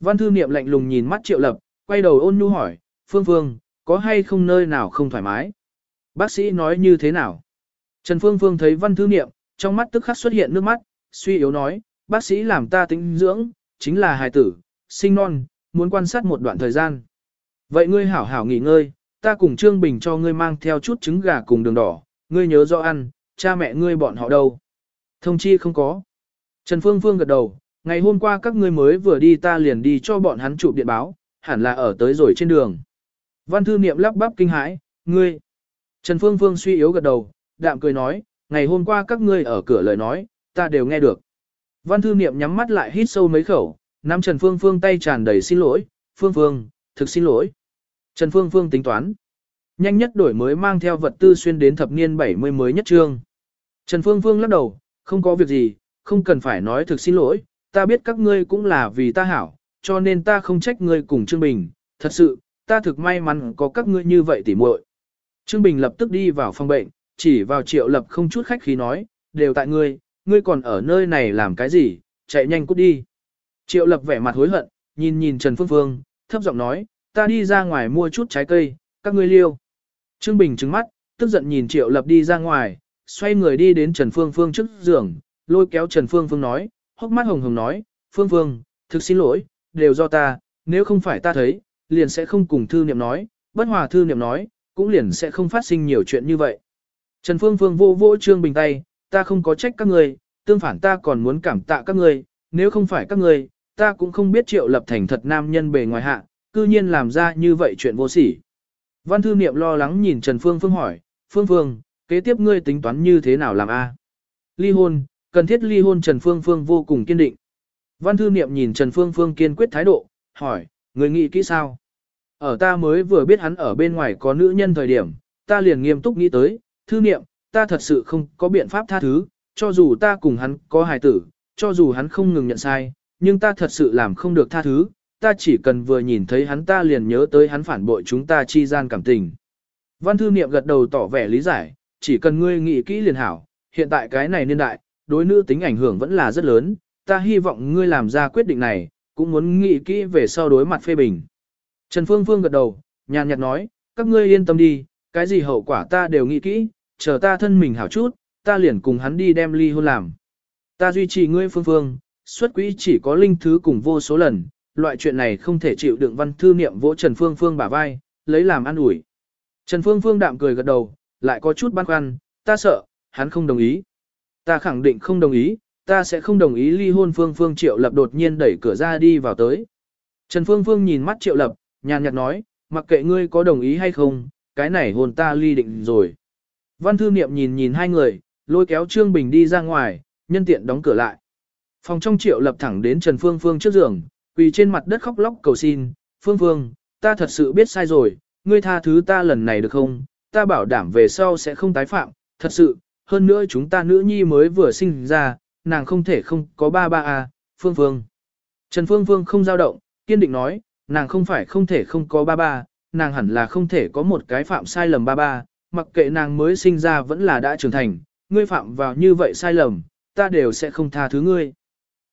Văn thư niệm lạnh lùng nhìn mắt triệu lập, quay đầu ôn nhu hỏi, Phương Phương, có hay không nơi nào không thoải mái? Bác sĩ nói như thế nào? Trần Phương Phương thấy văn thư niệm, trong mắt tức khắc xuất hiện nước mắt, suy yếu nói, bác sĩ làm ta tính dưỡng, chính là hài tử, sinh non, muốn quan sát một đoạn thời gian. Vậy ngươi hảo hảo nghỉ ngơi, ta cùng Trương Bình cho ngươi mang theo chút trứng gà cùng đường đỏ, ngươi nhớ rõ ăn, cha mẹ ngươi bọn họ đâu. Thông chi không có. Trần Phương Phương gật đầu, ngày hôm qua các ngươi mới vừa đi ta liền đi cho bọn hắn chụp điện báo, hẳn là ở tới rồi trên đường. Văn thư niệm lắp bắp kinh hãi, ngươi. Trần Phương Phương suy yếu gật đầu, đạm cười nói, ngày hôm qua các ngươi ở cửa lời nói, ta đều nghe được. Văn thư niệm nhắm mắt lại hít sâu mấy khẩu, nắm Trần Phương Phương tay tràn đầy xin lỗi, Phương Phương, thực xin lỗi. Trần Phương Phương tính toán. Nhanh nhất đổi mới mang theo vật tư xuyên đến thập niên 70 mới nhất trương. Trần Phương Phương lắc đầu, không có việc gì, không cần phải nói thực xin lỗi, ta biết các ngươi cũng là vì ta hảo, cho nên ta không trách ngươi cùng Trương Bình, thật sự, ta thực may mắn có các ngươi như vậy tỉ muội. Trương Bình lập tức đi vào phòng bệnh, chỉ vào triệu lập không chút khách khí nói, đều tại ngươi, ngươi còn ở nơi này làm cái gì, chạy nhanh cút đi. Triệu lập vẻ mặt hối hận, nhìn nhìn Trần Phương Phương, thấp giọng nói, ta đi ra ngoài mua chút trái cây, các ngươi liêu. Trương Bình trừng mắt, tức giận nhìn Triệu lập đi ra ngoài, xoay người đi đến Trần Phương Phương trước giường, lôi kéo Trần Phương Phương nói, hốc mắt hồng hồng nói, Phương Phương, thực xin lỗi, đều do ta, nếu không phải ta thấy, liền sẽ không cùng thư niệm nói, bất hòa thư niệm nói, cũng liền sẽ không phát sinh nhiều chuyện như vậy. Trần Phương Phương vô vô Trương Bình tay, ta không có trách các người, tương phản ta còn muốn cảm tạ các người, nếu không phải các người, ta cũng không biết triệu lập thành thật nam nhân bề ngoài hạ, cư nhiên làm ra như vậy chuyện vô sỉ. Văn thư niệm lo lắng nhìn Trần Phương Phương hỏi, Phương Phương, kế tiếp ngươi tính toán như thế nào làm a? Ly hôn, cần thiết ly hôn Trần Phương Phương vô cùng kiên định. Văn thư niệm nhìn Trần Phương Phương kiên quyết thái độ, hỏi, người nghĩ kỹ sao? Ở ta mới vừa biết hắn ở bên ngoài có nữ nhân thời điểm, ta liền nghiêm túc nghĩ tới, thư niệm, ta thật sự không có biện pháp tha thứ, cho dù ta cùng hắn có hài tử, cho dù hắn không ngừng nhận sai, nhưng ta thật sự làm không được tha thứ, ta chỉ cần vừa nhìn thấy hắn ta liền nhớ tới hắn phản bội chúng ta chi gian cảm tình. Văn thư niệm gật đầu tỏ vẻ lý giải, chỉ cần ngươi nghĩ kỹ liền hảo, hiện tại cái này niên đại, đối nữ tính ảnh hưởng vẫn là rất lớn, ta hy vọng ngươi làm ra quyết định này, cũng muốn nghĩ kỹ về sau đối mặt phê bình. Trần Phương Phương gật đầu, nhàn nhạt nói, các ngươi yên tâm đi, cái gì hậu quả ta đều nghĩ kỹ, chờ ta thân mình hảo chút, ta liền cùng hắn đi đem ly hôn làm. Ta duy trì ngươi Phương Phương, xuất quỹ chỉ có linh thứ cùng vô số lần, loại chuyện này không thể chịu đựng văn thư niệm vỗ Trần Phương Phương bả vai, lấy làm ăn ủi. Trần Phương Phương đạm cười gật đầu, lại có chút băn khoăn, ta sợ, hắn không đồng ý. Ta khẳng định không đồng ý, ta sẽ không đồng ý ly hôn Phương Phương Triệu Lập đột nhiên đẩy cửa ra đi vào tới. Trần Phương Phương nhìn mắt Triệu Lập, nhàn nhạt nói, mặc kệ ngươi có đồng ý hay không, cái này hôn ta ly định rồi. Văn thư niệm nhìn nhìn hai người, lôi kéo Trương Bình đi ra ngoài, nhân tiện đóng cửa lại. Phòng trong Triệu Lập thẳng đến Trần Phương Phương trước giường, quỳ trên mặt đất khóc lóc cầu xin, Phương Phương, ta thật sự biết sai rồi, ngươi tha thứ ta lần này được không, ta bảo đảm về sau sẽ không tái phạm, thật sự, hơn nữa chúng ta nữ nhi mới vừa sinh ra, nàng không thể không có ba ba à, Phương Phương. Trần Phương Phương không dao động, kiên định nói, nàng không phải không thể không có ba ba, nàng hẳn là không thể có một cái phạm sai lầm ba ba, mặc kệ nàng mới sinh ra vẫn là đã trưởng thành, ngươi phạm vào như vậy sai lầm, ta đều sẽ không tha thứ ngươi.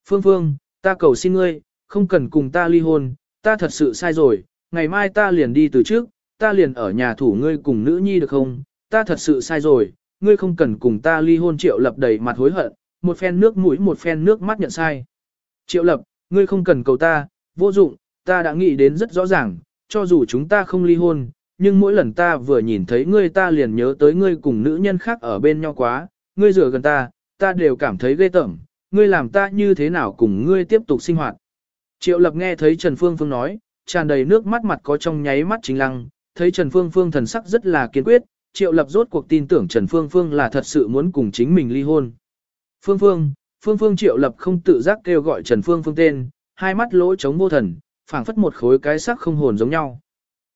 Phương Phương, ta cầu xin ngươi, không cần cùng ta ly hôn, ta thật sự sai rồi, ngày mai ta liền đi từ trước, ta liền ở nhà thủ ngươi cùng nữ nhi được không, ta thật sự sai rồi, ngươi không cần cùng ta ly hôn triệu lập đầy mặt hối hận, một phen nước mũi một phen nước mắt nhận sai. Triệu lập, ngươi không cần cầu ta, vô dụng, ta đã nghĩ đến rất rõ ràng, cho dù chúng ta không ly hôn, nhưng mỗi lần ta vừa nhìn thấy ngươi ta liền nhớ tới ngươi cùng nữ nhân khác ở bên nhau quá, ngươi rửa gần ta, ta đều cảm thấy ghê tởm, ngươi làm ta như thế nào cùng ngươi tiếp tục sinh hoạt. Triệu lập nghe thấy Trần Phương Phương nói, tràn đầy nước mắt mặt có trong nháy mắt chính lăng, thấy Trần Phương Phương thần sắc rất là kiên quyết, Triệu lập rốt cuộc tin tưởng Trần Phương Phương là thật sự muốn cùng chính mình ly hôn. Phương Phương, Phương Phương Triệu lập không tự giác kêu gọi Trần Phương Phương tên, hai mắt lỗ trống vô thần, phảng phất một khối cái sắc không hồn giống nhau.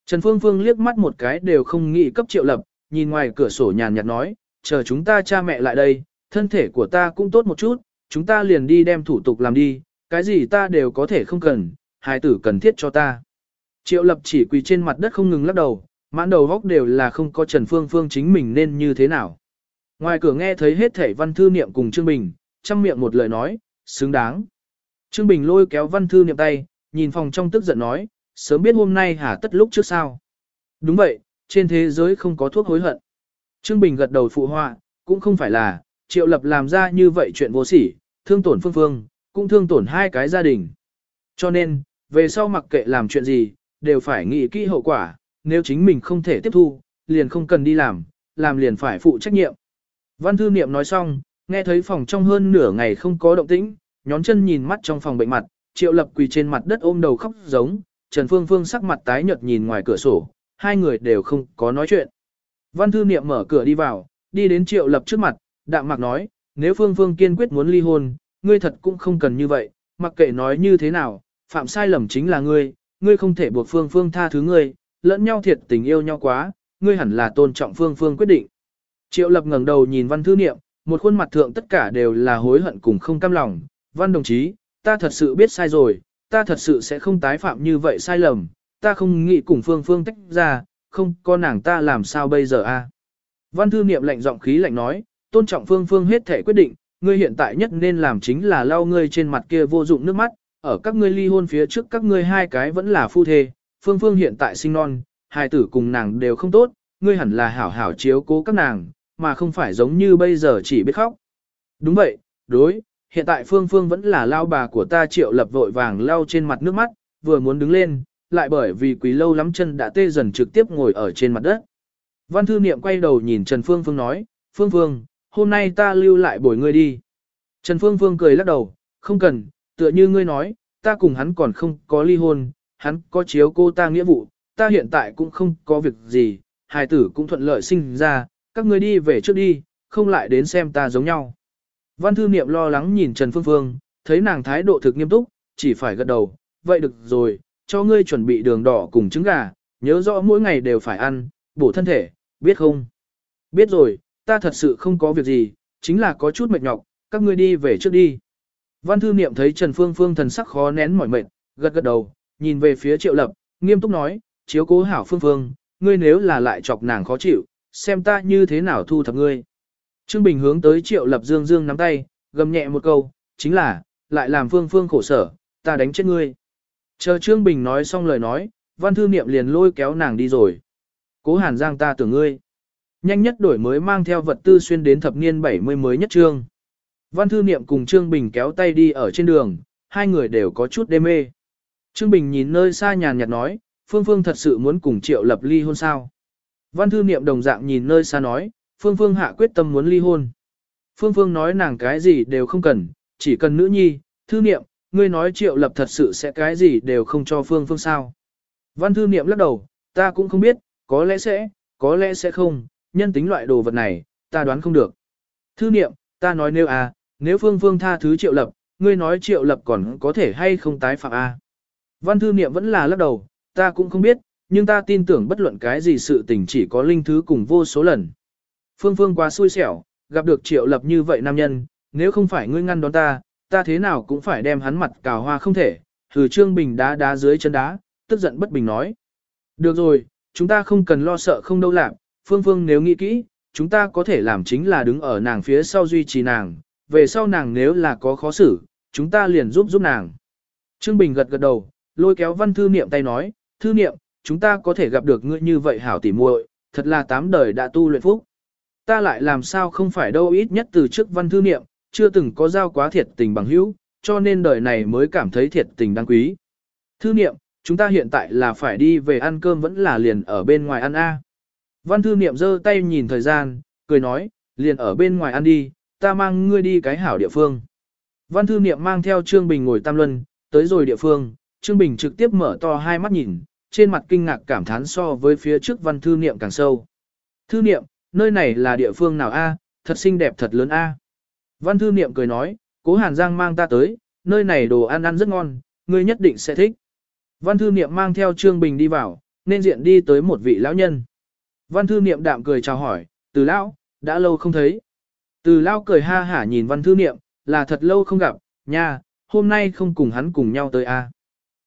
Trần Phương Phương liếc mắt một cái đều không nghĩ cấp Triệu lập, nhìn ngoài cửa sổ nhàn nhạt nói, chờ chúng ta cha mẹ lại đây, thân thể của ta cũng tốt một chút, chúng ta liền đi đem thủ tục làm đi, cái gì ta đều có thể không cần, hài tử cần thiết cho ta. Triệu lập chỉ quỳ trên mặt đất không ngừng lắc đầu, mãn đầu góc đều là không có Trần Phương Phương chính mình nên như thế nào. Ngoài cửa nghe thấy hết thảy văn thư niệm cùng Trương Bình, chăm miệng một lời nói, xứng đáng. Trương Bình lôi kéo văn thư niệm tay, nhìn phòng trong tức giận nói, sớm biết hôm nay hả tất lúc trước sao. Đúng vậy, trên thế giới không có thuốc hối hận. Trương Bình gật đầu phụ họa, cũng không phải là, triệu lập làm ra như vậy chuyện vô sỉ, thương tổn phương phương, cũng thương tổn hai cái gia đình. Cho nên, về sau mặc kệ làm chuyện gì, đều phải nghĩ kỹ hậu quả, nếu chính mình không thể tiếp thu, liền không cần đi làm, làm liền phải phụ trách nhiệm. Văn thư niệm nói xong, nghe thấy phòng trong hơn nửa ngày không có động tĩnh, nhón chân nhìn mắt trong phòng bệnh mặt, triệu lập quỳ trên mặt đất ôm đầu khóc giống, Trần Phương Phương sắc mặt tái nhợt nhìn ngoài cửa sổ, hai người đều không có nói chuyện. Văn thư niệm mở cửa đi vào, đi đến triệu lập trước mặt, đạm mạc nói, nếu Phương Phương kiên quyết muốn ly hôn, ngươi thật cũng không cần như vậy, mặc kệ nói như thế nào, phạm sai lầm chính là ngươi, ngươi không thể buộc Phương Phương tha thứ ngươi, lẫn nhau thiệt tình yêu nhau quá, ngươi hẳn là tôn trọng Phương Phương quyết định. Triệu lập ngẩng đầu nhìn văn thư niệm, một khuôn mặt thượng tất cả đều là hối hận cùng không cam lòng, văn đồng chí, ta thật sự biết sai rồi, ta thật sự sẽ không tái phạm như vậy sai lầm, ta không nghĩ cùng Phương Phương tách ra, không có nàng ta làm sao bây giờ a? Văn thư niệm lạnh giọng khí lạnh nói, tôn trọng Phương Phương hết thể quyết định, ngươi hiện tại nhất nên làm chính là lau ngươi trên mặt kia vô dụng nước mắt, ở các ngươi ly hôn phía trước các ngươi hai cái vẫn là phu thê, Phương Phương hiện tại sinh non, hai tử cùng nàng đều không tốt, ngươi hẳn là hảo hảo chiếu cố các nàng, mà không phải giống như bây giờ chỉ biết khóc. Đúng vậy, đối, hiện tại Phương Phương vẫn là lao bà của ta triệu lập vội vàng lao trên mặt nước mắt, vừa muốn đứng lên, lại bởi vì quý lâu lắm chân đã tê dần trực tiếp ngồi ở trên mặt đất. Văn thư niệm quay đầu nhìn Trần Phương Phương nói, Phương Phương, hôm nay ta lưu lại bồi ngươi đi. Trần Phương Phương cười lắc đầu, không cần, tựa như ngươi nói, ta cùng hắn còn không có ly hôn, hắn có chiếu cô ta nghĩa vụ, ta hiện tại cũng không có việc gì, hài tử cũng thuận lợi sinh ra, các ngươi đi về trước đi, không lại đến xem ta giống nhau. Văn thư niệm lo lắng nhìn Trần Phương Phương, thấy nàng thái độ thực nghiêm túc, chỉ phải gật đầu, vậy được rồi, cho ngươi chuẩn bị đường đỏ cùng trứng gà, nhớ rõ mỗi ngày đều phải ăn, bổ thân thể, biết không? Biết rồi, ta thật sự không có việc gì, chính là có chút mệt nhọc, các ngươi đi về trước đi. Văn thư niệm thấy Trần Phương Phương thần sắc khó nén mỏi mệt, gật gật đầu, nhìn về phía Triệu Lập, nghiêm túc nói, chiếu cố hảo Phương Phương, ngươi nếu là lại chọc nàng khó chịu, xem ta như thế nào thu thập ngươi. Trương Bình hướng tới Triệu Lập dương dương nắm tay, gầm nhẹ một câu, chính là, lại làm Phương Phương khổ sở, ta đánh chết ngươi. Chờ Trương Bình nói xong lời nói, văn thư niệm liền lôi kéo nàng đi rồi. Cố hàn giang ta tưởng ngươi. Nhanh nhất đổi mới mang theo vật tư xuyên đến thập niên 70 mới nhất trương. Văn thư niệm cùng Trương Bình kéo tay đi ở trên đường, hai người đều có chút đê mê. Trương Bình nhìn nơi xa nhàn nhạt nói, Phương Phương thật sự muốn cùng Triệu Lập ly hôn sao. Văn thư niệm đồng dạng nhìn nơi xa nói, Phương Phương hạ quyết tâm muốn ly hôn. Phương Phương nói nàng cái gì đều không cần, chỉ cần nữ nhi, thư niệm, ngươi nói Triệu Lập thật sự sẽ cái gì đều không cho Phương Phương sao. Văn thư niệm lắc đầu, ta cũng không biết, có lẽ sẽ, có lẽ sẽ không, nhân tính loại đồ vật này, ta đoán không được. Thư niệm, ta nói nếu à, nếu Phương Phương tha thứ Triệu Lập, ngươi nói Triệu Lập còn có thể hay không tái phạm a? À? Văn thư niệm vẫn là lắc đầu, ta cũng không biết, nhưng ta tin tưởng bất luận cái gì sự tình chỉ có linh thứ cùng vô số lần. Phương Phương quá xui xẻo, gặp được Triệu Lập như vậy nam nhân, nếu không phải ngươi ngăn đón ta, ta thế nào cũng phải đem hắn mặt cào hoa không thể. Thử Trương Bình đá đá dưới chân đá, tức giận bất bình nói. Được rồi, chúng ta không cần lo sợ không đâu làm, Phương Phương nếu nghĩ kỹ, chúng ta có thể làm chính là đứng ở nàng phía sau duy trì nàng, về sau nàng nếu là có khó xử, chúng ta liền giúp giúp nàng. Trương Bình gật gật đầu, lôi kéo văn thư niệm tay nói, thư niệm, chúng ta có thể gặp được ngươi như vậy hảo tỉ muội, thật là tám đời đã tu luyện phúc. Ta lại làm sao không phải đâu ít nhất từ trước văn thư niệm, chưa từng có giao quá thiệt tình bằng hữu, cho nên đời này mới cảm thấy thiệt tình đáng quý. Thư niệm, chúng ta hiện tại là phải đi về ăn cơm vẫn là liền ở bên ngoài ăn a. Văn thư niệm giơ tay nhìn thời gian, cười nói, liền ở bên ngoài ăn đi, ta mang ngươi đi cái hảo địa phương. Văn thư niệm mang theo Trương Bình ngồi tam luân, tới rồi địa phương, Trương Bình trực tiếp mở to hai mắt nhìn, trên mặt kinh ngạc cảm thán so với phía trước văn thư niệm càng sâu. Thư niệm, nơi này là địa phương nào a? thật xinh đẹp thật lớn a. Văn thư niệm cười nói, cố Hàn Giang mang ta tới, nơi này đồ ăn ăn rất ngon, ngươi nhất định sẽ thích. Văn thư niệm mang theo Trương Bình đi vào, nên diện đi tới một vị lão nhân. Văn thư niệm đạm cười chào hỏi, từ lão, đã lâu không thấy. Từ lão cười ha hả nhìn văn thư niệm, là thật lâu không gặp, nha, hôm nay không cùng hắn cùng nhau tới a.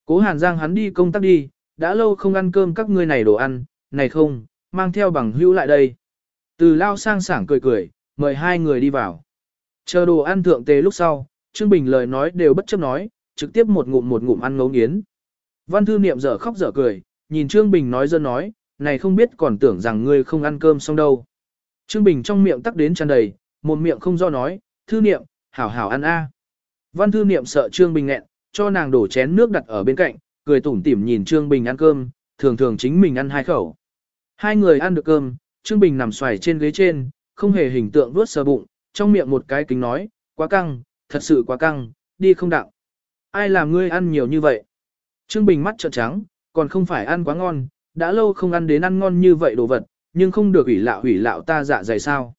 Cố Hàn Giang hắn đi công tác đi, đã lâu không ăn cơm các ngươi này đồ ăn, này không, mang theo bằng hữu lại đây. Từ lao sang sảng cười cười, mời hai người đi vào. Chờ đồ ăn thượng tế lúc sau, Trương Bình lời nói đều bất chấp nói, trực tiếp một ngụm một ngụm ăn ngấu nghiến. Văn thư niệm dở khóc dở cười, nhìn Trương Bình nói dân nói, này không biết còn tưởng rằng ngươi không ăn cơm xong đâu. Trương Bình trong miệng tắc đến tràn đầy, một miệng không do nói, thư niệm, hảo hảo ăn a. Văn thư niệm sợ Trương Bình nghẹn, cho nàng đổ chén nước đặt ở bên cạnh, cười tủm tỉm nhìn Trương Bình ăn cơm, thường thường chính mình ăn hai khẩu. Hai người ăn được cơm, Trương Bình nằm xoài trên ghế trên, không hề hình tượng vuốt sờ bụng, trong miệng một cái kính nói, quá căng, thật sự quá căng, đi không đạo. Ai làm ngươi ăn nhiều như vậy? Trương Bình mắt trợn trắng, còn không phải ăn quá ngon, đã lâu không ăn đến ăn ngon như vậy đồ vật, nhưng không được ủy lạo ủy lạo ta dạ dày sao.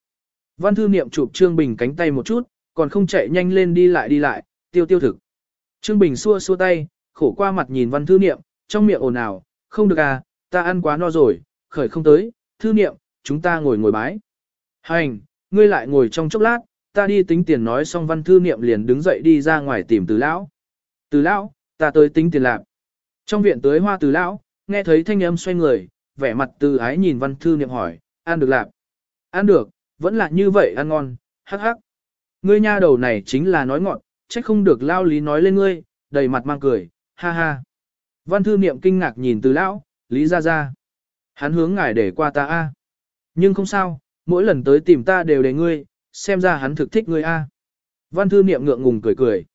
Văn thư niệm chụp Trương Bình cánh tay một chút, còn không chạy nhanh lên đi lại đi lại, tiêu tiêu thực. Trương Bình xua xua tay, khổ qua mặt nhìn văn thư niệm, trong miệng ồn ào, không được à, ta ăn quá no rồi, khởi không tới, thư niệm, chúng ta ngồi ngồi bái. Hành, ngươi lại ngồi trong chốc lát, ta đi tính tiền nói xong văn thư niệm liền đứng dậy đi ra ngoài tìm từ lão. Từ lão, ta tới tính tiền lạc. Trong viện tới hoa từ lão, nghe thấy thanh âm xoay người, vẻ mặt từ ái nhìn văn thư niệm hỏi, ăn được lạc. Ăn được, vẫn là như vậy ăn ngon, hắc hắc. Ngươi nha đầu này chính là nói ngọn, trách không được lao lý nói lên ngươi, đầy mặt mang cười, ha ha. Văn thư niệm kinh ngạc nhìn từ lão, lý ra ra. Hắn hướng ngài để qua ta a. Nhưng không sao, mỗi lần tới tìm ta đều để ngươi, xem ra hắn thực thích ngươi a. Văn thư niệm ngượng ngùng cười cười.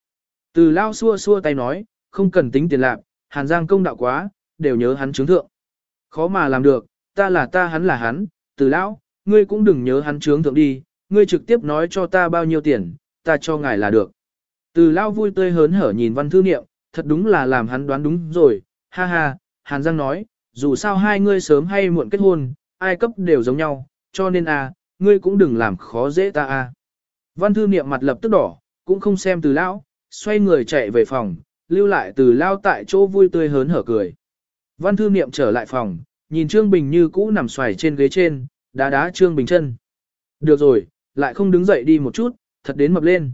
Từ lao xua xua tay nói, không cần tính tiền lạc, hàn giang công đạo quá, đều nhớ hắn chứng thượng. Khó mà làm được, ta là ta hắn là hắn, từ lão, ngươi cũng đừng nhớ hắn trướng thượng đi, ngươi trực tiếp nói cho ta bao nhiêu tiền, ta cho ngài là được. Từ lão vui tươi hớn hở nhìn văn thư niệm, thật đúng là làm hắn đoán đúng rồi, ha ha, Hàn Giang nói, dù sao hai ngươi sớm hay muộn kết hôn, ai cấp đều giống nhau, cho nên a, à, ngươi cũng đừng làm khó dễ ta a. À. Văn thư niệm mặt lập tức đỏ, cũng không xem từ lão, xoay người chạy về phòng, lưu lại từ lao tại chỗ vui tươi hớn hở cười. Văn thư niệm trở lại phòng, nhìn Trương Bình như cũ nằm xoài trên ghế trên, đá đá Trương Bình chân. Được rồi, lại không đứng dậy đi một chút, thật đến mập lên.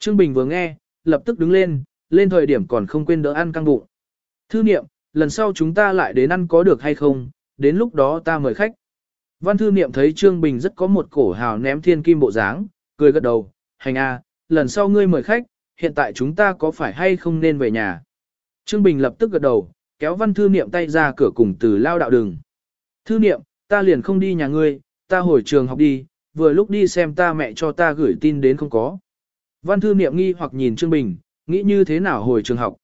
Trương Bình vừa nghe, lập tức đứng lên, lên thời điểm còn không quên đỡ ăn căng bụng. Thư niệm, lần sau chúng ta lại đến ăn có được hay không, đến lúc đó ta mời khách. Văn thư niệm thấy Trương Bình rất có một cổ hào ném thiên kim bộ dáng, cười gật đầu, hành a, lần sau ngươi mời khách, hiện tại chúng ta có phải hay không nên về nhà. Trương Bình lập tức gật đầu, kéo văn thư niệm tay ra cửa cùng từ lao đạo đường. Thư niệm, ta liền không đi nhà ngươi, ta hồi trường học đi, vừa lúc đi xem ta mẹ cho ta gửi tin đến không có. Văn thư niệm nghi hoặc nhìn Trương Bình, nghĩ như thế nào hồi trường học.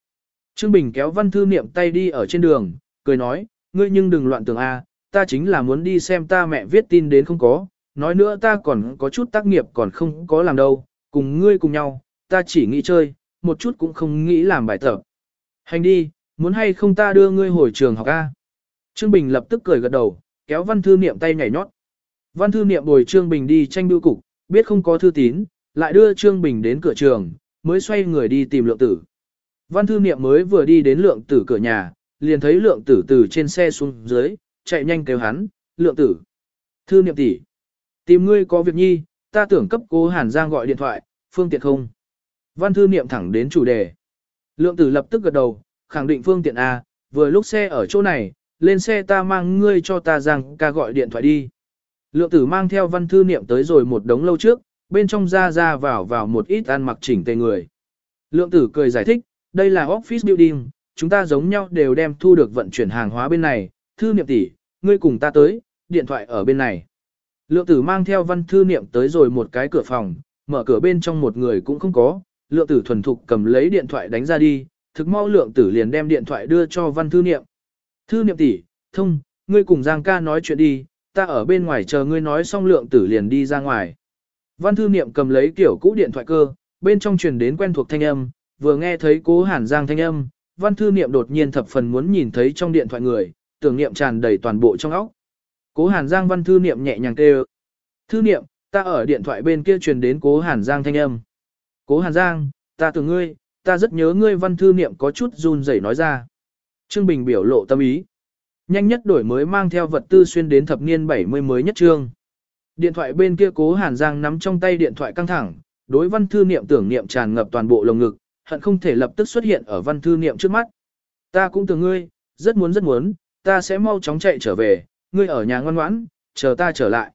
Trương Bình kéo văn thư niệm tay đi ở trên đường, cười nói, ngươi nhưng đừng loạn tưởng A, ta chính là muốn đi xem ta mẹ viết tin đến không có, nói nữa ta còn có chút tác nghiệp còn không có làm đâu, cùng ngươi cùng nhau, ta chỉ nghĩ chơi, một chút cũng không nghĩ làm bài tập. Hành đi, muốn hay không ta đưa ngươi hồi trường học A. Trương Bình lập tức cười gật đầu, kéo văn thư niệm tay nhảy nhót. Văn thư niệm bồi Trương Bình đi tranh bưu cục, biết không có thư tín, lại đưa Trương Bình đến cửa trường, mới xoay người đi tìm lượng tử. Văn thư niệm mới vừa đi đến lượng tử cửa nhà, liền thấy lượng tử từ trên xe xuống dưới, chạy nhanh kêu hắn, lượng tử. Thư niệm tỷ, tìm ngươi có việc nhi, ta tưởng cấp cố Hàn Giang gọi điện thoại, phương tiện không? Văn thư niệm thẳng đến chủ đề. Lượng tử lập tức gật đầu, khẳng định phương tiện A, vừa lúc xe ở chỗ này, lên xe ta mang ngươi cho ta Giang ca gọi điện thoại đi. Lượng tử mang theo văn thư niệm tới rồi một đống lâu trước, bên trong ra ra vào vào một ít ăn mặc chỉnh tề người. Lượng tử cười giải thích, đây là office building, chúng ta giống nhau đều đem thu được vận chuyển hàng hóa bên này, thư niệm tỷ, ngươi cùng ta tới, điện thoại ở bên này. Lượng tử mang theo văn thư niệm tới rồi một cái cửa phòng, mở cửa bên trong một người cũng không có, lượng tử thuần thục cầm lấy điện thoại đánh ra đi, thực mau lượng tử liền đem điện thoại đưa cho văn thư niệm. Thư niệm tỷ, thông, ngươi cùng Giang ca nói chuyện đi, ta ở bên ngoài chờ ngươi nói xong lượng tử liền đi ra ngoài. Văn thư niệm cầm lấy kiểu cũ điện thoại cơ, bên trong truyền đến quen thuộc thanh âm, vừa nghe thấy cố hàn giang thanh âm, văn thư niệm đột nhiên thập phần muốn nhìn thấy trong điện thoại người, tưởng niệm tràn đầy toàn bộ trong óc. Cố hàn giang văn thư niệm nhẹ nhàng kêu. Thư niệm, ta ở điện thoại bên kia truyền đến cố hàn giang thanh âm. Cố hàn giang, ta tưởng ngươi, ta rất nhớ ngươi văn thư niệm có chút run rẩy nói ra. Trương Bình biểu lộ tâm ý. Nhanh nhất đổi mới mang theo vật tư xuyên đến thập niên 70 mới nhất trương. Điện thoại bên kia cố Hàn Giang nắm trong tay điện thoại căng thẳng, đối văn thư niệm tưởng niệm tràn ngập toàn bộ lồng ngực, hận không thể lập tức xuất hiện ở văn thư niệm trước mắt. Ta cũng tưởng ngươi, rất muốn rất muốn, ta sẽ mau chóng chạy trở về, ngươi ở nhà ngoan ngoãn, chờ ta trở lại.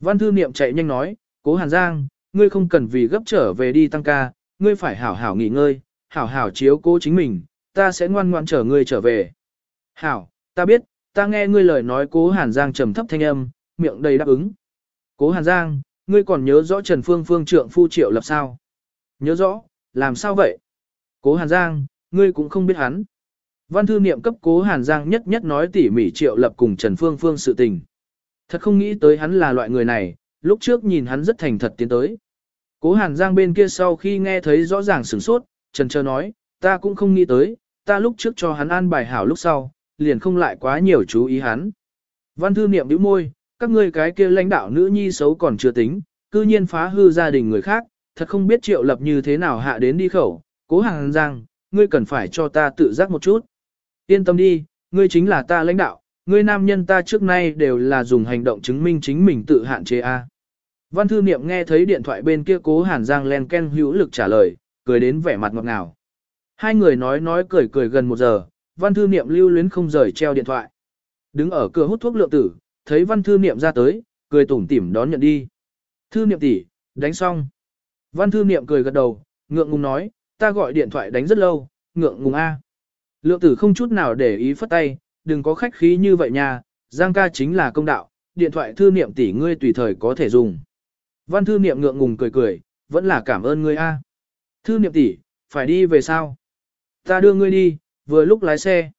Văn thư niệm chạy nhanh nói, cố Hàn Giang, ngươi không cần vì gấp trở về đi tăng ca, ngươi phải hảo hảo nghỉ ngơi, hảo hảo chiếu cố chính mình, ta sẽ ngoan ngoan chờ ngươi trở về. Hảo, ta biết, ta nghe ngươi lời nói cố Hàn Giang trầm thấp thanh âm, miệng đầy đáp ứng. Cố Hàn Giang, ngươi còn nhớ rõ Trần Phương Phương trượng phu triệu lập sao? Nhớ rõ, làm sao vậy? Cố Hàn Giang, ngươi cũng không biết hắn. Văn thư niệm cấp cố Hàn Giang nhất nhất nói tỉ mỉ triệu lập cùng Trần Phương Phương sự tình. Thật không nghĩ tới hắn là loại người này, lúc trước nhìn hắn rất thành thật tiến tới. Cố Hàn Giang bên kia sau khi nghe thấy rõ ràng sửng sốt, Trần Trơ nói, ta cũng không nghĩ tới, ta lúc trước cho hắn an bài hảo lúc sau, liền không lại quá nhiều chú ý hắn. Văn thư niệm bĩu môi, các ngươi cái kia lãnh đạo nữ nhi xấu còn chưa tính, cư nhiên phá hư gia đình người khác, thật không biết triệu lập như thế nào hạ đến đi khẩu. Cố Hàn Giang, ngươi cần phải cho ta tự giác một chút. Yên tâm đi, ngươi chính là ta lãnh đạo, ngươi nam nhân ta trước nay đều là dùng hành động chứng minh chính mình tự hạn chế A. Văn thư niệm nghe thấy điện thoại bên kia cố Hàn Giang len ken hữu lực trả lời, cười đến vẻ mặt ngọt ngào. Hai người nói nói cười cười gần một giờ, văn thư niệm lưu luyến không rời treo điện thoại. Đứng ở cửa hút thuốc lượng tử, thấy văn thư niệm ra tới, cười tủm tỉm đón nhận đi. Thư niệm tỷ, đánh xong. Văn thư niệm cười gật đầu, ngượng ngùng nói, ta gọi điện thoại đánh rất lâu, ngượng ngùng A. Lượng tử không chút nào để ý phất tay, đừng có khách khí như vậy nha, Giang ca chính là công đạo, điện thoại thư niệm tỷ ngươi tùy thời có thể dùng. Văn thư niệm ngượng ngùng cười cười, vẫn là cảm ơn ngươi a. Thư niệm tỷ, phải đi về sao? Ta đưa ngươi đi, vừa lúc lái xe.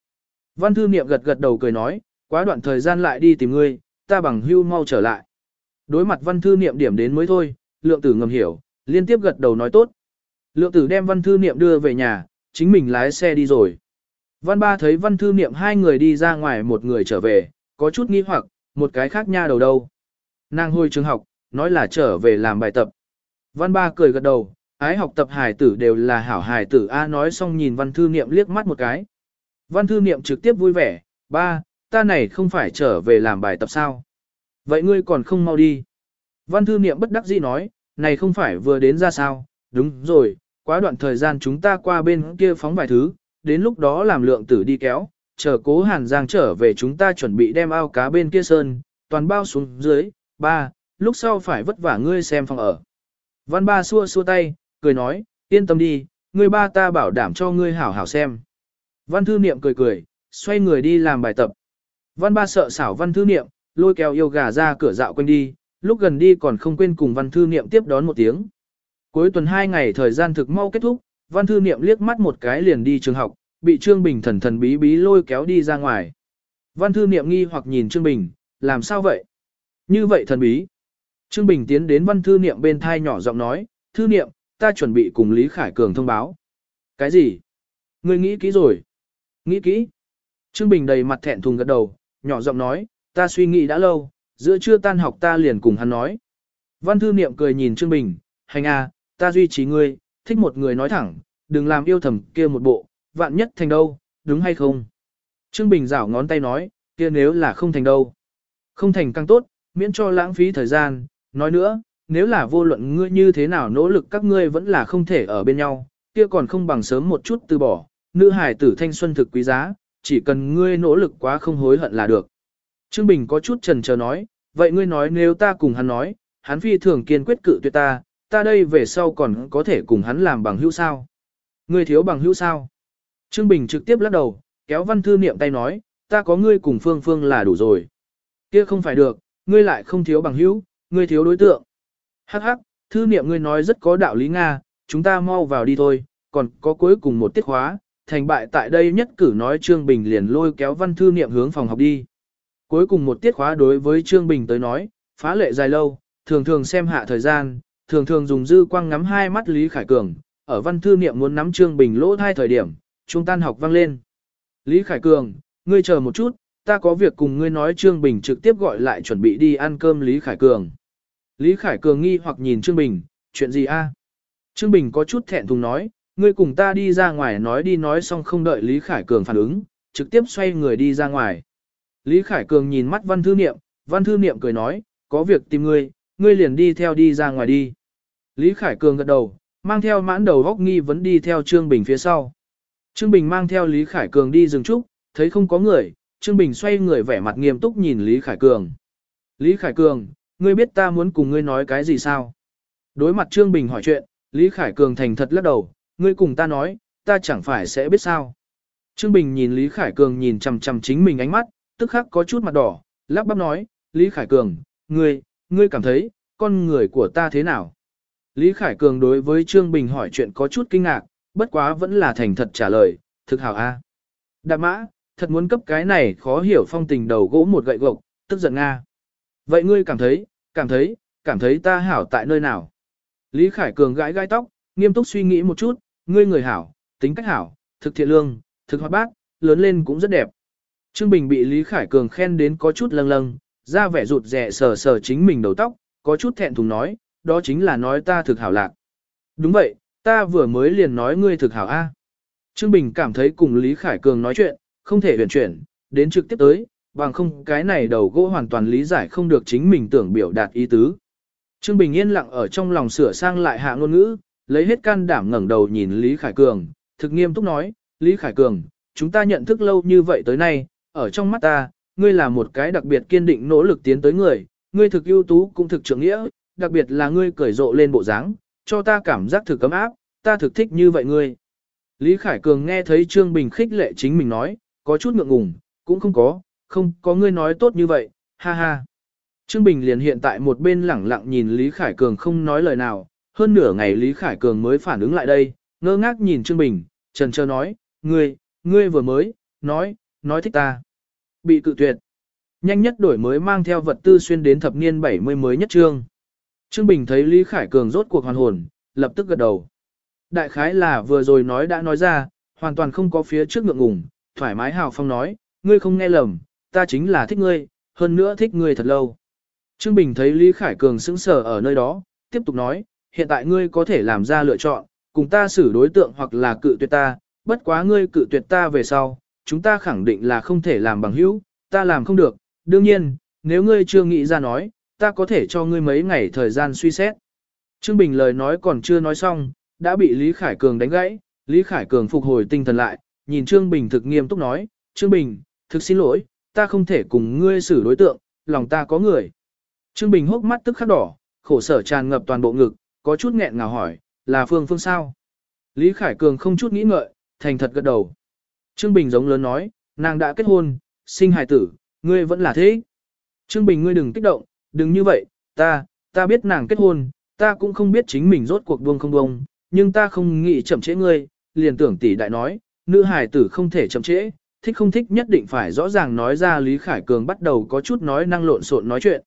Văn thư niệm gật gật đầu cười nói, quá đoạn thời gian lại đi tìm ngươi, ta bằng hưu mau trở lại. Đối mặt văn thư niệm điểm đến mới thôi, lượng tử ngầm hiểu, liên tiếp gật đầu nói tốt. Lượng tử đem văn thư niệm đưa về nhà, chính mình lái xe đi rồi. Văn ba thấy văn thư niệm hai người đi ra ngoài một người trở về, có chút nghi hoặc, một cái khác nha đầu đâu. Nàng hồi trường học, nói là trở về làm bài tập. Văn ba cười gật đầu, ái học tập hài tử đều là hảo hài tử A nói xong nhìn văn thư niệm liếc mắt một cái. Văn thư niệm trực tiếp vui vẻ, ba, ta này không phải trở về làm bài tập sao. Vậy ngươi còn không mau đi. Văn thư niệm bất đắc dĩ nói, này không phải vừa đến ra sao, đúng rồi, quá đoạn thời gian chúng ta qua bên kia phóng vài thứ, đến lúc đó làm lượng tử đi kéo, chờ cố hàn giang trở về chúng ta chuẩn bị đem ao cá bên kia sơn, toàn bao xuống dưới, ba, lúc sau phải vất vả ngươi xem phòng ở. Văn ba xua xua tay, cười nói, yên tâm đi, ngươi ba ta bảo đảm cho ngươi hảo hảo xem. Văn thư niệm cười cười, xoay người đi làm bài tập. Văn ba sợ xảo văn thư niệm, lôi kéo yêu gà ra cửa dạo quanh đi, lúc gần đi còn không quên cùng văn thư niệm tiếp đón một tiếng. Cuối tuần hai ngày thời gian thực mau kết thúc, văn thư niệm liếc mắt một cái liền đi trường học, bị Trương Bình thần thần bí bí lôi kéo đi ra ngoài. Văn thư niệm nghi hoặc nhìn Trương Bình, làm sao vậy? Như vậy thần bí. Trương Bình tiến đến văn thư niệm bên thai nhỏ giọng nói, thư niệm, ta chuẩn bị cùng Lý Khải Cường thông báo. Cái gì? Ngươi nghĩ kỹ rồi. Nghĩ kỹ. Trương Bình đầy mặt thẹn thùng gật đầu, nhỏ giọng nói, ta suy nghĩ đã lâu, giữa trưa tan học ta liền cùng hắn nói. Văn thư niệm cười nhìn Trương Bình, hành à, ta duy trì ngươi, thích một người nói thẳng, đừng làm yêu thầm kia một bộ, vạn nhất thành đâu, đúng hay không? Trương Bình rảo ngón tay nói, kia nếu là không thành đâu. Không thành càng tốt, miễn cho lãng phí thời gian, nói nữa, nếu là vô luận ngươi như thế nào nỗ lực các ngươi vẫn là không thể ở bên nhau, kia còn không bằng sớm một chút từ bỏ, nữ hải tử thanh xuân thực quý giá, chỉ cần ngươi nỗ lực quá không hối hận là được. Trương Bình có chút trần chờ nói, vậy ngươi nói nếu ta cùng hắn nói, hắn phi thường kiên quyết cự tuyệt ta, ta đây về sau còn có thể cùng hắn làm bằng hữu sao? Ngươi thiếu bằng hữu sao? Trương Bình trực tiếp lắc đầu, kéo văn thư niệm tay nói, ta có ngươi cùng phương phương là đủ rồi. Kia không phải được, ngươi lại không thiếu bằng hữu, ngươi thiếu đối tượng. Hắc hắc, thư niệm ngươi nói rất có đạo lý Nga, chúng ta mau vào đi thôi, còn có cuối cùng một tiết khóa, thành bại tại đây nhất cử nói Trương Bình liền lôi kéo văn thư niệm hướng phòng học đi. Cuối cùng một tiết khóa đối với Trương Bình tới nói, phá lệ dài lâu, thường thường xem hạ thời gian, thường thường dùng dư quang ngắm hai mắt Lý Khải Cường, ở văn thư niệm muốn nắm Trương Bình lỗ hai thời điểm, trung tan học vang lên. Lý Khải Cường, ngươi chờ một chút, ta có việc cùng ngươi nói Trương Bình trực tiếp gọi lại chuẩn bị đi ăn cơm Lý Khải Cường. Lý Khải Cường nghi hoặc nhìn Trương Bình, chuyện gì a? Trương Bình có chút thẹn thùng nói, ngươi cùng ta đi ra ngoài nói đi nói xong không đợi Lý Khải Cường phản ứng, trực tiếp xoay người đi ra ngoài. Lý Khải Cường nhìn mắt văn thư niệm, văn thư niệm cười nói, có việc tìm ngươi, ngươi liền đi theo đi ra ngoài đi. Lý Khải Cường gật đầu, mang theo mãn đầu góc nghi vấn đi theo Trương Bình phía sau. Trương Bình mang theo Lý Khải Cường đi dừng trúc, thấy không có người, Trương Bình xoay người vẻ mặt nghiêm túc nhìn Lý Khải Cường. Lý Khải Cường, ngươi biết ta muốn cùng ngươi nói cái gì sao? Đối mặt Trương Bình hỏi chuyện, Lý Khải Cường thành thật lắc đầu, ngươi cùng ta nói, ta chẳng phải sẽ biết sao. Trương Bình nhìn Lý Khải Cường nhìn chằm chằm chính mình ánh mắt, tức khắc có chút mặt đỏ, lắp bắp nói, Lý Khải Cường, ngươi, ngươi cảm thấy, con người của ta thế nào? Lý Khải Cường đối với Trương Bình hỏi chuyện có chút kinh ngạc, bất quá vẫn là thành thật trả lời, thực hảo a. Đạp mã, thật muốn cấp cái này khó hiểu phong tình đầu gỗ một gậy gộc, tức giận Nga. Vậy ngươi cảm thấy, cảm thấy, cảm thấy ta hảo tại nơi nào? Lý Khải Cường gãi gai tóc, nghiêm túc suy nghĩ một chút, ngươi người hảo, tính cách hảo, thực thiện lương, thực hoạt bát, lớn lên cũng rất đẹp. Trương Bình bị Lý Khải Cường khen đến có chút lâng lâng, ra vẻ rụt rẻ sờ sờ chính mình đầu tóc, có chút thẹn thùng nói, đó chính là nói ta thực hảo lạc. Đúng vậy, ta vừa mới liền nói ngươi thực hảo A. Trương Bình cảm thấy cùng Lý Khải Cường nói chuyện, không thể huyền chuyển, đến trực tiếp tới, bằng không cái này đầu gỗ hoàn toàn lý giải không được chính mình tưởng biểu đạt ý tứ. Trương Bình yên lặng ở trong lòng sửa sang lại hạ ngôn ngữ, lấy hết can đảm ngẩng đầu nhìn Lý Khải Cường, thực nghiêm túc nói, Lý Khải Cường, chúng ta nhận thức lâu như vậy tới nay, ở trong mắt ta, ngươi là một cái đặc biệt kiên định nỗ lực tiến tới người, ngươi thực ưu tú cũng thực trưởng nghĩa, đặc biệt là ngươi cởi rộ lên bộ dáng, cho ta cảm giác thực cấm áp, ta thực thích như vậy ngươi. Lý Khải Cường nghe thấy Trương Bình khích lệ chính mình nói, có chút ngượng ngùng, cũng không có, không có ngươi nói tốt như vậy, ha ha. Trương Bình liền hiện tại một bên lẳng lặng nhìn Lý Khải Cường không nói lời nào, hơn nửa ngày Lý Khải Cường mới phản ứng lại đây, ngơ ngác nhìn Trương Bình, trần trơ nói, ngươi, ngươi vừa mới, nói, nói thích ta. Bị cự tuyệt. Nhanh nhất đổi mới mang theo vật tư xuyên đến thập niên 70 mới nhất trương. Trương Bình thấy Lý Khải Cường rốt cuộc hoàn hồn, lập tức gật đầu. Đại khái là vừa rồi nói đã nói ra, hoàn toàn không có phía trước ngượng ngùng, thoải mái hào phong nói, ngươi không nghe lầm, ta chính là thích ngươi, hơn nữa thích ngươi thật lâu. Trương Bình thấy Lý Khải Cường sững sờ ở nơi đó, tiếp tục nói, hiện tại ngươi có thể làm ra lựa chọn, cùng ta xử đối tượng hoặc là cự tuyệt ta, bất quá ngươi cự tuyệt ta về sau, chúng ta khẳng định là không thể làm bằng hữu, ta làm không được, đương nhiên, nếu ngươi chưa nghĩ ra nói, ta có thể cho ngươi mấy ngày thời gian suy xét. Trương Bình lời nói còn chưa nói xong, đã bị Lý Khải Cường đánh gãy, Lý Khải Cường phục hồi tinh thần lại, nhìn Trương Bình thực nghiêm túc nói, Trương Bình, thực xin lỗi, ta không thể cùng ngươi xử đối tượng, lòng ta có người. Trương Bình hốc mắt tức khắc đỏ, khổ sở tràn ngập toàn bộ ngực, có chút nghẹn ngào hỏi, là Phương Phương sao? Lý Khải Cường không chút nghĩ ngợi, thành thật gật đầu. Trương Bình giống lớn nói, nàng đã kết hôn, sinh hài tử, ngươi vẫn là thế. Trương Bình ngươi đừng kích động, đừng như vậy, ta, ta biết nàng kết hôn, ta cũng không biết chính mình rốt cuộc buông không buông, nhưng ta không nghĩ chậm trễ ngươi, liền tưởng tỷ đại nói, nữ hài tử không thể chậm trễ, thích không thích nhất định phải rõ ràng nói ra Lý Khải Cường bắt đầu có chút nói năng lộn xộn nói chuyện.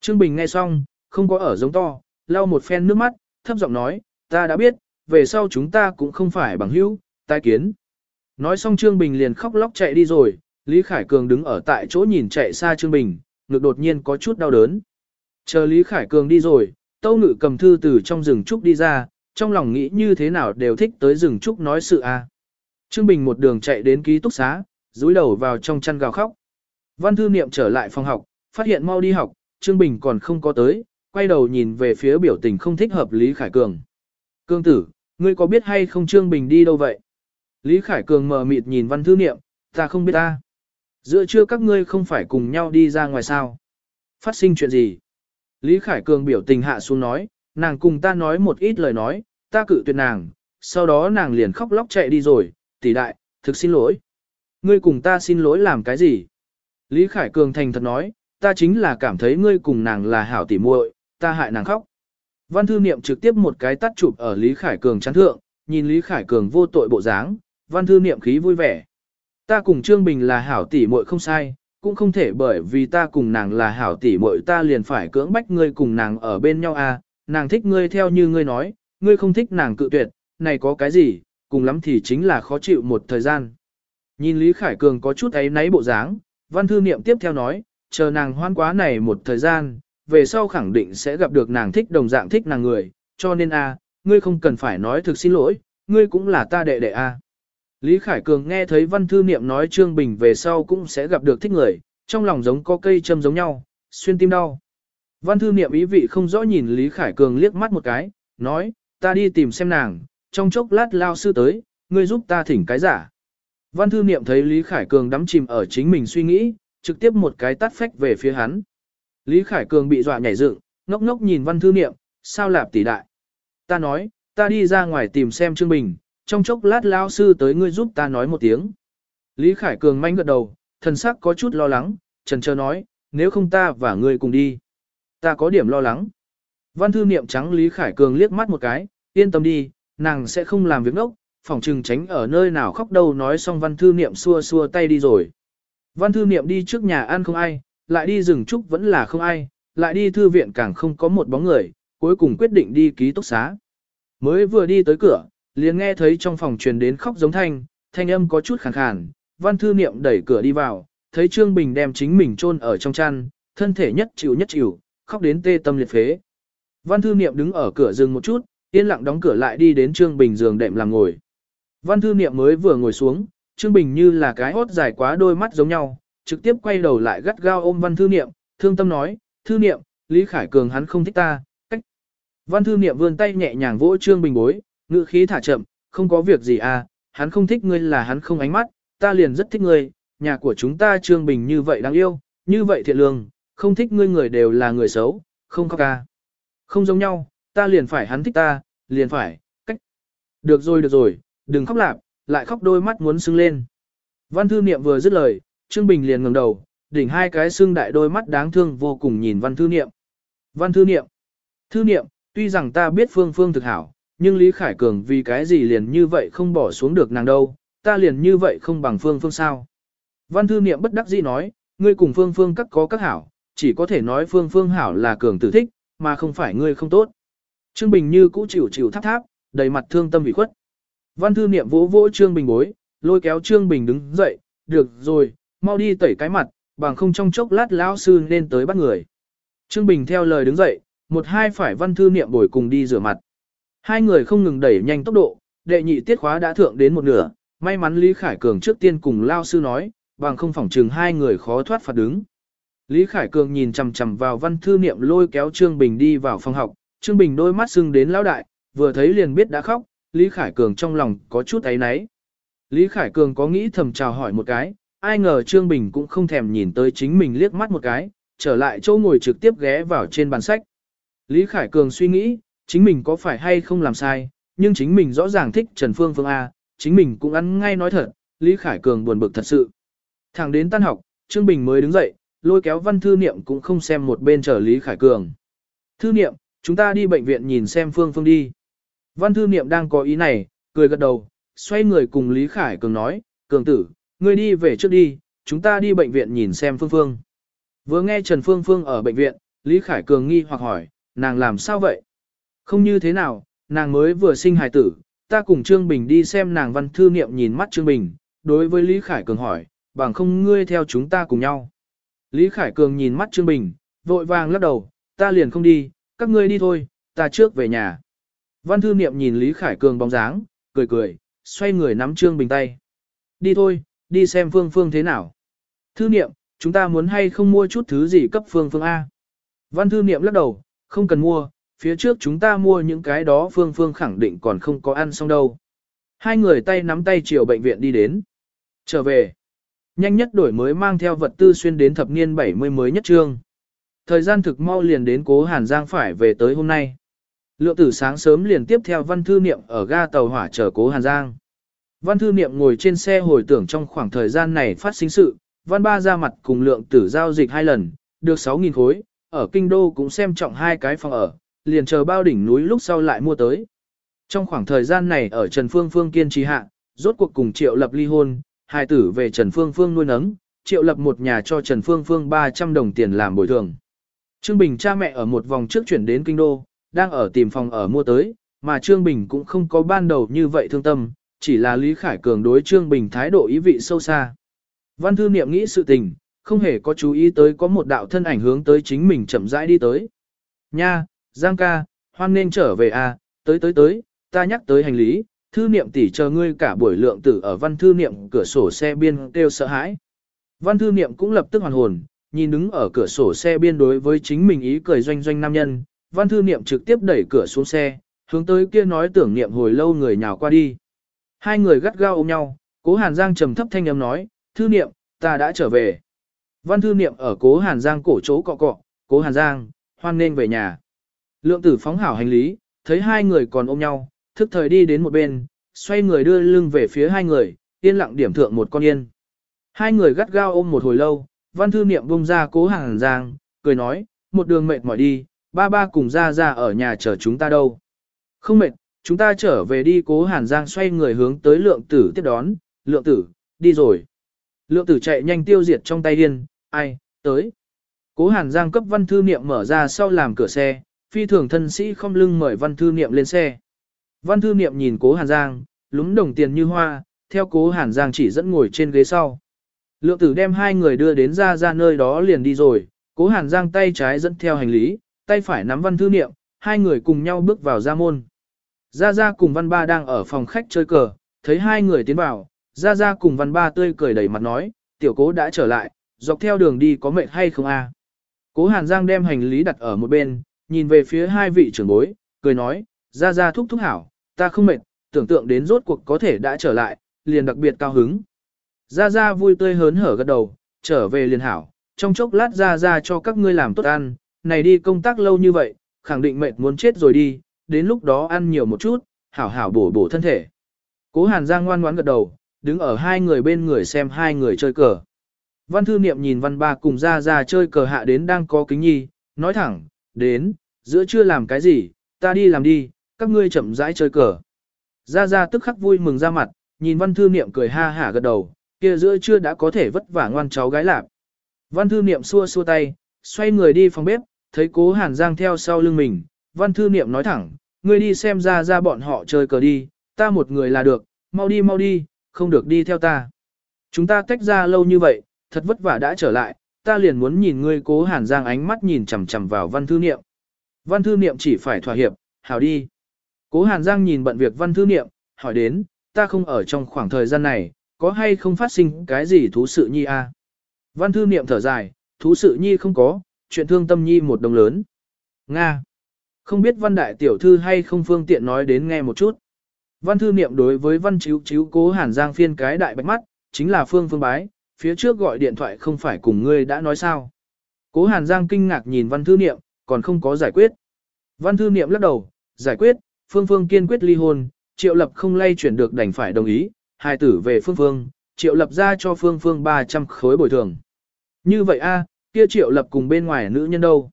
Trương Bình nghe xong, không có ở giống to, lau một phen nước mắt, thấp giọng nói, ta đã biết, về sau chúng ta cũng không phải bằng hữu, tai kiến. Nói xong Trương Bình liền khóc lóc chạy đi rồi, Lý Khải Cường đứng ở tại chỗ nhìn chạy xa Trương Bình, ngực đột nhiên có chút đau đớn. Chờ Lý Khải Cường đi rồi, Tâu Ngự cầm thư từ trong rừng trúc đi ra, trong lòng nghĩ như thế nào đều thích tới rừng trúc nói sự a. Trương Bình một đường chạy đến ký túc xá, dúi đầu vào trong chăn gào khóc. Văn thư niệm trở lại phòng học, phát hiện mau đi học, Trương Bình còn không có tới, quay đầu nhìn về phía biểu tình không thích hợp Lý Khải Cường. Cương tử, ngươi có biết hay không Trương Bình đi đâu vậy? Lý Khải Cường mờ mịt nhìn văn thư niệm, ta không biết ta. Giữa trưa các ngươi không phải cùng nhau đi ra ngoài sao? Phát sinh chuyện gì? Lý Khải Cường biểu tình hạ xuống nói, nàng cùng ta nói một ít lời nói, ta cự tuyệt nàng, sau đó nàng liền khóc lóc chạy đi rồi, tỷ đại, thực xin lỗi. Ngươi cùng ta xin lỗi làm cái gì? Lý Khải Cường thành thật nói, ta chính là cảm thấy ngươi cùng nàng là hảo tỉ muội, ta hại nàng khóc. Văn thư niệm trực tiếp một cái tắt chụp ở Lý Khải Cường chán thượng, nhìn Lý Khải Cường vô tội bộ dáng, văn thư niệm khí vui vẻ. Ta cùng Trương Bình là hảo tỷ muội không sai, cũng không thể bởi vì ta cùng nàng là hảo tỷ muội ta liền phải cưỡng bách ngươi cùng nàng ở bên nhau à, nàng thích ngươi theo như ngươi nói, ngươi không thích nàng cự tuyệt, này có cái gì, cùng lắm thì chính là khó chịu một thời gian. Nhìn Lý Khải Cường có chút ấy náy bộ dáng, văn thư niệm tiếp theo nói, chờ nàng hoan quá này một thời gian, về sau khẳng định sẽ gặp được nàng thích đồng dạng thích nàng người, cho nên a, ngươi không cần phải nói thực xin lỗi, ngươi cũng là ta đệ đệ a. Lý Khải Cường nghe thấy văn thư niệm nói Trương Bình về sau cũng sẽ gặp được thích người, trong lòng giống có cây châm giống nhau, xuyên tim đau. Văn thư niệm ý vị không rõ nhìn Lý Khải Cường liếc mắt một cái, nói, ta đi tìm xem nàng, trong chốc lát lao sư tới, ngươi giúp ta thỉnh cái giả. Văn thư niệm thấy Lý Khải Cường đắm chìm ở chính mình suy nghĩ, trực tiếp một cái tắt phách về phía hắn. Lý Khải Cường bị dọa nhảy dựng, ngốc ngốc nhìn văn thư niệm, sao lạp tỷ đại. Ta nói, ta đi ra ngoài tìm xem Trương Bình, trong chốc lát Lão sư tới ngươi giúp ta nói một tiếng. Lý Khải Cường manh gật đầu, thần sắc có chút lo lắng, trần trơ nói, nếu không ta và ngươi cùng đi. Ta có điểm lo lắng. Văn thư niệm trắng Lý Khải Cường liếc mắt một cái, yên tâm đi, nàng sẽ không làm việc ngốc, phòng trừng tránh ở nơi nào khóc đâu nói xong văn thư niệm xua xua tay đi rồi. Văn thư niệm đi trước nhà ăn không ai, lại đi rừng trúc vẫn là không ai, lại đi thư viện càng không có một bóng người, cuối cùng quyết định đi ký túc xá. Mới vừa đi tới cửa, liền nghe thấy trong phòng truyền đến khóc giống thanh, thanh âm có chút khàn khàn, văn thư niệm đẩy cửa đi vào, thấy Trương Bình đem chính mình chôn ở trong chăn, thân thể nhất chịu nhất chịu, khóc đến tê tâm liệt phế. Văn thư niệm đứng ở cửa dừng một chút, yên lặng đóng cửa lại đi đến Trương Bình giường đệm làm ngồi. Văn thư niệm mới vừa ngồi xuống, Trương Bình như là cái hốt dài quá đôi mắt giống nhau, trực tiếp quay đầu lại gắt gao ôm văn thư niệm, thương tâm nói, thư niệm, Lý Khải Cường hắn không thích ta, cách. Văn thư niệm vươn tay nhẹ nhàng vỗ Trương Bình bối, ngữ khí thả chậm, không có việc gì à, hắn không thích ngươi là hắn không ánh mắt, ta liền rất thích ngươi, nhà của chúng ta Trương Bình như vậy đáng yêu, như vậy thiện lương, không thích ngươi người đều là người xấu, không khóc ca. Không giống nhau, ta liền phải hắn thích ta, liền phải, cách. Được rồi được rồi, đừng khóc lạp, lại khóc đôi mắt muốn sưng lên. Văn thư niệm vừa dứt lời, Trương Bình liền ngẩng đầu, đỉnh hai cái xương đại đôi mắt đáng thương vô cùng nhìn văn thư niệm. Văn thư niệm, thư niệm, tuy rằng ta biết phương phương thực hảo, nhưng Lý Khải Cường vì cái gì liền như vậy không bỏ xuống được nàng đâu, ta liền như vậy không bằng phương phương sao. Văn thư niệm bất đắc dĩ nói, ngươi cùng phương phương các có các hảo, chỉ có thể nói phương phương hảo là cường tử thích, mà không phải ngươi không tốt. Trương Bình như cũ chịu chịu tháp tháp, đầy mặt thương tâm bị khuất. Văn thư niệm vỗ vỗ Trương Bình bối, lôi kéo Trương Bình đứng dậy, được rồi, mau đi tẩy cái mặt, bằng không trong chốc lát lão sư nên tới bắt người. Trương Bình theo lời đứng dậy, một hai phải văn thư niệm bồi cùng đi rửa mặt. Hai người không ngừng đẩy nhanh tốc độ, đệ nhị tiết khóa đã thượng đến một nửa, may mắn Lý Khải Cường trước tiên cùng lao sư nói, bằng không phỏng chừng hai người khó thoát phạt đứng. Lý Khải Cường nhìn chằm chằm vào văn thư niệm lôi kéo Trương Bình đi vào phòng học, Trương Bình đôi mắt sưng đến lão đại, vừa thấy liền biết đã khóc, Lý Khải Cường trong lòng có chút ấy náy. Lý Khải Cường có nghĩ thầm chào hỏi một cái, ai ngờ Trương Bình cũng không thèm nhìn tới chính mình liếc mắt một cái, trở lại chỗ ngồi trực tiếp ghé vào trên bàn sách. Lý Khải Cường suy nghĩ, chính mình có phải hay không làm sai, nhưng chính mình rõ ràng thích Trần Phương Phương A, chính mình cũng ăn ngay nói thật, Lý Khải Cường buồn bực thật sự. Thẳng đến tan học, Trương Bình mới đứng dậy, lôi kéo văn thư niệm cũng không xem một bên trở Lý Khải Cường. Thư niệm, chúng ta đi bệnh viện nhìn xem Phương Phương đi. Văn thư niệm đang có ý này, cười gật đầu, xoay người cùng Lý Khải Cường nói, Cường tử, ngươi đi về trước đi, chúng ta đi bệnh viện nhìn xem Phương Phương. Vừa nghe Trần Phương Phương ở bệnh viện, Lý Khải Cường nghi hoặc hỏi, nàng làm sao vậy? Không như thế nào, nàng mới vừa sinh hài tử, ta cùng Trương Bình đi xem nàng văn thư niệm nhìn mắt Trương Bình, đối với Lý Khải Cường hỏi, bằng không ngươi theo chúng ta cùng nhau. Lý Khải Cường nhìn mắt Trương Bình, vội vàng lắc đầu, ta liền không đi, các ngươi đi thôi, ta trước về nhà. Văn thư niệm nhìn Lý Khải Cường bóng dáng, cười cười, xoay người nắm Trương Bình tay. Đi thôi, đi xem Phương Phương thế nào. Thư niệm, chúng ta muốn hay không mua chút thứ gì cấp Phương Phương A. Văn thư niệm lắc đầu, không cần mua, phía trước chúng ta mua những cái đó Phương Phương khẳng định còn không có ăn xong đâu. Hai người tay nắm tay chiều bệnh viện đi đến. Trở về. Nhanh nhất đổi mới mang theo vật tư xuyên đến thập niên 70 mới nhất trương. Thời gian thực mau liền đến cố Hàn Giang phải về tới hôm nay. Lượng tử sáng sớm liền tiếp theo văn thư niệm ở ga tàu hỏa chờ cố Hàn Giang. Văn thư niệm ngồi trên xe hồi tưởng trong khoảng thời gian này phát sinh sự, văn ba ra mặt cùng lượng tử giao dịch hai lần, được 6.000 khối, ở kinh đô cũng xem trọng hai cái phòng ở, liền chờ bao đỉnh núi lúc sau lại mua tới. Trong khoảng thời gian này ở Trần Phương Phương kiên trì hạ, rốt cuộc cùng Triệu Lập ly hôn, hai tử về Trần Phương Phương nuôi nấng, Triệu Lập một nhà cho Trần Phương Phương 300 đồng tiền làm bồi thường. Trương Bình cha mẹ ở một vòng trước chuyển đến kinh đô, đang ở tìm phòng ở mua tới, mà Trương Bình cũng không có ban đầu như vậy thương tâm, chỉ là Lý Khải Cường đối Trương Bình thái độ ý vị sâu xa. Văn thư niệm nghĩ sự tình, không hề có chú ý tới có một đạo thân ảnh hướng tới chính mình chậm rãi đi tới. Nha, Giang ca, hoan nên trở về à, tới tới tới, ta nhắc tới hành lý, thư niệm tỷ chờ ngươi cả buổi lượng tử ở văn thư niệm cửa sổ xe biên kêu sợ hãi. Văn thư niệm cũng lập tức hoàn hồn, nhìn đứng ở cửa sổ xe biên đối với chính mình ý cười doanh doanh nam nhân, văn thư niệm trực tiếp đẩy cửa xuống xe, hướng tới kia nói tưởng niệm hồi lâu người nhào qua đi. Hai người gắt gao ôm nhau, cố Hàn Giang trầm thấp thanh âm nói, thư niệm, ta đã trở về. Văn thư niệm ở cố Hàn Giang cổ chỗ cọ cọ, cố Hàn Giang, hoan nên về nhà. Lượng tử phóng hảo hành lý, thấy hai người còn ôm nhau, thức thời đi đến một bên, xoay người đưa lưng về phía hai người, yên lặng điểm thượng một con yên. Hai người gắt gao ôm một hồi lâu, văn thư niệm bông ra cố Hàn giang, cười nói, một đường mệt mỏi đi, ba ba cùng ra ra ở nhà chờ chúng ta đâu. Không mệt, chúng ta trở về đi cố hàn giang xoay người hướng tới lượng tử tiếp đón, lượng tử, đi rồi. Lượng tử chạy nhanh tiêu diệt trong tay điên, ai, tới. Cố hàn giang cấp văn thư niệm mở ra sau làm cửa xe, phi thường thân sĩ không lưng mời văn thư niệm lên xe. Văn thư niệm nhìn cố hàn giang, lúng đồng tiền như hoa, theo cố hàn giang chỉ dẫn ngồi trên ghế sau. Lượng tử đem hai người đưa đến ra ra nơi đó liền đi rồi, cố hàn giang tay trái dẫn theo hành lý, tay phải nắm văn thư niệm, hai người cùng nhau bước vào ra môn. Gia Gia cùng văn ba đang ở phòng khách chơi cờ, thấy hai người tiến vào, Gia Gia cùng văn ba tươi cười đầy mặt nói, tiểu cố đã trở lại, dọc theo đường đi có mệt hay không a? Cố Hàn Giang đem hành lý đặt ở một bên, nhìn về phía hai vị trưởng bối, cười nói, Gia Gia thúc thúc hảo, ta không mệt, tưởng tượng đến rốt cuộc có thể đã trở lại, liền đặc biệt cao hứng. Gia Gia vui tươi hớn hở gật đầu, trở về liền hảo, trong chốc lát Gia Gia cho các ngươi làm tốt ăn, này đi công tác lâu như vậy, khẳng định mệt muốn chết rồi đi, đến lúc đó ăn nhiều một chút, hảo hảo bổ bổ thân thể. Cố Hàn Giang ngoan ngoãn gật đầu, đứng ở hai người bên người xem hai người chơi cờ. Văn thư niệm nhìn văn ba cùng ra ra chơi cờ hạ đến đang có kính nhi, nói thẳng, đến, giữa chưa làm cái gì, ta đi làm đi, các ngươi chậm rãi chơi cờ. Ra ra tức khắc vui mừng ra mặt, nhìn văn thư niệm cười ha hả gật đầu, kia giữa chưa đã có thể vất vả ngoan cháu gái lạp. Văn thư niệm xua xua tay, xoay người đi phòng bếp, thấy cố hàn giang theo sau lưng mình, văn thư niệm nói thẳng, ngươi đi xem ra ra bọn họ chơi cờ đi, ta một người là được, mau đi mau đi, không được đi theo ta. Chúng ta tách ra lâu như vậy, thật vất vả đã trở lại, ta liền muốn nhìn ngươi cố hàn giang ánh mắt nhìn chằm chằm vào văn thư niệm. Văn thư niệm chỉ phải thỏa hiệp, hảo đi. Cố hàn giang nhìn bận việc văn thư niệm, hỏi đến, ta không ở trong khoảng thời gian này, có hay không phát sinh cái gì thú sự nhi a? À? Văn thư niệm thở dài, thú sự nhi không có, chuyện thương tâm nhi một đồng lớn. Nga. Không biết văn đại tiểu thư hay không phương tiện nói đến nghe một chút. Văn thư niệm đối với văn chiếu chiếu cố hàn giang phiên cái đại bạch mắt, chính là phương phương bái, phía trước gọi điện thoại không phải cùng ngươi đã nói sao. Cố hàn giang kinh ngạc nhìn văn thư niệm, còn không có giải quyết. Văn thư niệm lắc đầu, giải quyết, phương phương kiên quyết ly hôn, triệu lập không lay chuyển được đành phải đồng ý, hài tử về phương phương, triệu lập ra cho phương phương 300 khối bồi thường. Như vậy a, kia triệu lập cùng bên ngoài nữ nhân đâu.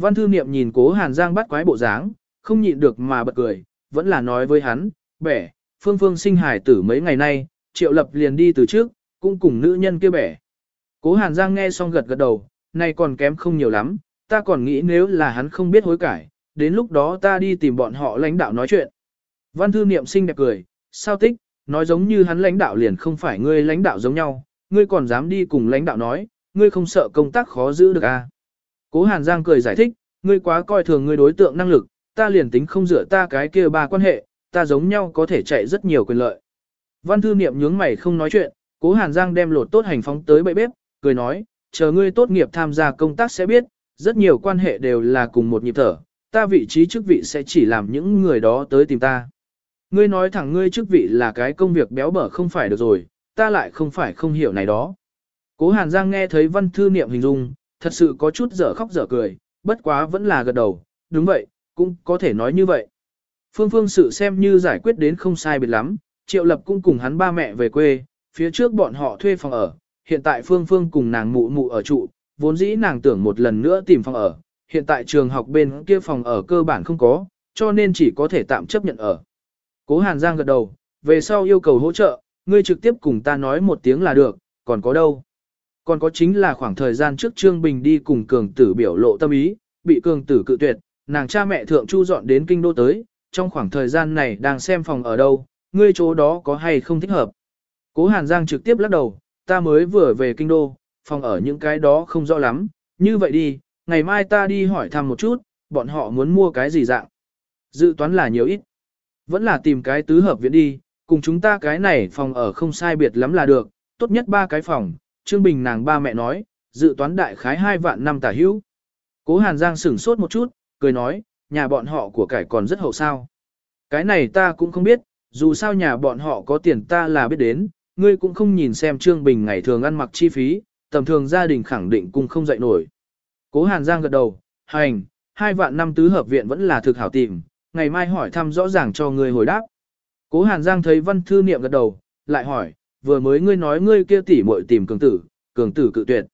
Văn thư niệm nhìn cố hàn giang bắt quái bộ dáng, không nhịn được mà bật cười, vẫn là nói với hắn, bẻ, phương phương sinh hải tử mấy ngày nay, triệu lập liền đi từ trước, cũng cùng nữ nhân kia bẻ. Cố hàn giang nghe xong gật gật đầu, này còn kém không nhiều lắm, ta còn nghĩ nếu là hắn không biết hối cải, đến lúc đó ta đi tìm bọn họ lãnh đạo nói chuyện. Văn thư niệm xinh đẹp cười, sao tích, nói giống như hắn lãnh đạo liền không phải ngươi lãnh đạo giống nhau, ngươi còn dám đi cùng lãnh đạo nói, ngươi không sợ công tác khó giữ được à. Cố Hàn Giang cười giải thích, ngươi quá coi thường ngươi đối tượng năng lực, ta liền tính không dựa ta cái kia ba quan hệ, ta giống nhau có thể chạy rất nhiều quyền lợi. Văn thư niệm nhướng mày không nói chuyện, Cố Hàn Giang đem lột tốt hành phóng tới bậy bếp, cười nói, chờ ngươi tốt nghiệp tham gia công tác sẽ biết, rất nhiều quan hệ đều là cùng một nhịp thở, ta vị trí chức vị sẽ chỉ làm những người đó tới tìm ta. Ngươi nói thẳng ngươi chức vị là cái công việc béo bở không phải được rồi, ta lại không phải không hiểu này đó. Cố Hàn Giang nghe thấy văn thư niệm hình dung, thật sự có chút dở khóc dở cười, bất quá vẫn là gật đầu, đúng vậy, cũng có thể nói như vậy. Phương Phương sự xem như giải quyết đến không sai biệt lắm, Triệu Lập cũng cùng hắn ba mẹ về quê, phía trước bọn họ thuê phòng ở, hiện tại Phương Phương cùng nàng mụ mụ ở trụ, vốn dĩ nàng tưởng một lần nữa tìm phòng ở, hiện tại trường học bên kia phòng ở cơ bản không có, cho nên chỉ có thể tạm chấp nhận ở. Cố Hàn Giang gật đầu, về sau yêu cầu hỗ trợ, ngươi trực tiếp cùng ta nói một tiếng là được, còn có đâu. Còn có chính là khoảng thời gian trước Trương Bình đi cùng cường tử biểu lộ tâm ý, bị cường tử cự tuyệt, nàng cha mẹ thượng chu dọn đến kinh đô tới, trong khoảng thời gian này đang xem phòng ở đâu, ngươi chỗ đó có hay không thích hợp. Cố Hàn Giang trực tiếp lắc đầu, ta mới vừa về kinh đô, phòng ở những cái đó không rõ lắm, như vậy đi, ngày mai ta đi hỏi thăm một chút, bọn họ muốn mua cái gì dạng. Dự toán là nhiều ít. Vẫn là tìm cái tứ hợp viện đi, cùng chúng ta cái này phòng ở không sai biệt lắm là được, tốt nhất ba cái phòng, Trương Bình nàng ba mẹ nói, dự toán đại khái 2 vạn năm tả hữu. Cố Hàn Giang sửng sốt một chút, cười nói, nhà bọn họ của cải còn rất hậu sao. Cái này ta cũng không biết, dù sao nhà bọn họ có tiền ta là biết đến, ngươi cũng không nhìn xem Trương Bình ngày thường ăn mặc chi phí, tầm thường gia đình khẳng định cũng không dậy nổi. Cố Hàn Giang gật đầu, hành, hai vạn năm tứ hợp viện vẫn là thực hảo tìm, ngày mai hỏi thăm rõ ràng cho ngươi hồi đáp. Cố Hàn Giang thấy văn thư niệm gật đầu, lại hỏi, vừa mới ngươi nói ngươi kia tỷ muội tìm cường tử, cường tử cự tuyệt.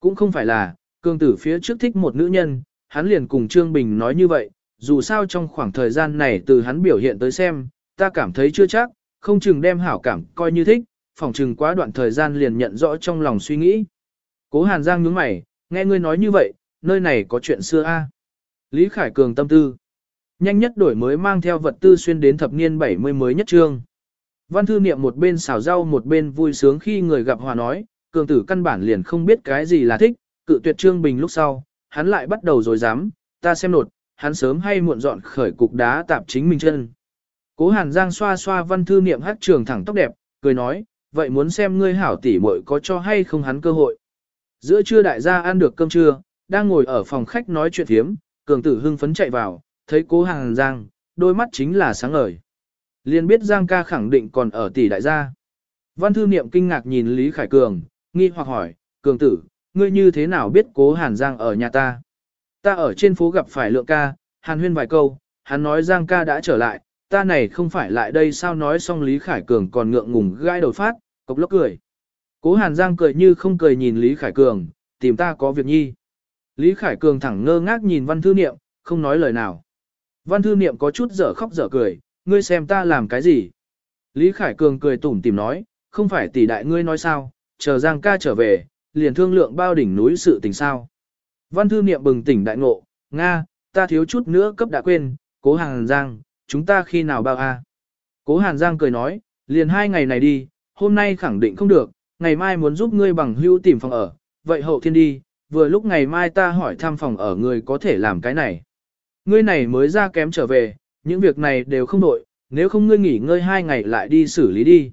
Cũng không phải là, cường tử phía trước thích một nữ nhân, hắn liền cùng Trương Bình nói như vậy, dù sao trong khoảng thời gian này từ hắn biểu hiện tới xem, ta cảm thấy chưa chắc, không chừng đem hảo cảm coi như thích, phỏng chừng quá đoạn thời gian liền nhận rõ trong lòng suy nghĩ. Cố Hàn Giang nhướng mày, nghe ngươi nói như vậy, nơi này có chuyện xưa a. Lý Khải Cường tâm tư. Nhanh nhất đổi mới mang theo vật tư xuyên đến thập niên 70 mới nhất trương. Văn thư niệm một bên xào rau một bên vui sướng khi người gặp hòa nói, cường tử căn bản liền không biết cái gì là thích, cự tuyệt trương bình lúc sau, hắn lại bắt đầu rồi dám, ta xem nột, hắn sớm hay muộn dọn khởi cục đá tạp chính mình chân. Cố Hàn Giang xoa xoa văn thư niệm hát trường thẳng tóc đẹp, cười nói, vậy muốn xem ngươi hảo tỷ muội có cho hay không hắn cơ hội. Giữa trưa đại gia ăn được cơm trưa, đang ngồi ở phòng khách nói chuyện thiếm, cường tử hưng phấn chạy vào, thấy cố Hàn Giang, đôi mắt chính là sáng ngời. Liền biết Giang ca khẳng định còn ở tỷ đại gia. Văn thư niệm kinh ngạc nhìn Lý Khải Cường, nghi hoặc hỏi, cường tử, ngươi như thế nào biết cố Hàn Giang ở nhà ta? Ta ở trên phố gặp phải lượng ca, hàn huyên vài câu, hắn nói Giang ca đã trở lại, ta này không phải lại đây sao nói xong Lý Khải Cường còn ngượng ngùng gai đầu phát, cộc lốc cười. Cố Hàn Giang cười như không cười nhìn Lý Khải Cường, tìm ta có việc nhi. Lý Khải Cường thẳng ngơ ngác nhìn văn thư niệm, không nói lời nào. Văn thư niệm có chút dở khóc dở cười, ngươi xem ta làm cái gì? Lý Khải Cường cười tủm tìm nói, không phải tỷ đại ngươi nói sao, chờ Giang ca trở về, liền thương lượng bao đỉnh núi sự tình sao. Văn thư niệm bừng tỉnh đại ngộ, Nga, ta thiếu chút nữa cấp đã quên, cố Hàn Giang, chúng ta khi nào bao a? Cố Hàn Giang cười nói, liền hai ngày này đi, hôm nay khẳng định không được, ngày mai muốn giúp ngươi bằng hưu tìm phòng ở, vậy hậu thiên đi, vừa lúc ngày mai ta hỏi thăm phòng ở người có thể làm cái này. Ngươi này mới ra kém trở về, những việc này đều không đổi, nếu không ngươi nghỉ ngơi hai ngày lại đi xử lý đi.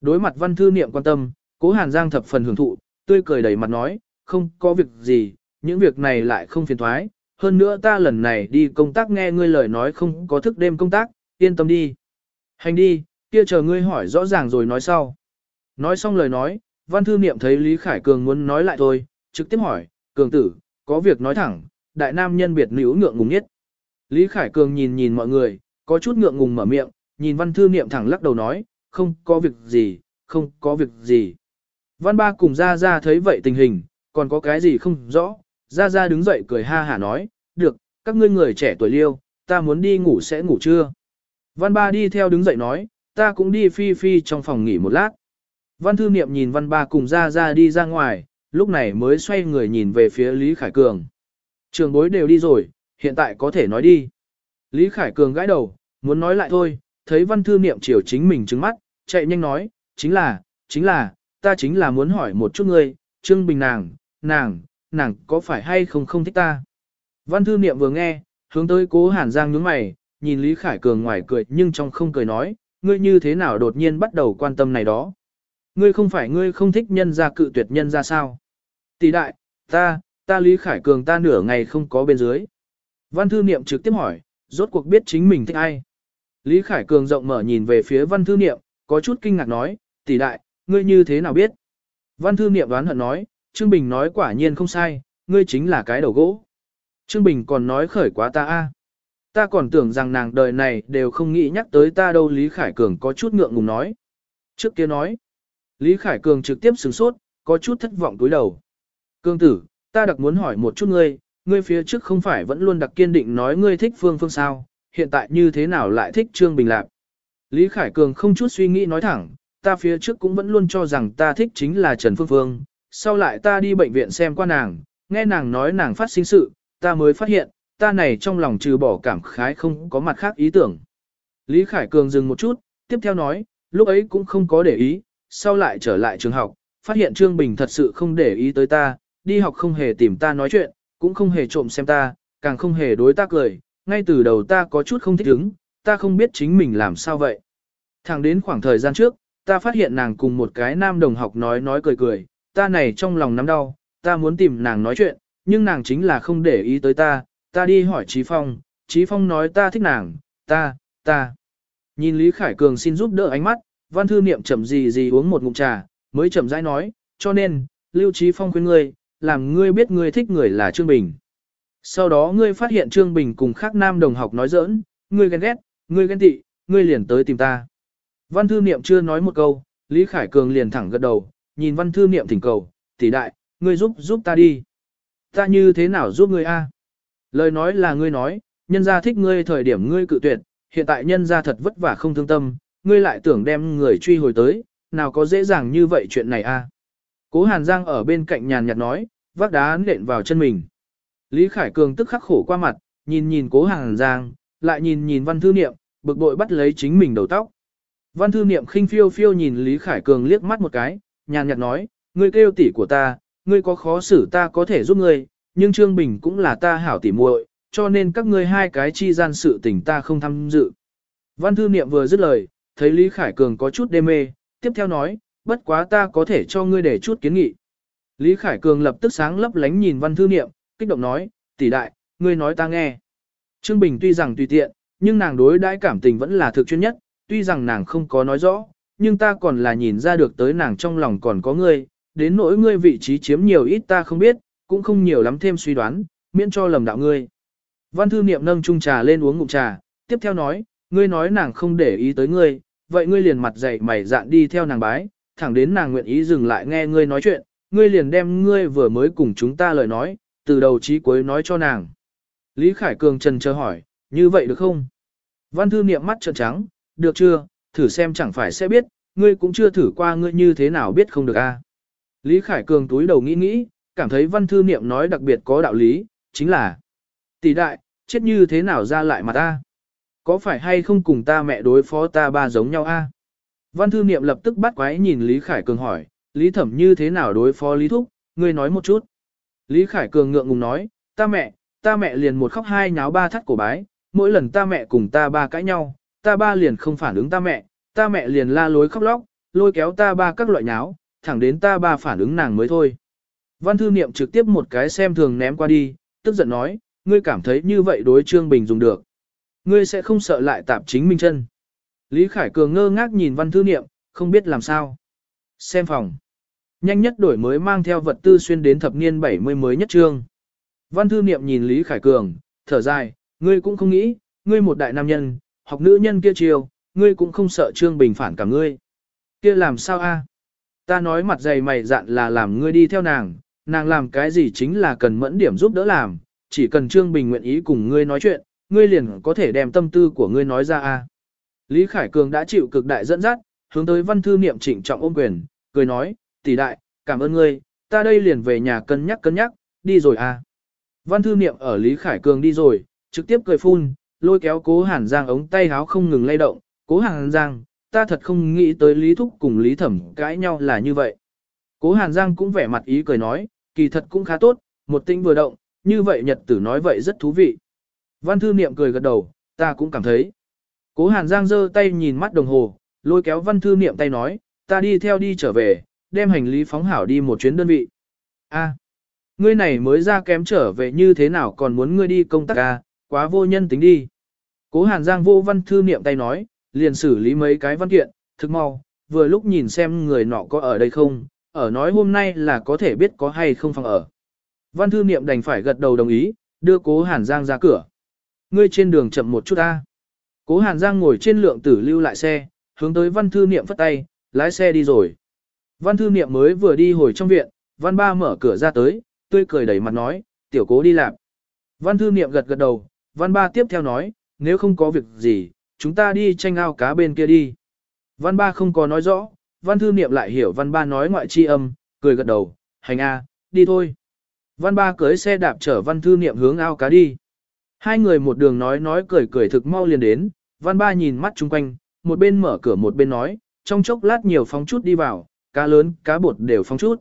Đối mặt văn thư niệm quan tâm, cố Hàn Giang thập phần hưởng thụ, tươi cười đầy mặt nói, không có việc gì, những việc này lại không phiền thoái, hơn nữa ta lần này đi công tác nghe ngươi lời nói không có thức đêm công tác, yên tâm đi. Hành đi, kia chờ ngươi hỏi rõ ràng rồi nói sau. Nói xong lời nói, văn thư niệm thấy Lý Khải Cường muốn nói lại thôi, trực tiếp hỏi, Cường tử, có việc nói thẳng, đại nam nhân biệt nữ ngượng ngùng nhất. Lý Khải Cường nhìn nhìn mọi người, có chút ngượng ngùng mở miệng, nhìn văn thư niệm thẳng lắc đầu nói, không có việc gì, không có việc gì. Văn ba cùng ra ra thấy vậy tình hình, còn có cái gì không rõ, ra ra đứng dậy cười ha hả nói, được, các ngươi người trẻ tuổi liêu, ta muốn đi ngủ sẽ ngủ trưa. Văn ba đi theo đứng dậy nói, ta cũng đi phi phi trong phòng nghỉ một lát. Văn thư niệm nhìn văn ba cùng ra ra đi ra ngoài, lúc này mới xoay người nhìn về phía Lý Khải Cường. Trường bối đều đi rồi, hiện tại có thể nói đi. Lý Khải Cường gãi đầu, muốn nói lại thôi, thấy văn thư niệm chiều chính mình trứng mắt, chạy nhanh nói, chính là, chính là, ta chính là muốn hỏi một chút ngươi, Trương Bình nàng, nàng, nàng có phải hay không không thích ta. Văn thư niệm vừa nghe, hướng tới cố Hàn Giang nhướng mày, nhìn Lý Khải Cường ngoài cười nhưng trong không cười nói, ngươi như thế nào đột nhiên bắt đầu quan tâm này đó. Ngươi không phải ngươi không thích nhân gia cự tuyệt nhân ra sao. Tỷ đại, ta, ta Lý Khải Cường ta nửa ngày không có bên dưới. Văn thư niệm trực tiếp hỏi, rốt cuộc biết chính mình thích ai. Lý Khải Cường rộng mở nhìn về phía văn thư niệm, có chút kinh ngạc nói, tỷ đại, ngươi như thế nào biết? Văn thư niệm đoán hận nói, Trương Bình nói quả nhiên không sai, ngươi chính là cái đầu gỗ. Trương Bình còn nói khởi quá ta a. Ta còn tưởng rằng nàng đời này đều không nghĩ nhắc tới ta đâu Lý Khải Cường có chút ngượng ngùng nói. Trước kia nói, Lý Khải Cường trực tiếp sửng sốt, có chút thất vọng túi đầu. Cương tử, ta đặc muốn hỏi một chút ngươi, ngươi phía trước không phải vẫn luôn đặc kiên định nói ngươi thích Phương Phương sao, hiện tại như thế nào lại thích Trương Bình Lạp? Lý Khải Cường không chút suy nghĩ nói thẳng, ta phía trước cũng vẫn luôn cho rằng ta thích chính là Trần Phương Phương, sau lại ta đi bệnh viện xem qua nàng, nghe nàng nói nàng phát sinh sự, ta mới phát hiện, ta này trong lòng trừ bỏ cảm khái không có mặt khác ý tưởng. Lý Khải Cường dừng một chút, tiếp theo nói, lúc ấy cũng không có để ý, sau lại trở lại trường học, phát hiện Trương Bình thật sự không để ý tới ta, đi học không hề tìm ta nói chuyện, cũng không hề trộm xem ta, càng không hề đối ta cười, ngay từ đầu ta có chút không thích ứng, ta không biết chính mình làm sao vậy. Thẳng đến khoảng thời gian trước, ta phát hiện nàng cùng một cái nam đồng học nói nói cười cười, ta này trong lòng nắm đau, ta muốn tìm nàng nói chuyện, nhưng nàng chính là không để ý tới ta, ta đi hỏi Trí Phong, Trí Phong nói ta thích nàng, ta, ta. Nhìn Lý Khải Cường xin giúp đỡ ánh mắt, văn thư niệm chậm gì gì uống một ngụm trà, mới chậm rãi nói, cho nên, Lưu Trí Phong khuyên ngươi, làm ngươi biết ngươi thích người là Trương Bình. Sau đó ngươi phát hiện Trương Bình cùng khác nam đồng học nói giỡn, ngươi ghen ghét, ngươi ghen tị, ngươi liền tới tìm ta. Văn thư niệm chưa nói một câu, Lý Khải Cường liền thẳng gật đầu, nhìn văn thư niệm thỉnh cầu, tỷ đại, ngươi giúp giúp ta đi. Ta như thế nào giúp ngươi a? Lời nói là ngươi nói, nhân gia thích ngươi thời điểm ngươi cự tuyệt, hiện tại nhân gia thật vất vả không thương tâm, ngươi lại tưởng đem người truy hồi tới, nào có dễ dàng như vậy chuyện này a? Cố Hàn Giang ở bên cạnh nhàn nhạt nói, vác đá nện vào chân mình. Lý Khải Cường tức khắc khổ qua mặt, nhìn nhìn Cố Hàn Giang, lại nhìn nhìn Văn Thư Niệm, bực bội bắt lấy chính mình đầu tóc. Văn Thư Niệm khinh phiêu phiêu nhìn Lý Khải Cường liếc mắt một cái, nhàn nhạt nói, ngươi kêu tỷ của ta, ngươi có khó xử ta có thể giúp ngươi, nhưng Trương Bình cũng là ta hảo tỷ muội, cho nên các ngươi hai cái chi gian sự tình ta không tham dự. Văn Thư Niệm vừa dứt lời, thấy Lý Khải Cường có chút đê mê, tiếp theo nói, bất quá ta có thể cho ngươi để chút kiến nghị. Lý Khải Cường lập tức sáng lấp lánh nhìn Văn Thư Niệm, kích động nói, tỷ đại, ngươi nói ta nghe. Trương Bình tuy rằng tùy tiện, nhưng nàng đối đãi cảm tình vẫn là thực chuyên nhất, tuy rằng nàng không có nói rõ, nhưng ta còn là nhìn ra được tới nàng trong lòng còn có ngươi, đến nỗi ngươi vị trí chiếm nhiều ít ta không biết, cũng không nhiều lắm thêm suy đoán, miễn cho lầm đạo ngươi. Văn thư niệm nâng chung trà lên uống ngụm trà, tiếp theo nói, ngươi nói nàng không để ý tới ngươi, vậy ngươi liền mặt dậy mày dạn đi theo nàng bái, thẳng đến nàng nguyện ý dừng lại nghe ngươi nói chuyện, ngươi liền đem ngươi vừa mới cùng chúng ta lời nói, từ đầu chí cuối nói cho nàng. Lý Khải Cường trần chờ hỏi, như vậy được không? Văn thư niệm mắt trợn trắng, được chưa, thử xem chẳng phải sẽ biết, ngươi cũng chưa thử qua ngươi như thế nào biết không được a. Lý Khải Cường túi đầu nghĩ nghĩ, cảm thấy văn thư niệm nói đặc biệt có đạo lý, chính là tỷ đại, chết như thế nào ra lại mà ta? Có phải hay không cùng ta mẹ đối phó ta ba giống nhau a? Văn thư niệm lập tức bắt quái nhìn Lý Khải Cường hỏi, Lý Thẩm như thế nào đối phó Lý Thúc, ngươi nói một chút. Lý Khải Cường ngượng ngùng nói, ta mẹ, ta mẹ liền một khóc hai nháo ba thắt cổ bái, mỗi lần ta mẹ cùng ta ba cãi nhau, ta ba liền không phản ứng ta mẹ, ta mẹ liền la lối khóc lóc, lôi kéo ta ba các loại nháo, thẳng đến ta ba phản ứng nàng mới thôi. Văn thư niệm trực tiếp một cái xem thường ném qua đi, tức giận nói, ngươi cảm thấy như vậy đối Trương Bình dùng được. Ngươi sẽ không sợ lại tạp chính minh chân. Lý Khải Cường ngơ ngác nhìn văn thư niệm, không biết làm sao. Xem phòng. Nhanh nhất đổi mới mang theo vật tư xuyên đến thập niên 70 mới nhất trương. Văn thư niệm nhìn Lý Khải Cường, thở dài, ngươi cũng không nghĩ, ngươi một đại nam nhân, học nữ nhân kia chiều, ngươi cũng không sợ Trương Bình phản cả ngươi. Kia làm sao a? Ta nói mặt dày mày dạn là làm ngươi đi theo nàng, nàng làm cái gì chính là cần mẫn điểm giúp đỡ làm, chỉ cần Trương Bình nguyện ý cùng ngươi nói chuyện, ngươi liền có thể đem tâm tư của ngươi nói ra a. Lý Khải Cường đã chịu cực đại dẫn dắt, hướng tới văn thư niệm trịnh trọng ôm quyền, cười nói, tỷ đại, cảm ơn ngươi, ta đây liền về nhà cân nhắc cân nhắc, đi rồi à?" Văn thư niệm ở Lý Khải Cường đi rồi, trực tiếp cười phun, lôi kéo cố hàn giang ống tay háo không ngừng lay động, cố hàn giang, ta thật không nghĩ tới Lý Thúc cùng Lý Thẩm cãi nhau là như vậy. Cố hàn giang cũng vẻ mặt ý cười nói, kỳ thật cũng khá tốt, một tinh vừa động, như vậy nhật tử nói vậy rất thú vị. Văn thư niệm cười gật đầu, ta cũng cảm thấy. Cố hàn giang giơ tay nhìn mắt đồng hồ, lôi kéo văn thư niệm tay nói, ta đi theo đi trở về, đem hành lý phóng hảo đi một chuyến đơn vị. A, ngươi này mới ra kém trở về như thế nào còn muốn ngươi đi công tác à, quá vô nhân tính đi. Cố Hàn Giang vô văn thư niệm tay nói, liền xử lý mấy cái văn kiện, thực mau, vừa lúc nhìn xem người nọ có ở đây không, ở nói hôm nay là có thể biết có hay không phòng ở. Văn thư niệm đành phải gật đầu đồng ý, đưa cố Hàn Giang ra cửa. Ngươi trên đường chậm một chút ta. Cố Hàn Giang ngồi trên lượng tử lưu lại xe, hướng tới văn thư niệm phất tay, lái xe đi rồi. Văn thư niệm mới vừa đi hồi trong viện, văn ba mở cửa ra tới, tươi cười đẩy mặt nói, tiểu cố đi làm. Văn thư niệm gật gật đầu, văn ba tiếp theo nói, nếu không có việc gì, chúng ta đi tranh ao cá bên kia đi. Văn ba không có nói rõ, văn thư niệm lại hiểu văn ba nói ngoại chi âm, cười gật đầu, hành a, đi thôi. Văn ba cưới xe đạp chở văn thư niệm hướng ao cá đi. Hai người một đường nói nói cười cười thực mau liền đến, văn ba nhìn mắt chung quanh, một bên mở cửa một bên nói, trong chốc lát nhiều phóng chút đi vào, cá lớn, cá bột đều phóng chút.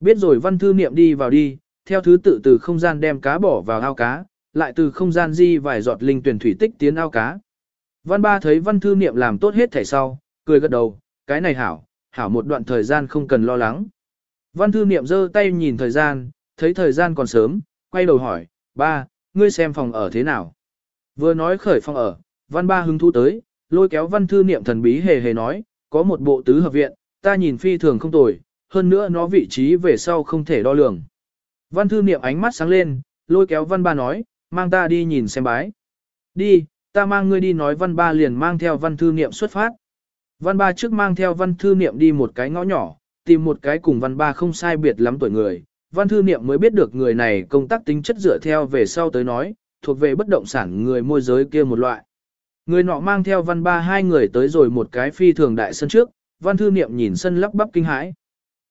Biết rồi văn thư niệm đi vào đi, theo thứ tự từ không gian đem cá bỏ vào ao cá, lại từ không gian di vài giọt linh tuyển thủy tích tiến ao cá. Văn ba thấy văn thư niệm làm tốt hết thảy sau, cười gật đầu, cái này hảo, hảo một đoạn thời gian không cần lo lắng. Văn thư niệm giơ tay nhìn thời gian, thấy thời gian còn sớm, quay đầu hỏi, ba, ngươi xem phòng ở thế nào? Vừa nói khởi phòng ở, văn ba hứng thú tới, lôi kéo văn thư niệm thần bí hề hề nói, có một bộ tứ hợp viện, ta nhìn phi thường không tồi, hơn nữa nó vị trí về sau không thể đo lường. Văn thư niệm ánh mắt sáng lên, lôi kéo văn ba nói, mang ta đi nhìn xem bái. Đi, ta mang ngươi đi nói văn ba liền mang theo văn thư niệm xuất phát. Văn ba trước mang theo văn thư niệm đi một cái ngõ nhỏ, tìm một cái cùng văn ba không sai biệt lắm tuổi người. Văn thư niệm mới biết được người này công tác tính chất dựa theo về sau tới nói, thuộc về bất động sản người môi giới kia một loại. Người nọ mang theo văn ba hai người tới rồi một cái phi thường đại sân trước, văn thư niệm nhìn sân lắp bắp kinh hãi.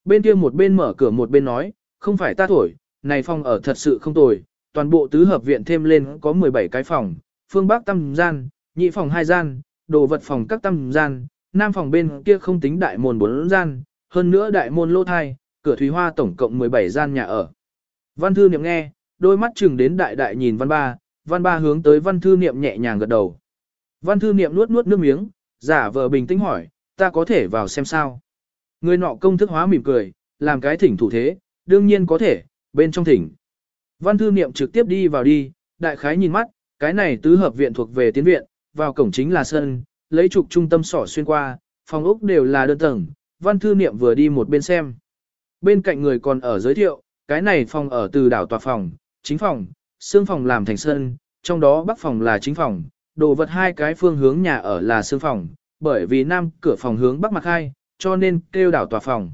Bên kia một bên mở cửa một bên nói, không phải ta thổi, này phòng ở thật sự không tồi, toàn bộ tứ hợp viện thêm lên có 17 cái phòng, phương bắc tam gian, nhị phòng hai gian, đồ vật phòng các tam gian, nam phòng bên kia không tính đại môn bốn gian, hơn nữa đại môn lô thai, cửa Thúy hoa tổng cộng 17 gian nhà ở. Văn thư niệm nghe, đôi mắt chừng đến đại đại nhìn văn ba, văn ba hướng tới văn thư niệm nhẹ nhàng gật đầu. Văn thư niệm nuốt nuốt nước miếng, giả vờ bình tĩnh hỏi, ta có thể vào xem sao. Người nọ công thức hóa mỉm cười, làm cái thỉnh thủ thế, đương nhiên có thể, bên trong thỉnh. Văn thư niệm trực tiếp đi vào đi, đại khái nhìn mắt, cái này tứ hợp viện thuộc về tiến viện, vào cổng chính là sân, lấy trục trung tâm sỏ xuyên qua, phòng ốc đều là đơn tầng, văn thư niệm vừa đi một bên xem. Bên cạnh người còn ở giới thiệu, cái này phòng ở từ đảo tòa phòng, chính phòng, xương phòng làm thành sân, trong đó bắc phòng là chính phòng, đồ vật hai cái phương hướng nhà ở là xương phòng, bởi vì nam cửa phòng hướng bắc mặt hai, cho nên kêu đảo tòa phòng.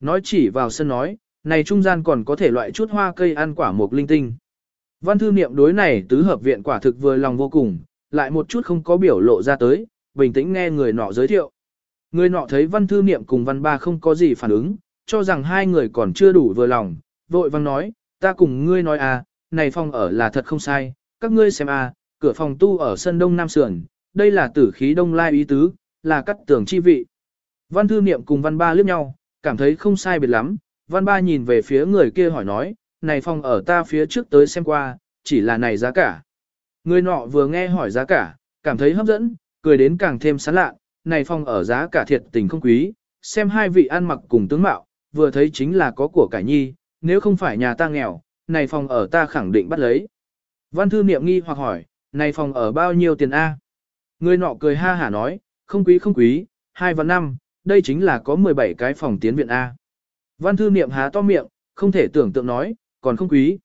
Nói chỉ vào sân nói, này trung gian còn có thể loại chút hoa cây ăn quả mục linh tinh. Văn thư niệm đối này tứ hợp viện quả thực vừa lòng vô cùng, lại một chút không có biểu lộ ra tới, bình tĩnh nghe người nọ giới thiệu. Người nọ thấy văn thư niệm cùng văn ba không có gì phản ứng, cho rằng hai người còn chưa đủ vừa lòng, vội vang nói, ta cùng ngươi nói à, này phòng ở là thật không sai, các ngươi xem à, cửa phòng tu ở sân đông nam sườn, đây là tử khí đông lai ý tứ, là cắt tường chi vị. Văn thư niệm cùng văn ba liếc nhau, cảm thấy không sai biệt lắm, văn ba nhìn về phía người kia hỏi nói, này phòng ở ta phía trước tới xem qua, chỉ là này giá cả. Người nọ vừa nghe hỏi giá cả, cảm thấy hấp dẫn, cười đến càng thêm sán lạ, này phòng ở giá cả thiệt tình không quý, xem hai vị ăn mặc cùng tướng mạo, vừa thấy chính là có của cải nhi, nếu không phải nhà ta nghèo, này phòng ở ta khẳng định bắt lấy. Văn thư niệm nghi hoặc hỏi, này phòng ở bao nhiêu tiền A? Người nọ cười ha hả nói, không quý không quý, hai và năm, đây chính là có 17 cái phòng tiến viện A. Văn thư niệm há to miệng, không thể tưởng tượng nói, còn không quý.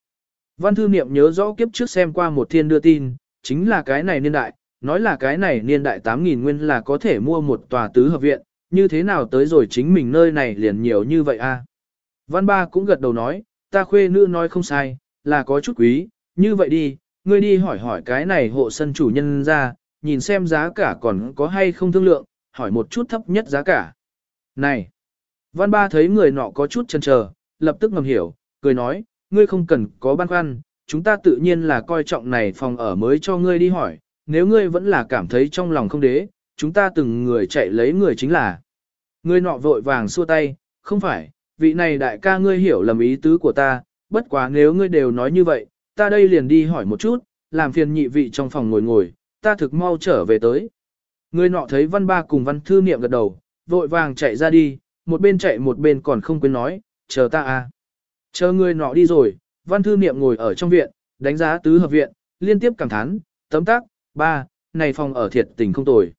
Văn thư niệm nhớ rõ kiếp trước xem qua một thiên đưa tin, chính là cái này niên đại, nói là cái này niên đại 8.000 nguyên là có thể mua một tòa tứ hợp viện, như thế nào tới rồi chính mình nơi này liền nhiều như vậy a? Văn ba cũng gật đầu nói, ta khuê nữ nói không sai, là có chút quý, như vậy đi, ngươi đi hỏi hỏi cái này hộ sân chủ nhân ra, nhìn xem giá cả còn có hay không thương lượng, hỏi một chút thấp nhất giá cả. Này! Văn ba thấy người nọ có chút chần chờ, lập tức ngầm hiểu, cười nói, ngươi không cần có băn khoăn, chúng ta tự nhiên là coi trọng này phòng ở mới cho ngươi đi hỏi, nếu ngươi vẫn là cảm thấy trong lòng không đế, chúng ta từng người chạy lấy người chính là. Ngươi nọ vội vàng xua tay, không phải, vị này đại ca ngươi hiểu lầm ý tứ của ta, bất quá nếu ngươi đều nói như vậy, ta đây liền đi hỏi một chút, làm phiền nhị vị trong phòng ngồi ngồi, ta thực mau trở về tới. Ngươi nọ thấy văn ba cùng văn thư niệm gật đầu, vội vàng chạy ra đi, một bên chạy một bên còn không quên nói, chờ ta à. Chờ người nọ đi rồi, văn thư niệm ngồi ở trong viện, đánh giá tứ hợp viện, liên tiếp cảm thán, tấm tác, ba, này phòng ở thiệt tình không tồi.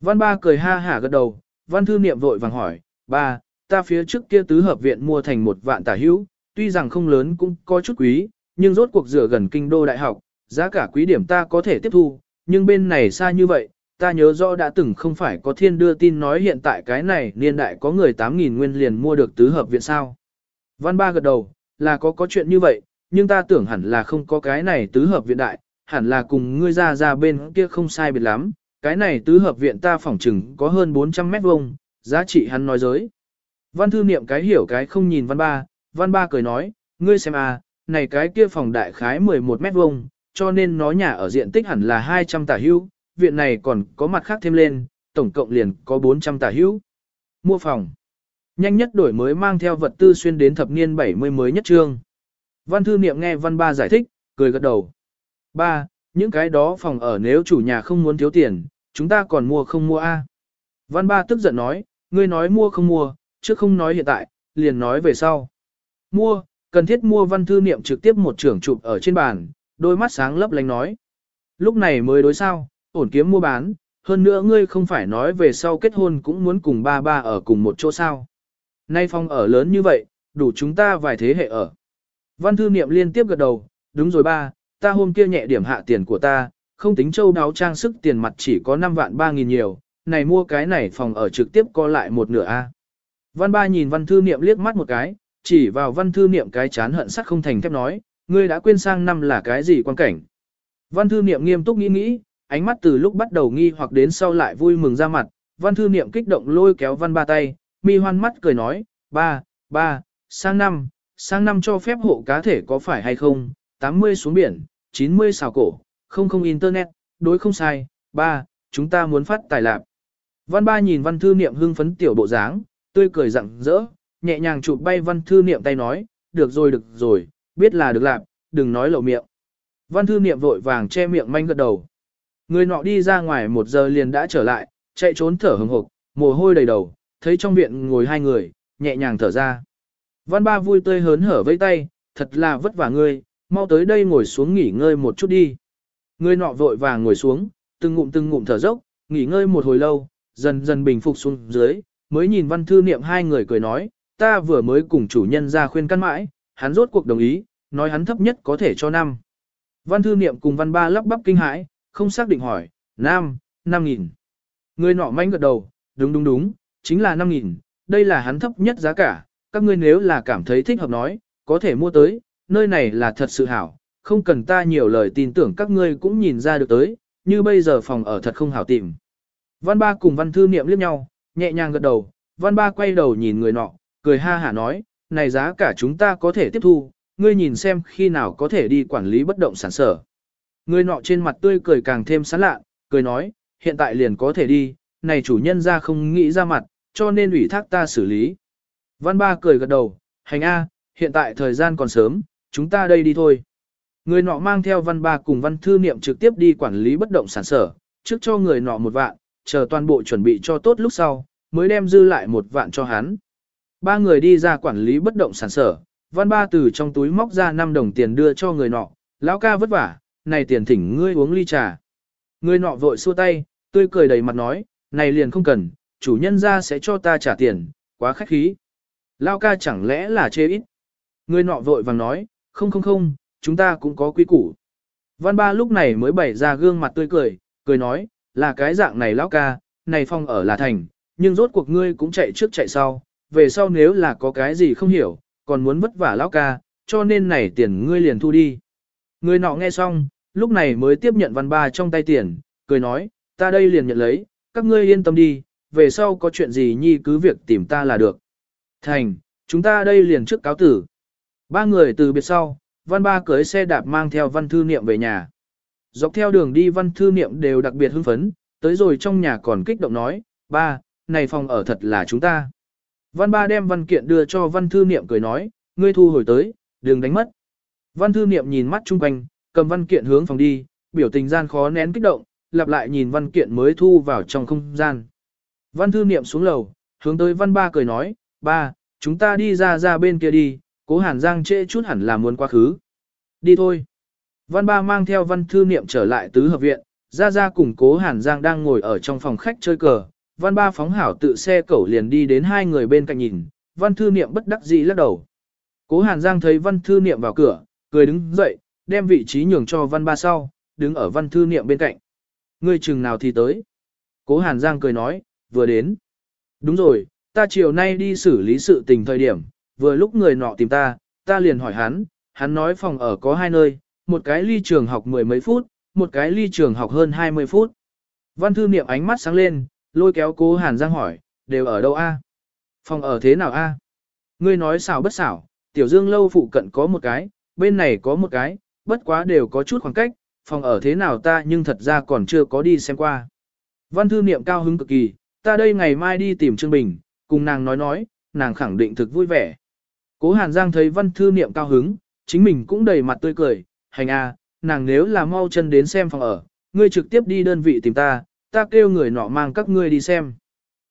Văn ba cười ha hả gật đầu, văn thư niệm vội vàng hỏi, ba, ta phía trước kia tứ hợp viện mua thành một vạn tả hữu, tuy rằng không lớn cũng có chút quý, nhưng rốt cuộc rửa gần kinh đô đại học, giá cả quý điểm ta có thể tiếp thu, nhưng bên này xa như vậy, ta nhớ rõ đã từng không phải có thiên đưa tin nói hiện tại cái này niên đại có người 8.000 nguyên liền mua được tứ hợp viện sao. Văn ba gật đầu, là có có chuyện như vậy, nhưng ta tưởng hẳn là không có cái này tứ hợp viện đại, hẳn là cùng ngươi ra ra bên kia không sai biệt lắm, cái này tứ hợp viện ta phỏng chừng có hơn 400 mét vuông, giá trị hắn nói giới. Văn thư niệm cái hiểu cái không nhìn văn ba, văn ba cười nói, ngươi xem à, này cái kia phòng đại khái 11 mét vuông, cho nên nó nhà ở diện tích hẳn là 200 tả hữu, viện này còn có mặt khác thêm lên, tổng cộng liền có 400 tả hữu. Mua phòng. Nhanh nhất đổi mới mang theo vật tư xuyên đến thập niên 70 mới nhất trương. Văn thư niệm nghe văn ba giải thích, cười gật đầu. Ba, những cái đó phòng ở nếu chủ nhà không muốn thiếu tiền, chúng ta còn mua không mua a? Văn ba tức giận nói, ngươi nói mua không mua, chứ không nói hiện tại, liền nói về sau. Mua, cần thiết mua văn thư niệm trực tiếp một trưởng chụp ở trên bàn, đôi mắt sáng lấp lánh nói. Lúc này mới đối sao, ổn kiếm mua bán, hơn nữa ngươi không phải nói về sau kết hôn cũng muốn cùng ba ba ở cùng một chỗ sao. Nay phòng ở lớn như vậy, đủ chúng ta vài thế hệ ở. Văn thư niệm liên tiếp gật đầu, đúng rồi ba, ta hôm kia nhẹ điểm hạ tiền của ta, không tính châu đáo trang sức tiền mặt chỉ có 5 vạn 3 nghìn nhiều, này mua cái này phòng ở trực tiếp co lại một nửa A. Văn ba nhìn văn thư niệm liếc mắt một cái, chỉ vào văn thư niệm cái chán hận sắc không thành thép nói, ngươi đã quên sang năm là cái gì quan cảnh. Văn thư niệm nghiêm túc nghĩ nghĩ, ánh mắt từ lúc bắt đầu nghi hoặc đến sau lại vui mừng ra mặt, văn thư niệm kích động lôi kéo văn ba tay, mi hoan mắt cười nói, ba, ba, sang năm, sang năm cho phép hộ cá thể có phải hay không, 80 xuống biển, 90 xào cổ, không không internet, đối không sai, ba, chúng ta muốn phát tài lạc. Văn ba nhìn văn thư niệm hưng phấn tiểu bộ dáng, tươi cười rặng rỡ, nhẹ nhàng chụp bay văn thư niệm tay nói, được rồi được rồi, biết là được làm, đừng nói lậu miệng. Văn thư niệm vội vàng che miệng manh gật đầu. Người nọ đi ra ngoài một giờ liền đã trở lại, chạy trốn thở hừng hực, mồ hôi đầy đầu, thấy trong viện ngồi hai người, nhẹ nhàng thở ra. Văn ba vui tươi hớn hở vẫy tay, thật là vất vả ngươi, mau tới đây ngồi xuống nghỉ ngơi một chút đi. Người nọ vội vàng ngồi xuống, từng ngụm từng ngụm thở dốc, nghỉ ngơi một hồi lâu, dần dần bình phục xuống dưới, mới nhìn văn thư niệm hai người cười nói, ta vừa mới cùng chủ nhân ra khuyên căn mãi, hắn rốt cuộc đồng ý, nói hắn thấp nhất có thể cho năm. Văn thư niệm cùng văn ba lắp bắp kinh hãi, không xác định hỏi, nam, năm nghìn. Người nọ manh gật đầu, đúng đúng đúng, chính là năm nghìn, đây là hắn thấp nhất giá cả, các ngươi nếu là cảm thấy thích hợp nói, có thể mua tới, nơi này là thật sự hảo, không cần ta nhiều lời tin tưởng các ngươi cũng nhìn ra được tới, như bây giờ phòng ở thật không hảo tìm. Văn ba cùng văn thư niệm liếc nhau, nhẹ nhàng gật đầu, văn ba quay đầu nhìn người nọ, cười ha hả nói, này giá cả chúng ta có thể tiếp thu, ngươi nhìn xem khi nào có thể đi quản lý bất động sản sở. Người nọ trên mặt tươi cười càng thêm sán lạ, cười nói, hiện tại liền có thể đi, này chủ nhân ra không nghĩ ra mặt, cho nên ủy thác ta xử lý. Văn ba cười gật đầu, hành A, hiện tại thời gian còn sớm, chúng ta đây đi thôi. Người nọ mang theo văn ba cùng văn thư niệm trực tiếp đi quản lý bất động sản sở, trước cho người nọ một vạn, chờ toàn bộ chuẩn bị cho tốt lúc sau, mới đem dư lại một vạn cho hắn. Ba người đi ra quản lý bất động sản sở, văn ba từ trong túi móc ra 5 đồng tiền đưa cho người nọ, lão ca vất vả, này tiền thỉnh ngươi uống ly trà. Người nọ vội xua tay, tươi cười đầy mặt nói, này liền không cần, chủ nhân ra sẽ cho ta trả tiền, quá khách khí. Lão ca chẳng lẽ là chê ít. Người nọ vội vàng nói, không không không, chúng ta cũng có quy củ. Văn ba lúc này mới bày ra gương mặt tươi cười, cười nói, là cái dạng này lão ca, này phong ở là thành, nhưng rốt cuộc ngươi cũng chạy trước chạy sau, về sau nếu là có cái gì không hiểu, còn muốn vất vả lão ca, cho nên này tiền ngươi liền thu đi. Người nọ nghe xong, lúc này mới tiếp nhận văn ba trong tay tiền, cười nói, ta đây liền nhận lấy, các ngươi yên tâm đi, về sau có chuyện gì nhi cứ việc tìm ta là được. Thành, chúng ta đây liền trước cáo tử. Ba người từ biệt sau, văn ba cưới xe đạp mang theo văn thư niệm về nhà. Dọc theo đường đi văn thư niệm đều đặc biệt hưng phấn, tới rồi trong nhà còn kích động nói, ba, này phòng ở thật là chúng ta. Văn ba đem văn kiện đưa cho văn thư niệm cười nói, ngươi thu hồi tới, đừng đánh mất. Văn thư niệm nhìn mắt chung quanh, cầm văn kiện hướng phòng đi, biểu tình gian khó nén kích động, lặp lại nhìn văn kiện mới thu vào trong không gian. Văn thư niệm xuống lầu, hướng tới văn ba cười nói, ba, chúng ta đi ra ra bên kia đi, cố hàn giang trễ chút hẳn là muốn quá khứ. Đi thôi. Văn ba mang theo văn thư niệm trở lại tứ hợp viện, ra ra cùng cố hàn giang đang ngồi ở trong phòng khách chơi cờ. Văn ba phóng hảo tự xe cẩu liền đi đến hai người bên cạnh nhìn, văn thư niệm bất đắc dĩ lắc đầu. Cố hàn giang thấy văn thư niệm vào cửa, cười đứng dậy, đem vị trí nhường cho văn ba sau, đứng ở văn thư niệm bên cạnh. Ngươi chừng nào thì tới. Cố hàn giang cười nói, vừa đến. Đúng rồi, ta chiều nay đi xử lý sự tình thời điểm, vừa lúc người nọ tìm ta, ta liền hỏi hắn, hắn nói phòng ở có hai nơi, một cái ly trường học mười mấy phút, một cái ly trường học hơn 20 phút. Văn thư niệm ánh mắt sáng lên, lôi kéo cố Hàn Giang hỏi, đều ở đâu a? Phòng ở thế nào a? Ngươi nói xảo bất xảo, tiểu dương lâu phụ cận có một cái, bên này có một cái, bất quá đều có chút khoảng cách, phòng ở thế nào ta nhưng thật ra còn chưa có đi xem qua. Văn thư niệm cao hứng cực kỳ, ta đây ngày mai đi tìm Trương Bình, cùng nàng nói nói, nàng khẳng định thực vui vẻ. Cố Hàn Giang thấy văn thư niệm cao hứng, chính mình cũng đầy mặt tươi cười, hành a, nàng nếu là mau chân đến xem phòng ở, ngươi trực tiếp đi đơn vị tìm ta, ta kêu người nọ mang các ngươi đi xem.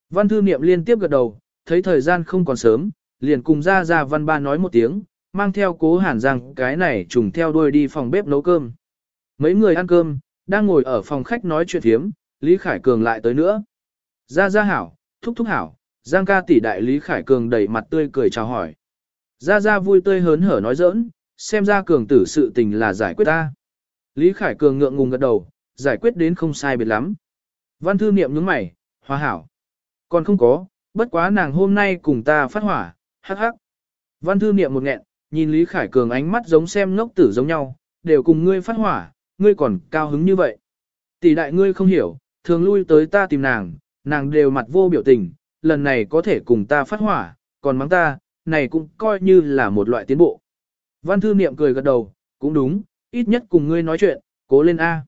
Văn thư niệm liên tiếp gật đầu, thấy thời gian không còn sớm, liền cùng ra ra văn ba nói một tiếng, mang theo cố hàn giang cái này trùng theo đuôi đi phòng bếp nấu cơm. Mấy người ăn cơm, đang ngồi ở phòng khách nói chuyện thiếm, Lý Khải Cường lại tới nữa. Ra ra hảo, thúc thúc hảo, giang ca tỷ đại Lý Khải Cường đầy mặt tươi cười chào hỏi. Ra ra vui tươi hớn hở nói giỡn, xem ra cường tử sự tình là giải quyết ta. Lý Khải Cường ngượng ngùng gật đầu, giải quyết đến không sai biệt lắm. Văn thư niệm nhướng mày, hòa hảo. Còn không có, bất quá nàng hôm nay cùng ta phát hỏa, hắc hắc. Văn thư niệm một nghẹn, nhìn Lý Khải Cường ánh mắt giống xem ngốc tử giống nhau, đều cùng ngươi phát hỏa, ngươi còn cao hứng như vậy. Tỷ đại ngươi không hiểu, thường lui tới ta tìm nàng, nàng đều mặt vô biểu tình, lần này có thể cùng ta phát hỏa, còn mắng ta, này cũng coi như là một loại tiến bộ. Văn thư niệm cười gật đầu, cũng đúng, ít nhất cùng ngươi nói chuyện, cố lên A.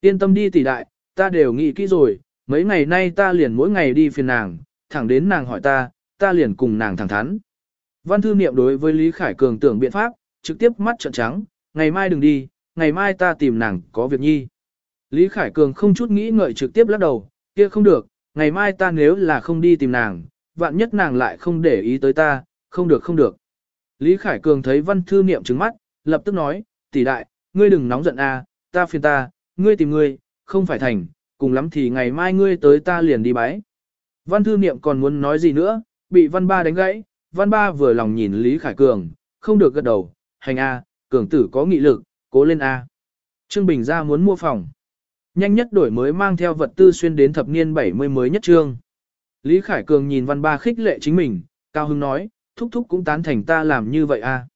Yên tâm đi tỷ đại, ta đều nghĩ kỹ rồi, mấy ngày nay ta liền mỗi ngày đi phiền nàng, thẳng đến nàng hỏi ta, ta liền cùng nàng thẳng thắn. Văn thư niệm đối với Lý Khải Cường tưởng biện pháp, trực tiếp mắt trợn trắng, ngày mai đừng đi, ngày mai ta tìm nàng có việc nhi. Lý Khải Cường không chút nghĩ ngợi trực tiếp lắc đầu, kia không được, ngày mai ta nếu là không đi tìm nàng, vạn nhất nàng lại không để ý tới ta, không được không được. Lý Khải Cường thấy văn thư niệm trứng mắt, lập tức nói, tỷ đại, ngươi đừng nóng giận a, ta phiền ta, ngươi tìm ngươi, không phải thành, cùng lắm thì ngày mai ngươi tới ta liền đi bái. Văn thư niệm còn muốn nói gì nữa, bị văn ba đánh gãy, văn ba vừa lòng nhìn Lý Khải Cường, không được gật đầu, hành a, cường tử có nghị lực, cố lên a. Trương Bình ra muốn mua phòng. Nhanh nhất đổi mới mang theo vật tư xuyên đến thập niên 70 mới nhất trương. Lý Khải Cường nhìn văn ba khích lệ chính mình, cao hưng nói, thúc thúc cũng tán thành ta làm như vậy a.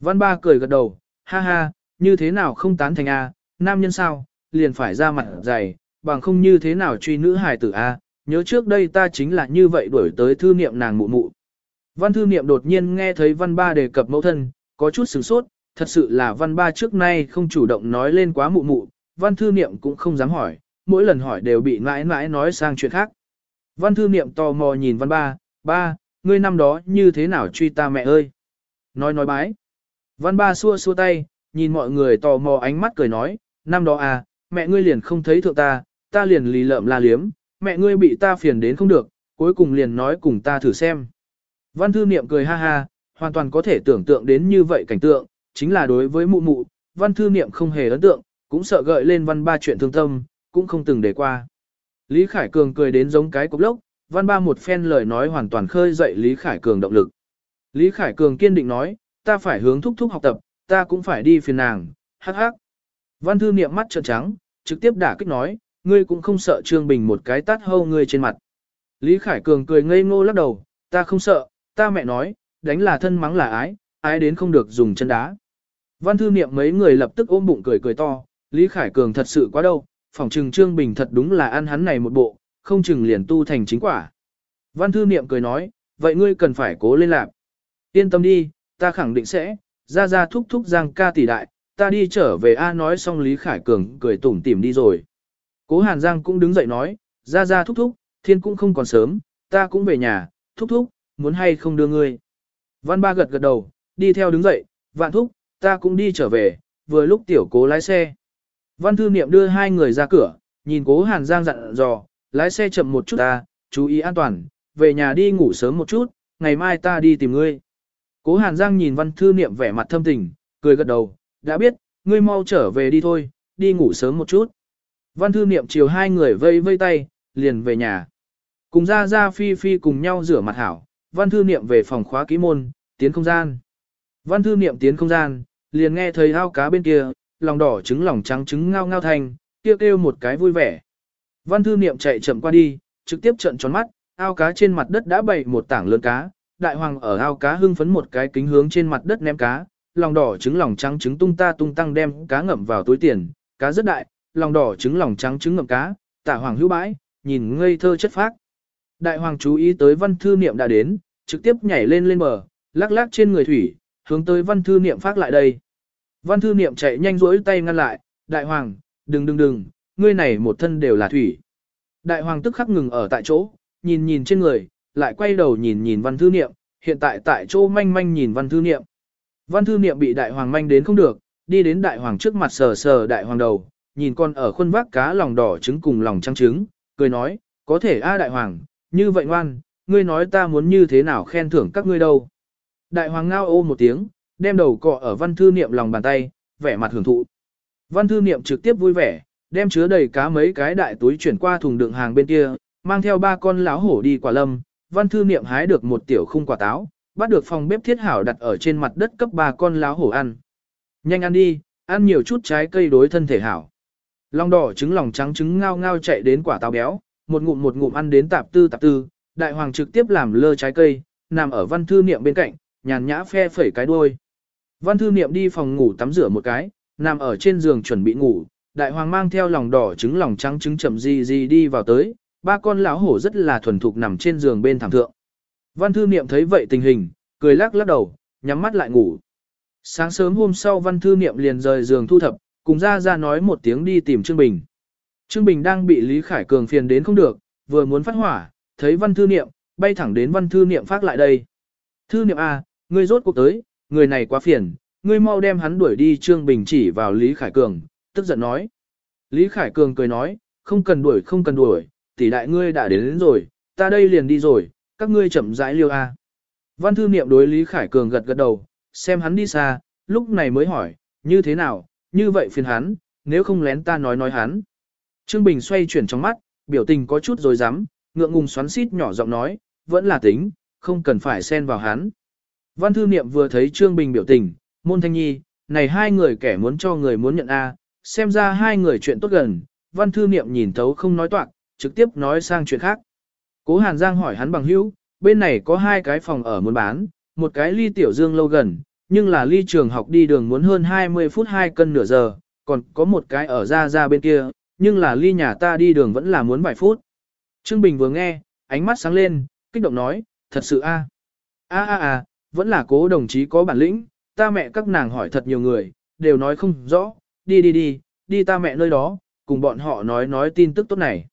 Văn ba cười gật đầu, ha ha, như thế nào không tán thành a, nam nhân sao, liền phải ra mặt dày, bằng không như thế nào truy nữ hài tử a, nhớ trước đây ta chính là như vậy đuổi tới thư niệm nàng mụ mụ. Văn thư niệm đột nhiên nghe thấy văn ba đề cập mẫu thân, có chút sửng sốt, thật sự là văn ba trước nay không chủ động nói lên quá mụ mụ, văn thư niệm cũng không dám hỏi, mỗi lần hỏi đều bị mãi mãi nói sang chuyện khác. Văn thư niệm tò mò nhìn văn ba, ba, ngươi năm đó như thế nào truy ta mẹ ơi? Nói nói bái. Văn ba xua xua tay, nhìn mọi người tò mò ánh mắt cười nói, năm đó à, mẹ ngươi liền không thấy thượng ta, ta liền lì lợm la liếm, mẹ ngươi bị ta phiền đến không được, cuối cùng liền nói cùng ta thử xem. Văn thư niệm cười ha ha, hoàn toàn có thể tưởng tượng đến như vậy cảnh tượng, chính là đối với mụ mụ, văn thư niệm không hề ấn tượng, cũng sợ gợi lên văn ba chuyện thương tâm, cũng không từng để qua. Lý Khải Cường cười đến giống cái cục lốc, văn ba một phen lời nói hoàn toàn khơi dậy Lý Khải Cường động lực. Lý Khải Cường kiên định nói, ta phải hướng thúc thúc học tập, ta cũng phải đi phiền nàng, hắc hắc. Văn thư niệm mắt trợn trắng, trực tiếp đả kích nói, ngươi cũng không sợ Trương Bình một cái tát hâu ngươi trên mặt. Lý Khải Cường cười ngây ngô lắc đầu, ta không sợ, ta mẹ nói, đánh là thân mắng là ái, ái đến không được dùng chân đá. Văn thư niệm mấy người lập tức ôm bụng cười cười to, Lý Khải Cường thật sự quá đâu, phỏng trừng Trương Bình thật đúng là ăn hắn này một bộ, không chừng liền tu thành chính quả. Văn thư niệm cười nói, vậy ngươi cần phải cố lên lạc. Yên tâm đi, ta khẳng định sẽ, ra ra thúc thúc giang ca tỷ đại, ta đi trở về A nói xong Lý Khải Cường cười tủm tỉm đi rồi. Cố Hàn Giang cũng đứng dậy nói, ra ra thúc thúc, thiên cũng không còn sớm, ta cũng về nhà, thúc thúc, muốn hay không đưa ngươi. Văn ba gật gật đầu, đi theo đứng dậy, vạn thúc, ta cũng đi trở về, vừa lúc tiểu cố lái xe. Văn thư niệm đưa hai người ra cửa, nhìn cố Hàn Giang dặn dò, lái xe chậm một chút ta, chú ý an toàn, về nhà đi ngủ sớm một chút, ngày mai ta đi tìm ngươi. Cố Hàn Giang nhìn văn thư niệm vẻ mặt thâm tình, cười gật đầu, đã biết, ngươi mau trở về đi thôi, đi ngủ sớm một chút. Văn thư niệm chiều hai người vây vây tay, liền về nhà. Cùng ra ra phi phi cùng nhau rửa mặt hảo, văn thư niệm về phòng khóa ký môn, tiến không gian. Văn thư niệm tiến không gian, liền nghe thấy ao cá bên kia, lòng đỏ trứng lòng trắng trứng ngao ngao thành, kêu kêu một cái vui vẻ. Văn thư niệm chạy chậm qua đi, trực tiếp trợn tròn mắt, ao cá trên mặt đất đã bày một tảng lớn cá, đại hoàng ở ao cá hưng phấn một cái kính hướng trên mặt đất ném cá, lòng đỏ trứng lòng trắng trứng tung ta tung tăng đem cá ngậm vào túi tiền, cá rất đại, lòng đỏ trứng lòng trắng trứng ngậm cá, tả hoàng hữu bãi, nhìn ngây thơ chất phác. Đại hoàng chú ý tới văn thư niệm đã đến, trực tiếp nhảy lên lên bờ, lắc lắc trên người thủy, hướng tới văn thư niệm phát lại đây. Văn thư niệm chạy nhanh rỗi tay ngăn lại, đại hoàng, đừng đừng đừng, ngươi này một thân đều là thủy. Đại hoàng tức khắc ngừng ở tại chỗ, nhìn nhìn trên người, lại quay đầu nhìn nhìn văn thư niệm, hiện tại tại chỗ manh manh nhìn văn thư niệm. Văn thư niệm bị đại hoàng manh đến không được, đi đến đại hoàng trước mặt sờ sờ đại hoàng đầu, nhìn con ở khuôn vác cá lòng đỏ trứng cùng lòng trắng trứng, cười nói, có thể a đại hoàng, như vậy ngoan, ngươi nói ta muốn như thế nào khen thưởng các ngươi đâu. Đại hoàng ngao ô một tiếng, đem đầu cọ ở văn thư niệm lòng bàn tay, vẻ mặt hưởng thụ. Văn thư niệm trực tiếp vui vẻ, đem chứa đầy cá mấy cái đại túi chuyển qua thùng đựng hàng bên kia, mang theo ba con láo hổ đi quả lâm, văn thư niệm hái được một tiểu khung quả táo, bắt được phòng bếp thiết hảo đặt ở trên mặt đất cấp ba con láo hổ ăn. Nhanh ăn đi, ăn nhiều chút trái cây đối thân thể hảo. Long đỏ trứng lòng trắng trứng ngao ngao chạy đến quả táo béo, một ngụm một ngụm ăn đến tạp tư tạp tư, đại hoàng trực tiếp làm lơ trái cây, nằm ở văn thư niệm bên cạnh, nhàn nhã phe phẩy cái đuôi. Văn thư niệm đi phòng ngủ tắm rửa một cái, nằm ở trên giường chuẩn bị ngủ, đại hoàng mang theo lòng đỏ trứng lòng trắng trứng chậm gì gì đi vào tới, ba con lão hổ rất là thuần thục nằm trên giường bên thảm thượng. Văn thư niệm thấy vậy tình hình, cười lắc lắc đầu, nhắm mắt lại ngủ. Sáng sớm hôm sau văn thư niệm liền rời giường thu thập, cùng ra ra nói một tiếng đi tìm Trương Bình. Trương Bình đang bị Lý Khải Cường phiền đến không được, vừa muốn phát hỏa, thấy văn thư niệm, bay thẳng đến văn thư niệm phát lại đây. Thư niệm à, ngươi rốt cuộc tới, người này quá phiền, ngươi mau đem hắn đuổi đi Trương Bình chỉ vào Lý Khải Cường, tức giận nói. Lý Khải Cường cười nói, không cần đuổi không cần đuổi, tỷ đại ngươi đã đến, đến rồi, ta đây liền đi rồi, các ngươi chậm rãi liêu A. Văn thư niệm đối Lý Khải Cường gật gật đầu, xem hắn đi xa, lúc này mới hỏi, như thế nào, như vậy phiền hắn, nếu không lén ta nói nói hắn. Trương Bình xoay chuyển trong mắt, biểu tình có chút rồi dám, ngượng ngùng xoắn xít nhỏ giọng nói, vẫn là tính, không cần phải xen vào hắn. Văn thư niệm vừa thấy Trương Bình biểu tình, môn thanh nhi, này hai người kẻ muốn cho người muốn nhận A, xem ra hai người chuyện tốt gần, văn thư niệm nhìn thấu không nói toạc, trực tiếp nói sang chuyện khác. Cố Hàn Giang hỏi hắn bằng hữu, bên này có hai cái phòng ở muốn bán, một cái ly tiểu dương lâu gần, nhưng là ly trường học đi đường muốn hơn 20 phút 2 cân nửa giờ, còn có một cái ở ra ra bên kia, nhưng là ly nhà ta đi đường vẫn là muốn vài phút. Trương Bình vừa nghe, ánh mắt sáng lên, kích động nói, thật sự a, a a a, vẫn là cố đồng chí có bản lĩnh, ta mẹ các nàng hỏi thật nhiều người, đều nói không rõ, đi đi đi, đi ta mẹ nơi đó, cùng bọn họ nói nói tin tức tốt này.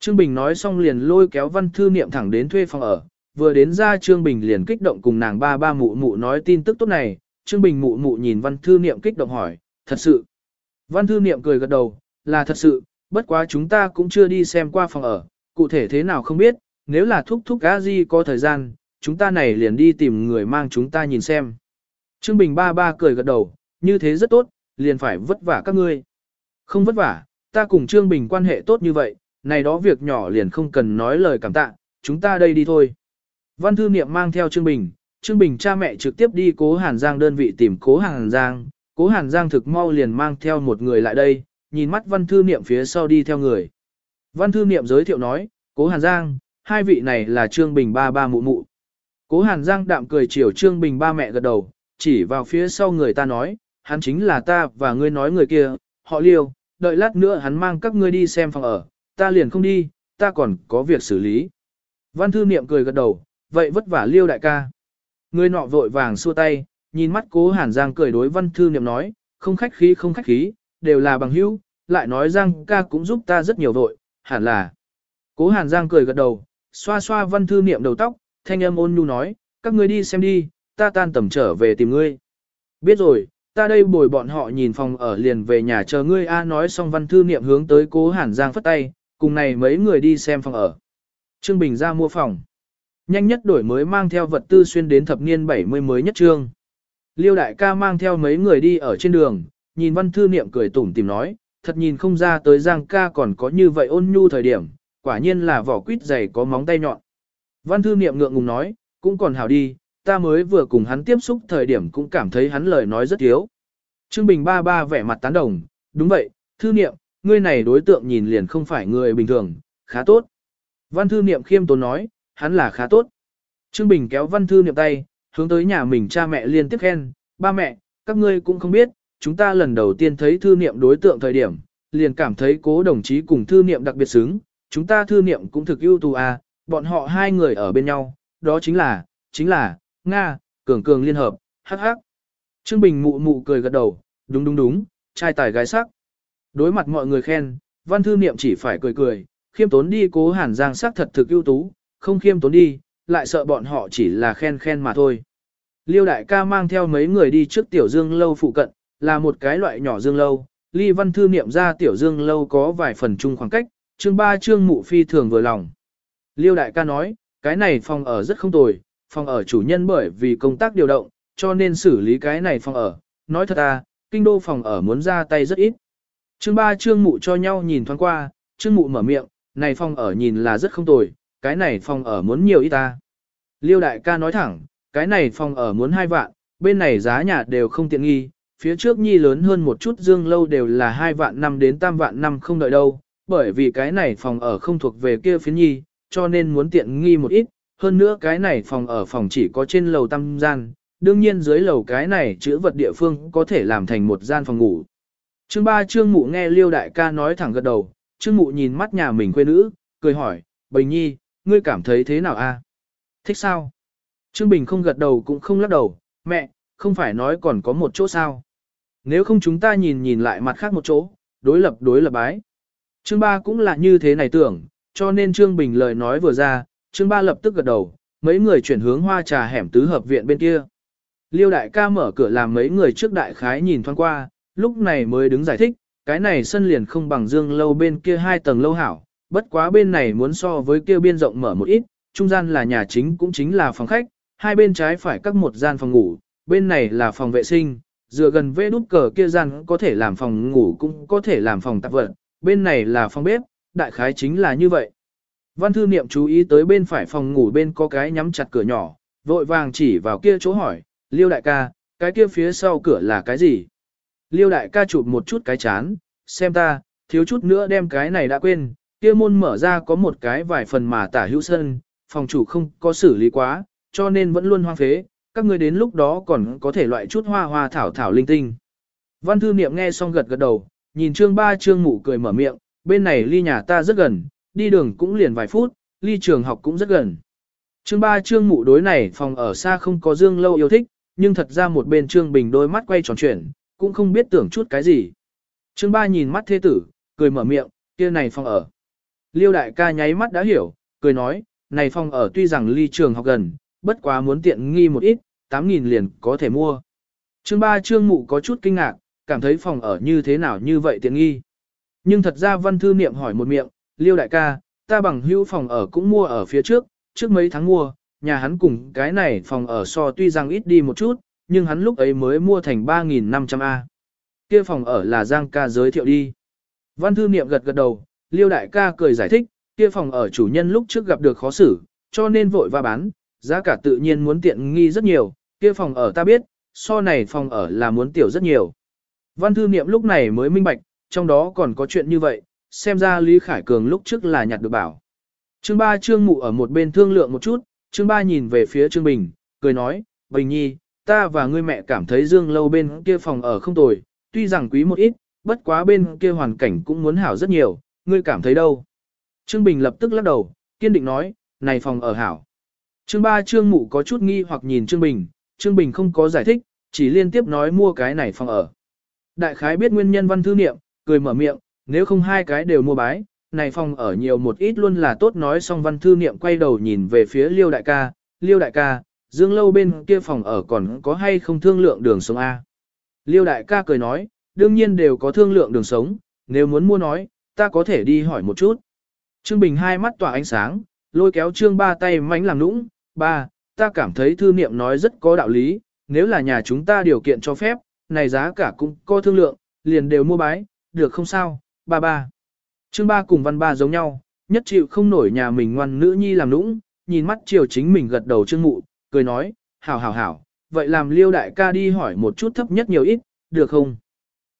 Trương Bình nói xong liền lôi kéo văn thư niệm thẳng đến thuê phòng ở, vừa đến ra Trương Bình liền kích động cùng nàng ba ba mụ mụ nói tin tức tốt này, Trương Bình mụ mụ nhìn văn thư niệm kích động hỏi, thật sự. Văn thư niệm cười gật đầu, là thật sự, bất quá chúng ta cũng chưa đi xem qua phòng ở, cụ thể thế nào không biết, nếu là thúc thúc gã gì có thời gian, chúng ta này liền đi tìm người mang chúng ta nhìn xem. Trương Bình ba ba cười gật đầu, như thế rất tốt, liền phải vất vả các ngươi. Không vất vả, ta cùng Trương Bình quan hệ tốt như vậy, này đó việc nhỏ liền không cần nói lời cảm tạ, chúng ta đây đi thôi. Văn thư niệm mang theo Trương Bình, Trương Bình cha mẹ trực tiếp đi cố Hàn Giang đơn vị tìm cố Hàn Giang, cố Hàn Giang thực mau liền mang theo một người lại đây, nhìn mắt văn thư niệm phía sau đi theo người. Văn thư niệm giới thiệu nói, cố Hàn Giang, hai vị này là Trương Bình ba ba mụ mụ. Cố Hàn Giang đạm cười chiều Trương Bình ba mẹ gật đầu, chỉ vào phía sau người ta nói, hắn chính là ta và ngươi nói người kia, họ liêu, đợi lát nữa hắn mang các ngươi đi xem phòng ở, ta liền không đi, ta còn có việc xử lý. Văn thư niệm cười gật đầu, vậy vất vả liêu đại ca. Người nọ vội vàng xua tay, nhìn mắt cố hàn giang cười đối văn thư niệm nói, không khách khí không khách khí, đều là bằng hữu, lại nói giang ca cũng giúp ta rất nhiều vội, hẳn là. Cố hàn giang cười gật đầu, xoa xoa văn thư niệm đầu tóc, thanh âm ôn nhu nói, các ngươi đi xem đi, ta tan tầm trở về tìm ngươi. Biết rồi, ta đây bồi bọn họ nhìn phòng ở liền về nhà chờ ngươi A nói xong văn thư niệm hướng tới cố hàn giang phất tay, cùng này mấy người đi xem phòng ở. Trương Bình ra mua phòng. Nhanh nhất đổi mới mang theo vật tư xuyên đến thập niên 70 mới nhất trương. Liêu đại ca mang theo mấy người đi ở trên đường, nhìn văn thư niệm cười tủm tìm nói, thật nhìn không ra tới giang ca còn có như vậy ôn nhu thời điểm, quả nhiên là vỏ quýt dày có móng tay nhọn. Văn thư niệm ngượng ngùng nói, cũng còn hảo đi, ta mới vừa cùng hắn tiếp xúc thời điểm cũng cảm thấy hắn lời nói rất thiếu. Trương Bình ba ba vẻ mặt tán đồng, đúng vậy, thư niệm, ngươi này đối tượng nhìn liền không phải người bình thường, khá tốt. Văn thư niệm khiêm tốn nói, hắn là khá tốt. Trương Bình kéo văn thư niệm tay, hướng tới nhà mình cha mẹ liên tiếp khen, ba mẹ, các ngươi cũng không biết, chúng ta lần đầu tiên thấy thư niệm đối tượng thời điểm, liền cảm thấy cố đồng chí cùng thư niệm đặc biệt xứng, chúng ta thư niệm cũng thực ưu tú à, bọn họ hai người ở bên nhau, đó chính là, chính là, Nga, cường cường liên hợp, hắc hắc. Trương Bình mụ mụ cười gật đầu, đúng đúng đúng, trai tài gái sắc. Đối mặt mọi người khen, văn thư niệm chỉ phải cười cười, khiêm tốn đi cố hàn giang sắc thật thực ưu tú, không khiêm tốn đi, lại sợ bọn họ chỉ là khen khen mà thôi. Liêu đại ca mang theo mấy người đi trước tiểu dương lâu phụ cận, là một cái loại nhỏ dương lâu, ly văn thư niệm ra tiểu dương lâu có vài phần chung khoảng cách, chương ba chương mụ phi thường vừa lòng. Liêu đại ca nói, cái này phòng ở rất không tồi, phòng ở chủ nhân bởi vì công tác điều động, cho nên xử lý cái này phòng ở, nói thật à, kinh đô phòng ở muốn ra tay rất ít. Chương ba chương mụ cho nhau nhìn thoáng qua, chương mụ mở miệng, này phòng ở nhìn là rất không tồi, cái này phòng ở muốn nhiều ít ta. Liêu đại ca nói thẳng, cái này phòng ở muốn hai vạn, bên này giá nhà đều không tiện nghi, phía trước nhi lớn hơn một chút dương lâu đều là hai vạn năm đến tam vạn năm không đợi đâu, bởi vì cái này phòng ở không thuộc về kia phiến nhi, cho nên muốn tiện nghi một ít, hơn nữa cái này phòng ở phòng chỉ có trên lầu tam gian, đương nhiên dưới lầu cái này chữ vật địa phương có thể làm thành một gian phòng ngủ. Chương ba Trương Mụ nghe Liêu đại ca nói thẳng gật đầu, Trương Mụ nhìn mắt nhà mình quê nữ, cười hỏi, Bình Nhi, ngươi cảm thấy thế nào a? Thích sao? Trương Bình không gật đầu cũng không lắc đầu, mẹ, không phải nói còn có một chỗ sao? Nếu không chúng ta nhìn nhìn lại mặt khác một chỗ, đối lập đối lập bái. Trương ba cũng là như thế này tưởng, cho nên Trương Bình lời nói vừa ra, Trương ba lập tức gật đầu, mấy người chuyển hướng hoa trà hẻm tứ hợp viện bên kia. Liêu đại ca mở cửa làm mấy người trước đại khái nhìn thoáng qua, lúc này mới đứng giải thích, cái này sân liền không bằng dương lâu bên kia hai tầng lâu hảo, bất quá bên này muốn so với kia biên rộng mở một ít, trung gian là nhà chính cũng chính là phòng khách, hai bên trái phải các một gian phòng ngủ, bên này là phòng vệ sinh, dựa gần vê đút cờ kia gian có thể làm phòng ngủ cũng có thể làm phòng tạp vật, bên này là phòng bếp, đại khái chính là như vậy. Văn thư niệm chú ý tới bên phải phòng ngủ bên có cái nhắm chặt cửa nhỏ, vội vàng chỉ vào kia chỗ hỏi, liêu đại ca, cái kia phía sau cửa là cái gì? Liêu đại ca chụp một chút cái chán, xem ta, thiếu chút nữa đem cái này đã quên, kia môn mở ra có một cái vài phần mà tả hữu sân, phòng chủ không có xử lý quá, cho nên vẫn luôn hoang phế, các người đến lúc đó còn có thể loại chút hoa hoa thảo thảo linh tinh. Văn thư niệm nghe xong gật gật đầu, nhìn trương ba trương mụ cười mở miệng, bên này ly nhà ta rất gần, đi đường cũng liền vài phút, ly trường học cũng rất gần. Trương ba trương mụ đối này phòng ở xa không có dương lâu yêu thích, nhưng thật ra một bên trương bình đôi mắt quay tròn chuyển, cũng không biết tưởng chút cái gì. Trương ba nhìn mắt thế tử, cười mở miệng, kia này phòng ở. Liêu đại ca nháy mắt đã hiểu, cười nói, này phòng ở tuy rằng ly trường học gần, bất quá muốn tiện nghi một ít, 8.000 liền có thể mua. Trương ba trương mụ có chút kinh ngạc, cảm thấy phòng ở như thế nào như vậy tiện nghi. Nhưng thật ra văn thư niệm hỏi một miệng, liêu đại ca, ta bằng hữu phòng ở cũng mua ở phía trước, trước mấy tháng mua, nhà hắn cùng cái này phòng ở so tuy rằng ít đi một chút, nhưng hắn lúc ấy mới mua thành 3.500A. Kia phòng ở là Giang ca giới thiệu đi. Văn thư niệm gật gật đầu, liêu đại ca cười giải thích, kia phòng ở chủ nhân lúc trước gặp được khó xử, cho nên vội va bán, giá cả tự nhiên muốn tiện nghi rất nhiều, kia phòng ở ta biết, so này phòng ở là muốn tiểu rất nhiều. Văn thư niệm lúc này mới minh bạch, trong đó còn có chuyện như vậy, xem ra Lý Khải Cường lúc trước là nhặt được bảo. Trương ba trương mụ ở một bên thương lượng một chút, trương ba nhìn về phía trương bình, cười nói, Bình Nhi, ta và ngươi mẹ cảm thấy dương lâu bên kia phòng ở không tồi, tuy rằng quý một ít, bất quá bên kia hoàn cảnh cũng muốn hảo rất nhiều, ngươi cảm thấy đâu? Trương Bình lập tức lắc đầu, kiên định nói, này phòng ở hảo. Trương ba Trương Mụ có chút nghi hoặc nhìn Trương Bình, Trương Bình không có giải thích, chỉ liên tiếp nói mua cái này phòng ở. Đại khái biết nguyên nhân văn thư niệm, cười mở miệng, nếu không hai cái đều mua bái, này phòng ở nhiều một ít luôn là tốt nói xong văn thư niệm quay đầu nhìn về phía liêu đại ca, liêu đại ca, dương lâu bên kia phòng ở còn có hay không thương lượng đường sống A. Liêu đại ca cười nói, đương nhiên đều có thương lượng đường sống, nếu muốn mua nói, ta có thể đi hỏi một chút. Trương Bình hai mắt tỏa ánh sáng, lôi kéo Trương ba tay mánh làm nũng, ba, ta cảm thấy thư niệm nói rất có đạo lý, nếu là nhà chúng ta điều kiện cho phép, này giá cả cũng có thương lượng, liền đều mua bái, được không sao, ba ba. Trương ba cùng văn ba giống nhau, nhất chịu không nổi nhà mình ngoan nữ nhi làm nũng, nhìn mắt chiều chính mình gật đầu trương mụ, cười nói, hảo hảo hảo, vậy làm liêu đại ca đi hỏi một chút thấp nhất nhiều ít, được không?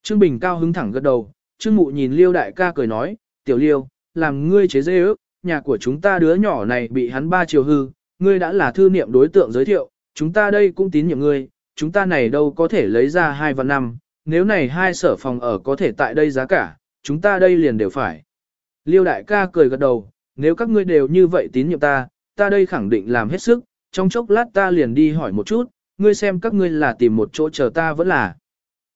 Trương Bình cao hứng thẳng gật đầu, Trương Mụ nhìn liêu đại ca cười nói, tiểu liêu, làm ngươi chế dê ước, nhà của chúng ta đứa nhỏ này bị hắn ba chiều hư, ngươi đã là thư niệm đối tượng giới thiệu, chúng ta đây cũng tín nhiệm ngươi, chúng ta này đâu có thể lấy ra hai và năm, nếu này hai sở phòng ở có thể tại đây giá cả, chúng ta đây liền đều phải. Liêu đại ca cười gật đầu, nếu các ngươi đều như vậy tín nhiệm ta, ta đây khẳng định làm hết sức, trong chốc lát ta liền đi hỏi một chút, ngươi xem các ngươi là tìm một chỗ chờ ta vẫn là.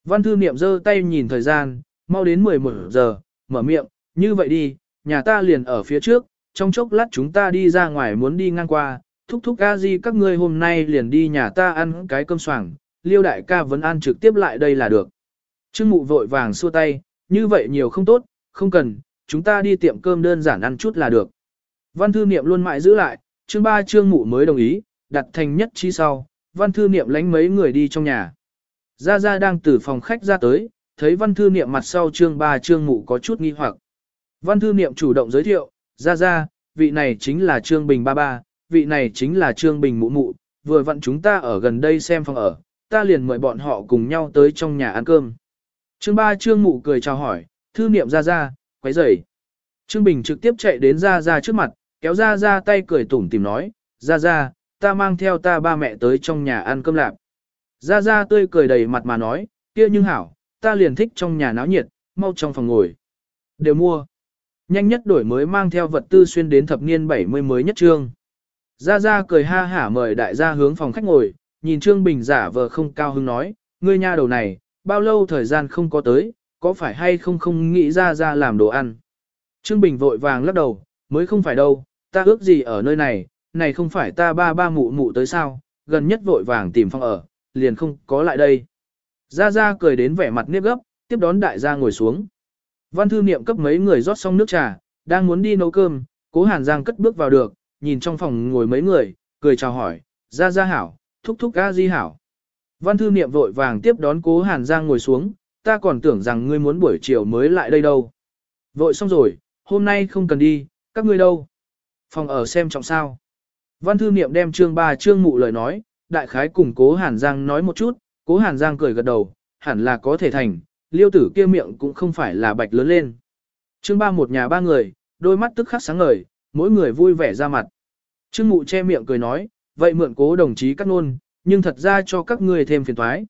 Văn thư niệm giơ tay nhìn thời gian, mau đến 11 giờ, mở miệng, như vậy đi, nhà ta liền ở phía trước, trong chốc lát chúng ta đi ra ngoài muốn đi ngang qua, thúc thúc ca gì các ngươi hôm nay liền đi nhà ta ăn cái cơm soảng, liêu đại ca vẫn ăn trực tiếp lại đây là được. Trương mụ vội vàng xua tay, như vậy nhiều không tốt, không cần, chúng ta đi tiệm cơm đơn giản ăn chút là được. Văn thư niệm luôn mãi giữ lại, chương ba trương mụ mới đồng ý, đặt thành nhất chi sau, văn thư niệm lánh mấy người đi trong nhà. Gia Gia đang từ phòng khách ra tới, thấy văn thư niệm mặt sau trương ba trương mụ có chút nghi hoặc. Văn thư niệm chủ động giới thiệu, Gia Gia, vị này chính là trương bình ba ba, vị này chính là trương bình mụ mụ, vừa vặn chúng ta ở gần đây xem phòng ở, ta liền mời bọn họ cùng nhau tới trong nhà ăn cơm. Trương ba trương mụ cười chào hỏi, thư niệm Ra Ra, quấy rầy. Trương Bình trực tiếp chạy đến Ra Ra trước mặt, kéo Ra Ra tay cười tủm tìm nói, Ra Ra, ta mang theo ta ba mẹ tới trong nhà ăn cơm lạp. Ra Ra tươi cười đầy mặt mà nói, kia nhưng hảo, ta liền thích trong nhà náo nhiệt, mau trong phòng ngồi. Đều mua. Nhanh nhất đổi mới mang theo vật tư xuyên đến thập niên 70 mới nhất trương. Ra Ra cười ha hả mời đại gia hướng phòng khách ngồi, nhìn Trương Bình giả vờ không cao hứng nói, ngươi nha đầu này, bao lâu thời gian không có tới, có phải hay không không nghĩ ra ra làm đồ ăn. Trương Bình vội vàng lắc đầu, mới không phải đâu, ta ước gì ở nơi này, này không phải ta ba ba mụ mụ tới sao, gần nhất vội vàng tìm phòng ở, liền không có lại đây. Ra ra cười đến vẻ mặt nếp gấp, tiếp đón đại gia ngồi xuống. Văn thư niệm cấp mấy người rót xong nước trà, đang muốn đi nấu cơm, cố hàn giang cất bước vào được, nhìn trong phòng ngồi mấy người, cười chào hỏi, ra ra hảo, thúc thúc a di hảo. Văn thư niệm vội vàng tiếp đón cố hàn giang ngồi xuống, ta còn tưởng rằng ngươi muốn buổi chiều mới lại đây đâu. Vội xong rồi, hôm nay không cần đi, các ngươi đâu. Phòng ở xem trọng sao. Văn thư niệm đem chương ba chương mụ lời nói, đại khái cùng cố hàn giang nói một chút, cố hàn giang cười gật đầu, hẳn là có thể thành, liêu tử kia miệng cũng không phải là bạch lớn lên. Chương ba một nhà ba người, đôi mắt tức khắc sáng ngời, mỗi người vui vẻ ra mặt. Trương mụ che miệng cười nói, vậy mượn cố đồng chí cắt nôn, nhưng thật ra cho các ngươi thêm phiền thoái.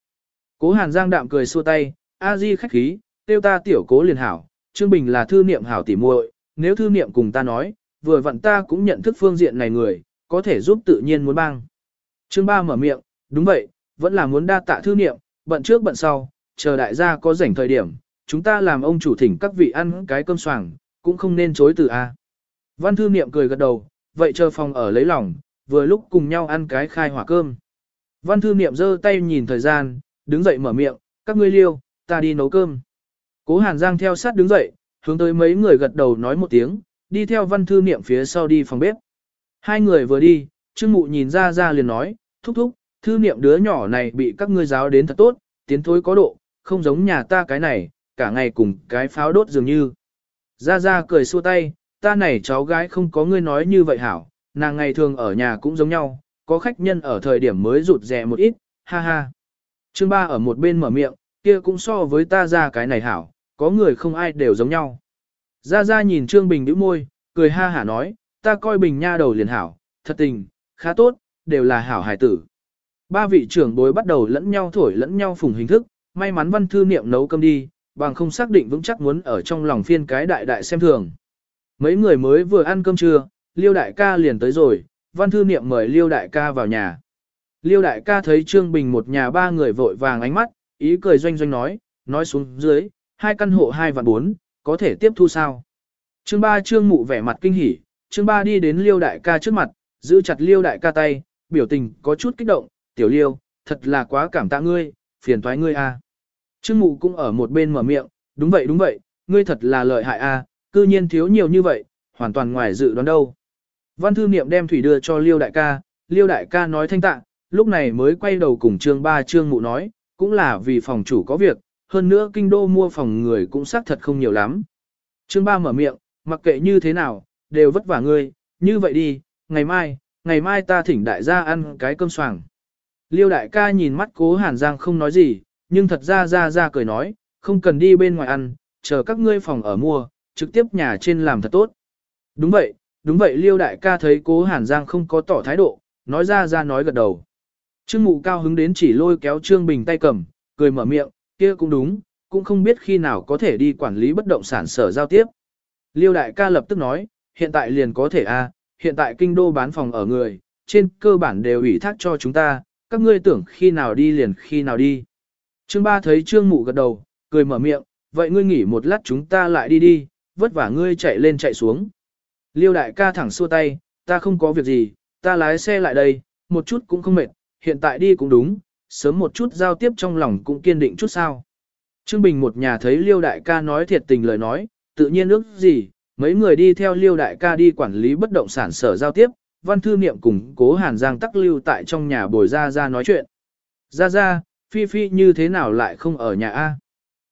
Cố hàn giang đạm cười xua tay, a di khách khí, tiêu ta tiểu cố liền hảo, Trương Bình là thư niệm hảo tỉ muội, nếu thư niệm cùng ta nói, vừa vặn ta cũng nhận thức phương diện này người, có thể giúp tự nhiên muốn băng. Trương Ba mở miệng, đúng vậy, vẫn là muốn đa tạ thư niệm, bận trước bận sau, chờ đại gia có rảnh thời điểm, chúng ta làm ông chủ thỉnh các vị ăn cái cơm xoàng, cũng không nên chối từ A. Văn thư niệm cười gật đầu, vậy chờ phòng ở lấy lòng, vừa lúc cùng nhau ăn cái khai hỏa cơm. Văn thư niệm giơ tay nhìn thời gian, đứng dậy mở miệng, các ngươi liêu, ta đi nấu cơm. Cố Hàn Giang theo sát đứng dậy, hướng tới mấy người gật đầu nói một tiếng, đi theo văn thư niệm phía sau đi phòng bếp. Hai người vừa đi, Trương Mụ nhìn ra ra liền nói, thúc thúc, thư niệm đứa nhỏ này bị các ngươi giáo đến thật tốt, tiến thối có độ, không giống nhà ta cái này, cả ngày cùng cái pháo đốt dường như. Ra ra cười xua tay, ta này cháu gái không có ngươi nói như vậy hảo, nàng ngày thường ở nhà cũng giống nhau, có khách nhân ở thời điểm mới rụt rè một ít, ha ha. Trương ba ở một bên mở miệng, kia cũng so với ta ra cái này hảo, có người không ai đều giống nhau. Ra ra nhìn Trương Bình đứa môi, cười ha hả nói, ta coi Bình nha đầu liền hảo, thật tình, khá tốt, đều là hảo hài tử. Ba vị trưởng bối bắt đầu lẫn nhau thổi lẫn nhau phùng hình thức, may mắn văn thư niệm nấu cơm đi, bằng không xác định vững chắc muốn ở trong lòng phiên cái đại đại xem thường. Mấy người mới vừa ăn cơm trưa, Liêu đại ca liền tới rồi, văn thư niệm mời Liêu đại ca vào nhà. Liêu đại ca thấy Trương Bình một nhà ba người vội vàng ánh mắt, ý cười doanh doanh nói, nói xuống dưới, hai căn hộ hai và bốn, có thể tiếp thu sao. Trương ba trương mụ vẻ mặt kinh hỉ, trương ba đi đến Liêu đại ca trước mặt, giữ chặt Liêu đại ca tay, biểu tình có chút kích động, tiểu Liêu, thật là quá cảm tạ ngươi, phiền toái ngươi a. Trương mụ cũng ở một bên mở miệng, đúng vậy đúng vậy, ngươi thật là lợi hại a, cư nhiên thiếu nhiều như vậy, hoàn toàn ngoài dự đoán đâu. Văn thư niệm đem thủy đưa cho Liêu đại ca, Liêu đại ca nói thanh tạ, lúc này mới quay đầu cùng trương ba trương mụ nói, cũng là vì phòng chủ có việc, hơn nữa kinh đô mua phòng người cũng xác thật không nhiều lắm. Trương ba mở miệng, mặc kệ như thế nào, đều vất vả ngươi, như vậy đi, ngày mai, ngày mai ta thỉnh đại gia ăn cái cơm soảng. Liêu đại ca nhìn mắt cố hàn giang không nói gì, nhưng thật ra ra ra cười nói, không cần đi bên ngoài ăn, chờ các ngươi phòng ở mua, trực tiếp nhà trên làm thật tốt. Đúng vậy, đúng vậy liêu đại ca thấy cố hàn giang không có tỏ thái độ, nói ra ra nói gật đầu. Trương mụ cao hứng đến chỉ lôi kéo Trương Bình tay cầm, cười mở miệng, kia cũng đúng, cũng không biết khi nào có thể đi quản lý bất động sản sở giao tiếp. Liêu đại ca lập tức nói, hiện tại liền có thể a, hiện tại kinh đô bán phòng ở người, trên cơ bản đều ủy thác cho chúng ta, các ngươi tưởng khi nào đi liền khi nào đi. Trương ba thấy trương mụ gật đầu, cười mở miệng, vậy ngươi nghỉ một lát chúng ta lại đi đi, vất vả ngươi chạy lên chạy xuống. Liêu đại ca thẳng xua tay, ta không có việc gì, ta lái xe lại đây, một chút cũng không mệt, hiện tại đi cũng đúng, sớm một chút giao tiếp trong lòng cũng kiên định chút sao. Trương Bình một nhà thấy Liêu đại ca nói thiệt tình lời nói, tự nhiên ước gì, mấy người đi theo Liêu đại ca đi quản lý bất động sản sở giao tiếp, văn thư niệm cùng cố Hàn Giang tắc lưu tại trong nhà bồi ra ra nói chuyện. Ra ra, Phi Phi như thế nào lại không ở nhà A?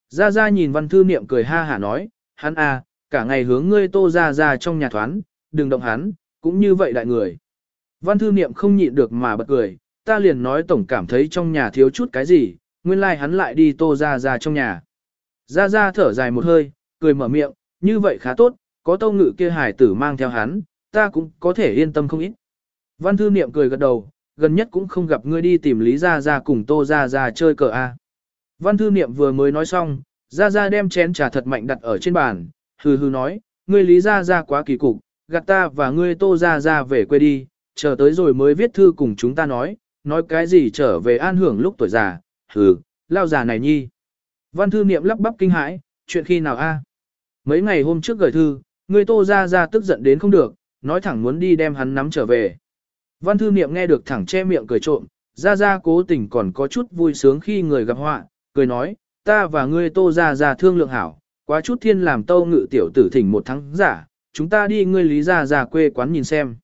Ra ra nhìn văn thư niệm cười ha hả nói, hắn A, cả ngày hướng ngươi tô ra ra trong nhà thoán, đừng động hắn, cũng như vậy đại người. Văn thư niệm không nhịn được mà bật cười, ta liền nói tổng cảm thấy trong nhà thiếu chút cái gì, nguyên lai like hắn lại đi tô ra ra trong nhà. Ra ra thở dài một hơi, cười mở miệng, như vậy khá tốt, có tâu ngự kia hải tử mang theo hắn, ta cũng có thể yên tâm không ít. Văn thư niệm cười gật đầu, gần nhất cũng không gặp ngươi đi tìm Lý Gia Gia cùng Tô Gia Gia chơi cờ A. Văn thư niệm vừa mới nói xong, Gia Gia đem chén trà thật mạnh đặt ở trên bàn, hừ hừ nói, ngươi Lý Gia Gia quá kỳ cục, gạt ta và ngươi Tô Gia Gia về quê đi, chờ tới rồi mới viết thư cùng chúng ta nói, nói cái gì trở về an hưởng lúc tuổi già, hừ, lao già này nhi. Văn thư niệm lắp bắp kinh hãi, chuyện khi nào a? Mấy ngày hôm trước gửi thư, ngươi Tô Gia Gia tức giận đến không được, nói thẳng muốn đi đem hắn nắm trở về. Văn thư niệm nghe được thẳng che miệng cười trộm, Gia Gia cố tình còn có chút vui sướng khi người gặp họa, cười nói, ta và ngươi Tô Gia Gia thương lượng hảo, quá chút thiên làm tâu ngự tiểu tử thỉnh một tháng giả, chúng ta đi ngươi lý Gia Gia quê quán nhìn xem.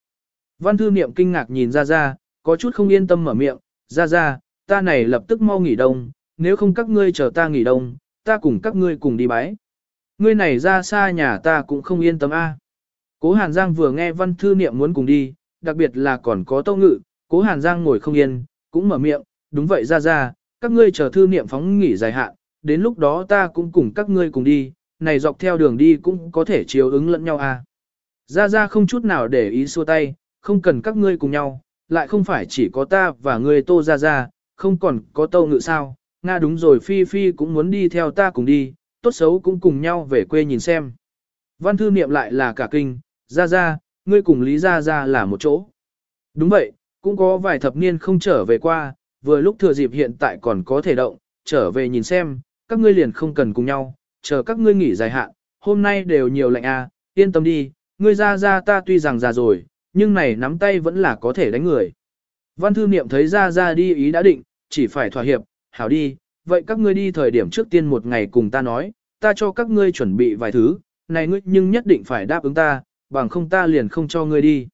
Văn thư niệm kinh ngạc nhìn Gia Gia, có chút không yên tâm mở miệng, Gia Gia, ta này lập tức mau nghỉ đông, nếu không các ngươi chờ ta nghỉ đông, ta cùng các ngươi cùng đi bái. Ngươi này ra xa nhà ta cũng không yên tâm a. Cố Hàn Giang vừa nghe văn thư niệm muốn cùng đi, đặc biệt là còn có tâu ngự, cố Hàn Giang ngồi không yên, cũng mở miệng, đúng vậy ra ra, các ngươi chờ thư niệm phóng nghỉ dài hạn, đến lúc đó ta cũng cùng các ngươi cùng đi, này dọc theo đường đi cũng có thể chiếu ứng lẫn nhau à. Ra ra không chút nào để ý xua tay, không cần các ngươi cùng nhau, lại không phải chỉ có ta và ngươi tô ra ra, không còn có tâu ngự sao, Nga đúng rồi Phi Phi cũng muốn đi theo ta cùng đi, tốt xấu cũng cùng nhau về quê nhìn xem. Văn thư niệm lại là cả kinh, ra ra, ngươi cùng Lý Ra Ra là một chỗ. Đúng vậy, cũng có vài thập niên không trở về qua, vừa lúc thừa dịp hiện tại còn có thể động, trở về nhìn xem, các ngươi liền không cần cùng nhau, chờ các ngươi nghỉ dài hạn, hôm nay đều nhiều lạnh à, yên tâm đi, ngươi Ra Ra ta tuy rằng già rồi, nhưng này nắm tay vẫn là có thể đánh người. Văn thư niệm thấy Ra Ra đi ý đã định, chỉ phải thỏa hiệp, hảo đi, vậy các ngươi đi thời điểm trước tiên một ngày cùng ta nói, ta cho các ngươi chuẩn bị vài thứ, này ngươi nhưng nhất định phải đáp ứng ta, bằng không ta liền không cho ngươi đi.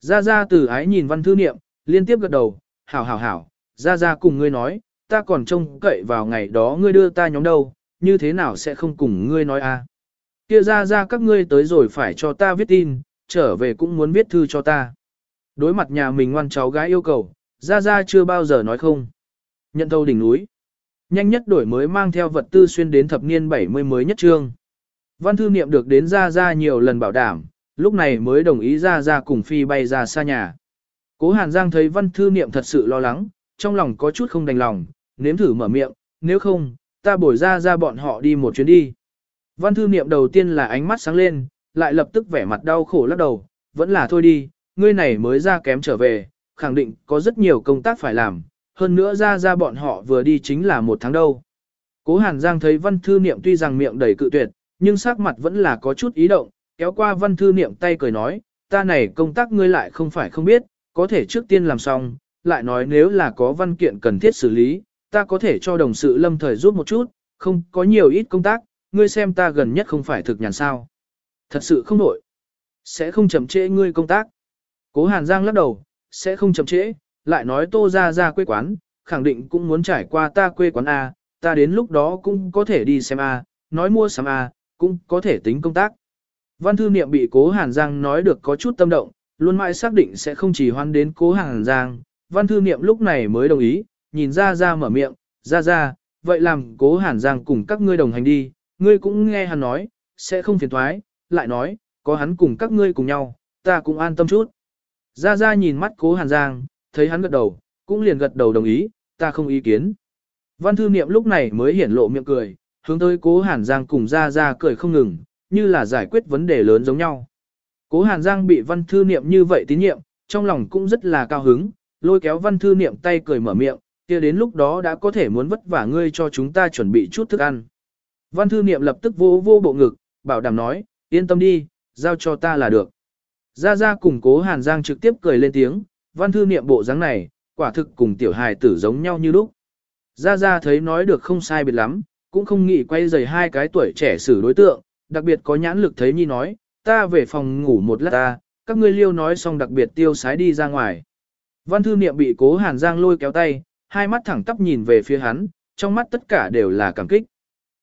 Ra Ra từ ái nhìn văn thư niệm, liên tiếp gật đầu, hảo hảo hảo, Ra Ra cùng ngươi nói, ta còn trông cậy vào ngày đó ngươi đưa ta nhóm đâu, như thế nào sẽ không cùng ngươi nói a? À? Kia ra ra các ngươi tới rồi phải cho ta viết tin, trở về cũng muốn viết thư cho ta. Đối mặt nhà mình ngoan cháu gái yêu cầu, ra ra chưa bao giờ nói không. Nhận thâu đỉnh núi. Nhanh nhất đổi mới mang theo vật tư xuyên đến thập niên 70 mới nhất trương. Văn thư niệm được đến ra ra nhiều lần bảo đảm, lúc này mới đồng ý ra ra cùng phi bay ra xa nhà. Cố Hàn Giang thấy văn thư niệm thật sự lo lắng, trong lòng có chút không đành lòng, nếm thử mở miệng, nếu không, ta bồi ra ra bọn họ đi một chuyến đi. Văn thư niệm đầu tiên là ánh mắt sáng lên, lại lập tức vẻ mặt đau khổ lắc đầu, vẫn là thôi đi, ngươi này mới ra kém trở về, khẳng định có rất nhiều công tác phải làm, hơn nữa ra ra bọn họ vừa đi chính là một tháng đâu. Cố Hàn Giang thấy văn thư niệm tuy rằng miệng đầy cự tuyệt, nhưng sắc mặt vẫn là có chút ý động, kéo qua văn thư niệm tay cười nói, ta này công tác ngươi lại không phải không biết, có thể trước tiên làm xong, lại nói nếu là có văn kiện cần thiết xử lý, ta có thể cho đồng sự lâm thời giúp một chút, không có nhiều ít công tác, ngươi xem ta gần nhất không phải thực nhàn sao. Thật sự không nổi. Sẽ không chậm trễ ngươi công tác. Cố Hàn Giang lắc đầu, sẽ không chậm trễ, lại nói tô ra ra quê quán, khẳng định cũng muốn trải qua ta quê quán A, ta đến lúc đó cũng có thể đi xem A, nói mua sắm A, cũng có thể tính công tác. Văn thư niệm bị cố Hàn Giang nói được có chút tâm động, luôn mãi xác định sẽ không chỉ hoan đến cố Hàn Giang. Văn thư niệm lúc này mới đồng ý, nhìn ra ra mở miệng, ra ra, vậy làm cố Hàn Giang cùng các ngươi đồng hành đi, ngươi cũng nghe hắn nói, sẽ không phiền thoái, lại nói, có hắn cùng các ngươi cùng nhau, ta cũng an tâm chút. Ra ra nhìn mắt cố Hàn Giang, thấy hắn gật đầu, cũng liền gật đầu đồng ý, ta không ý kiến. Văn thư niệm lúc này mới hiển lộ miệng cười, hướng tới cố Hàn Giang cùng ra ra cười không ngừng, như là giải quyết vấn đề lớn giống nhau. Cố Hàn Giang bị văn thư niệm như vậy tín nhiệm, trong lòng cũng rất là cao hứng, lôi kéo văn thư niệm tay cười mở miệng, kia đến lúc đó đã có thể muốn vất vả ngươi cho chúng ta chuẩn bị chút thức ăn. Văn thư niệm lập tức vô vô bộ ngực, bảo đảm nói, yên tâm đi, giao cho ta là được. Ra ra cùng cố Hàn Giang trực tiếp cười lên tiếng, văn thư niệm bộ dáng này, quả thực cùng tiểu hài tử giống nhau như lúc. Ra ra thấy nói được không sai biệt lắm, cũng không nghĩ quay rời hai cái tuổi trẻ xử đối tượng, đặc biệt có nhãn lực thấy nhi nói, ta về phòng ngủ một lát ta, các ngươi liêu nói xong đặc biệt tiêu sái đi ra ngoài. Văn thư niệm bị cố hàn giang lôi kéo tay, hai mắt thẳng tắp nhìn về phía hắn, trong mắt tất cả đều là cảm kích.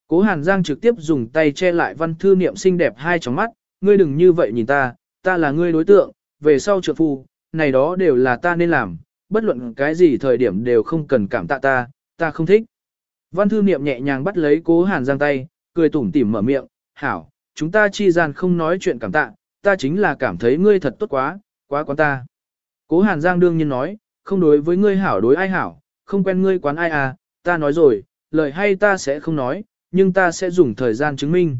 Cố hàn giang trực tiếp dùng tay che lại văn thư niệm xinh đẹp hai trong mắt, ngươi đừng như vậy nhìn ta, ta là ngươi đối tượng, về sau trượng phu, này đó đều là ta nên làm, bất luận cái gì thời điểm đều không cần cảm tạ ta, ta không thích. Văn thư niệm nhẹ nhàng bắt lấy cố hàn giang tay, cười tủm tỉm mở miệng, hảo, chúng ta chi gian không nói chuyện cảm tạ, ta chính là cảm thấy ngươi thật tốt quá, quá quán ta. Cố Hàn Giang đương nhiên nói, không đối với ngươi hảo đối ai hảo, không quen ngươi quán ai à, ta nói rồi, lời hay ta sẽ không nói, nhưng ta sẽ dùng thời gian chứng minh.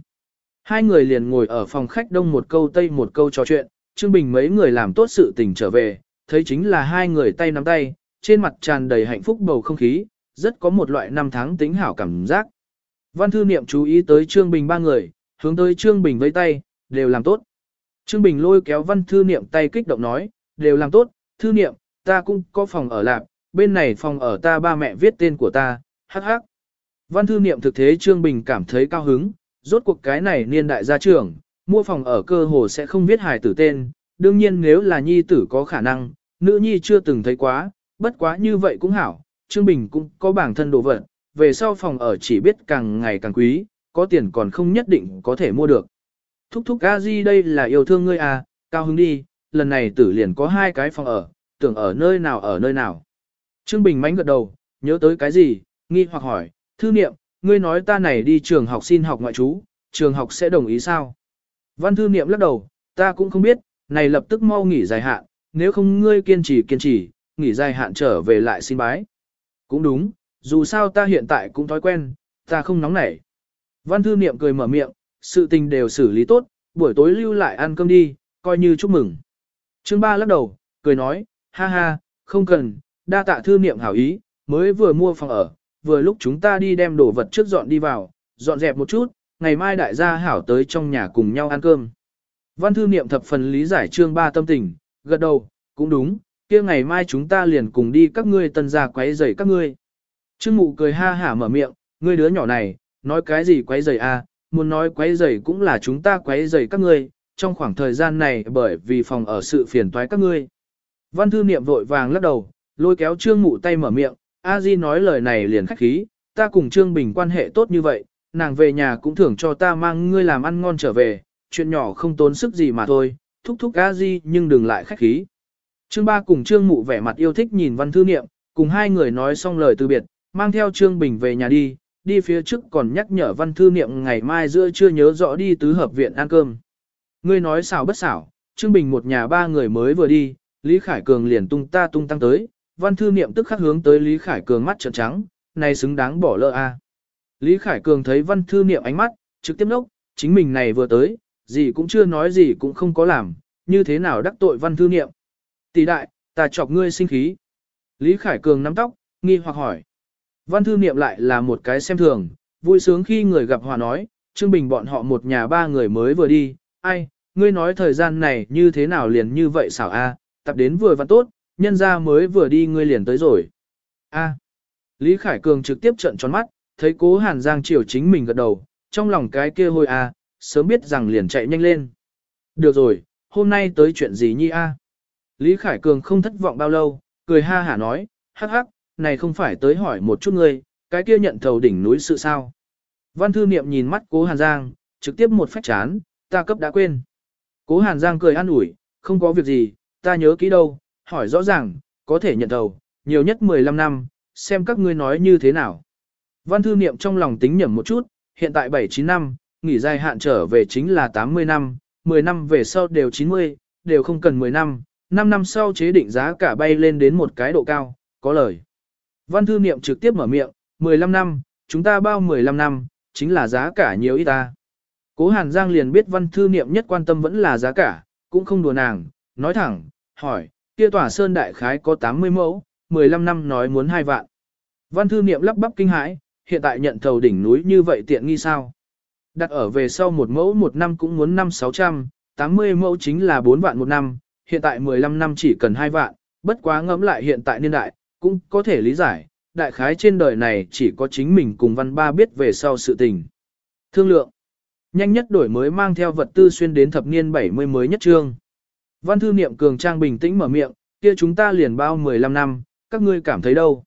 Hai người liền ngồi ở phòng khách đông một câu tây một câu trò chuyện, Trương Bình mấy người làm tốt sự tình trở về, thấy chính là hai người tay nắm tay, trên mặt tràn đầy hạnh phúc bầu không khí, rất có một loại năm tháng tính hảo cảm giác. Văn thư niệm chú ý tới Trương Bình ba người, hướng tới Trương Bình với tay, đều làm tốt. Trương Bình lôi kéo văn thư niệm tay kích động nói, đều làm tốt, thư niệm, ta cũng có phòng ở lạc, bên này phòng ở ta ba mẹ viết tên của ta, hắc hắc. Văn thư niệm thực thế Trương Bình cảm thấy cao hứng, rốt cuộc cái này niên đại gia trưởng, mua phòng ở cơ hồ sẽ không viết hài tử tên, đương nhiên nếu là nhi tử có khả năng, nữ nhi chưa từng thấy quá, bất quá như vậy cũng hảo, Trương Bình cũng có bản thân đồ vật, về sau phòng ở chỉ biết càng ngày càng quý, có tiền còn không nhất định có thể mua được. Thúc thúc a di đây là yêu thương ngươi à, cao hứng đi, lần này tử liền có hai cái phòng ở, tưởng ở nơi nào ở nơi nào. Trương Bình mánh gật đầu, nhớ tới cái gì, nghi hoặc hỏi, thư niệm, ngươi nói ta này đi trường học xin học ngoại trú, trường học sẽ đồng ý sao? Văn thư niệm lắc đầu, ta cũng không biết, này lập tức mau nghỉ dài hạn, nếu không ngươi kiên trì kiên trì, nghỉ dài hạn trở về lại xin bái. Cũng đúng, dù sao ta hiện tại cũng thói quen, ta không nóng nảy. Văn thư niệm cười mở miệng, sự tình đều xử lý tốt, buổi tối lưu lại ăn cơm đi, coi như chúc mừng. Trương ba lắc đầu, cười nói, ha ha, không cần, đa tạ thư niệm hảo ý, mới vừa mua phòng ở, vừa lúc chúng ta đi đem đồ vật trước dọn đi vào, dọn dẹp một chút, ngày mai đại gia hảo tới trong nhà cùng nhau ăn cơm. Văn thư niệm thập phần lý giải trương ba tâm tình, gật đầu, cũng đúng, kia ngày mai chúng ta liền cùng đi các ngươi tân gia quấy rầy các ngươi. Trương mụ cười ha hả mở miệng, ngươi đứa nhỏ này, nói cái gì quấy rầy? À, muốn nói quấy rầy cũng là chúng ta quấy rầy các ngươi, trong khoảng thời gian này bởi vì phòng ở sự phiền toái các ngươi. Văn thư niệm vội vàng lắc đầu, lôi kéo Trương mụ tay mở miệng, A Di nói lời này liền khách khí, ta cùng Trương Bình quan hệ tốt như vậy, nàng về nhà cũng thưởng cho ta mang ngươi làm ăn ngon trở về, chuyện nhỏ không tốn sức gì mà thôi, thúc thúc A Di nhưng đừng lại khách khí. Trương Ba cùng Trương Mụ vẻ mặt yêu thích nhìn văn thư niệm, cùng hai người nói xong lời từ biệt, mang theo Trương Bình về nhà đi, đi phía trước còn nhắc nhở văn thư niệm ngày mai giữa chưa nhớ rõ đi tứ hợp viện ăn cơm. Ngươi nói xảo bất xảo, Trương Bình một nhà ba người mới vừa đi, Lý Khải Cường liền tung ta tung tăng tới, văn thư niệm tức khắc hướng tới Lý Khải Cường mắt trợn trắng, này xứng đáng bỏ lỡ a. Lý Khải Cường thấy văn thư niệm ánh mắt, trực tiếp nốc, chính mình này vừa tới, gì cũng chưa nói gì cũng không có làm, như thế nào đắc tội văn thư niệm. Tỷ đại, ta chọc ngươi sinh khí. Lý Khải Cường nắm tóc, nghi hoặc hỏi. Văn thư niệm lại là một cái xem thường, vui sướng khi người gặp hòa nói, Trương Bình bọn họ một nhà ba người mới vừa đi, ai, ngươi nói thời gian này như thế nào liền như vậy xảo a, tập đến vừa và tốt, nhân ra mới vừa đi ngươi liền tới rồi. A. Lý Khải Cường trực tiếp trợn tròn mắt, thấy cố Hàn Giang chiều chính mình gật đầu, trong lòng cái kia hôi a, sớm biết rằng liền chạy nhanh lên. Được rồi, hôm nay tới chuyện gì nhi a? Lý Khải Cường không thất vọng bao lâu, cười ha hả nói, hắc hắc, này không phải tới hỏi một chút ngươi, cái kia nhận thầu đỉnh núi sự sao. Văn thư niệm nhìn mắt cố Hàn Giang, trực tiếp một phách chán, ta cấp đã quên. Cố Hàn Giang cười an ủi, không có việc gì, ta nhớ kỹ đâu, hỏi rõ ràng, có thể nhận thầu, nhiều nhất 15 năm, xem các ngươi nói như thế nào. Văn thư niệm trong lòng tính nhẩm một chút, hiện tại 7-9 năm, nghỉ dài hạn trở về chính là 80 năm, 10 năm về sau đều 90, đều không cần 10 năm, 5 năm sau chế định giá cả bay lên đến một cái độ cao, có lời. Văn thư niệm trực tiếp mở miệng, 15 năm, chúng ta bao 15 năm, chính là giá cả nhiều ít ta. Cố Hàn Giang liền biết văn thư niệm nhất quan tâm vẫn là giá cả, cũng không đùa nàng, nói thẳng, hỏi, kia tòa sơn đại khái có 80 mẫu, 15 năm nói muốn hai vạn. Văn thư niệm lắp bắp kinh hãi, hiện tại nhận thầu đỉnh núi như vậy tiện nghi sao? Đặt ở về sau một mẫu một năm cũng muốn năm 600, 80 mẫu chính là 4 vạn một năm, hiện tại 15 năm chỉ cần 2 vạn, bất quá ngẫm lại hiện tại niên đại, cũng có thể lý giải, đại khái trên đời này chỉ có chính mình cùng văn ba biết về sau sự tình. Thương lượng, nhanh nhất đổi mới mang theo vật tư xuyên đến thập niên 70 mới nhất trương. Văn thư niệm cường trang bình tĩnh mở miệng, kia chúng ta liền bao 15 năm, các ngươi cảm thấy đâu?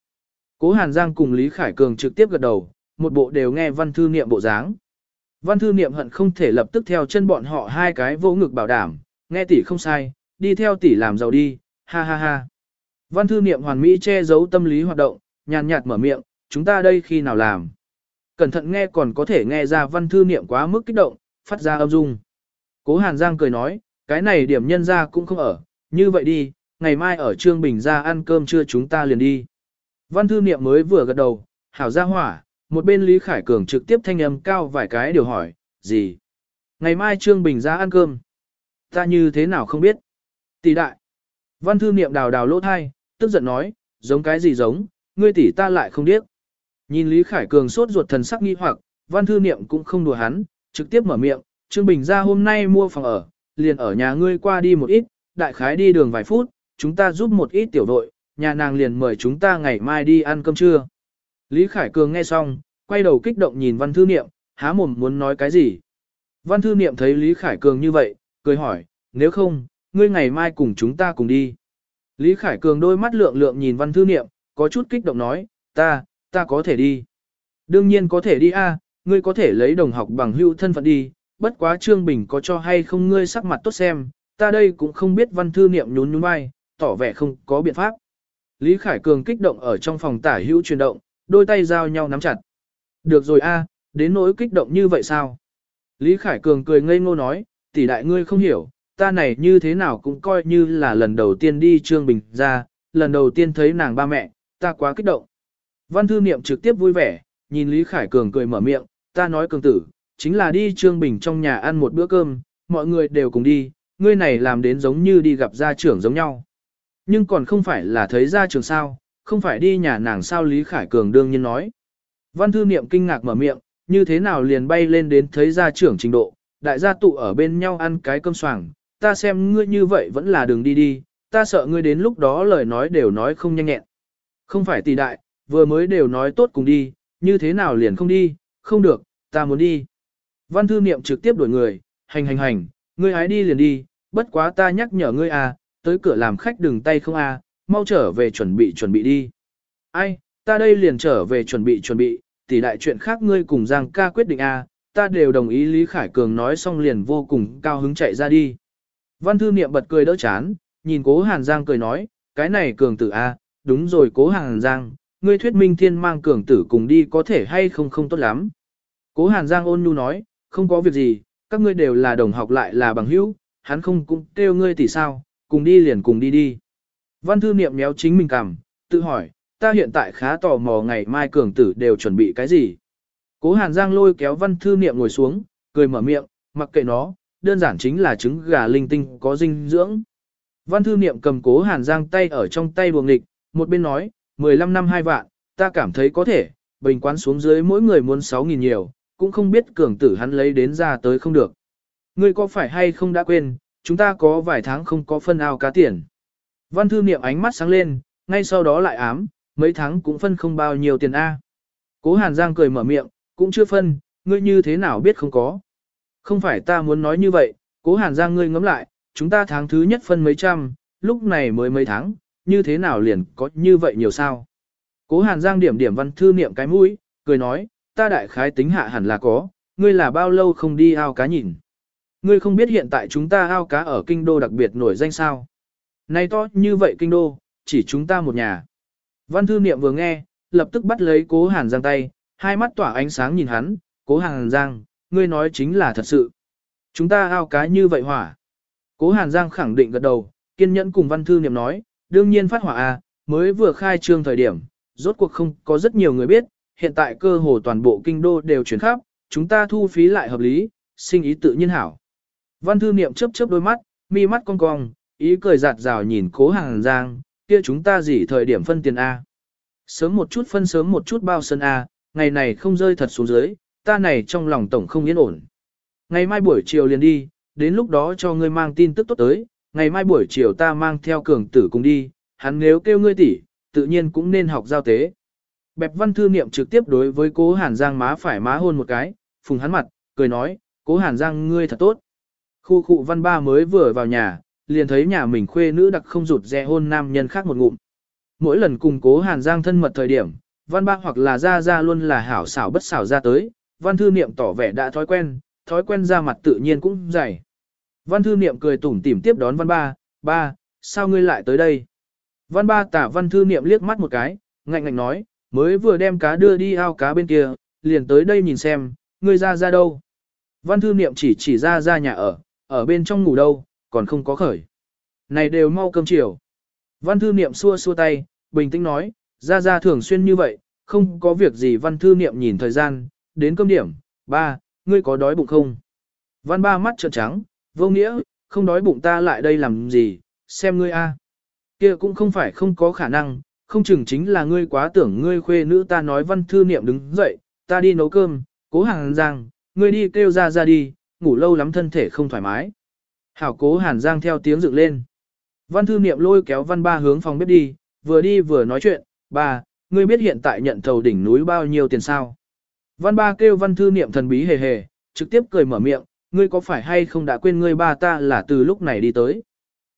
Cố Hàn Giang cùng Lý Khải Cường trực tiếp gật đầu, một bộ đều nghe văn thư niệm bộ dáng. Văn thư niệm hận không thể lập tức theo chân bọn họ hai cái vỗ ngực bảo đảm, nghe tỷ không sai, đi theo tỷ làm giàu đi, ha ha ha. Văn thư niệm hoàn mỹ che giấu tâm lý hoạt động, nhàn nhạt mở miệng, chúng ta đây khi nào làm. Cẩn thận nghe còn có thể nghe ra văn thư niệm quá mức kích động, phát ra âm dung. Cố Hàn Giang cười nói, cái này điểm nhân ra cũng không ở, như vậy đi, ngày mai ở Trương Bình ra ăn cơm trưa chúng ta liền đi. Văn thư niệm mới vừa gật đầu, hảo ra hỏa, một bên Lý Khải Cường trực tiếp thanh âm cao vài cái điều hỏi, gì? Ngày mai Trương Bình ra ăn cơm. Ta như thế nào không biết? Tỷ đại. Văn thư niệm đào đào lỗ thai, tức giận nói, giống cái gì giống, ngươi tỷ ta lại không biết. Nhìn Lý Khải Cường sốt ruột thần sắc nghi hoặc, văn thư niệm cũng không đùa hắn, trực tiếp mở miệng, Trương Bình ra hôm nay mua phòng ở, liền ở nhà ngươi qua đi một ít, đại khái đi đường vài phút, chúng ta giúp một ít tiểu đội, nhà nàng liền mời chúng ta ngày mai đi ăn cơm trưa. Lý Khải Cường nghe xong, quay đầu kích động nhìn văn thư niệm, há mồm muốn nói cái gì. Văn thư niệm thấy Lý Khải Cường như vậy, cười hỏi, nếu không, ngươi ngày mai cùng chúng ta cùng đi. Lý Khải Cường đôi mắt lượng lượng nhìn văn thư niệm, có chút kích động nói, ta, ta có thể đi. Đương nhiên có thể đi a, ngươi có thể lấy đồng học bằng hữu thân phận đi, bất quá Trương Bình có cho hay không ngươi sắc mặt tốt xem, ta đây cũng không biết văn thư niệm nhún nhún vai, tỏ vẻ không có biện pháp. Lý Khải Cường kích động ở trong phòng tả hữu chuyển động, đôi tay giao nhau nắm chặt. Được rồi a, đến nỗi kích động như vậy sao? Lý Khải Cường cười ngây ngô nói, tỷ đại ngươi không hiểu, ta này như thế nào cũng coi như là lần đầu tiên đi Trương Bình ra, lần đầu tiên thấy nàng ba mẹ, ta quá kích động. Văn thư niệm trực tiếp vui vẻ, nhìn Lý Khải Cường cười mở miệng, ta nói cường tử, chính là đi Trương Bình trong nhà ăn một bữa cơm, mọi người đều cùng đi, ngươi này làm đến giống như đi gặp gia trưởng giống nhau. Nhưng còn không phải là thấy gia trưởng sao, không phải đi nhà nàng sao Lý Khải Cường đương nhiên nói. Văn thư niệm kinh ngạc mở miệng, như thế nào liền bay lên đến thấy gia trưởng trình độ, đại gia tụ ở bên nhau ăn cái cơm soảng, ta xem ngươi như vậy vẫn là đường đi đi, ta sợ ngươi đến lúc đó lời nói đều nói không nhanh nhẹn. Không phải tỷ đại, vừa mới đều nói tốt cùng đi, như thế nào liền không đi, không được, ta muốn đi. Văn thư niệm trực tiếp đuổi người, hành hành hành, ngươi hái đi liền đi, bất quá ta nhắc nhở ngươi à, tới cửa làm khách đừng tay không à, mau trở về chuẩn bị chuẩn bị đi. Ai, ta đây liền trở về chuẩn bị chuẩn bị, tỷ đại chuyện khác ngươi cùng Giang ca quyết định à, ta đều đồng ý Lý Khải Cường nói xong liền vô cùng cao hứng chạy ra đi. Văn thư niệm bật cười đỡ chán, nhìn cố Hàn Giang cười nói, cái này Cường tử à, đúng rồi cố Hàn Giang, ngươi thuyết minh thiên mang Cường tử cùng đi có thể hay không không tốt lắm. Cố Hàn Giang ôn nhu nói, không có việc gì, các ngươi đều là đồng học lại là bằng hữu, hắn không cũng kêu ngươi tỷ sao, cùng đi liền cùng đi đi. Văn thư niệm méo chính mình cằm, tự hỏi, ta hiện tại khá tò mò ngày mai cường tử đều chuẩn bị cái gì. Cố Hàn Giang lôi kéo văn thư niệm ngồi xuống, cười mở miệng, mặc kệ nó, đơn giản chính là trứng gà linh tinh có dinh dưỡng. Văn thư niệm cầm cố Hàn Giang tay ở trong tay buồng địch, một bên nói, 15 năm hai vạn, ta cảm thấy có thể, bình quán xuống dưới mỗi người muốn 6.000 nhiều, cũng không biết cường tử hắn lấy đến ra tới không được. Ngươi có phải hay không đã quên, chúng ta có vài tháng không có phân ao cá tiền. Văn thư niệm ánh mắt sáng lên, ngay sau đó lại ám, mấy tháng cũng phân không bao nhiêu tiền A. Cố Hàn Giang cười mở miệng, cũng chưa phân, ngươi như thế nào biết không có. Không phải ta muốn nói như vậy, cố Hàn Giang ngươi ngẫm lại, chúng ta tháng thứ nhất phân mấy trăm, lúc này mới mấy tháng, như thế nào liền có như vậy nhiều sao. Cố Hàn Giang điểm điểm văn thư niệm cái mũi, cười nói, ta đại khái tính hạ hẳn là có, ngươi là bao lâu không đi ao cá nhìn. Ngươi không biết hiện tại chúng ta ao cá ở kinh đô đặc biệt nổi danh sao. Này to như vậy kinh đô, chỉ chúng ta một nhà. Văn thư niệm vừa nghe, lập tức bắt lấy cố hàn giang tay, hai mắt tỏa ánh sáng nhìn hắn, cố hàn giang, ngươi nói chính là thật sự. Chúng ta ao cá như vậy hỏa. Cố hàn giang khẳng định gật đầu, kiên nhẫn cùng văn thư niệm nói, đương nhiên phát hỏa à, mới vừa khai trương thời điểm, rốt cuộc không có rất nhiều người biết, hiện tại cơ hồ toàn bộ kinh đô đều chuyển khắp, chúng ta thu phí lại hợp lý, sinh ý tự nhiên hảo. Văn thư niệm chớp chớp đôi mắt, mi mắt cong cong, ý cười giạt rào nhìn cố hàng giang, kia chúng ta gì thời điểm phân tiền A. Sớm một chút phân sớm một chút bao sân A, ngày này không rơi thật xuống dưới, ta này trong lòng tổng không yên ổn. Ngày mai buổi chiều liền đi, đến lúc đó cho ngươi mang tin tức tốt tới, ngày mai buổi chiều ta mang theo cường tử cùng đi, hắn nếu kêu ngươi tỷ, tự nhiên cũng nên học giao tế. Bẹp văn thư niệm trực tiếp đối với cố Hàn Giang má phải má hôn một cái, phùng hắn mặt, cười nói, cố Hàn Giang ngươi thật tốt. Khu khu văn ba mới vừa vào nhà, liền thấy nhà mình khuê nữ đặc không rụt rè hôn nam nhân khác một ngụm. Mỗi lần cùng cố Hàn Giang thân mật thời điểm, văn ba hoặc là ra ra luôn là hảo xảo bất xảo ra tới, văn thư niệm tỏ vẻ đã thói quen, thói quen ra mặt tự nhiên cũng dày. Văn thư niệm cười tủm tỉm tiếp đón văn ba, ba, sao ngươi lại tới đây? Văn ba tả văn thư niệm liếc mắt một cái, ngạnh ngạnh nói, mới vừa đem cá đưa đi ao cá bên kia, liền tới đây nhìn xem, ngươi ra ra đâu. Văn thư niệm chỉ chỉ ra ra nhà ở, ở bên trong ngủ đâu, còn không có khởi. Này đều mau cơm chiều. Văn thư niệm xua xua tay, bình tĩnh nói, ra ra thường xuyên như vậy, không có việc gì văn thư niệm nhìn thời gian, đến cơm điểm, ba, ngươi có đói bụng không? Văn ba mắt trợn trắng, vô nghĩa, không đói bụng ta lại đây làm gì, xem ngươi a. Kia cũng không phải không có khả năng, không chừng chính là ngươi quá tưởng ngươi khuê nữ ta nói văn thư niệm đứng dậy, ta đi nấu cơm, cố hàng giang, ngươi đi kêu ra ra đi, ngủ lâu lắm thân thể không thoải mái. Hảo cố hàn giang theo tiếng dựng lên. Văn thư niệm lôi kéo văn ba hướng phòng bếp đi, vừa đi vừa nói chuyện, ba, ngươi biết hiện tại nhận thầu đỉnh núi bao nhiêu tiền sao? Văn ba kêu văn thư niệm thần bí hề hề, trực tiếp cười mở miệng, ngươi có phải hay không đã quên ngươi ba ta là từ lúc này đi tới?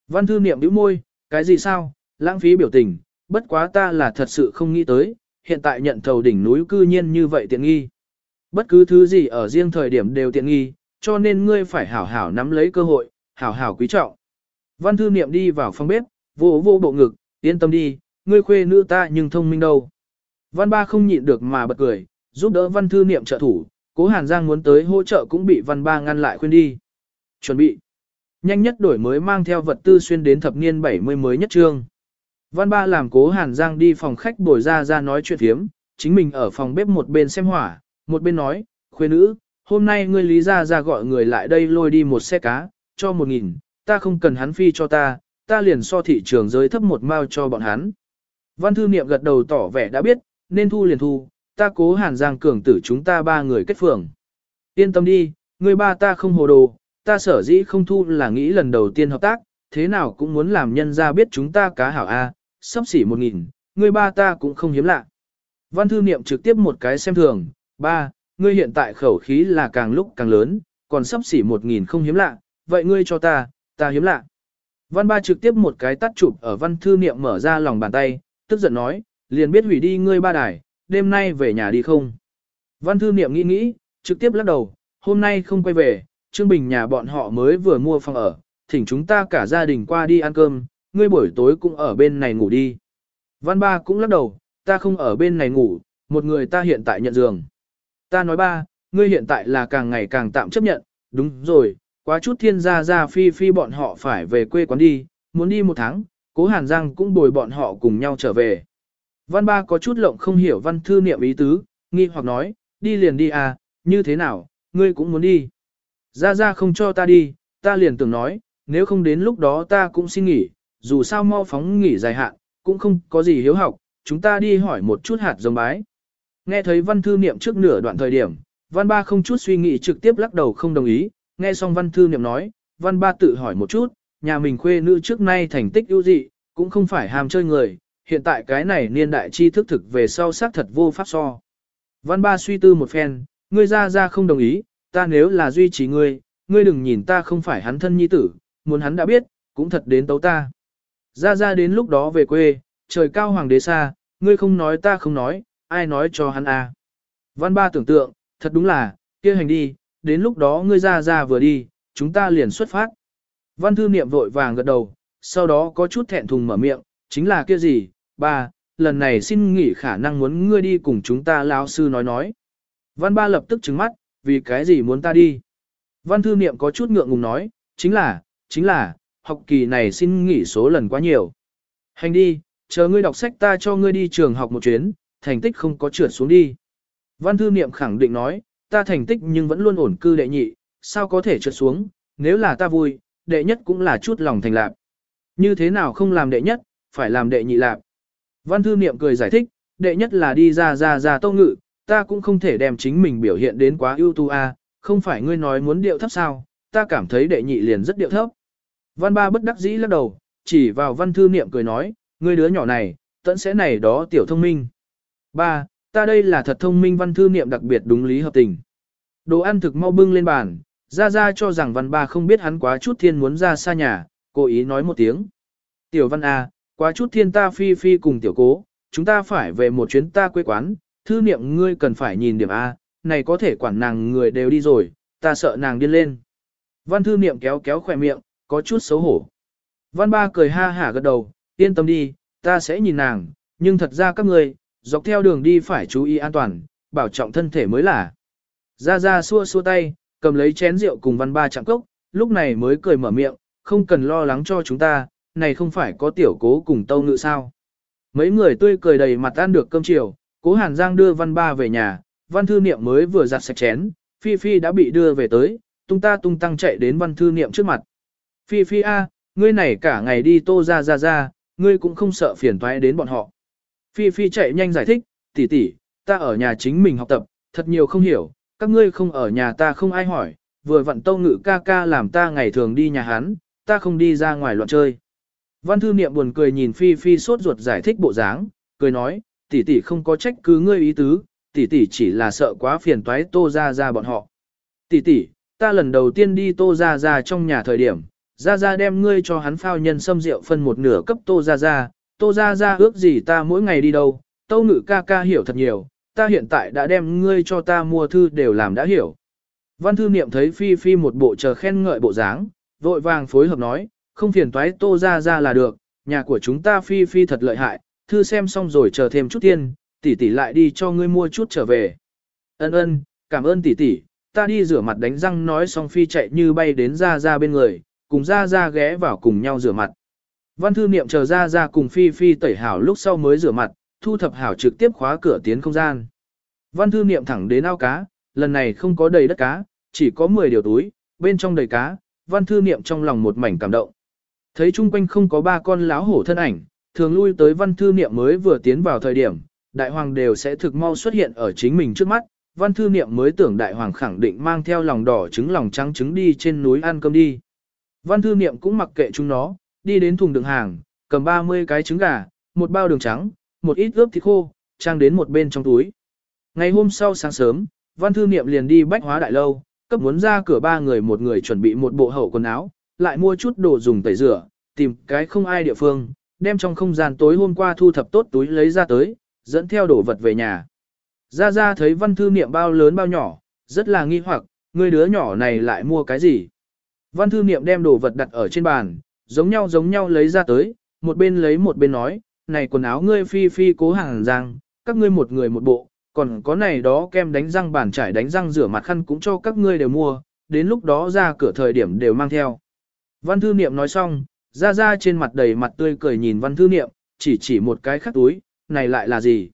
Văn thư niệm bĩu môi, cái gì sao, lãng phí biểu tình, bất quá ta là thật sự không nghĩ tới, hiện tại nhận thầu đỉnh núi cư nhiên như vậy tiện nghi. Bất cứ thứ gì ở riêng thời điểm đều tiện nghi, cho nên ngươi phải hảo hảo nắm lấy cơ hội, hảo hảo quý trọng. Văn thư niệm đi vào phòng bếp, vô vô bộ ngực, yên tâm đi, ngươi khuê nữ ta nhưng thông minh đâu. Văn ba không nhịn được mà bật cười, giúp đỡ văn thư niệm trợ thủ, cố hàn giang muốn tới hỗ trợ cũng bị văn ba ngăn lại khuyên đi. Chuẩn bị. Nhanh nhất đổi mới mang theo vật tư xuyên đến thập niên 70 mới nhất trương. Văn ba làm cố hàn giang đi phòng khách bồi ra ra nói chuyện thiếm, chính mình ở phòng bếp một bên xem hỏa, một bên nói, khuê nữ, hôm nay ngươi lý ra ra gọi người lại đây lôi đi một xe cá, cho một nghìn, ta không cần hắn phi cho ta, ta liền so thị trường giới thấp một mao cho bọn hắn. Văn thư niệm gật đầu tỏ vẻ đã biết, nên thu liền thu, ta cố hàn giang cường tử chúng ta ba người kết phường. Yên tâm đi, người ba ta không hồ đồ, ta sở dĩ không thu là nghĩ lần đầu tiên hợp tác, thế nào cũng muốn làm nhân ra biết chúng ta cá hảo A, sắp xỉ một nghìn, ngươi ba ta cũng không hiếm lạ. Văn thư niệm trực tiếp một cái xem thường, ba, ngươi hiện tại khẩu khí là càng lúc càng lớn, còn sắp xỉ một nghìn không hiếm lạ, vậy ngươi cho ta, ta hiếm lạ. Văn ba trực tiếp một cái tắt chụp ở văn thư niệm mở ra lòng bàn tay, tức giận nói, liền biết hủy đi ngươi ba đài, đêm nay về nhà đi không. Văn thư niệm nghĩ nghĩ, trực tiếp lắc đầu, hôm nay không quay về, Trương Bình nhà bọn họ mới vừa mua phòng ở, thỉnh chúng ta cả gia đình qua đi ăn cơm, ngươi buổi tối cũng ở bên này ngủ đi. Văn ba cũng lắc đầu, ta không ở bên này ngủ, một người ta hiện tại nhận giường. Ta nói ba, ngươi hiện tại là càng ngày càng tạm chấp nhận, đúng rồi, quá chút thiên gia gia phi phi bọn họ phải về quê quán đi, muốn đi một tháng, cố Hàn Giang cũng bồi bọn họ cùng nhau trở về. Văn ba có chút lộng không hiểu văn thư niệm ý tứ, nghi hoặc nói, đi liền đi à, như thế nào, ngươi cũng muốn đi. Gia Gia không cho ta đi, ta liền tưởng nói, nếu không đến lúc đó ta cũng xin nghỉ, dù sao mau phóng nghỉ dài hạn, cũng không có gì hiếu học, chúng ta đi hỏi một chút hạt giống bái. Nghe thấy văn thư niệm trước nửa đoạn thời điểm, văn ba không chút suy nghĩ trực tiếp lắc đầu không đồng ý, nghe xong văn thư niệm nói, văn ba tự hỏi một chút, nhà mình khuê nữ trước nay thành tích ưu dị, cũng không phải ham chơi người, hiện tại cái này niên đại chi thức thực về sau xác thật vô pháp so. Văn ba suy tư một phen, ngươi ra ra không đồng ý, ta nếu là duy trì ngươi, ngươi đừng nhìn ta không phải hắn thân nhi tử, muốn hắn đã biết, cũng thật đến tấu ta. Ra ra đến lúc đó về quê, trời cao hoàng đế xa, ngươi không nói ta không nói, ai nói cho hắn à. Văn ba tưởng tượng, thật đúng là, kia hành đi, đến lúc đó ngươi ra ra vừa đi, chúng ta liền xuất phát. Văn thư niệm vội vàng gật đầu, sau đó có chút thẹn thùng mở miệng, chính là kia gì, ba, lần này xin nghỉ khả năng muốn ngươi đi cùng chúng ta lão sư nói nói. Văn ba lập tức trừng mắt, vì cái gì muốn ta đi. Văn thư niệm có chút ngượng ngùng nói, chính là, chính là, học kỳ này xin nghỉ số lần quá nhiều. Hành đi, chờ ngươi đọc sách ta cho ngươi đi trường học một chuyến, thành tích không có trượt xuống đi. Văn thư niệm khẳng định nói, ta thành tích nhưng vẫn luôn ổn cư đệ nhị, sao có thể trượt xuống, nếu là ta vui, đệ nhất cũng là chút lòng thành lạc. Như thế nào không làm đệ nhất, phải làm đệ nhị lạc. Văn thư niệm cười giải thích, đệ nhất là đi ra ra ra tâu ngự, ta cũng không thể đem chính mình biểu hiện đến quá ưu tú a, không phải ngươi nói muốn điệu thấp sao, ta cảm thấy đệ nhị liền rất điệu thấp. Văn ba bất đắc dĩ lắc đầu, chỉ vào văn thư niệm cười nói, ngươi đứa nhỏ này, tận sẽ này đó tiểu thông minh. Ba, ta đây là thật thông minh văn thư niệm đặc biệt đúng lý hợp tình. Đồ ăn thực mau bưng lên bàn, ra ra cho rằng văn ba không biết hắn quá chút thiên muốn ra xa nhà, cố ý nói một tiếng. Tiểu văn A, quá chút thiên ta phi phi cùng tiểu cố, chúng ta phải về một chuyến ta quê quán, thư niệm ngươi cần phải nhìn điểm A, này có thể quản nàng người đều đi rồi, ta sợ nàng điên lên. Văn thư niệm kéo kéo khỏe miệng, có chút xấu hổ. Văn ba cười ha hả gật đầu, yên tâm đi, ta sẽ nhìn nàng, nhưng thật ra các ngươi, dọc theo đường đi phải chú ý an toàn, bảo trọng thân thể mới là. Ra ra xua xua tay, cầm lấy chén rượu cùng văn ba chạm cốc, lúc này mới cười mở miệng, không cần lo lắng cho chúng ta, này không phải có tiểu cố cùng tâu ngự sao. Mấy người tươi cười đầy mặt ăn được cơm chiều, cố Hàn Giang đưa văn ba về nhà, văn thư niệm mới vừa giặt sạch chén, Phi Phi đã bị đưa về tới, tung ta tung tăng chạy đến văn thư niệm trước mặt. Phi Phi A, ngươi này cả ngày đi tô ra ra ra, ngươi cũng không sợ phiền toái đến bọn họ. Phi Phi chạy nhanh giải thích, tỷ tỷ, ta ở nhà chính mình học tập, thật nhiều không hiểu, các ngươi không ở nhà ta không ai hỏi, vừa vặn tâu ngự ca ca làm ta ngày thường đi nhà hắn, ta không đi ra ngoài loạn chơi. Văn thư niệm buồn cười nhìn Phi Phi sốt ruột giải thích bộ dáng, cười nói, tỷ tỷ không có trách cứ ngươi ý tứ, tỷ tỷ chỉ là sợ quá phiền toái tô ra ra bọn họ. Tỷ tỷ, ta lần đầu tiên đi tô ra ra trong nhà thời điểm, ra ra đem ngươi cho hắn phao nhân xâm rượu phân một nửa cấp tô ra ra, tô ra ra ước gì ta mỗi ngày đi đâu, tô ngự ca ca hiểu thật nhiều, ta hiện tại đã đem ngươi cho ta mua thư đều làm đã hiểu. Văn thư niệm thấy Phi Phi một bộ chờ khen ngợi bộ dáng, vội vàng phối hợp nói, không phiền toái tô ra ra là được, nhà của chúng ta Phi Phi thật lợi hại, thư xem xong rồi chờ thêm chút tiền, tỷ tỷ lại đi cho ngươi mua chút trở về. Ân ân, cảm ơn tỷ tỷ, ta đi rửa mặt đánh răng nói xong Phi chạy như bay đến ra ra bên người, cùng ra ra ghé vào cùng nhau rửa mặt. Văn thư niệm chờ ra ra cùng Phi Phi tẩy hảo lúc sau mới rửa mặt, thu thập hảo trực tiếp khóa cửa tiến không gian. Văn thư niệm thẳng đến ao cá, lần này không có đầy đất cá, chỉ có 10 điều túi, bên trong đầy cá, văn thư niệm trong lòng một mảnh cảm động. Thấy chung quanh không có ba con láo hổ thân ảnh, thường lui tới văn thư niệm mới vừa tiến vào thời điểm, đại hoàng đều sẽ thực mau xuất hiện ở chính mình trước mắt, văn thư niệm mới tưởng đại hoàng khẳng định mang theo lòng đỏ trứng lòng trắng trứng đi trên núi ăn cơm đi. Văn thư niệm cũng mặc kệ chúng nó, đi đến thùng đường hàng, cầm 30 cái trứng gà, một bao đường trắng, một ít ướp thịt khô, trang đến một bên trong túi. Ngày hôm sau sáng sớm, văn thư niệm liền đi bách hóa đại lâu, cấp muốn ra cửa ba người một người chuẩn bị một bộ hậu quần áo, lại mua chút đồ dùng tẩy rửa, tìm cái không ai địa phương, đem trong không gian tối hôm qua thu thập tốt túi lấy ra tới, dẫn theo đồ vật về nhà. Ra ra thấy văn thư niệm bao lớn bao nhỏ, rất là nghi hoặc, người đứa nhỏ này lại mua cái gì. Văn thư niệm đem đồ vật đặt ở trên bàn, giống nhau giống nhau lấy ra tới, một bên lấy một bên nói, này quần áo ngươi phi phi cố hàng giang, các ngươi một người một bộ, còn có này đó kem đánh răng bàn trải đánh răng rửa mặt khăn cũng cho các ngươi đều mua, đến lúc đó ra cửa thời điểm đều mang theo. Văn thư niệm nói xong, ra ra trên mặt đầy mặt tươi cười nhìn văn thư niệm, chỉ chỉ một cái khắc túi, này lại là gì?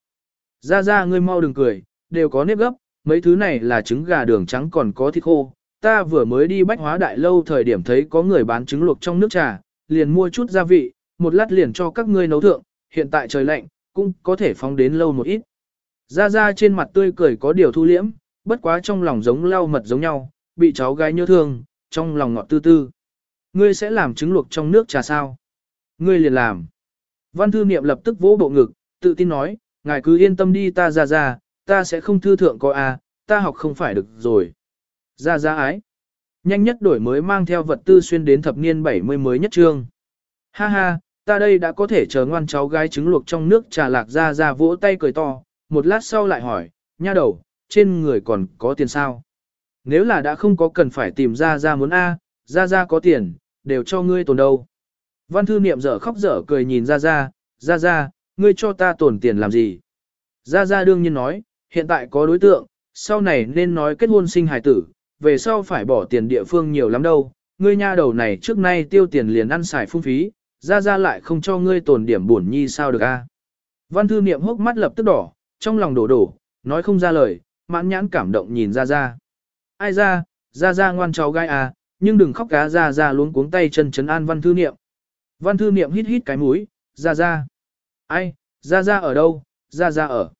Ra ra ngươi mau đừng cười, đều có nếp gấp, mấy thứ này là trứng gà đường trắng còn có thịt khô. Ta vừa mới đi bách hóa đại lâu thời điểm thấy có người bán trứng luộc trong nước trà, liền mua chút gia vị, một lát liền cho các ngươi nấu thượng, hiện tại trời lạnh, cũng có thể phóng đến lâu một ít. Ra ra trên mặt tươi cười có điều thu liễm, bất quá trong lòng giống lau mật giống nhau, bị cháu gái nhớ thương, trong lòng ngọt tư tư. Ngươi sẽ làm trứng luộc trong nước trà sao? Ngươi liền làm. Văn thư niệm lập tức vỗ bộ ngực, tự tin nói, ngài cứ yên tâm đi ta ra ra, ta sẽ không thư thượng coi a, à, ta học không phải được rồi. Ra ra ái. Nhanh nhất đổi mới mang theo vật tư xuyên đến thập niên 70 mới nhất trương. Ha ha, ta đây đã có thể chờ ngoan cháu gái trứng luộc trong nước trà lạc ra ra vỗ tay cười to, một lát sau lại hỏi, nha đầu, trên người còn có tiền sao? Nếu là đã không có cần phải tìm ra ra muốn A, ra ra có tiền, đều cho ngươi tồn đâu. Văn thư niệm dở khóc dở cười nhìn ra ra, ra ra, ngươi cho ta tồn tiền làm gì? Ra ra đương nhiên nói, hiện tại có đối tượng, sau này nên nói kết hôn sinh hài tử, về sau phải bỏ tiền địa phương nhiều lắm đâu. Ngươi nha đầu này trước nay tiêu tiền liền ăn xài phung phí, ra ra lại không cho ngươi tồn điểm bổn nhi sao được a? Văn thư niệm hốc mắt lập tức đỏ, trong lòng đổ đổ, nói không ra lời, mãn nhãn cảm động nhìn ra ra. Ai ra, ra ra ngoan cháu gai à, nhưng đừng khóc cá ra ra luôn cuống tay chân chấn an văn thư niệm. Văn thư niệm hít hít cái mũi, ra ra. Ai, ra ra ở đâu, ra ra ở.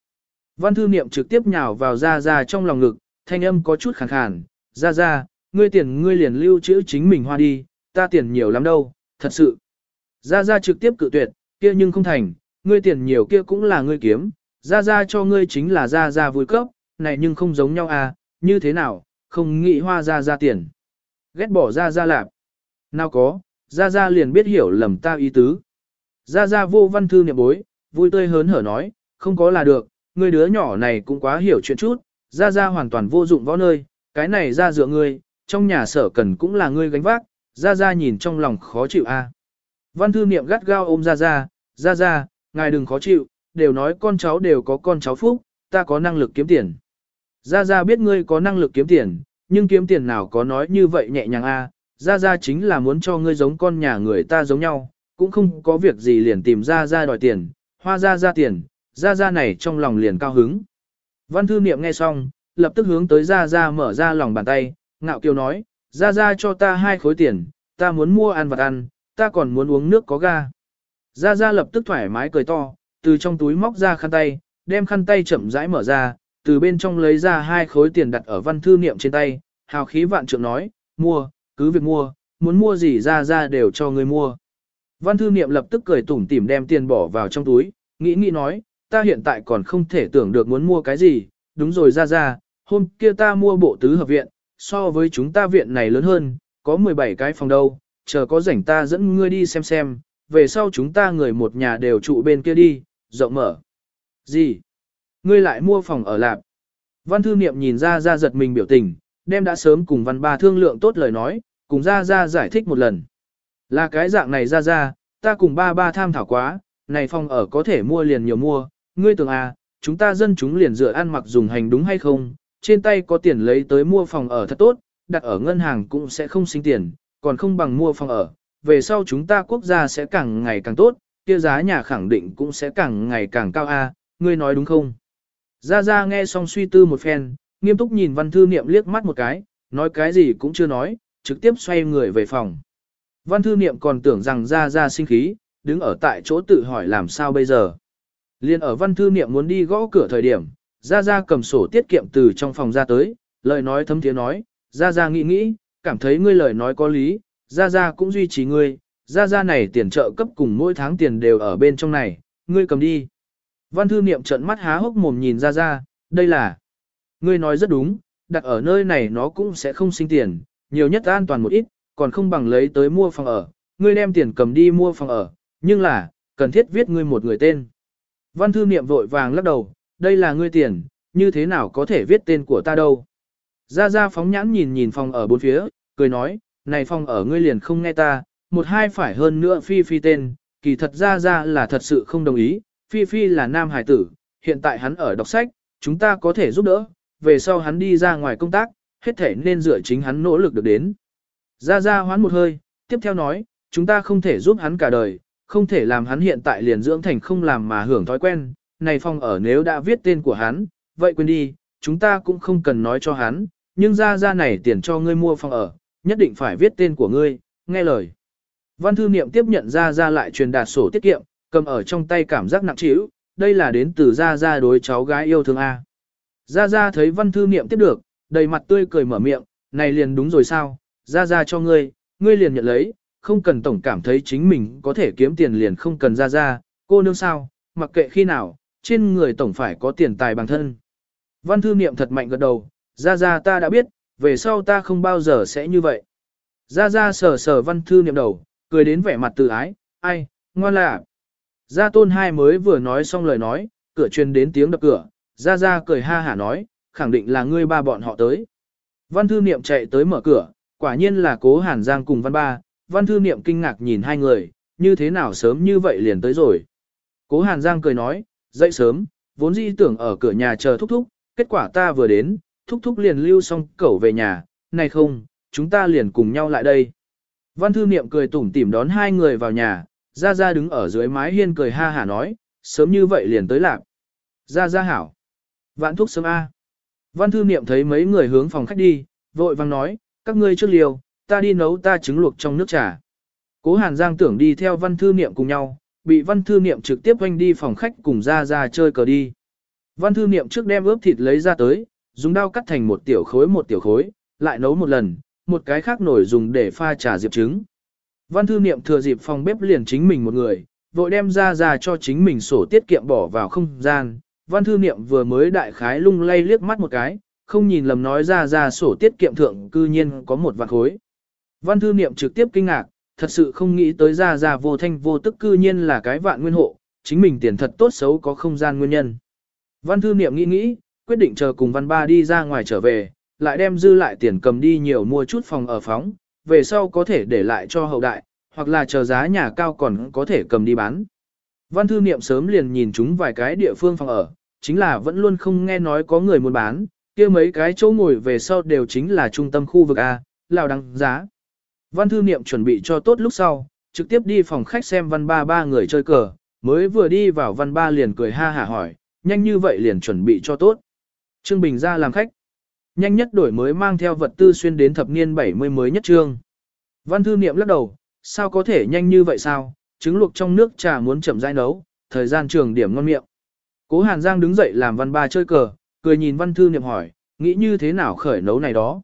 Văn thư niệm trực tiếp nhào vào ra ra trong lòng ngực, thanh âm có chút khàn khàn, ra ra, ngươi tiền ngươi liền lưu trữ chính mình hoa đi, ta tiền nhiều lắm đâu, thật sự. Ra ra trực tiếp cự tuyệt, kia nhưng không thành, ngươi tiền nhiều kia cũng là ngươi kiếm, ra ra cho ngươi chính là ra ra vui cấp, này nhưng không giống nhau à, như thế nào, không nghĩ hoa ra ra tiền. Ghét bỏ ra ra lạp. Nào có, ra ra liền biết hiểu lầm ta ý tứ. Ra ra vô văn thư niệm bối, vui tươi hớn hở nói, không có là được, ngươi đứa nhỏ này cũng quá hiểu chuyện chút, ra ra hoàn toàn vô dụng võ nơi, cái này ra dựa ngươi, trong nhà sở cần cũng là ngươi gánh vác, ra ra nhìn trong lòng khó chịu a. À. Văn thư niệm gắt gao ôm ra ra, ra ra, ngài đừng khó chịu, đều nói con cháu đều có con cháu phúc, ta có năng lực kiếm tiền. ra ra biết ngươi có năng lực kiếm tiền, nhưng kiếm tiền nào có nói như vậy nhẹ nhàng a, ra ra chính là muốn cho ngươi giống con nhà người ta giống nhau, cũng không có việc gì liền tìm ra ra đòi tiền, hoa ra ra tiền, ra ra này trong lòng liền cao hứng. Văn thư niệm nghe xong, lập tức hướng tới ra ra mở ra lòng bàn tay, ngạo kiều nói, ra ra cho ta hai khối tiền, ta muốn mua ăn vật ăn, ta còn muốn uống nước có ga. Ra ra lập tức thoải mái cười to, từ trong túi móc ra khăn tay, đem khăn tay chậm rãi mở ra, từ bên trong lấy ra hai khối tiền đặt ở văn thư niệm trên tay, hào khí vạn trượng nói, mua, cứ việc mua, muốn mua gì ra ra đều cho người mua. Văn thư niệm lập tức cười tủm tỉm đem tiền bỏ vào trong túi, nghĩ nghĩ nói, ta hiện tại còn không thể tưởng được muốn mua cái gì, đúng rồi ra ra, hôm kia ta mua bộ tứ hợp viện, so với chúng ta viện này lớn hơn, có 17 cái phòng đâu, chờ có rảnh ta dẫn ngươi đi xem xem, về sau chúng ta người một nhà đều trụ bên kia đi, rộng mở. Gì? Ngươi lại mua phòng ở lạp. Văn thư niệm nhìn ra ra giật mình biểu tình, đem đã sớm cùng văn ba thương lượng tốt lời nói, cùng ra ra giải thích một lần. Là cái dạng này ra ra, ta cùng ba ba tham thảo quá, này phòng ở có thể mua liền nhiều mua, ngươi tưởng à, chúng ta dân chúng liền dựa ăn mặc dùng hành đúng hay không, trên tay có tiền lấy tới mua phòng ở thật tốt, đặt ở ngân hàng cũng sẽ không sinh tiền, còn không bằng mua phòng ở, về sau chúng ta quốc gia sẽ càng ngày càng tốt, kia giá nhà khẳng định cũng sẽ càng ngày càng cao a, ngươi nói đúng không? Gia Gia nghe xong suy tư một phen, nghiêm túc nhìn văn thư niệm liếc mắt một cái, nói cái gì cũng chưa nói, trực tiếp xoay người về phòng. Văn thư niệm còn tưởng rằng Gia Gia sinh khí, đứng ở tại chỗ tự hỏi làm sao bây giờ. Liên ở văn thư niệm muốn đi gõ cửa thời điểm, Gia Gia cầm sổ tiết kiệm từ trong phòng ra tới, lời nói thấm tiếng nói, Gia Gia nghĩ nghĩ, cảm thấy ngươi lời nói có lý, Gia Gia cũng duy trì ngươi, Gia Gia này tiền trợ cấp cùng mỗi tháng tiền đều ở bên trong này, ngươi cầm đi. Văn thư niệm trận mắt há hốc mồm nhìn Gia Gia, đây là, ngươi nói rất đúng, đặt ở nơi này nó cũng sẽ không sinh tiền, nhiều nhất an toàn một ít, còn không bằng lấy tới mua phòng ở, ngươi đem tiền cầm đi mua phòng ở, nhưng là, cần thiết viết ngươi một người tên. Văn thư niệm vội vàng lắc đầu, đây là ngươi tiền, như thế nào có thể viết tên của ta đâu. Gia Gia phóng nhãn nhìn nhìn phòng ở bốn phía, cười nói, này phòng ở ngươi liền không nghe ta, một hai phải hơn nữa Phi Phi tên, kỳ thật Gia Gia là thật sự không đồng ý, Phi Phi là nam hải tử, hiện tại hắn ở đọc sách, chúng ta có thể giúp đỡ, về sau hắn đi ra ngoài công tác, hết thể nên dựa chính hắn nỗ lực được đến. Gia Gia hoán một hơi, tiếp theo nói, chúng ta không thể giúp hắn cả đời, không thể làm hắn hiện tại liền dưỡng thành không làm mà hưởng thói quen, này phòng ở nếu đã viết tên của hắn, vậy quên đi, chúng ta cũng không cần nói cho hắn, nhưng ra ra này tiền cho ngươi mua phòng ở, nhất định phải viết tên của ngươi, nghe lời. Văn thư niệm tiếp nhận ra ra lại truyền đạt sổ tiết kiệm, cầm ở trong tay cảm giác nặng trĩu, đây là đến từ ra ra đối cháu gái yêu thương A. Ra ra thấy văn thư niệm tiếp được, đầy mặt tươi cười mở miệng, này liền đúng rồi sao, ra ra cho ngươi, ngươi liền nhận lấy, không cần tổng cảm thấy chính mình có thể kiếm tiền liền không cần ra ra, cô nương sao, mặc kệ khi nào, trên người tổng phải có tiền tài bằng thân. Văn thư niệm thật mạnh gật đầu, ra ra ta đã biết, về sau ta không bao giờ sẽ như vậy. Ra ra sờ sờ văn thư niệm đầu, cười đến vẻ mặt tự ái, ai, ngoan lạ. Gia tôn hai mới vừa nói xong lời nói, cửa truyền đến tiếng đập cửa, ra ra cười ha hả nói, khẳng định là ngươi ba bọn họ tới. Văn thư niệm chạy tới mở cửa, quả nhiên là cố hàn giang cùng văn ba, văn thư niệm kinh ngạc nhìn hai người, như thế nào sớm như vậy liền tới rồi. Cố hàn giang cười nói, dậy sớm, vốn dĩ tưởng ở cửa nhà chờ thúc thúc, kết quả ta vừa đến, thúc thúc liền lưu xong cẩu về nhà, này không, chúng ta liền cùng nhau lại đây. Văn thư niệm cười tủm tỉm đón hai người vào nhà, Gia Gia đứng ở dưới mái hiên cười ha hả nói, sớm như vậy liền tới lạc. Gia Gia hảo. Vạn thúc sớm A. Văn thư niệm thấy mấy người hướng phòng khách đi, vội vang nói, các ngươi trước liều, ta đi nấu ta trứng luộc trong nước trà. Cố Hàn Giang tưởng đi theo văn thư niệm cùng nhau, bị văn thư niệm trực tiếp quanh đi phòng khách cùng Ra Ra chơi cờ đi. Văn thư niệm trước đem ướp thịt lấy ra tới, dùng dao cắt thành một tiểu khối một tiểu khối, lại nấu một lần, một cái khác nổi dùng để pha trà diệp trứng. Văn thư niệm thừa dịp phòng bếp liền chính mình một người, vội đem ra ra cho chính mình sổ tiết kiệm bỏ vào không gian. Văn thư niệm vừa mới đại khái lung lay liếc mắt một cái, không nhìn lầm nói ra ra sổ tiết kiệm thượng cư nhiên có một vạn khối. Văn thư niệm trực tiếp kinh ngạc, thật sự không nghĩ tới ra ra vô thanh vô tức cư nhiên là cái vạn nguyên hộ, chính mình tiền thật tốt xấu có không gian nguyên nhân. Văn thư niệm nghĩ nghĩ, quyết định chờ cùng văn ba đi ra ngoài trở về, lại đem dư lại tiền cầm đi nhiều mua chút phòng ở phóng, về sau có thể để lại cho hậu đại, hoặc là chờ giá nhà cao còn có thể cầm đi bán. Văn thư niệm sớm liền nhìn chúng vài cái địa phương phòng ở, chính là vẫn luôn không nghe nói có người muốn bán, kia mấy cái chỗ ngồi về sau đều chính là trung tâm khu vực A, lào đăng giá. Văn thư niệm chuẩn bị cho tốt lúc sau, trực tiếp đi phòng khách xem văn ba ba người chơi cờ, mới vừa đi vào văn ba liền cười ha hả hỏi, nhanh như vậy liền chuẩn bị cho tốt. Trương Bình ra làm khách. Nhanh nhất đổi mới mang theo vật tư xuyên đến thập niên 70 mới nhất trương. Văn thư niệm lắc đầu, sao có thể nhanh như vậy sao, trứng luộc trong nước trà muốn chậm rãi nấu, thời gian trường điểm ngon miệng. Cố Hàn Giang đứng dậy làm văn ba chơi cờ, cười nhìn văn thư niệm hỏi, nghĩ như thế nào khởi nấu này đó.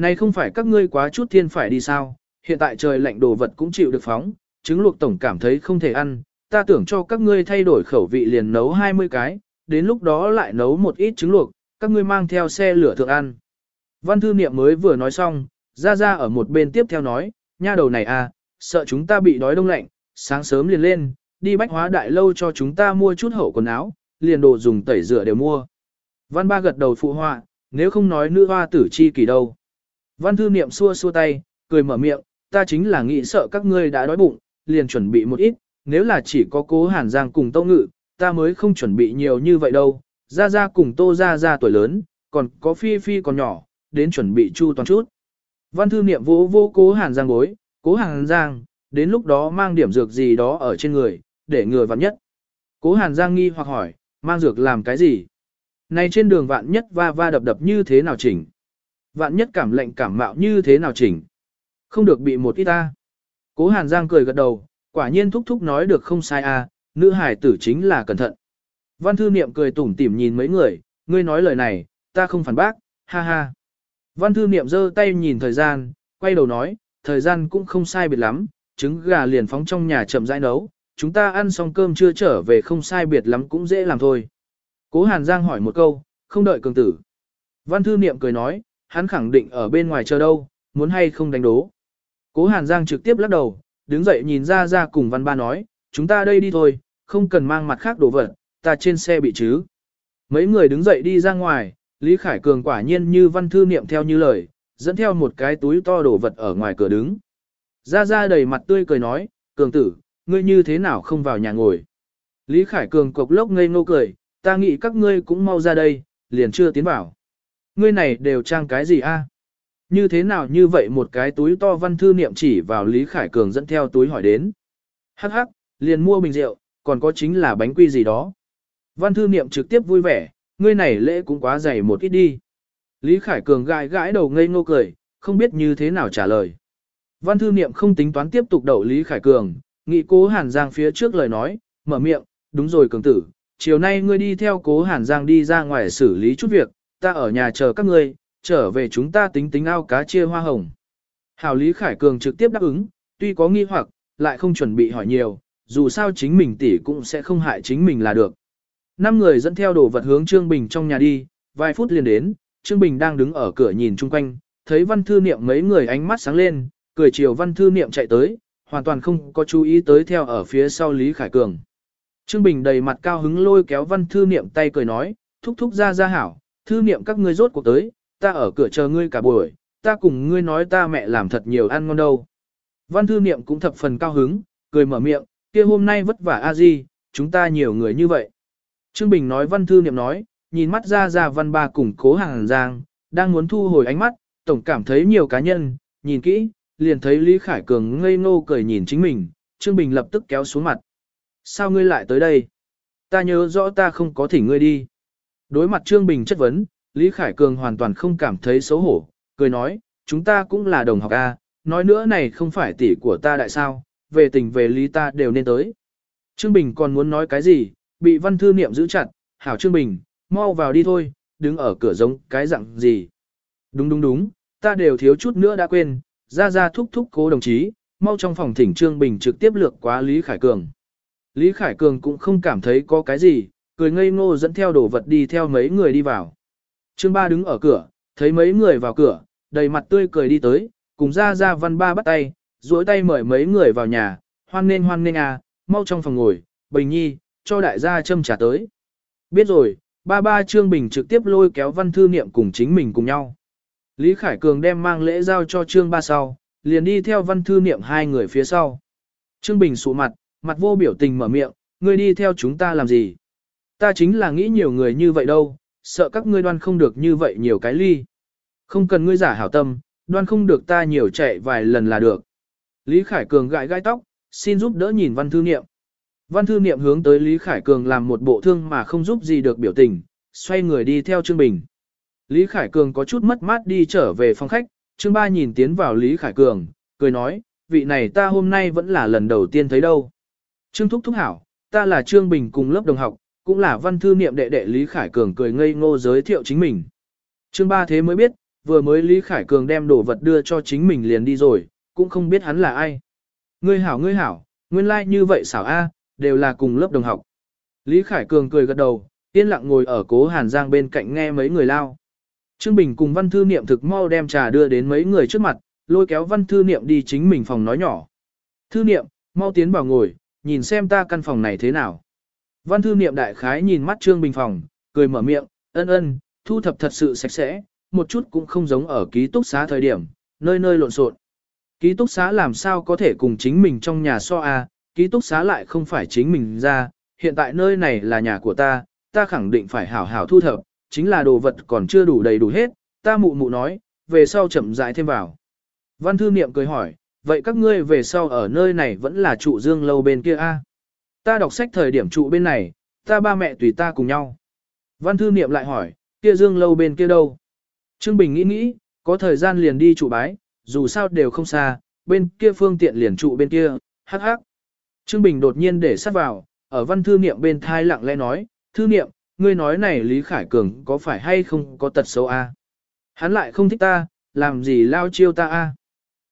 Này không phải các ngươi quá chút thiên phải đi sao, hiện tại trời lạnh đồ vật cũng chịu được phóng, trứng luộc tổng cảm thấy không thể ăn, ta tưởng cho các ngươi thay đổi khẩu vị liền nấu 20 cái, đến lúc đó lại nấu một ít trứng luộc, các ngươi mang theo xe lửa thượng ăn. Văn thư niệm mới vừa nói xong, ra ra ở một bên tiếp theo nói, nha đầu này à, sợ chúng ta bị đói đông lạnh, sáng sớm liền lên, đi bách hóa đại lâu cho chúng ta mua chút hậu quần áo, liền đồ dùng tẩy rửa đều mua. Văn ba gật đầu phụ họa, nếu không nói nữ hoa tử chi kỳ đâu. Văn thư niệm xua xua tay, cười mở miệng, ta chính là nghĩ sợ các ngươi đã đói bụng, liền chuẩn bị một ít, nếu là chỉ có cố hàn giang cùng tâu ngự, ta mới không chuẩn bị nhiều như vậy đâu, ra ra cùng tô ra ra tuổi lớn, còn có phi phi còn nhỏ, đến chuẩn bị chu toàn chút. Văn thư niệm vô vô cố hàn giang bối, cố hàn giang, đến lúc đó mang điểm dược gì đó ở trên người, để ngừa vặn nhất. Cố hàn giang nghi hoặc hỏi, mang dược làm cái gì? Này trên đường vạn nhất va va đập đập như thế nào chỉnh? Vạn nhất cảm lệnh cảm mạo như thế nào chỉnh? Không được bị một ít ta. Cố hàn giang cười gật đầu, quả nhiên thúc thúc nói được không sai à, nữ hải tử chính là cẩn thận. Văn thư niệm cười tủm tỉm nhìn mấy người, ngươi nói lời này, ta không phản bác, ha ha. Văn thư niệm giơ tay nhìn thời gian, quay đầu nói, thời gian cũng không sai biệt lắm, trứng gà liền phóng trong nhà chậm rãi nấu, chúng ta ăn xong cơm chưa trở về không sai biệt lắm cũng dễ làm thôi. Cố Hàn Giang hỏi một câu, không đợi cường tử. Văn thư niệm cười nói, hắn khẳng định ở bên ngoài chờ đâu, muốn hay không đánh đố. Cố Hàn Giang trực tiếp lắc đầu, đứng dậy nhìn ra ra cùng văn ba nói, chúng ta đây đi thôi, không cần mang mặt khác đồ vật, ta trên xe bị chứ. Mấy người đứng dậy đi ra ngoài, Lý Khải Cường quả nhiên như văn thư niệm theo như lời, dẫn theo một cái túi to đồ vật ở ngoài cửa đứng. Ra ra đầy mặt tươi cười nói, Cường tử, ngươi như thế nào không vào nhà ngồi. Lý Khải Cường cục lốc ngây ngô cười, ta nghĩ các ngươi cũng mau ra đây, liền chưa tiến vào. Ngươi này đều trang cái gì a? Như thế nào như vậy một cái túi to văn thư niệm chỉ vào Lý Khải Cường dẫn theo túi hỏi đến. Hắc hắc, liền mua bình rượu, còn có chính là bánh quy gì đó. Văn thư niệm trực tiếp vui vẻ, ngươi này lễ cũng quá dày một ít đi. Lý Khải Cường gãi gãi đầu ngây ngô cười, không biết như thế nào trả lời. Văn thư niệm không tính toán tiếp tục đậu Lý Khải Cường, nghị cố Hàn Giang phía trước lời nói, mở miệng, đúng rồi cường tử, chiều nay ngươi đi theo cố Hàn Giang đi ra ngoài xử lý chút việc, ta ở nhà chờ các ngươi, trở về chúng ta tính tính ao cá chia hoa hồng. Hảo Lý Khải Cường trực tiếp đáp ứng, tuy có nghi hoặc, lại không chuẩn bị hỏi nhiều, dù sao chính mình tỷ cũng sẽ không hại chính mình là được. Năm người dẫn theo đồ vật hướng Trương Bình trong nhà đi, vài phút liền đến, Trương Bình đang đứng ở cửa nhìn chung quanh, thấy văn thư niệm mấy người ánh mắt sáng lên, cười chiều văn thư niệm chạy tới, hoàn toàn không có chú ý tới theo ở phía sau Lý Khải Cường. Trương Bình đầy mặt cao hứng lôi kéo văn thư niệm tay cười nói, thúc thúc ra ra hảo, thư niệm các ngươi rốt cuộc tới, ta ở cửa chờ ngươi cả buổi, ta cùng ngươi nói ta mẹ làm thật nhiều ăn ngon đâu. Văn thư niệm cũng thập phần cao hứng, cười mở miệng, kia hôm nay vất vả a di, chúng ta nhiều người như vậy. Trương Bình nói văn thư niệm nói, nhìn mắt ra ra văn ba cùng cố hàng giang, đang muốn thu hồi ánh mắt, tổng cảm thấy nhiều cá nhân, nhìn kỹ, liền thấy Lý Khải Cường ngây ngô cười nhìn chính mình, Trương Bình lập tức kéo xuống mặt. Sao ngươi lại tới đây? Ta nhớ rõ ta không có thỉnh ngươi đi. Đối mặt Trương Bình chất vấn, Lý Khải Cường hoàn toàn không cảm thấy xấu hổ, cười nói, chúng ta cũng là đồng học A, nói nữa này không phải tỷ của ta đại sao, về tình về lý ta đều nên tới. Trương Bình còn muốn nói cái gì, bị văn thư niệm giữ chặt, hảo Trương Bình, mau vào đi thôi, đứng ở cửa giống cái dạng gì. Đúng đúng đúng, ta đều thiếu chút nữa đã quên, ra ra thúc thúc cố đồng chí, mau trong phòng thỉnh Trương Bình trực tiếp lược quá Lý Khải Cường. Lý Khải Cường cũng không cảm thấy có cái gì, cười ngây ngô dẫn theo đồ vật đi theo mấy người đi vào. Trương Ba đứng ở cửa, thấy mấy người vào cửa, đầy mặt tươi cười đi tới, cùng ra ra văn ba bắt tay, duỗi tay mời mấy người vào nhà, hoan nên hoan nên à, mau trong phòng ngồi, Bình Nhi, cho đại gia châm trà tới. Biết rồi, ba ba Trương Bình trực tiếp lôi kéo văn thư niệm cùng chính mình cùng nhau. Lý Khải Cường đem mang lễ giao cho Trương ba sau, liền đi theo văn thư niệm hai người phía sau. Trương Bình sụ mặt, mặt vô biểu tình mở miệng, ngươi đi theo chúng ta làm gì? Ta chính là nghĩ nhiều người như vậy đâu, sợ các ngươi đoan không được như vậy nhiều cái ly. Không cần ngươi giả hảo tâm, đoan không được ta nhiều chạy vài lần là được. Lý Khải Cường gãi gai tóc, xin giúp đỡ nhìn văn thư niệm. Văn thư niệm hướng tới Lý Khải Cường làm một bộ thương mà không giúp gì được biểu tình, xoay người đi theo Trương Bình. Lý Khải Cường có chút mất mát đi trở về phòng khách, Trương Ba nhìn tiến vào Lý Khải Cường, cười nói, vị này ta hôm nay vẫn là lần đầu tiên thấy đâu. Trương Thúc Thúc Hảo, ta là Trương Bình cùng lớp đồng học, cũng là văn thư niệm đệ đệ Lý Khải Cường cười ngây ngô giới thiệu chính mình. Trương Ba thế mới biết, vừa mới Lý Khải Cường đem đồ vật đưa cho chính mình liền đi rồi, cũng không biết hắn là ai. Ngươi hảo ngươi hảo, nguyên lai like như vậy xảo A, đều là cùng lớp đồng học. Lý Khải Cường cười gật đầu, yên lặng ngồi ở cố Hàn Giang bên cạnh nghe mấy người lao. Trương Bình cùng văn thư niệm thực mau đem trà đưa đến mấy người trước mặt, lôi kéo văn thư niệm đi chính mình phòng nói nhỏ. Thư niệm, mau tiến vào ngồi, nhìn xem ta căn phòng này thế nào. Văn thư niệm đại khái nhìn mắt Trương Bình phòng, cười mở miệng, ân ân, thu thập thật sự sạch sẽ, một chút cũng không giống ở ký túc xá thời điểm, nơi nơi lộn xộn. Ký túc xá làm sao có thể cùng chính mình trong nhà so a? ký túc xá lại không phải chính mình ra, hiện tại nơi này là nhà của ta, ta khẳng định phải hảo hảo thu thập, chính là đồ vật còn chưa đủ đầy đủ hết, ta mụ mụ nói, về sau chậm rãi thêm vào. Văn thư niệm cười hỏi, vậy các ngươi về sau ở nơi này vẫn là trụ dương lâu bên kia a? Ta đọc sách thời điểm trụ bên này, ta ba mẹ tùy ta cùng nhau. Văn thư niệm lại hỏi, kia dương lâu bên kia đâu? Trương Bình nghĩ nghĩ, có thời gian liền đi trụ bái, dù sao đều không xa, bên kia phương tiện liền trụ bên kia, hắc hắc. Trương Bình đột nhiên để sát vào, ở văn thư niệm bên thai lặng lẽ nói, thư niệm, ngươi nói này Lý Khải Cường có phải hay không có tật xấu a? Hắn lại không thích ta, làm gì lao chiêu ta a?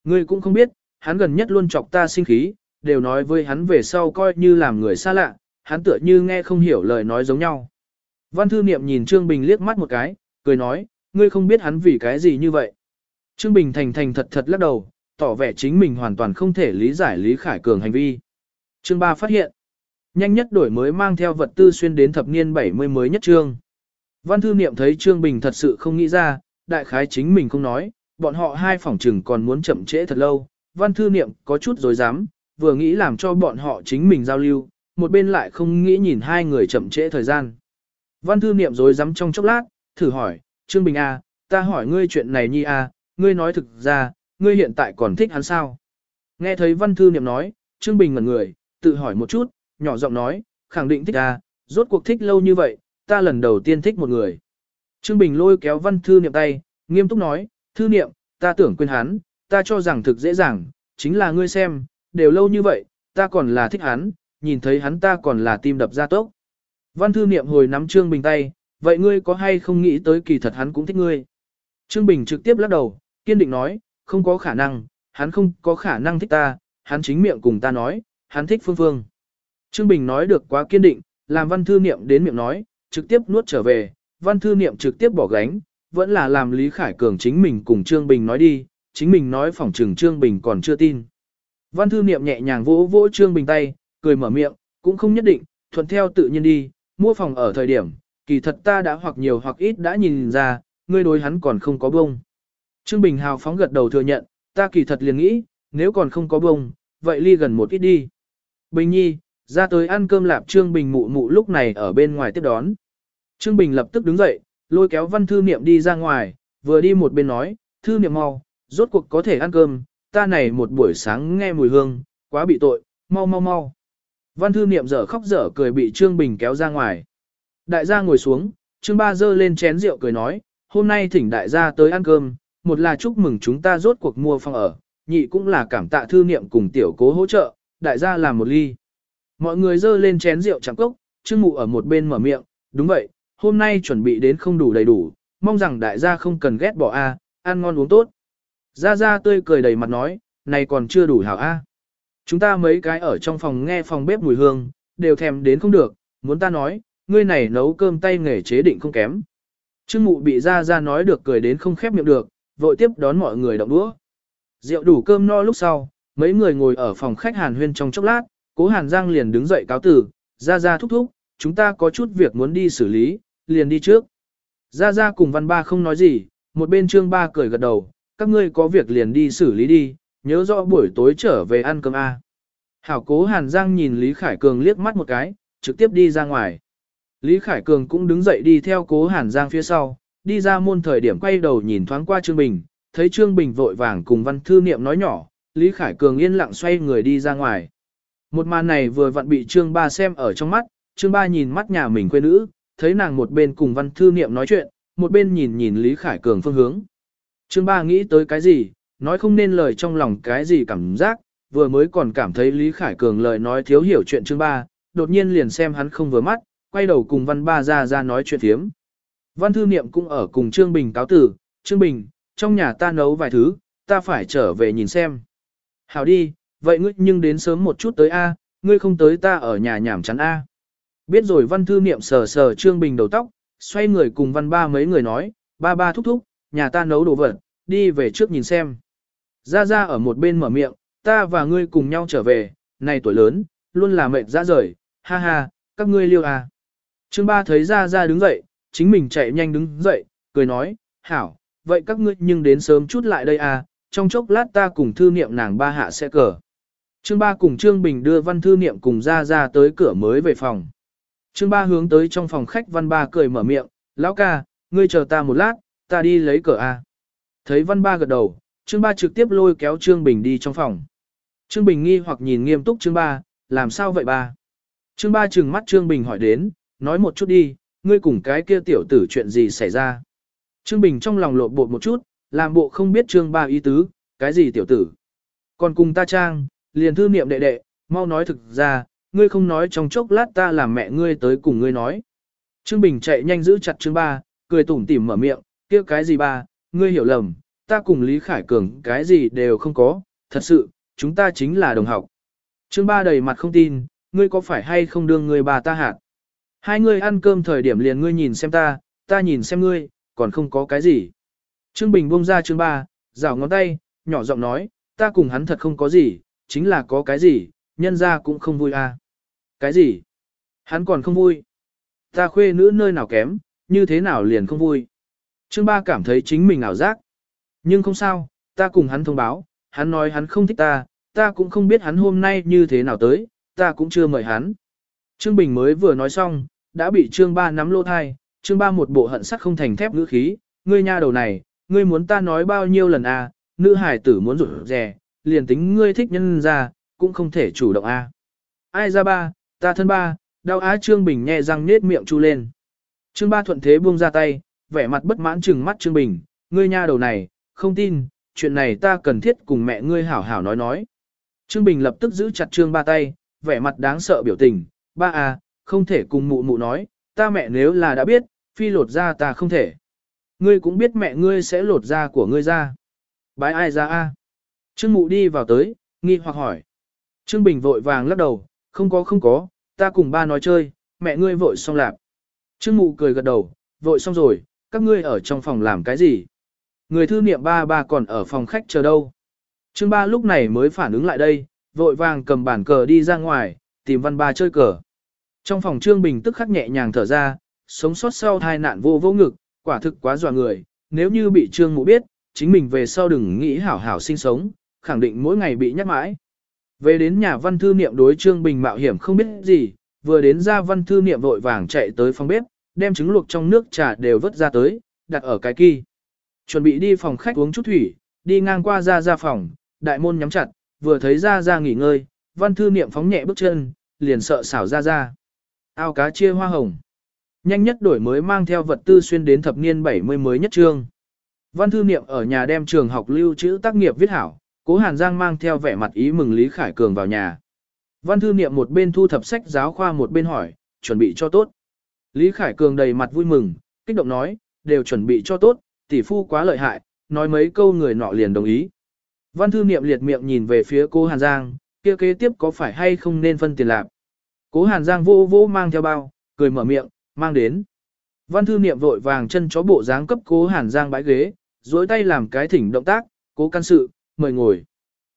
Ngươi cũng không biết, hắn gần nhất luôn chọc ta sinh khí, đều nói với hắn về sau coi như làm người xa lạ, hắn tựa như nghe không hiểu lời nói giống nhau. Văn thư niệm nhìn Trương Bình liếc mắt một cái, cười nói, ngươi không biết hắn vì cái gì như vậy. Trương Bình thành thành thật thật lắc đầu, tỏ vẻ chính mình hoàn toàn không thể lý giải Lý Khải Cường hành vi. Chương 3 phát hiện, nhanh nhất đổi mới mang theo vật tư xuyên đến thập niên 70 mới nhất trương. Văn thư niệm thấy Trương Bình thật sự không nghĩ ra, đại khái chính mình không nói, bọn họ hai phòng trừng còn muốn chậm trễ thật lâu. Văn thư niệm có chút dối dám, vừa nghĩ làm cho bọn họ chính mình giao lưu, một bên lại không nghĩ nhìn hai người chậm trễ thời gian. Văn thư niệm rồi dám trong chốc lát, thử hỏi, Trương Bình A, à, ta hỏi ngươi chuyện này nhi A, à, ngươi nói thực ra, ngươi hiện tại còn thích hắn sao? Nghe thấy văn thư niệm nói, Trương Bình ngẩn người, tự hỏi một chút, nhỏ giọng nói, khẳng định thích A, rốt cuộc thích lâu như vậy, ta lần đầu tiên thích một người. Trương Bình lôi kéo văn thư niệm tay, nghiêm túc nói, thư niệm, ta tưởng quên hắn, ta cho rằng thực dễ dàng, chính là ngươi xem, đều lâu như vậy, ta còn là thích hắn, nhìn thấy hắn ta còn là tim đập ra tốc. Văn thư niệm hồi nắm Trương Bình tay, vậy ngươi có hay không nghĩ tới kỳ thật hắn cũng thích ngươi? Trương Bình trực tiếp lắc đầu, kiên định nói, không có khả năng, hắn không có khả năng thích ta, hắn chính miệng cùng ta nói, hắn thích Phương Phương. Trương Bình nói được quá kiên định, làm văn thư niệm đến miệng nói, trực tiếp nuốt trở về, văn thư niệm trực tiếp bỏ gánh, vẫn là làm Lý Khải Cường chính mình cùng Trương Bình nói đi, chính mình nói phỏng trừng Trương Bình còn chưa tin. Văn thư niệm nhẹ nhàng vỗ vỗ Trương Bình tay, cười mở miệng, cũng không nhất định, thuận theo tự nhiên đi, mua phòng ở thời điểm, kỳ thật ta đã hoặc nhiều hoặc ít đã nhìn ra, ngươi đối hắn còn không có bông. Trương Bình hào phóng gật đầu thừa nhận, ta kỳ thật liền nghĩ, nếu còn không có bông, vậy ly gần một ít đi. Bình nhi, ra tới ăn cơm lạp Trương Bình mụ mụ lúc này ở bên ngoài tiếp đón. Trương Bình lập tức đứng dậy, lôi kéo văn thư niệm đi ra ngoài, vừa đi một bên nói, thư niệm mau, rốt cuộc có thể ăn cơm, ta này một buổi sáng nghe mùi hương, quá bị tội, mau mau mau. Văn thư niệm dở khóc dở cười bị Trương Bình kéo ra ngoài. Đại gia ngồi xuống, Trương Ba dơ lên chén rượu cười nói, hôm nay thỉnh đại gia tới ăn cơm, một là chúc mừng chúng ta rốt cuộc mua phòng ở, nhị cũng là cảm tạ thư niệm cùng tiểu cố hỗ trợ, đại gia làm một ly. Mọi người dơ lên chén rượu chẳng cốc, Trương Mụ ở một bên mở miệng, đúng vậy, hôm nay chuẩn bị đến không đủ đầy đủ, mong rằng đại gia không cần ghét bỏ a, ăn ngon uống tốt. Gia Gia tươi cười đầy mặt nói, này còn chưa đủ hảo a. Chúng ta mấy cái ở trong phòng nghe phòng bếp mùi hương, đều thèm đến không được, muốn ta nói, ngươi này nấu cơm tay nghề chế định không kém. Trương mụ bị ra ra nói được cười đến không khép miệng được, vội tiếp đón mọi người động đũa. Rượu đủ cơm no lúc sau, mấy người ngồi ở phòng khách Hàn Huyên trong chốc lát, cố Hàn Giang liền đứng dậy cáo tử, ra ra thúc thúc, chúng ta có chút việc muốn đi xử lý, liền đi trước. Ra ra cùng văn ba không nói gì, một bên trương ba cười gật đầu, các ngươi có việc liền đi xử lý đi, nhớ rõ buổi tối trở về ăn cơm A. Hảo cố Hàn Giang nhìn Lý Khải Cường liếc mắt một cái, trực tiếp đi ra ngoài. Lý Khải Cường cũng đứng dậy đi theo cố Hàn Giang phía sau, đi ra môn thời điểm quay đầu nhìn thoáng qua Trương Bình, thấy Trương Bình vội vàng cùng văn thư niệm nói nhỏ, Lý Khải Cường yên lặng xoay người đi ra ngoài. Một màn này vừa vặn bị Trương Ba xem ở trong mắt, Trương Ba nhìn mắt nhà mình quê nữ, thấy nàng một bên cùng văn thư niệm nói chuyện, một bên nhìn nhìn Lý Khải Cường phương hướng. Trương Ba nghĩ tới cái gì, nói không nên lời trong lòng cái gì cảm giác, vừa mới còn cảm thấy Lý Khải Cường lời nói thiếu hiểu chuyện Trương Ba, đột nhiên liền xem hắn không vừa mắt, quay đầu cùng Văn Ba ra ra nói chuyện thiếm. Văn Thư Niệm cũng ở cùng Trương Bình cáo tử, Trương Bình, trong nhà ta nấu vài thứ, ta phải trở về nhìn xem. Hảo đi, vậy ngươi nhưng đến sớm một chút tới A, ngươi không tới ta ở nhà nhảm chắn A. Biết rồi Văn Thư Niệm sờ sờ Trương Bình đầu tóc, xoay người cùng Văn Ba mấy người nói, ba ba thúc thúc, nhà ta nấu đồ vật, đi về trước nhìn xem. Ra ra ở một bên mở miệng, ta và ngươi cùng nhau trở về, này tuổi lớn, luôn là mệt ra rời, ha ha, các ngươi liêu à. Trương ba thấy ra ra đứng dậy, chính mình chạy nhanh đứng dậy, cười nói, hảo, vậy các ngươi nhưng đến sớm chút lại đây à, trong chốc lát ta cùng thư niệm nàng ba hạ sẽ cờ. Trương ba cùng Trương Bình đưa văn thư niệm cùng ra ra tới cửa mới về phòng. Trương ba hướng tới trong phòng khách văn ba cười mở miệng, lão ca, ngươi chờ ta một lát, ta đi lấy cờ a. Thấy văn ba gật đầu, Trương ba trực tiếp lôi kéo Trương Bình đi trong phòng. Trương Bình nghi hoặc nhìn nghiêm túc Trương ba, làm sao vậy ba? Trương ba trừng mắt Trương Bình hỏi đến, nói một chút đi, ngươi cùng cái kia tiểu tử chuyện gì xảy ra. Trương Bình trong lòng lộ bột một chút, làm bộ không biết Trương ba ý tứ, cái gì tiểu tử. Còn cùng ta trang, liền thư niệm đệ đệ, mau nói thực ra, ngươi không nói trong chốc lát ta làm mẹ ngươi tới cùng ngươi nói. Trương Bình chạy nhanh giữ chặt Trương ba, cười tủm tỉm mở miệng, kia cái gì ba, ngươi hiểu lầm, ta cùng Lý Khải Cường cái gì đều không có, thật sự, chúng ta chính là đồng học. Trương ba đầy mặt không tin, ngươi có phải hay không đương ngươi bà ta hạt? Hai ngươi ăn cơm thời điểm liền ngươi nhìn xem ta, ta nhìn xem ngươi, còn không có cái gì. Trương Bình buông ra Trương ba, rảo ngón tay, nhỏ giọng nói, ta cùng hắn thật không có gì, chính là có cái gì, nhân ra cũng không vui à. Cái gì? Hắn còn không vui. Ta khuê nữ nơi nào kém, như thế nào liền không vui. Trương ba cảm thấy chính mình ảo giác. Nhưng không sao, ta cùng hắn thông báo, hắn nói hắn không thích ta, ta cũng không biết hắn hôm nay như thế nào tới, ta cũng chưa mời hắn. Trương Bình mới vừa nói xong, đã bị Trương Ba nắm lô thai, Trương Ba một bộ hận sắt không thành thép ngữ khí, ngươi nha đầu này, ngươi muốn ta nói bao nhiêu lần à, nữ hải tử muốn rủ rè, liền tính ngươi thích nhân ra, cũng không thể chủ động à. Ai ra ba, ta thân ba, đau á Trương Bình nhẹ răng nết miệng chu lên. Trương Ba thuận thế buông ra tay, vẻ mặt bất mãn trừng mắt Trương Bình, ngươi nha đầu này, không tin, chuyện này ta cần thiết cùng mẹ ngươi hảo hảo nói nói. Trương Bình lập tức giữ chặt Trương ba tay, vẻ mặt đáng sợ biểu tình, ba à, không thể cùng mụ mụ nói, ta mẹ nếu là đã biết, phi lột ra ta không thể. Ngươi cũng biết mẹ ngươi sẽ lột da của ngươi ra. Bái ai ra a? Trương mụ đi vào tới, nghi hoặc hỏi. Trương Bình vội vàng lắc đầu, không có không có, ta cùng ba nói chơi, mẹ ngươi vội xong lạp. Trương mụ cười gật đầu, vội xong rồi, các ngươi ở trong phòng làm cái gì? Người thư niệm ba ba còn ở phòng khách chờ đâu. Trương ba lúc này mới phản ứng lại đây, vội vàng cầm bản cờ đi ra ngoài, tìm văn ba chơi cờ. Trong phòng Trương Bình tức khắc nhẹ nhàng thở ra, sống sót sau tai nạn vô vô ngực, quả thực quá dọa người, nếu như bị Trương Mụ biết, chính mình về sau đừng nghĩ hảo hảo sinh sống, khẳng định mỗi ngày bị nhắc mãi. Về đến nhà văn thư niệm đối Trương Bình mạo hiểm không biết gì, vừa đến ra văn thư niệm vội vàng chạy tới phòng bếp, đem trứng luộc trong nước trà đều vớt ra tới, đặt ở cái kỳ chuẩn bị đi phòng khách uống chút thủy, đi ngang qua ra ra phòng, đại môn nhắm chặt, vừa thấy ra ra nghỉ ngơi, văn thư niệm phóng nhẹ bước chân, liền sợ xảo ra ra. Ao cá chia hoa hồng. Nhanh nhất đổi mới mang theo vật tư xuyên đến thập niên 70 mới nhất trương. Văn thư niệm ở nhà đem trường học lưu trữ tác nghiệp viết hảo, cố Hàn Giang mang theo vẻ mặt ý mừng Lý Khải Cường vào nhà. Văn thư niệm một bên thu thập sách giáo khoa một bên hỏi, chuẩn bị cho tốt. Lý Khải Cường đầy mặt vui mừng, kích động nói, đều chuẩn bị cho tốt, tỷ phu quá lợi hại, nói mấy câu người nọ liền đồng ý. Văn thư niệm liệt miệng nhìn về phía cô Hàn Giang, kia kế tiếp có phải hay không nên phân tiền lạc. Cố Hàn Giang vô vô mang theo bao, cười mở miệng, mang đến. Văn thư niệm vội vàng chân chó bộ dáng cấp cố Hàn Giang bãi ghế, duỗi tay làm cái thỉnh động tác, cố can sự, mời ngồi.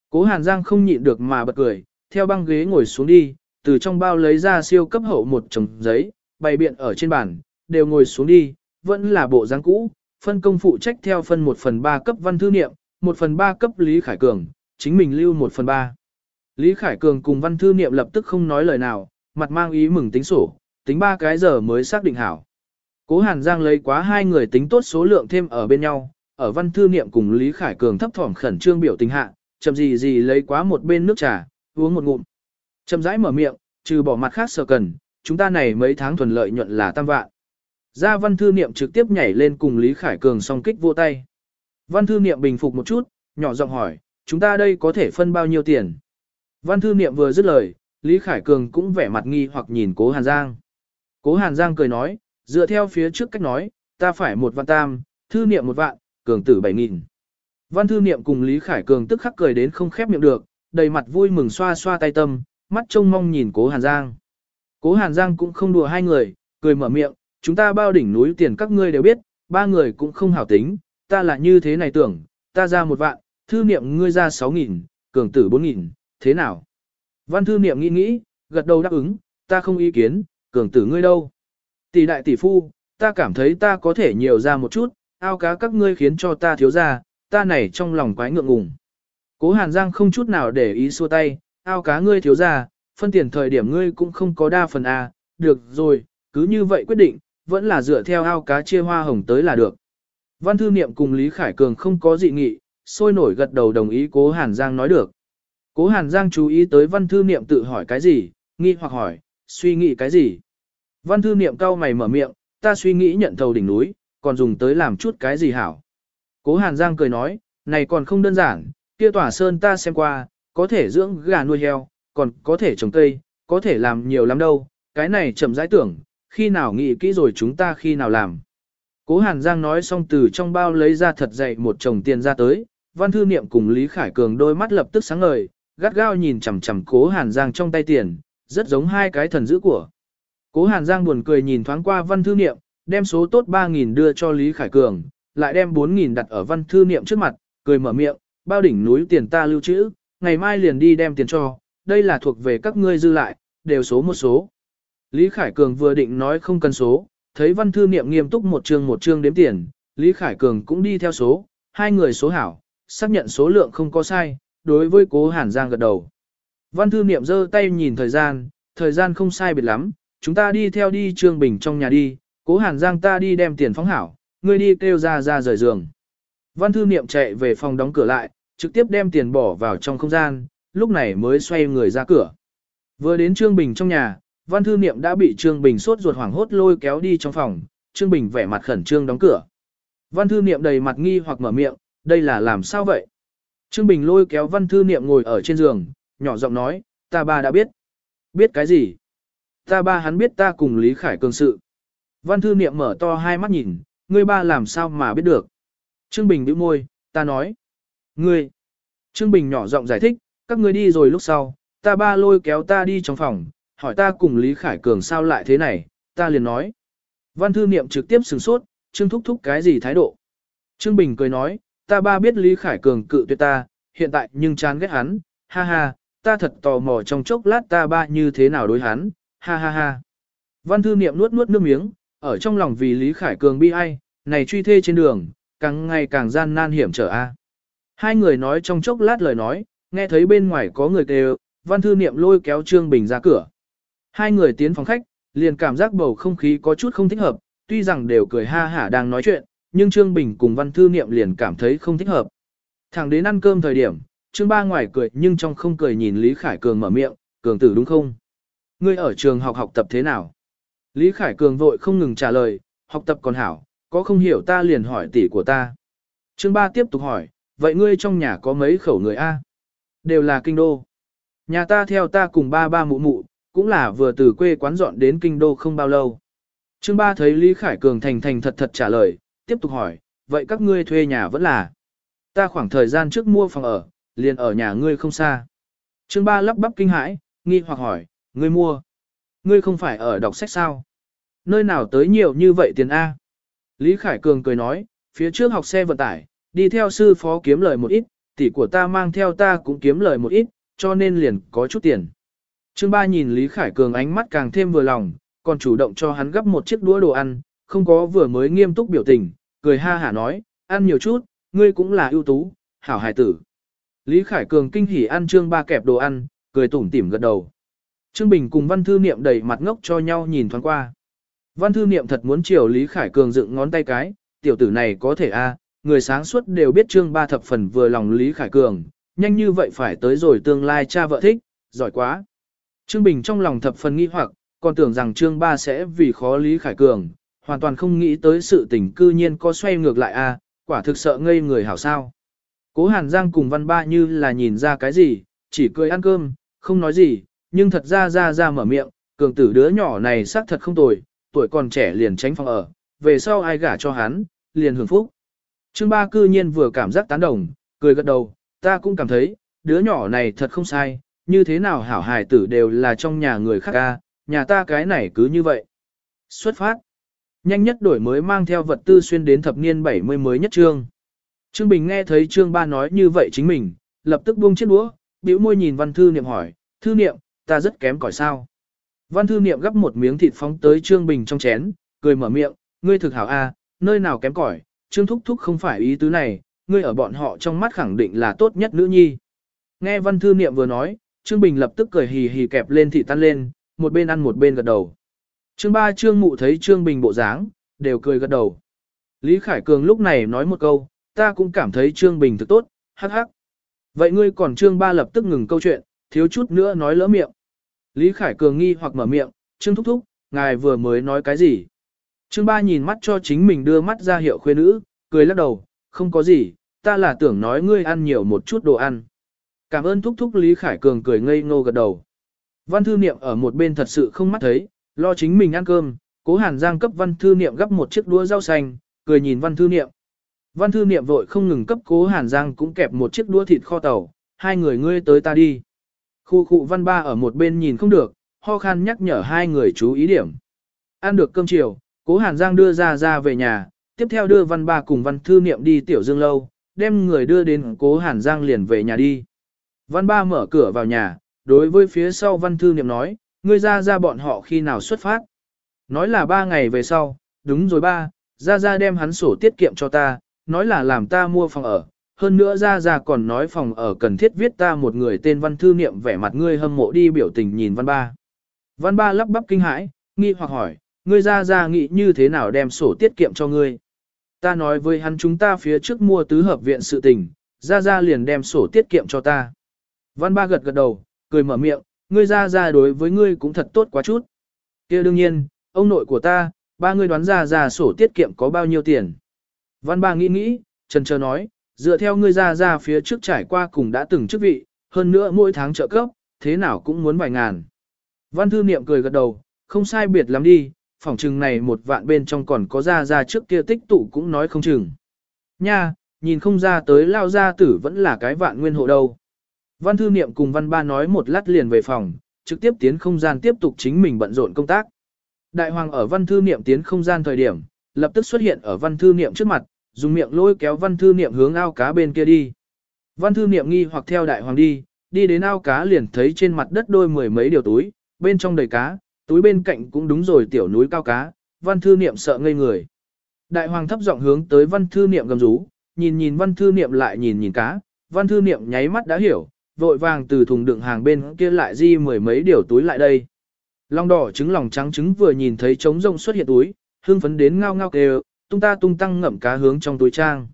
Cố Hàn Giang không nhịn được mà bật cười, theo băng ghế ngồi xuống đi, từ trong bao lấy ra siêu cấp hậu một chồng giấy, bày biện ở trên bàn, đều ngồi xuống đi, vẫn là bộ dáng cũ, phân công phụ trách theo phân 1 phần 3 cấp văn thư niệm, 1 phần 3 cấp Lý Khải Cường, chính mình lưu 1 phần 3. Lý Khải Cường cùng văn thư niệm lập tức không nói lời nào, mặt mang ý mừng tính sổ, tính ba cái giờ mới xác định hảo. Cố Hàn Giang lấy quá hai người tính tốt số lượng thêm ở bên nhau, ở văn thư niệm cùng Lý Khải Cường thấp thỏm khẩn trương biểu tình hạ, chậm gì gì lấy quá một bên nước trà, uống một ngụm. Chậm rãi mở miệng, trừ bỏ mặt khác sở cần, chúng ta này mấy tháng thuần lợi nhuận là tam vạn. Gia văn thư niệm trực tiếp nhảy lên cùng Lý Khải Cường song kích vô tay. Văn thư niệm bình phục một chút, nhỏ giọng hỏi, chúng ta đây có thể phân bao nhiêu tiền? Văn thư niệm vừa dứt lời, Lý Khải Cường cũng vẻ mặt nghi hoặc nhìn cố Hàn Giang. Cố Hàn Giang cười nói, dựa theo phía trước cách nói, ta phải một vạn tam, thư niệm một vạn, cường tử bảy nghìn. Văn thư niệm cùng Lý Khải Cường tức khắc cười đến không khép miệng được, đầy mặt vui mừng xoa xoa tay tâm, mắt trông mong nhìn cố Hàn Giang. Cố Hàn Giang cũng không đùa hai người, cười mở miệng, chúng ta bao đỉnh núi tiền các ngươi đều biết, ba người cũng không hảo tính, ta là như thế này tưởng, ta ra một vạn, thư niệm ngươi ra sáu nghìn, cường tử bốn nghìn, thế nào? Văn thư niệm nghĩ nghĩ, gật đầu đáp ứng, ta không ý kiến, cường tử ngươi đâu? Tỷ đại tỷ phu, ta cảm thấy ta có thể nhiều ra một chút, ao cá các ngươi khiến cho ta thiếu ra, ta này trong lòng quái ngượng ngùng. Cố Hàn Giang không chút nào để ý xua tay, ao cá ngươi thiếu ra, phân tiền thời điểm ngươi cũng không có đa phần A, được rồi, cứ như vậy quyết định, vẫn là dựa theo ao cá chia hoa hồng tới là được. Văn thư niệm cùng Lý Khải Cường không có dị nghị, sôi nổi gật đầu đồng ý cố Hàn Giang nói được. Cố Hàn Giang chú ý tới văn thư niệm tự hỏi cái gì, nghi hoặc hỏi, suy nghĩ cái gì. Văn thư niệm cao mày mở miệng, ta suy nghĩ nhận thầu đỉnh núi, còn dùng tới làm chút cái gì hảo. Cố Hàn Giang cười nói, này còn không đơn giản, kia tỏa sơn ta xem qua, có thể dưỡng gà nuôi heo, còn có thể trồng cây, có thể làm nhiều lắm đâu, cái này chậm rãi tưởng, khi nào nghĩ kỹ rồi chúng ta khi nào làm. Cố Hàn Giang nói xong từ trong bao lấy ra thật dậy một chồng tiền ra tới, văn thư niệm cùng Lý Khải Cường đôi mắt lập tức sáng ngời, gắt gao nhìn chằm chằm cố Hàn Giang trong tay tiền, rất giống hai cái thần dữ của. Cố Hàn Giang buồn cười nhìn thoáng qua văn thư niệm, đem số tốt 3.000 đưa cho Lý Khải Cường, lại đem 4.000 đặt ở văn thư niệm trước mặt, cười mở miệng, bao đỉnh núi tiền ta lưu trữ, ngày mai liền đi đem tiền cho, đây là thuộc về các ngươi dư lại, đều số một số. Lý Khải Cường vừa định nói không cần số, thấy văn thư niệm nghiêm túc một chương một chương đếm tiền, Lý Khải Cường cũng đi theo số, hai người số hảo, xác nhận số lượng không có sai, đối với cố Hàn Giang gật đầu. Văn thư niệm giơ tay nhìn thời gian, thời gian không sai biệt lắm, chúng ta đi theo đi Trương Bình trong nhà đi, cố Hàn Giang ta đi đem tiền phóng hảo, ngươi đi kêu ra ra rời giường. Văn thư niệm chạy về phòng đóng cửa lại, trực tiếp đem tiền bỏ vào trong không gian, lúc này mới xoay người ra cửa. Vừa đến Trương Bình trong nhà, Văn thư niệm đã bị Trương Bình sốt ruột hoảng hốt lôi kéo đi trong phòng, Trương Bình vẻ mặt khẩn trương đóng cửa. Văn thư niệm đầy mặt nghi hoặc mở miệng, đây là làm sao vậy? Trương Bình lôi kéo văn thư niệm ngồi ở trên giường, nhỏ giọng nói, ta ba đã biết. Biết cái gì? Ta ba hắn biết ta cùng Lý Khải cương sự. Văn thư niệm mở to hai mắt nhìn, ngươi ba làm sao mà biết được. Trương Bình bĩu môi, ta nói. Ngươi. Trương Bình nhỏ giọng giải thích, các ngươi đi rồi lúc sau, ta ba lôi kéo ta đi trong phòng, hỏi ta cùng Lý Khải Cường sao lại thế này, ta liền nói. Văn thư niệm trực tiếp sửng sốt, Trương thúc thúc cái gì thái độ. Trương Bình cười nói, ta ba biết Lý Khải Cường cự tuyệt ta, hiện tại nhưng chán ghét hắn, ha ha, ta thật tò mò trong chốc lát ta ba như thế nào đối hắn, ha ha ha. Văn thư niệm nuốt nuốt nước miếng, ở trong lòng vì Lý Khải Cường bi ai, này truy thê trên đường, càng ngày càng gian nan hiểm trở a. Hai người nói trong chốc lát lời nói, nghe thấy bên ngoài có người kêu, văn thư niệm lôi kéo Trương Bình ra cửa. Hai người tiến phòng khách, liền cảm giác bầu không khí có chút không thích hợp, tuy rằng đều cười ha hả đang nói chuyện, nhưng Trương Bình cùng văn thư niệm liền cảm thấy không thích hợp. Thẳng đến ăn cơm thời điểm, Trương Ba ngoài cười nhưng trong không cười nhìn Lý Khải Cường mở miệng, Cường tử đúng không? Ngươi ở trường học học tập thế nào? Lý Khải Cường vội không ngừng trả lời, học tập còn hảo, có không hiểu ta liền hỏi tỷ của ta. Trương Ba tiếp tục hỏi, vậy ngươi trong nhà có mấy khẩu người A? Đều là kinh đô. Nhà ta theo ta cùng ba ba mụ mụ, cũng là vừa từ quê quán dọn đến kinh đô không bao lâu. Trương Ba thấy Lý Khải Cường thành thành thật thật trả lời, tiếp tục hỏi, vậy các ngươi thuê nhà vẫn là? Ta khoảng thời gian trước mua phòng ở, liền ở nhà ngươi không xa. Trương Ba lắp bắp kinh hãi, nghi hoặc hỏi, ngươi mua? Ngươi không phải ở đọc sách sao? Nơi nào tới nhiều như vậy tiền A? Lý Khải Cường cười nói, phía trước học xe vận tải, đi theo sư phó kiếm lời một ít, tỷ của ta mang theo ta cũng kiếm lời một ít, cho nên liền có chút tiền. Trương Ba nhìn Lý Khải Cường ánh mắt càng thêm vừa lòng, còn chủ động cho hắn gấp một chiếc đũa đồ ăn, không có vừa mới nghiêm túc biểu tình, cười ha hả nói, ăn nhiều chút, ngươi cũng là ưu tú, hảo hài tử. Lý Khải Cường kinh hỉ ăn Trương Ba kẹp đồ ăn, cười tủm tỉm gật đầu. Trương Bình cùng Văn Thư Niệm đẩy mặt ngốc cho nhau nhìn thoáng qua. Văn Thư Niệm thật muốn chiều Lý Khải Cường dựng ngón tay cái, tiểu tử này có thể a, người sáng suốt đều biết Trương Ba thập phần vừa lòng Lý Khải Cường, nhanh như vậy phải tới rồi tương lai cha vợ thích, giỏi quá. Trương Bình trong lòng thập phần nghi hoặc, còn tưởng rằng Trương Ba sẽ vì khó Lý Khải Cường, hoàn toàn không nghĩ tới sự tình cư nhiên có xoay ngược lại a, quả thực sợ ngây người hảo sao. Cố Hàn Giang cùng Văn Ba như là nhìn ra cái gì, chỉ cười ăn cơm, không nói gì, nhưng thật ra ra ra mở miệng, cường tử đứa nhỏ này xác thật không tồi, tuổi còn trẻ liền tránh phòng ở, về sau ai gả cho hắn, liền hưởng phúc. Trương Ba cư nhiên vừa cảm giác tán đồng, cười gật đầu, ta cũng cảm thấy, đứa nhỏ này thật không sai, như thế nào hảo hài tử đều là trong nhà người khác ca, nhà ta cái này cứ như vậy. Xuất phát. Nhanh nhất đổi mới mang theo vật tư xuyên đến thập niên 70 mới nhất trương. Trương Bình nghe thấy trương ba nói như vậy chính mình, lập tức buông chiếc đũa, bĩu môi nhìn văn thư niệm hỏi, thư niệm, ta rất kém cỏi sao. Văn thư niệm gấp một miếng thịt phóng tới trương bình trong chén, cười mở miệng, ngươi thực hảo a, nơi nào kém cỏi, trương thúc thúc không phải ý tứ này, ngươi ở bọn họ trong mắt khẳng định là tốt nhất nữ nhi. Nghe văn thư niệm vừa nói, trương bình lập tức cười hì hì kẹp lên thị tan lên, một bên ăn một bên gật đầu. Trương ba trương mụ thấy trương bình bộ dáng, đều cười gật đầu. Lý Khải Cường lúc này nói một câu, ta cũng cảm thấy trương bình thực tốt, hắc hắc. Vậy ngươi còn trương ba lập tức ngừng câu chuyện, thiếu chút nữa nói lỡ miệng. Lý Khải Cường nghi hoặc mở miệng, trương thúc thúc, ngài vừa mới nói cái gì? Trương ba nhìn mắt cho chính mình đưa mắt ra hiệu khuê nữ, cười lắc đầu, không có gì, ta là tưởng nói ngươi ăn nhiều một chút đồ ăn. Cảm ơn thúc thúc Lý Khải Cường cười ngây ngô gật đầu. Văn thư niệm ở một bên thật sự không mắt thấy, lo chính mình ăn cơm, cố hàn giang cấp văn thư niệm gấp một chiếc đũa rau xanh, cười nhìn văn thư niệm. Văn thư niệm vội không ngừng cấp cố hàn giang cũng kẹp một chiếc đũa thịt kho tàu, hai người ngươi tới ta đi. Khu khu văn ba ở một bên nhìn không được, ho khan nhắc nhở hai người chú ý điểm. Ăn được cơm chiều, cố hàn giang đưa ra ra về nhà, tiếp theo đưa văn ba cùng văn thư niệm đi tiểu dương lâu, đem người đưa đến cố hàn giang liền về nhà đi. Văn ba mở cửa vào nhà, đối với phía sau văn thư niệm nói, ngươi ra ra bọn họ khi nào xuất phát. Nói là ba ngày về sau, đúng rồi ba, ra ra đem hắn sổ tiết kiệm cho ta, nói là làm ta mua phòng ở. Hơn nữa ra ra còn nói phòng ở cần thiết viết ta một người tên văn thư niệm vẻ mặt ngươi hâm mộ đi biểu tình nhìn văn ba. Văn ba lắp bắp kinh hãi, nghi hoặc hỏi, ngươi ra ra nghĩ như thế nào đem sổ tiết kiệm cho ngươi. Ta nói với hắn chúng ta phía trước mua tứ hợp viện sự tình, ra ra liền đem sổ tiết kiệm cho ta. Văn ba gật gật đầu, cười mở miệng, ngươi ra ra đối với ngươi cũng thật tốt quá chút. kia đương nhiên, ông nội của ta, ba ngươi đoán ra ra sổ tiết kiệm có bao nhiêu tiền. Văn ba nghĩ nghĩ, trần chờ nói, dựa theo ngươi ra ra phía trước trải qua cùng đã từng chức vị, hơn nữa mỗi tháng trợ cấp, thế nào cũng muốn vài ngàn. Văn thư niệm cười gật đầu, không sai biệt lắm đi, phỏng chừng này một vạn bên trong còn có ra ra trước kia tích tụ cũng nói không chừng. Nha, nhìn không ra tới lao gia tử vẫn là cái vạn nguyên hộ đâu. Văn thư niệm cùng văn ba nói một lát liền về phòng, trực tiếp tiến không gian tiếp tục chính mình bận rộn công tác. Đại hoàng ở văn thư niệm tiến không gian thời điểm, lập tức xuất hiện ở văn thư niệm trước mặt, dùng miệng lôi kéo văn thư niệm hướng ao cá bên kia đi. Văn thư niệm nghi hoặc theo đại hoàng đi, đi đến ao cá liền thấy trên mặt đất đôi mười mấy điều túi, bên trong đầy cá, túi bên cạnh cũng đúng rồi tiểu núi cao cá, văn thư niệm sợ ngây người. Đại hoàng thấp giọng hướng tới văn thư niệm gầm rú, nhìn nhìn văn thư niệm lại nhìn nhìn cá, văn thư niệm nháy mắt đã hiểu, vội vàng từ thùng đựng hàng bên kia lại di mười mấy điều túi lại đây. Long đỏ trứng lòng trắng trứng vừa nhìn thấy trống rông xuất hiện túi, hương phấn đến ngao ngao kêu, tung ta tung tăng ngậm cá hướng trong túi trang.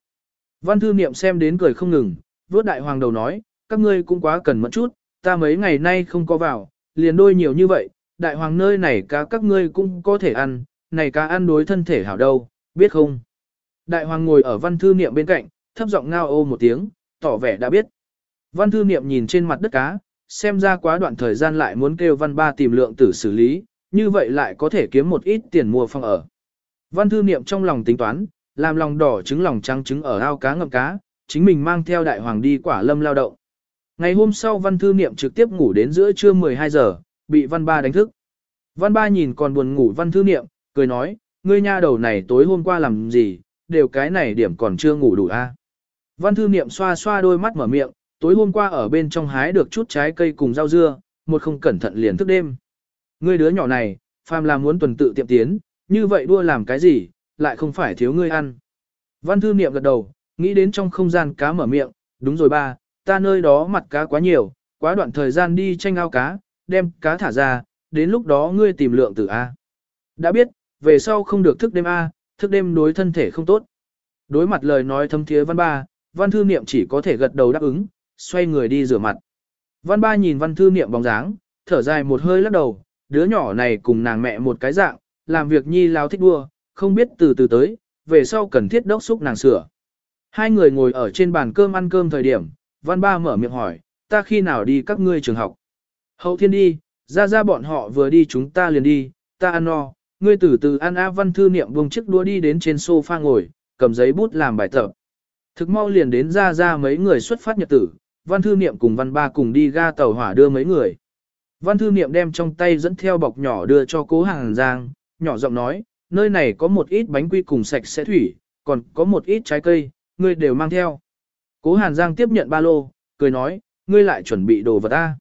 Văn thư niệm xem đến cười không ngừng, vớt đại hoàng đầu nói, các ngươi cũng quá cần mẫn chút, ta mấy ngày nay không có vào, liền đôi nhiều như vậy, đại hoàng nơi này cá các ngươi cũng có thể ăn, này cá ăn đối thân thể hảo đâu, biết không? Đại hoàng ngồi ở văn thư niệm bên cạnh, thấp giọng ngao ô một tiếng, tỏ vẻ đã biết. Văn thư niệm nhìn trên mặt đất cá, xem ra quá đoạn thời gian lại muốn kêu văn ba tìm lượng tử xử lý, như vậy lại có thể kiếm một ít tiền mua phòng ở. Văn thư niệm trong lòng tính toán, làm lòng đỏ trứng lòng trắng trứng ở ao cá ngậm cá, chính mình mang theo đại hoàng đi quả lâm lao động. Ngày hôm sau văn thư niệm trực tiếp ngủ đến giữa trưa 12 giờ, bị văn ba đánh thức. Văn ba nhìn còn buồn ngủ văn thư niệm, cười nói, ngươi nha đầu này tối hôm qua làm gì, đều cái này điểm còn chưa ngủ đủ a. À? Văn thư niệm xoa xoa đôi mắt mở miệng, tối hôm qua ở bên trong hái được chút trái cây cùng rau dưa, một không cẩn thận liền thức đêm. Ngươi đứa nhỏ này, phàm là muốn tuần tự tiệm tiến, như vậy đua làm cái gì, lại không phải thiếu ngươi ăn. Văn thư niệm gật đầu, nghĩ đến trong không gian cá mở miệng, đúng rồi ba, ta nơi đó mặt cá quá nhiều, quá đoạn thời gian đi tranh ao cá, đem cá thả ra, đến lúc đó ngươi tìm lượng tử A. Đã biết, về sau không được thức đêm A, thức đêm đối thân thể không tốt. Đối mặt lời nói thâm thiế văn ba, văn thư niệm chỉ có thể gật đầu đáp ứng, xoay người đi rửa mặt. Văn ba nhìn văn thư niệm bóng dáng, thở dài một hơi lắc đầu, đứa nhỏ này cùng nàng mẹ một cái dạng, làm việc nhi lao thích đua, không biết từ từ tới, về sau cần thiết đốc xúc nàng sửa. Hai người ngồi ở trên bàn cơm ăn cơm thời điểm, văn ba mở miệng hỏi, ta khi nào đi các ngươi trường học? Hậu thiên đi, ra ra bọn họ vừa đi chúng ta liền đi, ta ăn no, ngươi từ từ ăn á văn thư niệm buông chiếc đũa đi đến trên sofa ngồi, cầm giấy bút làm bài tập. Thực mau liền đến ra ra mấy người xuất phát nhật tử, văn thư niệm cùng văn ba cùng đi ga tàu hỏa đưa mấy người. Văn thư niệm đem trong tay dẫn theo bọc nhỏ đưa cho cố hàng giang, nhỏ giọng nói, nơi này có một ít bánh quy cùng sạch sẽ thủy, còn có một ít trái cây, ngươi đều mang theo. Cố hàn giang tiếp nhận ba lô, cười nói, ngươi lại chuẩn bị đồ vật ta.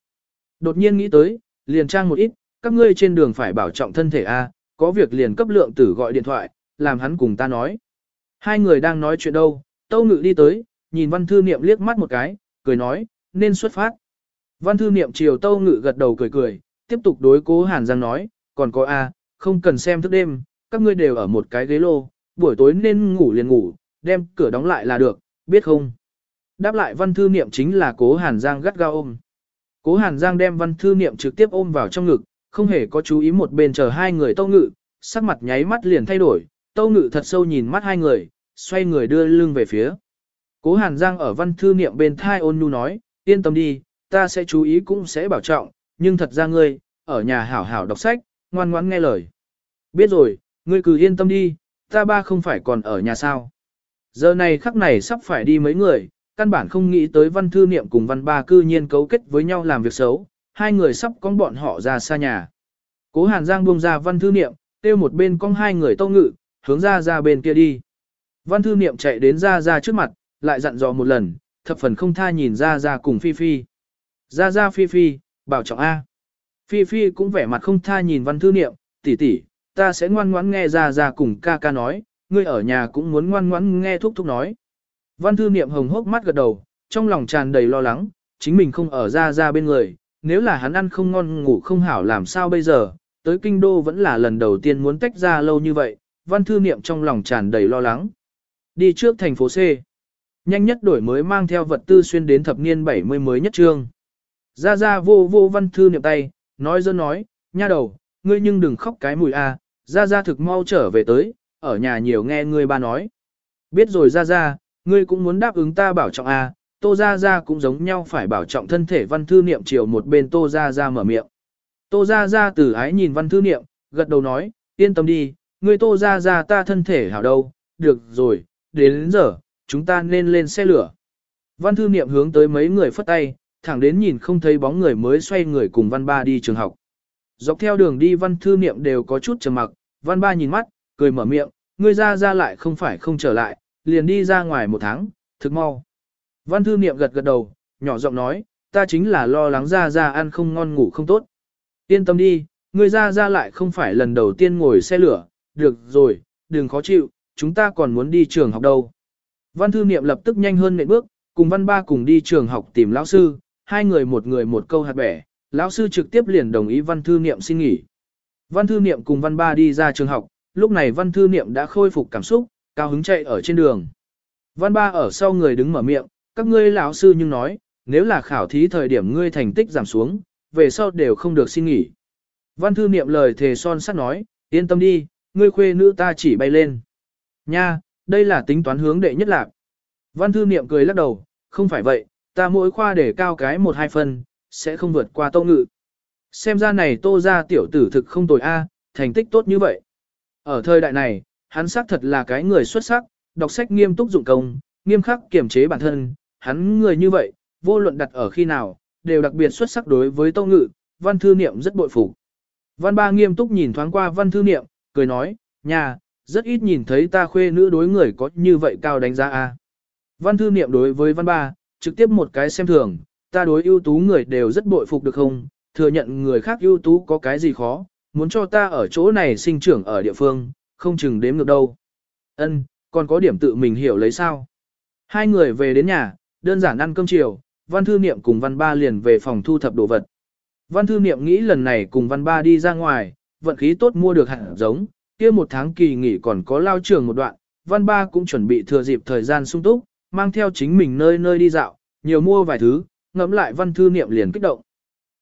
Đột nhiên nghĩ tới, liền trang một ít, các ngươi trên đường phải bảo trọng thân thể A, có việc liền cấp lượng tử gọi điện thoại, làm hắn cùng ta nói. Hai người đang nói chuyện đâu, tâu ngự đi tới, nhìn văn thư niệm liếc mắt một cái, cười nói, nên xuất phát. Văn thư niệm chiều tâu ngự gật đầu cười cười, tiếp tục đối cố hàn giang nói, còn có A, không cần xem thức đêm, các ngươi đều ở một cái ghế lô, buổi tối nên ngủ liền ngủ, đem cửa đóng lại là được, biết không? Đáp lại văn thư niệm chính là cố hàn giang gắt gao ôm. Cố hàn giang đem văn thư niệm trực tiếp ôm vào trong ngực, không hề có chú ý một bên chờ hai người tâu ngự, sắc mặt nháy mắt liền thay đổi, tâu ngự thật sâu nhìn mắt hai người, xoay người đưa lưng về phía. Cố hàn giang ở văn thư niệm bên thai ôn nhu nói, yên tâm đi, ta sẽ chú ý cũng sẽ bảo trọng, nhưng thật ra ngươi, ở nhà hảo hảo đọc sách, ngoan ngoãn nghe lời. Biết rồi, ngươi cứ yên tâm đi, ta ba không phải còn ở nhà sao. Giờ này khắc này sắp phải đi mấy người, căn bản không nghĩ tới văn thư niệm cùng văn ba cư nhiên cấu kết với nhau làm việc xấu, hai người sắp con bọn họ ra xa nhà. Cố Hàn Giang buông ra văn thư niệm, tiêu một bên con hai người tâu ngự, hướng ra ra bên kia đi. Văn thư niệm chạy đến ra ra trước mặt, lại dặn dò một lần, thập phần không tha nhìn ra ra cùng Phi Phi. Ra ra Phi Phi, bảo trọng A. Phi Phi cũng vẻ mặt không tha nhìn văn thư niệm, tỷ tỷ, ta sẽ ngoan ngoãn nghe ra ra cùng ca ca nói, ngươi ở nhà cũng muốn ngoan ngoãn nghe thúc thúc nói. Văn thư niệm hồng hốc mắt gật đầu, trong lòng tràn đầy lo lắng, chính mình không ở ra ra bên người, nếu là hắn ăn không ngon ngủ không hảo làm sao bây giờ, tới kinh đô vẫn là lần đầu tiên muốn tách ra lâu như vậy, văn thư niệm trong lòng tràn đầy lo lắng. Đi trước thành phố C. Nhanh nhất đổi mới mang theo vật tư xuyên đến thập niên 70 mới nhất trương. Ra ra vô vô văn thư niệm tay, nói dơ nói, nha đầu, ngươi nhưng đừng khóc cái mùi a, ra ra thực mau trở về tới, ở nhà nhiều nghe ngươi ba nói. Biết rồi ra ra, ngươi cũng muốn đáp ứng ta bảo trọng à? Tô Gia Gia cũng giống nhau phải bảo trọng thân thể văn thư niệm chiều một bên Tô Gia Gia mở miệng. Tô Gia Gia từ ái nhìn văn thư niệm, gật đầu nói, yên tâm đi, ngươi Tô Gia Gia ta thân thể hảo đâu, được rồi, đến, đến giờ, chúng ta nên lên xe lửa. Văn thư niệm hướng tới mấy người phất tay, thẳng đến nhìn không thấy bóng người mới xoay người cùng văn ba đi trường học. Dọc theo đường đi văn thư niệm đều có chút trầm mặc, văn ba nhìn mắt, cười mở miệng, ngươi ra ra lại không phải không trở lại, liền đi ra ngoài một tháng, thực mau. Văn thư niệm gật gật đầu, nhỏ giọng nói, ta chính là lo lắng ra ra ăn không ngon ngủ không tốt. Yên tâm đi, người ra ra lại không phải lần đầu tiên ngồi xe lửa, được rồi, đừng khó chịu, chúng ta còn muốn đi trường học đâu. Văn thư niệm lập tức nhanh hơn nệm bước, cùng văn ba cùng đi trường học tìm lão sư, hai người một người một câu hạt bẻ, lão sư trực tiếp liền đồng ý văn thư niệm xin nghỉ. Văn thư niệm cùng văn ba đi ra trường học, lúc này văn thư niệm đã khôi phục cảm xúc, cao hứng chạy ở trên đường. Văn ba ở sau người đứng mở miệng, các ngươi lão sư nhưng nói, nếu là khảo thí thời điểm ngươi thành tích giảm xuống, về sau đều không được xin nghỉ. Văn thư niệm lời thề son sắt nói, yên tâm đi, ngươi khuê nữ ta chỉ bay lên. Nha, đây là tính toán hướng đệ nhất lạc. Văn thư niệm cười lắc đầu, không phải vậy, ta mỗi khoa để cao cái một hai phần, sẽ không vượt qua tô ngự. Xem ra này tô ra tiểu tử thực không tồi a, thành tích tốt như vậy. Ở thời đại này, hắn xác thật là cái người xuất sắc, đọc sách nghiêm túc dụng công, nghiêm khắc kiểm chế bản thân, hắn người như vậy, vô luận đặt ở khi nào, đều đặc biệt xuất sắc đối với Tâu Ngự, Văn Thư Niệm rất bội phục. Văn Ba nghiêm túc nhìn thoáng qua Văn Thư Niệm, cười nói, nhà, rất ít nhìn thấy ta khuê nữ đối người có như vậy cao đánh giá a. Văn Thư Niệm đối với Văn Ba, trực tiếp một cái xem thường, ta đối ưu tú người đều rất bội phục được không, thừa nhận người khác ưu tú có cái gì khó, muốn cho ta ở chỗ này sinh trưởng ở địa phương, không chừng đếm ngược đâu. Ân, còn có điểm tự mình hiểu lấy sao. Hai người về đến nhà, đơn giản ăn cơm chiều, văn thư niệm cùng văn ba liền về phòng thu thập đồ vật. Văn thư niệm nghĩ lần này cùng văn ba đi ra ngoài, vận khí tốt mua được hạt giống, kia một tháng kỳ nghỉ còn có lao trường một đoạn, văn ba cũng chuẩn bị thừa dịp thời gian sung túc, mang theo chính mình nơi nơi đi dạo, nhiều mua vài thứ, ngẫm lại văn thư niệm liền kích động.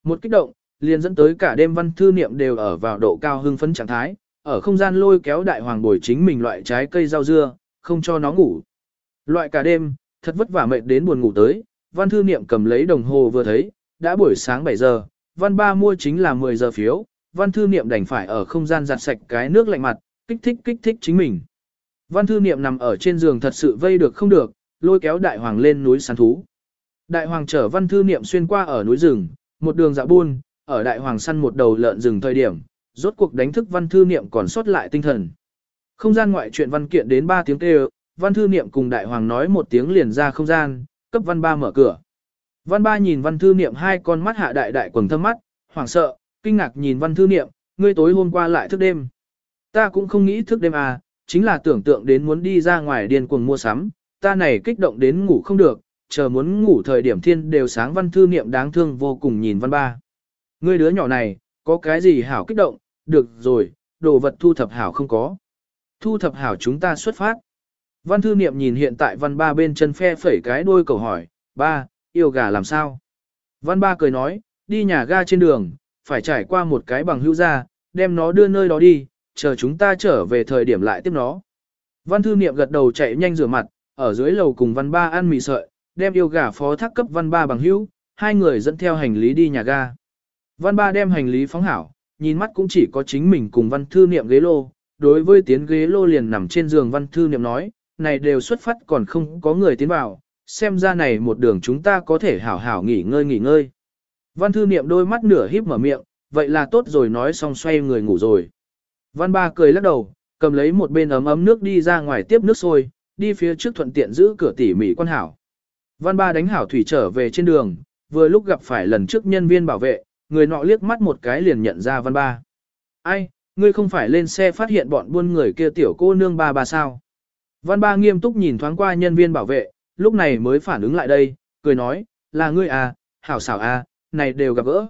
Một kích động, liền dẫn tới cả đêm văn thư niệm đều ở vào độ cao hưng phấn trạng thái, ở không gian lôi kéo đại hoàng bồi chính mình loại trái cây rau dưa, không cho nó ngủ. Loại cả đêm, thật vất vả mệt đến buồn ngủ tới, văn thư niệm cầm lấy đồng hồ vừa thấy, đã buổi sáng 7 giờ, văn ba mua chính là 10 giờ phiếu, văn thư niệm đành phải ở không gian giặt sạch cái nước lạnh mặt, kích thích kích thích chính mình. Văn thư niệm nằm ở trên giường thật sự vây được không được, lôi kéo đại hoàng lên núi săn thú. Đại hoàng chở văn thư niệm xuyên qua ở núi rừng, một đường dạo buôn, ở đại hoàng săn một đầu lợn rừng thời điểm, rốt cuộc đánh thức văn thư niệm còn sót lại tinh thần. Không gian ngoại chuyện văn kiện đến 3 tiếng kêu, văn thư niệm cùng đại hoàng nói một tiếng liền ra không gian, cấp văn ba mở cửa. Văn ba nhìn văn thư niệm hai con mắt hạ đại đại quầng thâm mắt, hoảng sợ, kinh ngạc nhìn văn thư niệm, ngươi tối hôm qua lại thức đêm. Ta cũng không nghĩ thức đêm à, chính là tưởng tượng đến muốn đi ra ngoài điên cuồng mua sắm, ta này kích động đến ngủ không được, chờ muốn ngủ thời điểm thiên đều sáng văn thư niệm đáng thương vô cùng nhìn văn ba. Ngươi đứa nhỏ này, có cái gì hảo kích động, được rồi, đồ vật thu thập hảo không có. Thu thập hảo chúng ta xuất phát. Văn thư niệm nhìn hiện tại văn ba bên chân phe phẩy cái đôi cầu hỏi, ba, yêu gà làm sao? Văn ba cười nói, đi nhà ga trên đường, phải trải qua một cái bằng hữu ra, đem nó đưa nơi đó đi, chờ chúng ta trở về thời điểm lại tiếp nó. Văn thư niệm gật đầu chạy nhanh rửa mặt, ở dưới lầu cùng văn ba ăn mì sợi, đem yêu gà phó thác cấp văn ba bằng hữu, hai người dẫn theo hành lý đi nhà ga. Văn ba đem hành lý phóng hảo, nhìn mắt cũng chỉ có chính mình cùng văn thư niệm ghế lô, đối với tiến ghế lô liền nằm trên giường văn thư niệm nói, này đều xuất phát còn không có người tiến vào, xem ra này một đường chúng ta có thể hảo hảo nghỉ ngơi nghỉ ngơi. Văn thư niệm đôi mắt nửa híp mở miệng, vậy là tốt rồi nói xong xoay người ngủ rồi. Văn ba cười lắc đầu, cầm lấy một bên ấm ấm nước đi ra ngoài tiếp nước sôi, đi phía trước thuận tiện giữ cửa tỉ mỉ quan hảo. Văn ba đánh hảo thủy trở về trên đường, vừa lúc gặp phải lần trước nhân viên bảo vệ, người nọ liếc mắt một cái liền nhận ra văn ba. Ai, ngươi không phải lên xe phát hiện bọn buôn người kia tiểu cô nương ba ba sao? Văn ba nghiêm túc nhìn thoáng qua nhân viên bảo vệ, lúc này mới phản ứng lại đây, cười nói, là ngươi à, hảo xảo à, này đều gặp gỡ.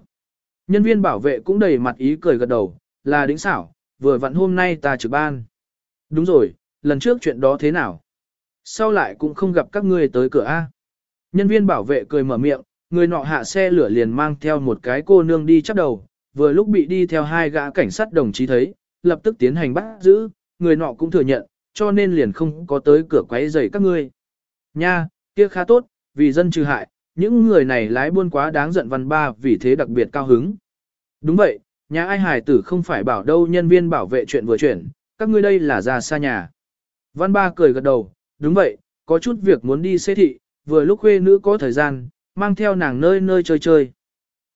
Nhân viên bảo vệ cũng đầy mặt ý cười gật đầu, là đính xảo, vừa vặn hôm nay ta trực ban. Đúng rồi, lần trước chuyện đó thế nào? Sau lại cũng không gặp các ngươi tới cửa A. Nhân viên bảo vệ cười mở miệng, người nọ hạ xe lửa liền mang theo một cái cô nương đi chắp đầu, vừa lúc bị đi theo hai gã cảnh sát đồng chí thấy, lập tức tiến hành bắt giữ, người nọ cũng thừa nhận, cho nên liền không có tới cửa quấy rầy các ngươi. Nha, kia khá tốt, vì dân trừ hại, những người này lái buôn quá đáng giận văn ba vì thế đặc biệt cao hứng. Đúng vậy, nhà ai hải tử không phải bảo đâu nhân viên bảo vệ chuyện vừa chuyển, các ngươi đây là ra xa nhà. Văn ba cười gật đầu, đúng vậy, có chút việc muốn đi xế thị, vừa lúc khuê nữ có thời gian, mang theo nàng nơi nơi chơi chơi.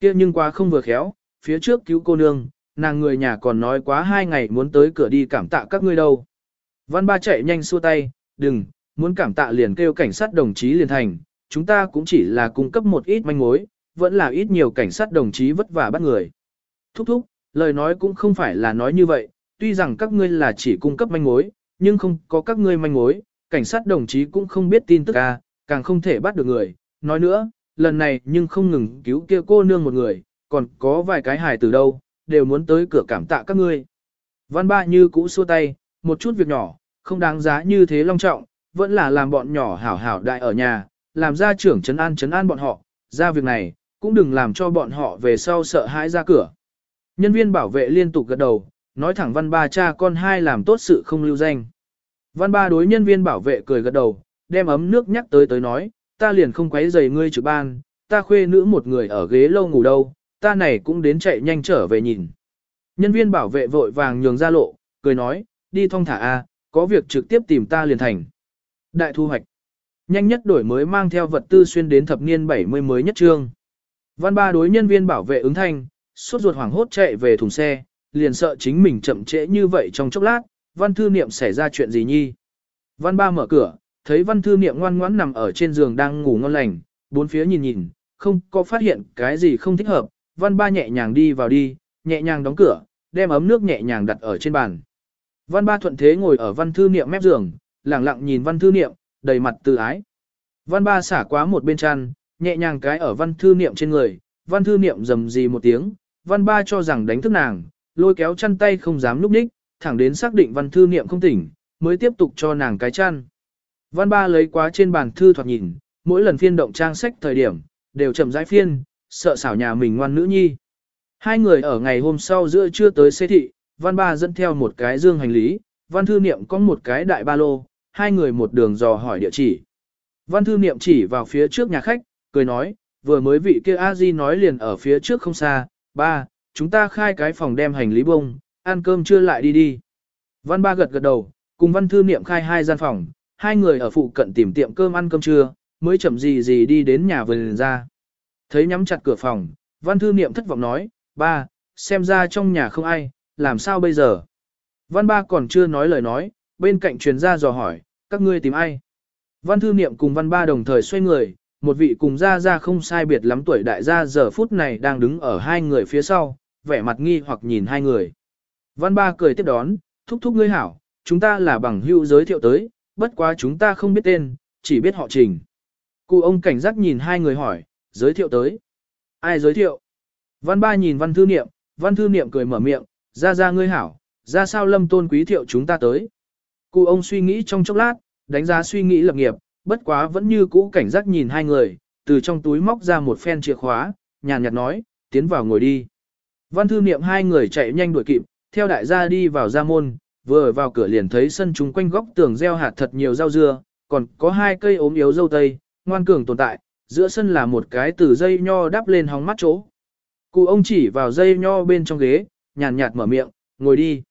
kia nhưng quá không vừa khéo, phía trước cứu cô nương, nàng người nhà còn nói quá hai ngày muốn tới cửa đi cảm tạ các ngươi đâu. Văn ba chạy nhanh xua tay, đừng, muốn cảm tạ liền kêu cảnh sát đồng chí liền thành, chúng ta cũng chỉ là cung cấp một ít manh mối, vẫn là ít nhiều cảnh sát đồng chí vất vả bắt người. Thúc thúc, lời nói cũng không phải là nói như vậy, tuy rằng các ngươi là chỉ cung cấp manh mối, nhưng không có các ngươi manh mối, cảnh sát đồng chí cũng không biết tin tức à, càng không thể bắt được người. Nói nữa, lần này nhưng không ngừng cứu kia cô nương một người, còn có vài cái hài từ đâu, đều muốn tới cửa cảm tạ các ngươi. Văn ba như cũ xua tay, một chút việc nhỏ, không đáng giá như thế long trọng, vẫn là làm bọn nhỏ hảo hảo đại ở nhà, làm ra trưởng trấn an trấn an bọn họ, ra việc này, cũng đừng làm cho bọn họ về sau sợ hãi ra cửa. Nhân viên bảo vệ liên tục gật đầu, nói thẳng văn ba cha con hai làm tốt sự không lưu danh. Văn ba đối nhân viên bảo vệ cười gật đầu, đem ấm nước nhắc tới tới nói, ta liền không quấy rầy ngươi trực ban, ta khuê nữ một người ở ghế lâu ngủ đâu, ta này cũng đến chạy nhanh trở về nhìn. Nhân viên bảo vệ vội vàng nhường ra lộ, cười nói, đi thong thả a, có việc trực tiếp tìm ta liền thành. Đại thu hoạch. Nhanh nhất đổi mới mang theo vật tư xuyên đến thập niên 70 mới nhất trương. Văn ba đối nhân viên bảo vệ ứng thanh, suốt ruột hoảng hốt chạy về thùng xe, liền sợ chính mình chậm trễ như vậy trong chốc lát, văn thư niệm xảy ra chuyện gì nhi. Văn ba mở cửa, thấy văn thư niệm ngoan ngoãn nằm ở trên giường đang ngủ ngon lành, bốn phía nhìn nhìn, không có phát hiện cái gì không thích hợp, văn ba nhẹ nhàng đi vào đi, nhẹ nhàng đóng cửa, đem ấm nước nhẹ nhàng đặt ở trên bàn. Văn ba thuận thế ngồi ở văn thư niệm mép giường, lặng lặng nhìn văn thư niệm, đầy mặt từ ái. Văn ba xả quá một bên chăn, nhẹ nhàng cái ở văn thư niệm trên người, văn thư niệm rầm gì một tiếng, văn ba cho rằng đánh thức nàng, lôi kéo chăn tay không dám núp đích, thẳng đến xác định văn thư niệm không tỉnh, mới tiếp tục cho nàng cái chăn. Văn ba lấy quá trên bàn thư thoạt nhìn, mỗi lần phiên động trang sách thời điểm, đều chậm rãi phiên, sợ xảo nhà mình ngoan nữ nhi. Hai người ở ngày hôm sau giữa trưa tới xế thị, văn ba dẫn theo một cái dương hành lý, văn thư niệm có một cái đại ba lô, hai người một đường dò hỏi địa chỉ. Văn thư niệm chỉ vào phía trước nhà khách, cười nói, vừa mới vị kia a di nói liền ở phía trước không xa, ba, chúng ta khai cái phòng đem hành lý bông, ăn cơm trưa lại đi đi. Văn ba gật gật đầu, cùng văn thư niệm khai hai gian phòng, hai người ở phụ cận tìm tiệm cơm ăn cơm trưa, mới chậm gì gì đi đến nhà vườn ra. Thấy nhắm chặt cửa phòng, văn thư niệm thất vọng nói, ba, xem ra trong nhà không ai, làm sao bây giờ? Văn ba còn chưa nói lời nói, bên cạnh truyền ra dò hỏi, các ngươi tìm ai? Văn thư niệm cùng văn ba đồng thời xoay người, một vị cùng ra ra không sai biệt lắm tuổi đại gia giờ phút này đang đứng ở hai người phía sau, vẻ mặt nghi hoặc nhìn hai người. Văn ba cười tiếp đón, thúc thúc ngươi hảo, chúng ta là bằng hữu giới thiệu tới, bất quá chúng ta không biết tên, chỉ biết họ trình. Cụ ông cảnh giác nhìn hai người hỏi, giới thiệu tới. Ai giới thiệu? Văn ba nhìn văn thư niệm, văn thư niệm cười mở miệng, ra ra ngươi hảo, ra sao lâm tôn quý thiệu chúng ta tới. Cụ ông suy nghĩ trong chốc lát, đánh giá suy nghĩ lập nghiệp, bất quá vẫn như cũ cảnh giác nhìn hai người, từ trong túi móc ra một phen chìa khóa, nhàn nhạt nói, tiến vào ngồi đi. Văn thư niệm hai người chạy nhanh đuổi kịp, theo đại gia đi vào gia môn, vừa vào cửa liền thấy sân chúng quanh góc tường gieo hạt thật nhiều rau dưa, còn có hai cây ốm yếu dâu tây, ngoan cường tồn tại, giữa sân là một cái từ dây nho đắp lên hóng mắt chỗ. Cụ ông chỉ vào dây nho bên trong ghế, nhàn nhạt mở miệng, ngồi đi.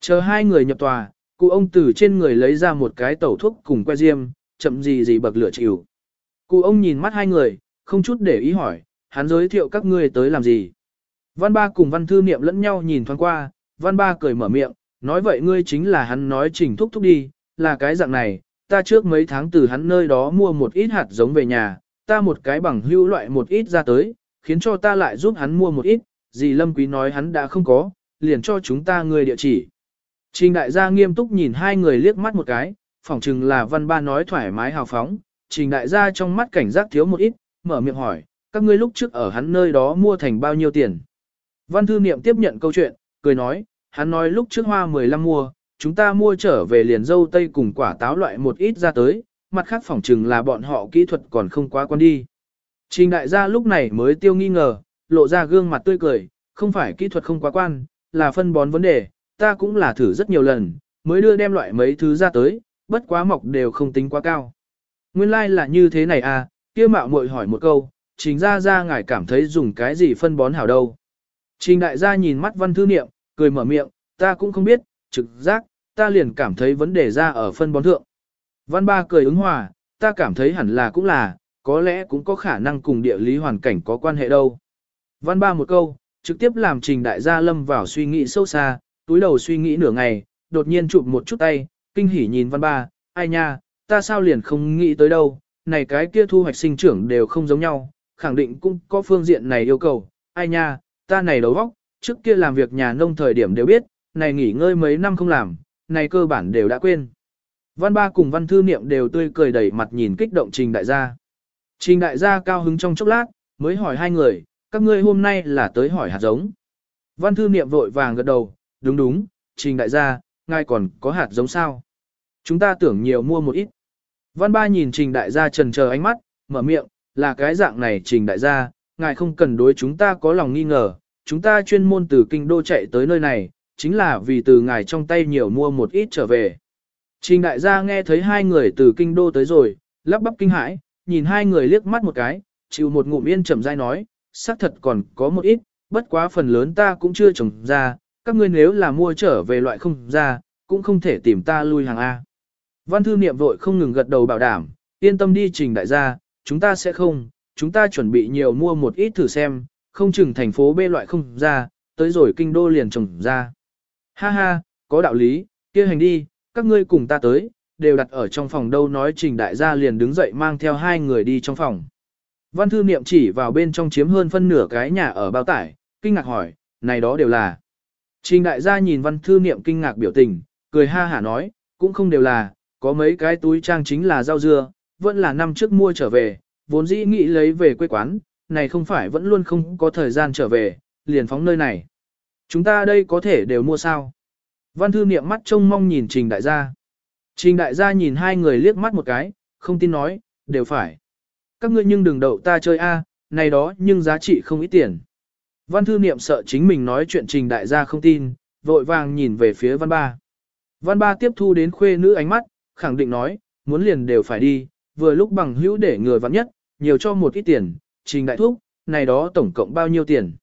Chờ hai người nhập tòa, cụ ông từ trên người lấy ra một cái tẩu thuốc cùng que diêm, chậm gì gì bậc lửa chịu. Cụ ông nhìn mắt hai người, không chút để ý hỏi, hắn giới thiệu các ngươi tới làm gì. Văn ba cùng văn thư niệm lẫn nhau nhìn thoáng qua, văn ba cười mở miệng, nói vậy ngươi chính là hắn nói trình thúc thúc đi, là cái dạng này, ta trước mấy tháng từ hắn nơi đó mua một ít hạt giống về nhà, ta một cái bằng hưu loại một ít ra tới, khiến cho ta lại giúp hắn mua một ít, dì Lâm Quý nói hắn đã không có, liền cho chúng ta người địa chỉ. Trình đại gia nghiêm túc nhìn hai người liếc mắt một cái, phỏng chừng là văn ba nói thoải mái hào phóng, trình đại gia trong mắt cảnh giác thiếu một ít, mở miệng hỏi, các ngươi lúc trước ở hắn nơi đó mua thành bao nhiêu tiền. Văn thư niệm tiếp nhận câu chuyện, cười nói, hắn nói lúc trước hoa 15 mua, chúng ta mua trở về liền dâu tây cùng quả táo loại một ít ra tới, mặt khác phỏng chừng là bọn họ kỹ thuật còn không quá quan đi. Trình đại gia lúc này mới tiêu nghi ngờ, lộ ra gương mặt tươi cười, không phải kỹ thuật không quá quan, là phân bón vấn đề, ta cũng là thử rất nhiều lần, mới đưa đem loại mấy thứ ra tới, bất quá mọc đều không tính quá cao. Nguyên lai like là như thế này à, kia mạo muội hỏi một câu, trình ra ra ngài cảm thấy dùng cái gì phân bón hảo đâu. Trình đại gia nhìn mắt văn thư niệm, cười mở miệng, ta cũng không biết, trực giác, ta liền cảm thấy vấn đề ra ở phân bón thượng. Văn ba cười ứng hòa, ta cảm thấy hẳn là cũng là, có lẽ cũng có khả năng cùng địa lý hoàn cảnh có quan hệ đâu. Văn ba một câu, trực tiếp làm trình đại gia lâm vào suy nghĩ sâu xa, túi đầu suy nghĩ nửa ngày, đột nhiên chụp một chút tay, kinh hỉ nhìn văn ba, ai nha, ta sao liền không nghĩ tới đâu, này cái kia thu hoạch sinh trưởng đều không giống nhau, khẳng định cũng có phương diện này yêu cầu, ai nha, ta này đầu óc, trước kia làm việc nhà nông thời điểm đều biết, này nghỉ ngơi mấy năm không làm, này cơ bản đều đã quên. Văn ba cùng văn thư niệm đều tươi cười đẩy mặt nhìn kích động trình đại gia. Trình đại gia cao hứng trong chốc lát, mới hỏi hai người, các ngươi hôm nay là tới hỏi hạt giống. Văn thư niệm vội vàng gật đầu, đúng đúng, trình đại gia, ngài còn có hạt giống sao? Chúng ta tưởng nhiều mua một ít. Văn ba nhìn trình đại gia trần chờ ánh mắt, mở miệng, là cái dạng này trình đại gia, ngài không cần đối chúng ta có lòng nghi ngờ, chúng ta chuyên môn từ kinh đô chạy tới nơi này, chính là vì từ ngài trong tay nhiều mua một ít trở về. Trình đại gia nghe thấy hai người từ kinh đô tới rồi, lắp bắp kinh hãi, nhìn hai người liếc mắt một cái, chịu một ngụm yên chậm dai nói, xác thật còn có một ít, bất quá phần lớn ta cũng chưa trồng ra, các ngươi nếu là mua trở về loại không ra, cũng không thể tìm ta lui hàng A. Văn thư niệm vội không ngừng gật đầu bảo đảm, yên tâm đi trình đại gia, chúng ta sẽ không, chúng ta chuẩn bị nhiều mua một ít thử xem, không chừng thành phố B loại không ra, tới rồi kinh đô liền trồng ra. Ha ha, có đạo lý, kia hành đi, các ngươi cùng ta tới, đều đặt ở trong phòng đâu nói trình đại gia liền đứng dậy mang theo hai người đi trong phòng. Văn thư niệm chỉ vào bên trong chiếm hơn phân nửa cái nhà ở bao tải, kinh ngạc hỏi, này đó đều là. Trình đại gia nhìn văn thư niệm kinh ngạc biểu tình, cười ha hả nói, cũng không đều là, có mấy cái túi trang chính là rau dưa, vẫn là năm trước mua trở về, vốn dĩ nghĩ lấy về quê quán, này không phải vẫn luôn không có thời gian trở về, liền phóng nơi này. Chúng ta đây có thể đều mua sao? Văn thư niệm mắt trông mong nhìn Trình đại gia. Trình đại gia nhìn hai người liếc mắt một cái, không tin nói, đều phải. Các ngươi nhưng đừng đậu ta chơi a, này đó nhưng giá trị không ít tiền. Văn thư niệm sợ chính mình nói chuyện trình đại gia không tin, vội vàng nhìn về phía văn ba. Văn ba tiếp thu đến khuê nữ ánh mắt, khẳng định nói, muốn liền đều phải đi, vừa lúc bằng hữu để người vắng nhất, nhiều cho một ít tiền, trình đại thúc, này đó tổng cộng bao nhiêu tiền.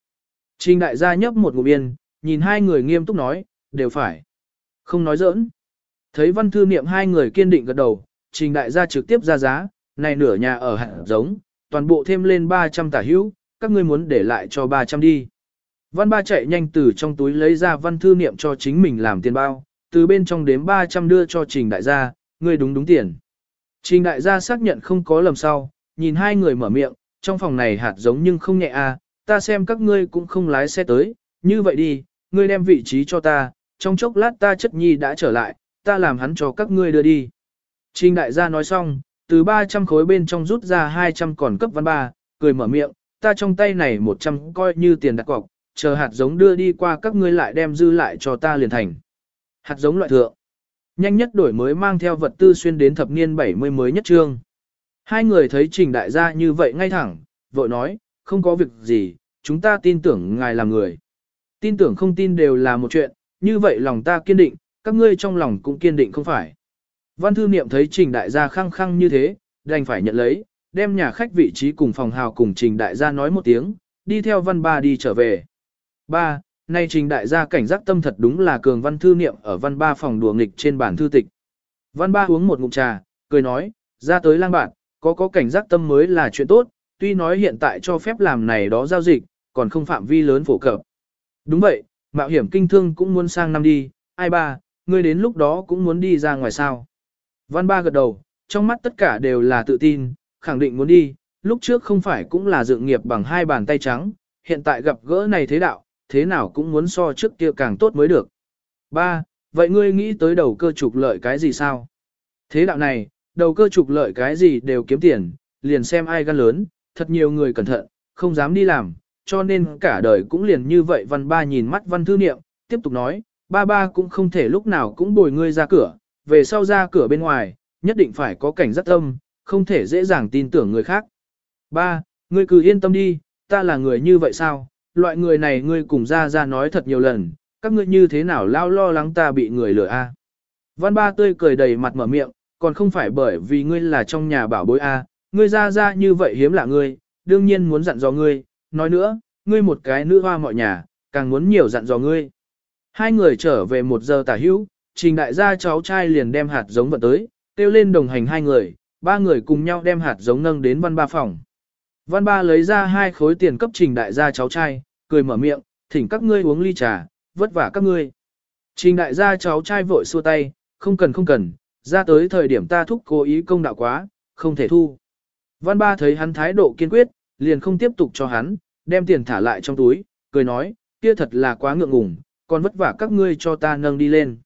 Trình đại gia nhấp một ngụm yên, nhìn hai người nghiêm túc nói, đều phải. Không nói giỡn. Thấy văn thư niệm hai người kiên định gật đầu, trình đại gia trực tiếp ra giá, này nửa nhà ở hạng giống, toàn bộ thêm lên 300 tả hữu, các ngươi muốn để lại cho 300 đi. Văn ba chạy nhanh từ trong túi lấy ra văn thư niệm cho chính mình làm tiền bao, từ bên trong đếm 300 đưa cho trình đại gia, ngươi đúng đúng tiền. Trình đại gia xác nhận không có lầm sau, nhìn hai người mở miệng, trong phòng này hạt giống nhưng không nhẹ à, ta xem các ngươi cũng không lái xe tới, như vậy đi, ngươi đem vị trí cho ta, trong chốc lát ta chất nhi đã trở lại, ta làm hắn cho các ngươi đưa đi. Trình đại gia nói xong, từ 300 khối bên trong rút ra 200 còn cấp văn ba, cười mở miệng, ta trong tay này 100 coi như tiền đặt cọc, chờ hạt giống đưa đi qua các ngươi lại đem dư lại cho ta liền thành. Hạt giống loại thượng. Nhanh nhất đổi mới mang theo vật tư xuyên đến thập niên 70 mới nhất trương. Hai người thấy trình đại gia như vậy ngay thẳng, vội nói, không có việc gì, chúng ta tin tưởng ngài là người. Tin tưởng không tin đều là một chuyện, như vậy lòng ta kiên định, các ngươi trong lòng cũng kiên định không phải. Văn thư niệm thấy trình đại gia khăng khăng như thế, đành phải nhận lấy, đem nhà khách vị trí cùng phòng hào cùng trình đại gia nói một tiếng, đi theo văn ba đi trở về. Ba, nay trình đại gia cảnh giác tâm thật đúng là cường văn thư niệm ở văn ba phòng đùa nghịch trên bản thư tịch. Văn ba uống một ngụm trà, cười nói, ra tới lang bạn, có có cảnh giác tâm mới là chuyện tốt, tuy nói hiện tại cho phép làm này đó giao dịch, còn không phạm vi lớn phổ cập. Đúng vậy, mạo hiểm kinh thương cũng muốn sang năm đi, ai ba, ngươi đến lúc đó cũng muốn đi ra ngoài sao. Văn ba gật đầu, trong mắt tất cả đều là tự tin, khẳng định muốn đi, lúc trước không phải cũng là dựng nghiệp bằng hai bàn tay trắng, hiện tại gặp gỡ này thế đạo, thế nào cũng muốn so trước kia càng tốt mới được. Ba, vậy ngươi nghĩ tới đầu cơ trục lợi cái gì sao? Thế đạo này, đầu cơ trục lợi cái gì đều kiếm tiền, liền xem ai gan lớn, thật nhiều người cẩn thận, không dám đi làm, cho nên cả đời cũng liền như vậy văn ba nhìn mắt văn thư niệm, tiếp tục nói, ba ba cũng không thể lúc nào cũng bồi ngươi ra cửa, về sau ra cửa bên ngoài, nhất định phải có cảnh giác tâm, không thể dễ dàng tin tưởng người khác. Ba, ngươi cứ yên tâm đi, ta là người như vậy sao, loại người này ngươi cùng ra ra nói thật nhiều lần, các ngươi như thế nào lao lo lắng ta bị người lừa a? Văn ba tươi cười đầy mặt mở miệng, còn không phải bởi vì ngươi là trong nhà bảo bối a, ngươi ra ra như vậy hiếm lạ ngươi, đương nhiên muốn dặn dò ngươi, nói nữa, ngươi một cái nữ hoa mọi nhà, càng muốn nhiều dặn dò ngươi. Hai người trở về một giờ tả hữu, trình đại gia cháu trai liền đem hạt giống vận tới, kêu lên đồng hành hai người, ba người cùng nhau đem hạt giống nâng đến văn ba phòng. Văn ba lấy ra hai khối tiền cấp trình đại gia cháu trai, cười mở miệng, thỉnh các ngươi uống ly trà, vất vả các ngươi. Trình đại gia cháu trai vội xua tay, không cần không cần, ra tới thời điểm ta thúc cố ý công đạo quá, không thể thu. Văn ba thấy hắn thái độ kiên quyết, liền không tiếp tục cho hắn, đem tiền thả lại trong túi, cười nói, kia thật là quá ngượng ngùng, còn vất vả các ngươi cho ta nâng đi lên.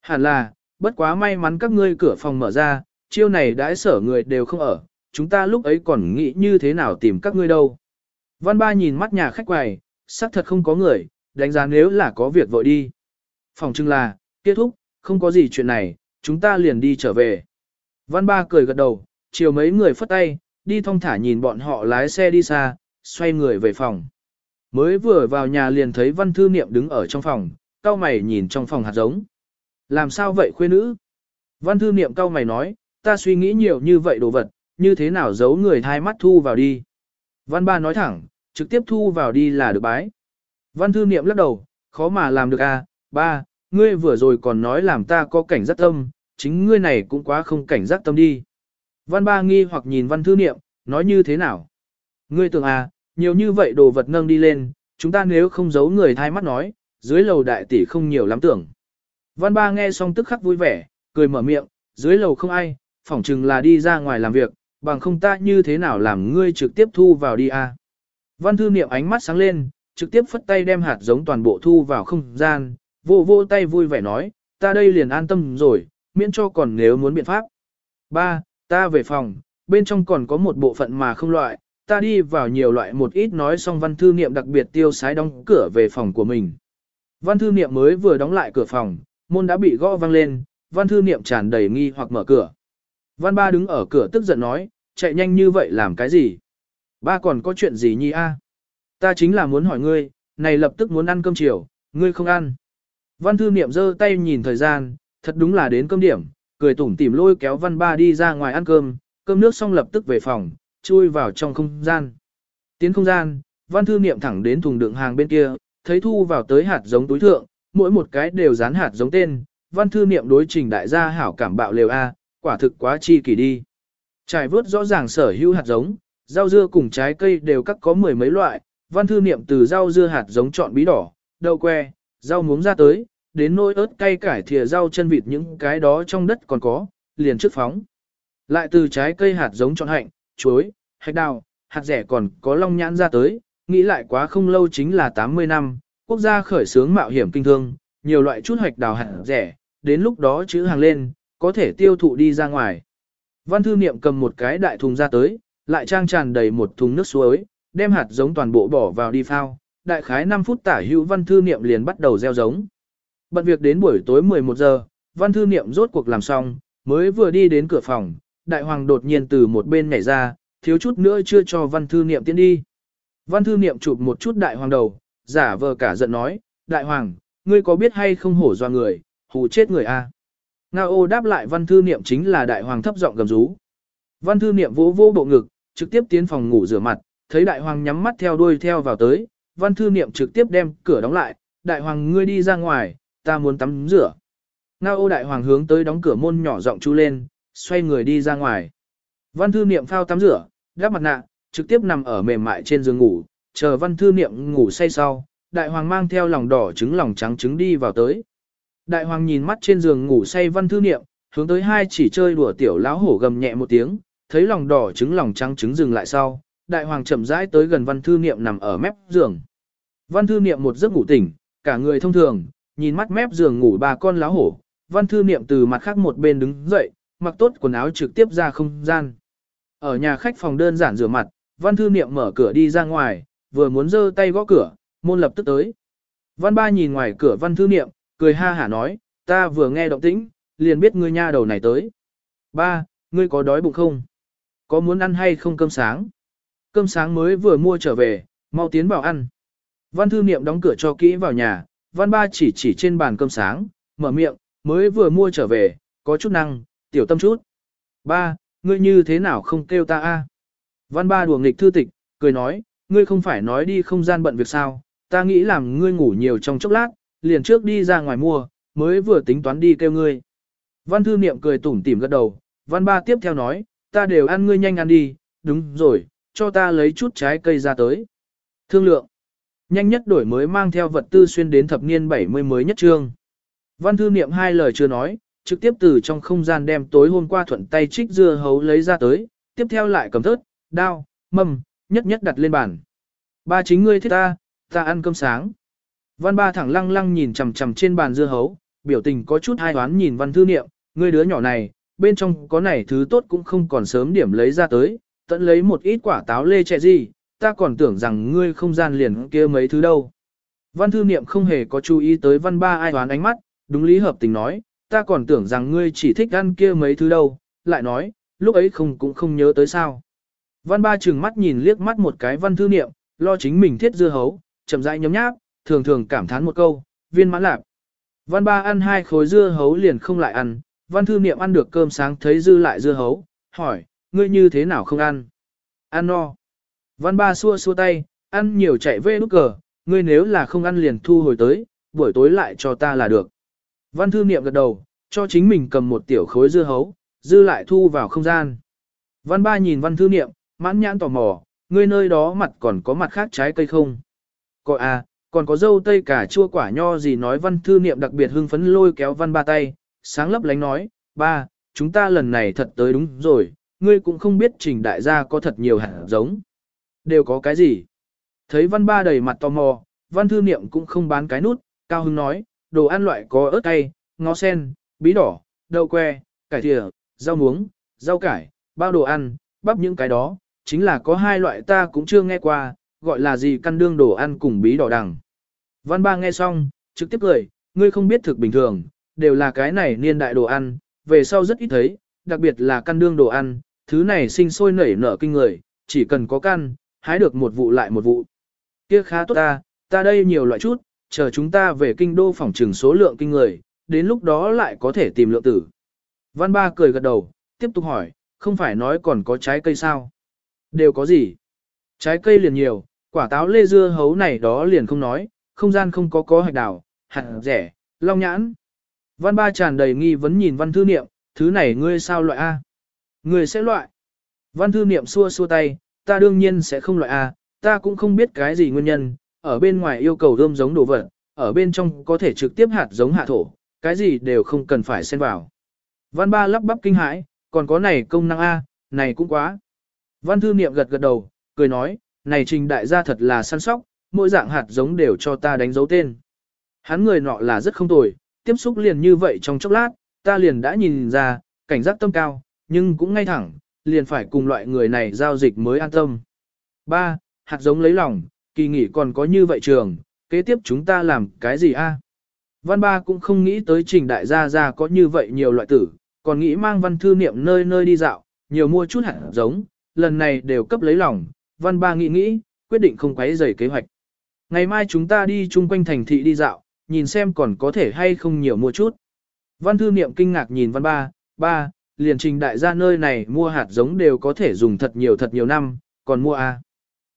Hẳn là, bất quá may mắn các ngươi cửa phòng mở ra, chiêu này đãi sở người đều không ở, chúng ta lúc ấy còn nghĩ như thế nào tìm các ngươi đâu. Văn ba nhìn mắt nhà khách quầy, xác thật không có người, đánh giá nếu là có việc vội đi. Phòng trưng là, kết thúc, không có gì chuyện này, chúng ta liền đi trở về. Văn ba cười gật đầu, chiều mấy người phất tay, đi thong thả nhìn bọn họ lái xe đi xa, xoay người về phòng. Mới vừa vào nhà liền thấy văn thư niệm đứng ở trong phòng, cao mày nhìn trong phòng hạt giống. Làm sao vậy khuê nữ? Văn thư niệm cao mày nói, ta suy nghĩ nhiều như vậy đồ vật, như thế nào giấu người thai mắt thu vào đi. Văn ba nói thẳng, trực tiếp thu vào đi là được bái. Văn thư niệm lắc đầu, khó mà làm được à, ba, ngươi vừa rồi còn nói làm ta có cảnh giác tâm, chính ngươi này cũng quá không cảnh giác tâm đi. Văn ba nghi hoặc nhìn văn thư niệm, nói như thế nào? Ngươi tưởng à, nhiều như vậy đồ vật nâng đi lên, chúng ta nếu không giấu người thai mắt nói, dưới lầu đại tỷ không nhiều lắm tưởng. Văn ba nghe xong tức khắc vui vẻ, cười mở miệng, dưới lầu không ai, phỏng chừng là đi ra ngoài làm việc, bằng không ta như thế nào làm ngươi trực tiếp thu vào đi à. Văn thư niệm ánh mắt sáng lên, trực tiếp phất tay đem hạt giống toàn bộ thu vào không gian, vô vô tay vui vẻ nói, ta đây liền an tâm rồi, miễn cho còn nếu muốn biện pháp. Ba, ta về phòng, bên trong còn có một bộ phận mà không loại, ta đi vào nhiều loại một ít nói xong văn thư niệm đặc biệt tiêu sái đóng cửa về phòng của mình. Văn thư niệm mới vừa đóng lại cửa phòng, môn đã bị gõ vang lên, văn thư niệm tràn đầy nghi hoặc mở cửa. Văn ba đứng ở cửa tức giận nói, chạy nhanh như vậy làm cái gì? Ba còn có chuyện gì nhi a? Ta chính là muốn hỏi ngươi, này lập tức muốn ăn cơm chiều, ngươi không ăn. Văn thư niệm giơ tay nhìn thời gian, thật đúng là đến cơm điểm, cười tủm tỉm lôi kéo văn ba đi ra ngoài ăn cơm, cơm nước xong lập tức về phòng, chui vào trong không gian. Tiến không gian, văn thư niệm thẳng đến thùng đựng hàng bên kia, thấy thu vào tới hạt giống túi thượng, mỗi một cái đều dán hạt giống tên, văn thư niệm đối trình đại gia hảo cảm bạo lều A, quả thực quá chi kỳ đi. Trải vớt rõ ràng sở hữu hạt giống, rau dưa cùng trái cây đều các có mười mấy loại, văn thư niệm từ rau dưa hạt giống chọn bí đỏ, đậu que, rau muống ra tới, đến nôi ớt cay cải thìa rau chân vịt những cái đó trong đất còn có, liền trước phóng. Lại từ trái cây hạt giống chọn hạnh, chuối, hạch đào, hạt rẻ còn có long nhãn ra tới, nghĩ lại quá không lâu chính là 80 năm, quốc gia khởi xướng mạo hiểm kinh thương, nhiều loại chút hạch đào hạt rẻ, đến lúc đó chữ hàng lên, có thể tiêu thụ đi ra ngoài. Văn thư niệm cầm một cái đại thùng ra tới, lại trang tràn đầy một thùng nước suối, đem hạt giống toàn bộ bỏ vào đi phao, đại khái 5 phút tả hữu văn thư niệm liền bắt đầu gieo giống. Bận việc đến buổi tối 11 giờ, văn thư niệm rốt cuộc làm xong, mới vừa đi đến cửa phòng, đại hoàng đột nhiên từ một bên nhảy ra, thiếu chút nữa chưa cho văn thư niệm tiến đi. Văn thư niệm chụp một chút đại hoàng đầu, giả vờ cả giận nói, đại hoàng, ngươi có biết hay không hổ doa người, hù chết người a. Nga ô đáp lại văn thư niệm chính là đại hoàng thấp giọng gầm rú. Văn thư niệm vỗ vô bộ ngực, trực tiếp tiến phòng ngủ rửa mặt, thấy đại hoàng nhắm mắt theo đuôi theo vào tới, văn thư niệm trực tiếp đem cửa đóng lại, đại hoàng ngươi đi ra ngoài, ta muốn tắm rửa. Ngao ô đại hoàng hướng tới đóng cửa môn nhỏ giọng chu lên, xoay người đi ra ngoài. Văn thư niệm phao tắm rửa, đắp mặt nạ, trực tiếp nằm ở mềm mại trên giường ngủ, chờ văn thư niệm ngủ say sau, đại hoàng mang theo lòng đỏ trứng lòng trắng trứng đi vào tới. Đại hoàng nhìn mắt trên giường ngủ say văn thư niệm, hướng tới hai chỉ chơi đùa tiểu lão hổ gầm nhẹ một tiếng, thấy lòng đỏ trứng lòng trắng trứng dừng lại sau, đại hoàng chậm rãi tới gần văn thư niệm nằm ở mép giường. Văn thư niệm một giấc ngủ tỉnh, cả người thông thường, nhìn mắt mép giường ngủ ba con láo hổ, văn thư niệm từ mặt khác một bên đứng dậy, mặc tốt quần áo trực tiếp ra không gian. Ở nhà khách phòng đơn giản rửa mặt, văn thư niệm mở cửa đi ra ngoài, vừa muốn giơ tay gõ cửa, môn lập tức tới. Văn ba nhìn ngoài cửa văn thư niệm, cười ha hả nói, ta vừa nghe động tĩnh, liền biết ngươi nha đầu này tới. Ba, ngươi có đói bụng không? Có muốn ăn hay không cơm sáng? Cơm sáng mới vừa mua trở về, mau tiến vào ăn. Văn thư niệm đóng cửa cho kỹ vào nhà, văn ba chỉ chỉ trên bàn cơm sáng, mở miệng, mới vừa mua trở về, có chút năng, tiểu tâm chút. Ba, ngươi như thế nào không kêu ta a? Văn ba đùa nghịch thư tịch, cười nói, ngươi không phải nói đi không gian bận việc sao, ta nghĩ làm ngươi ngủ nhiều trong chốc lát, liền trước đi ra ngoài mua, mới vừa tính toán đi kêu ngươi. Văn thư niệm cười tủm tỉm gật đầu, văn ba tiếp theo nói, ta đều ăn ngươi nhanh ăn đi, đúng rồi, cho ta lấy chút trái cây ra tới. Thương lượng, nhanh nhất đổi mới mang theo vật tư xuyên đến thập niên 70 mới nhất trương. Văn thư niệm hai lời chưa nói, trực tiếp từ trong không gian đem tối hôm qua thuận tay trích dưa hấu lấy ra tới, tiếp theo lại cầm thớt, đao, mâm, nhất nhất đặt lên bàn. Ba chính ngươi thích ta, ta ăn cơm sáng. Văn ba thẳng lăng lăng nhìn chằm chằm trên bàn dưa hấu, biểu tình có chút hai hoán nhìn văn thư niệm, ngươi đứa nhỏ này, bên trong có này thứ tốt cũng không còn sớm điểm lấy ra tới, tận lấy một ít quả táo lê trẻ gì, ta còn tưởng rằng ngươi không gian liền kia mấy thứ đâu. Văn thư niệm không hề có chú ý tới văn ba ai hoán ánh mắt, đúng lý hợp tình nói, ta còn tưởng rằng ngươi chỉ thích ăn kia mấy thứ đâu, lại nói, lúc ấy không cũng không nhớ tới sao. Văn ba chừng mắt nhìn liếc mắt một cái văn thư niệm, lo chính mình thiết dưa hấu, chậm rãi nhấm nháp, thường thường cảm thán một câu, viên mãn lạc. Văn ba ăn hai khối dưa hấu liền không lại ăn, văn thư niệm ăn được cơm sáng thấy dư lại dưa hấu, hỏi, ngươi như thế nào không ăn? Ăn no. Văn ba xua xua tay, ăn nhiều chạy về nút cờ, ngươi nếu là không ăn liền thu hồi tới, buổi tối lại cho ta là được. Văn thư niệm gật đầu, cho chính mình cầm một tiểu khối dưa hấu, dư lại thu vào không gian. Văn ba nhìn văn thư niệm, mãn nhãn tò mò, ngươi nơi đó mặt còn có mặt khác trái cây không? Có à, còn có dâu tây cả chua quả nho gì nói văn thư niệm đặc biệt hưng phấn lôi kéo văn ba tay, sáng lấp lánh nói, ba, chúng ta lần này thật tới đúng rồi, ngươi cũng không biết trình đại gia có thật nhiều hạt giống. Đều có cái gì? Thấy văn ba đầy mặt tò mò, văn thư niệm cũng không bán cái nút, cao hưng nói, đồ ăn loại có ớt cay, ngó sen, bí đỏ, đậu que, cải thìa, rau muống, rau cải, bao đồ ăn, bắp những cái đó, chính là có hai loại ta cũng chưa nghe qua, gọi là gì căn đương đồ ăn cùng bí đỏ đằng. Văn ba nghe xong, trực tiếp cười, ngươi không biết thực bình thường, đều là cái này niên đại đồ ăn, về sau rất ít thấy, đặc biệt là căn đương đồ ăn, thứ này sinh sôi nảy nở kinh người, chỉ cần có căn, hái được một vụ lại một vụ. Kia khá tốt ta, ta đây nhiều loại chút, chờ chúng ta về kinh đô phòng trừng số lượng kinh người, đến lúc đó lại có thể tìm lượng tử. Văn ba cười gật đầu, tiếp tục hỏi, không phải nói còn có trái cây sao? Đều có gì? Trái cây liền nhiều, quả táo lê dưa hấu này đó liền không nói, không gian không có có hạch đào, hạt rẻ, long nhãn. Văn ba tràn đầy nghi vấn nhìn văn thư niệm, thứ này ngươi sao loại A? Ngươi sẽ loại. Văn thư niệm xua xua tay, ta đương nhiên sẽ không loại A, ta cũng không biết cái gì nguyên nhân, ở bên ngoài yêu cầu ươm giống đồ vật, ở bên trong có thể trực tiếp hạt giống hạ thổ, cái gì đều không cần phải xen vào. Văn ba lắp bắp kinh hãi, còn có này công năng A, này cũng quá. Văn thư niệm gật gật đầu, cười nói, này trình đại gia thật là săn sóc, mỗi dạng hạt giống đều cho ta đánh dấu tên. Hắn người nọ là rất không tồi, tiếp xúc liền như vậy trong chốc lát, ta liền đã nhìn ra, cảnh giác tâm cao, nhưng cũng ngay thẳng, liền phải cùng loại người này giao dịch mới an tâm. 3. Hạt giống lấy lòng, kỳ nghỉ còn có như vậy trường, kế tiếp chúng ta làm cái gì a? Văn ba cũng không nghĩ tới trình đại gia gia có như vậy nhiều loại tử, còn nghĩ mang văn thư niệm nơi nơi đi dạo, nhiều mua chút hạt giống, lần này đều cấp lấy lòng, văn ba nghĩ nghĩ, quyết định không quấy rầy kế hoạch. Ngày mai chúng ta đi chung quanh thành thị đi dạo, nhìn xem còn có thể hay không nhiều mua chút. Văn thư niệm kinh ngạc nhìn văn ba, ba, liền trình đại gia nơi này mua hạt giống đều có thể dùng thật nhiều thật nhiều năm, còn mua à?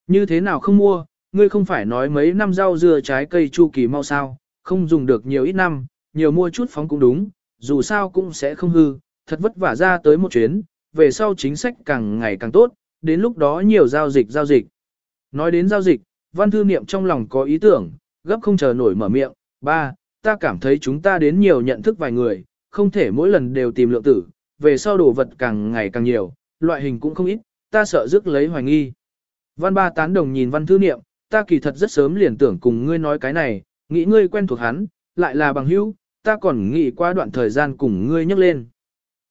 Như thế nào không mua, ngươi không phải nói mấy năm rau dưa trái cây chu kỳ mau sao, không dùng được nhiều ít năm, nhiều mua chút phóng cũng đúng, dù sao cũng sẽ không hư, thật vất vả ra tới một chuyến, về sau chính sách càng ngày càng tốt, đến lúc đó nhiều giao dịch giao dịch. Nói đến giao dịch, văn thư niệm trong lòng có ý tưởng, gấp không chờ nổi mở miệng, ba, ta cảm thấy chúng ta đến nhiều nhận thức vài người, không thể mỗi lần đều tìm lượng tử, về sau đồ vật càng ngày càng nhiều, loại hình cũng không ít, ta sợ rước lấy hoài nghi. Văn ba tán đồng nhìn văn thư niệm, ta kỳ thật rất sớm liền tưởng cùng ngươi nói cái này, nghĩ ngươi quen thuộc hắn, lại là bằng hữu, ta còn nghĩ qua đoạn thời gian cùng ngươi nhắc lên.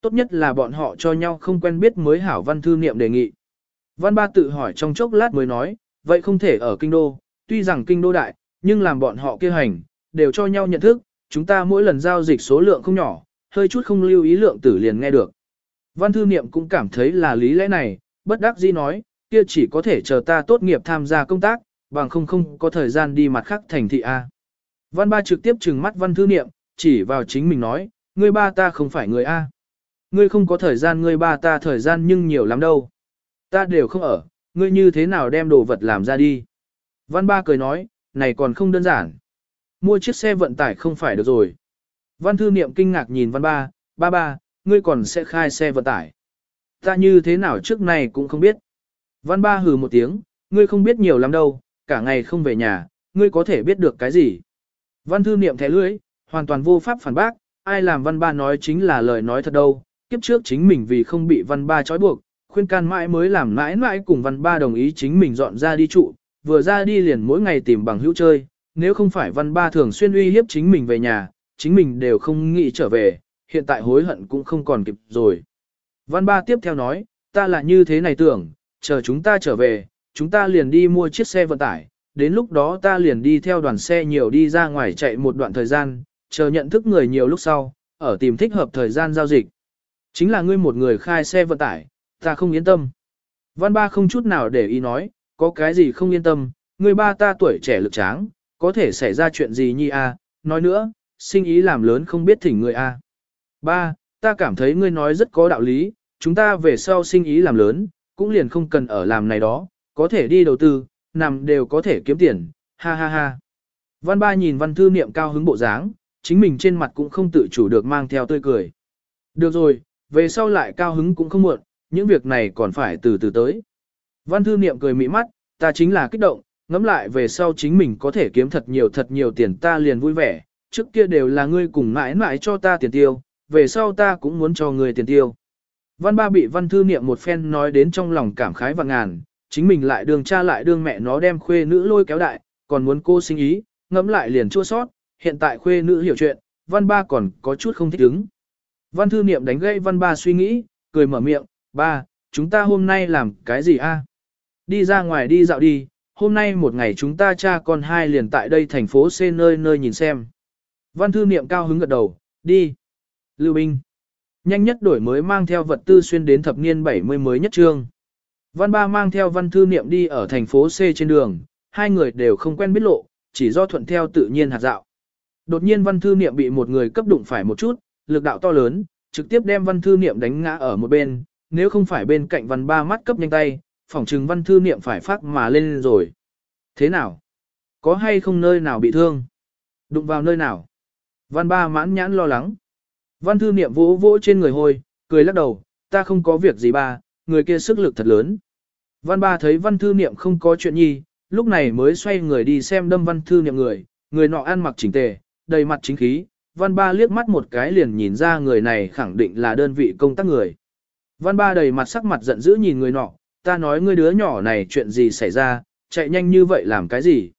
Tốt nhất là bọn họ cho nhau không quen biết mới hảo văn thư niệm đề nghị. Văn ba tự hỏi trong chốc lát mới nói, vậy không thể ở kinh đô, tuy rằng kinh đô đại, nhưng làm bọn họ kia hành, đều cho nhau nhận thức, chúng ta mỗi lần giao dịch số lượng không nhỏ, hơi chút không lưu ý lượng tử liền nghe được. Văn thư niệm cũng cảm thấy là lý lẽ này, bất đắc dĩ nói, kia chỉ có thể chờ ta tốt nghiệp tham gia công tác, bằng không không có thời gian đi mặt khác thành thị A. Văn ba trực tiếp trừng mắt văn thư niệm, chỉ vào chính mình nói, ngươi ba ta không phải người A. Ngươi không có thời gian ngươi ba ta thời gian nhưng nhiều lắm đâu. Ta đều không ở, ngươi như thế nào đem đồ vật làm ra đi. Văn ba cười nói, này còn không đơn giản. Mua chiếc xe vận tải không phải được rồi. Văn thư niệm kinh ngạc nhìn văn ba, ba ba, ngươi còn sẽ khai xe vận tải. Ta như thế nào trước này cũng không biết. Văn ba hừ một tiếng, ngươi không biết nhiều lắm đâu, cả ngày không về nhà, ngươi có thể biết được cái gì. Văn thư niệm thẻ lưỡi, hoàn toàn vô pháp phản bác, ai làm văn ba nói chính là lời nói thật đâu, kiếp trước chính mình vì không bị văn ba trói buộc, khuyên can mãi mới làm mãi mãi cùng văn ba đồng ý chính mình dọn ra đi trụ, vừa ra đi liền mỗi ngày tìm bằng hữu chơi, nếu không phải văn ba thường xuyên uy hiếp chính mình về nhà, chính mình đều không nghĩ trở về, hiện tại hối hận cũng không còn kịp rồi. Văn ba tiếp theo nói, ta là như thế này tưởng, chờ chúng ta trở về, chúng ta liền đi mua chiếc xe vận tải, đến lúc đó ta liền đi theo đoàn xe nhiều đi ra ngoài chạy một đoạn thời gian, chờ nhận thức người nhiều lúc sau, ở tìm thích hợp thời gian giao dịch. Chính là ngươi một người khai xe vận tải, ta không yên tâm. Văn ba không chút nào để ý nói, có cái gì không yên tâm, ngươi ba ta tuổi trẻ lực tráng, có thể xảy ra chuyện gì nhi a? nói nữa, sinh ý làm lớn không biết thỉnh người a. Ba, ta cảm thấy ngươi nói rất có đạo lý, chúng ta về sau sinh ý làm lớn, cũng liền không cần ở làm này đó, có thể đi đầu tư, nằm đều có thể kiếm tiền, ha ha ha. Văn ba nhìn văn thư niệm cao hứng bộ dáng, chính mình trên mặt cũng không tự chủ được mang theo tươi cười. Được rồi, về sau lại cao hứng cũng không muộn, những việc này còn phải từ từ tới. Văn thư niệm cười mỹ mắt, ta chính là kích động, ngẫm lại về sau chính mình có thể kiếm thật nhiều thật nhiều tiền ta liền vui vẻ, trước kia đều là ngươi cùng mãi mãi cho ta tiền tiêu, về sau ta cũng muốn cho ngươi tiền tiêu. Văn ba bị văn thư niệm một phen nói đến trong lòng cảm khái và ngàn, chính mình lại đường cha lại đương mẹ nó đem khuê nữ lôi kéo đại, còn muốn cô sinh ý, ngẫm lại liền chua sót, hiện tại khuê nữ hiểu chuyện, văn ba còn có chút không thích ứng. Văn thư niệm đánh gây văn ba suy nghĩ, cười mở miệng, ba, chúng ta hôm nay làm cái gì a? Đi ra ngoài đi dạo đi, hôm nay một ngày chúng ta cha con hai liền tại đây thành phố C nơi nơi nhìn xem. Văn thư niệm cao hứng gật đầu, đi. Lưu Binh. Nhanh nhất đổi mới mang theo vật tư xuyên đến thập niên 70 mới nhất trương. Văn ba mang theo văn thư niệm đi ở thành phố C trên đường, hai người đều không quen biết lộ, chỉ do thuận theo tự nhiên hạt dạo. Đột nhiên văn thư niệm bị một người cấp đụng phải một chút, lực đạo to lớn, trực tiếp đem văn thư niệm đánh ngã ở một bên, nếu không phải bên cạnh văn ba mắt cấp nhanh tay, phỏng chừng văn thư niệm phải phát mà lên rồi. Thế nào? Có hay không nơi nào bị thương? Đụng vào nơi nào? Văn ba mãn nhãn lo lắng. Văn thư niệm vỗ vỗ trên người hôi, cười lắc đầu, ta không có việc gì ba, người kia sức lực thật lớn. Văn ba thấy văn thư niệm không có chuyện nhi, lúc này mới xoay người đi xem đâm văn thư niệm người, người nọ ăn mặc chỉnh tề, đầy mặt chính khí, văn ba liếc mắt một cái liền nhìn ra người này khẳng định là đơn vị công tác người. Văn ba đầy mặt sắc mặt giận dữ nhìn người nọ, ta nói ngươi đứa nhỏ này chuyện gì xảy ra, chạy nhanh như vậy làm cái gì.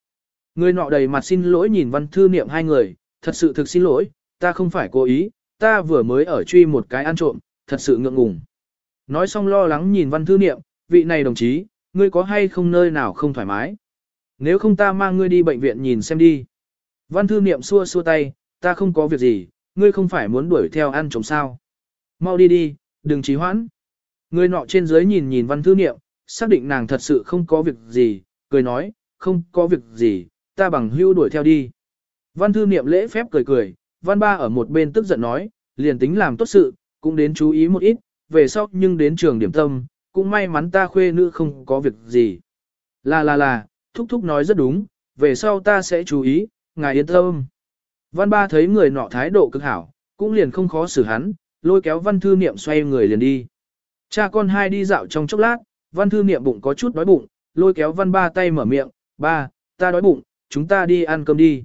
Người nọ đầy mặt xin lỗi nhìn văn thư niệm hai người, thật sự thực xin lỗi, ta không phải cố ý, ta vừa mới ở truy một cái ăn trộm, thật sự ngượng ngùng. Nói xong lo lắng nhìn văn thư niệm, vị này đồng chí, ngươi có hay không nơi nào không thoải mái? Nếu không ta mang ngươi đi bệnh viện nhìn xem đi. Văn thư niệm xua xua tay, ta không có việc gì, ngươi không phải muốn đuổi theo ăn trộm sao. Mau đi đi, đừng trì hoãn. Người nọ trên dưới nhìn nhìn văn thư niệm, xác định nàng thật sự không có việc gì, cười nói, không có việc gì, ta bằng hưu đuổi theo đi. Văn thư niệm lễ phép cười cười, văn ba ở một bên tức giận nói, liền tính làm tốt sự, cũng đến chú ý một ít, về sau nhưng đến trường điểm tâm, cũng may mắn ta khuê nữ không có việc gì. Là là là, thúc thúc nói rất đúng, về sau ta sẽ chú ý, ngài yên tâm. Văn ba thấy người nọ thái độ cực hảo, cũng liền không khó xử hắn, lôi kéo văn thư niệm xoay người liền đi. Cha con hai đi dạo trong chốc lát, văn thư niệm bụng có chút đói bụng, lôi kéo văn ba tay mở miệng, ba, ta đói bụng, chúng ta đi ăn cơm đi.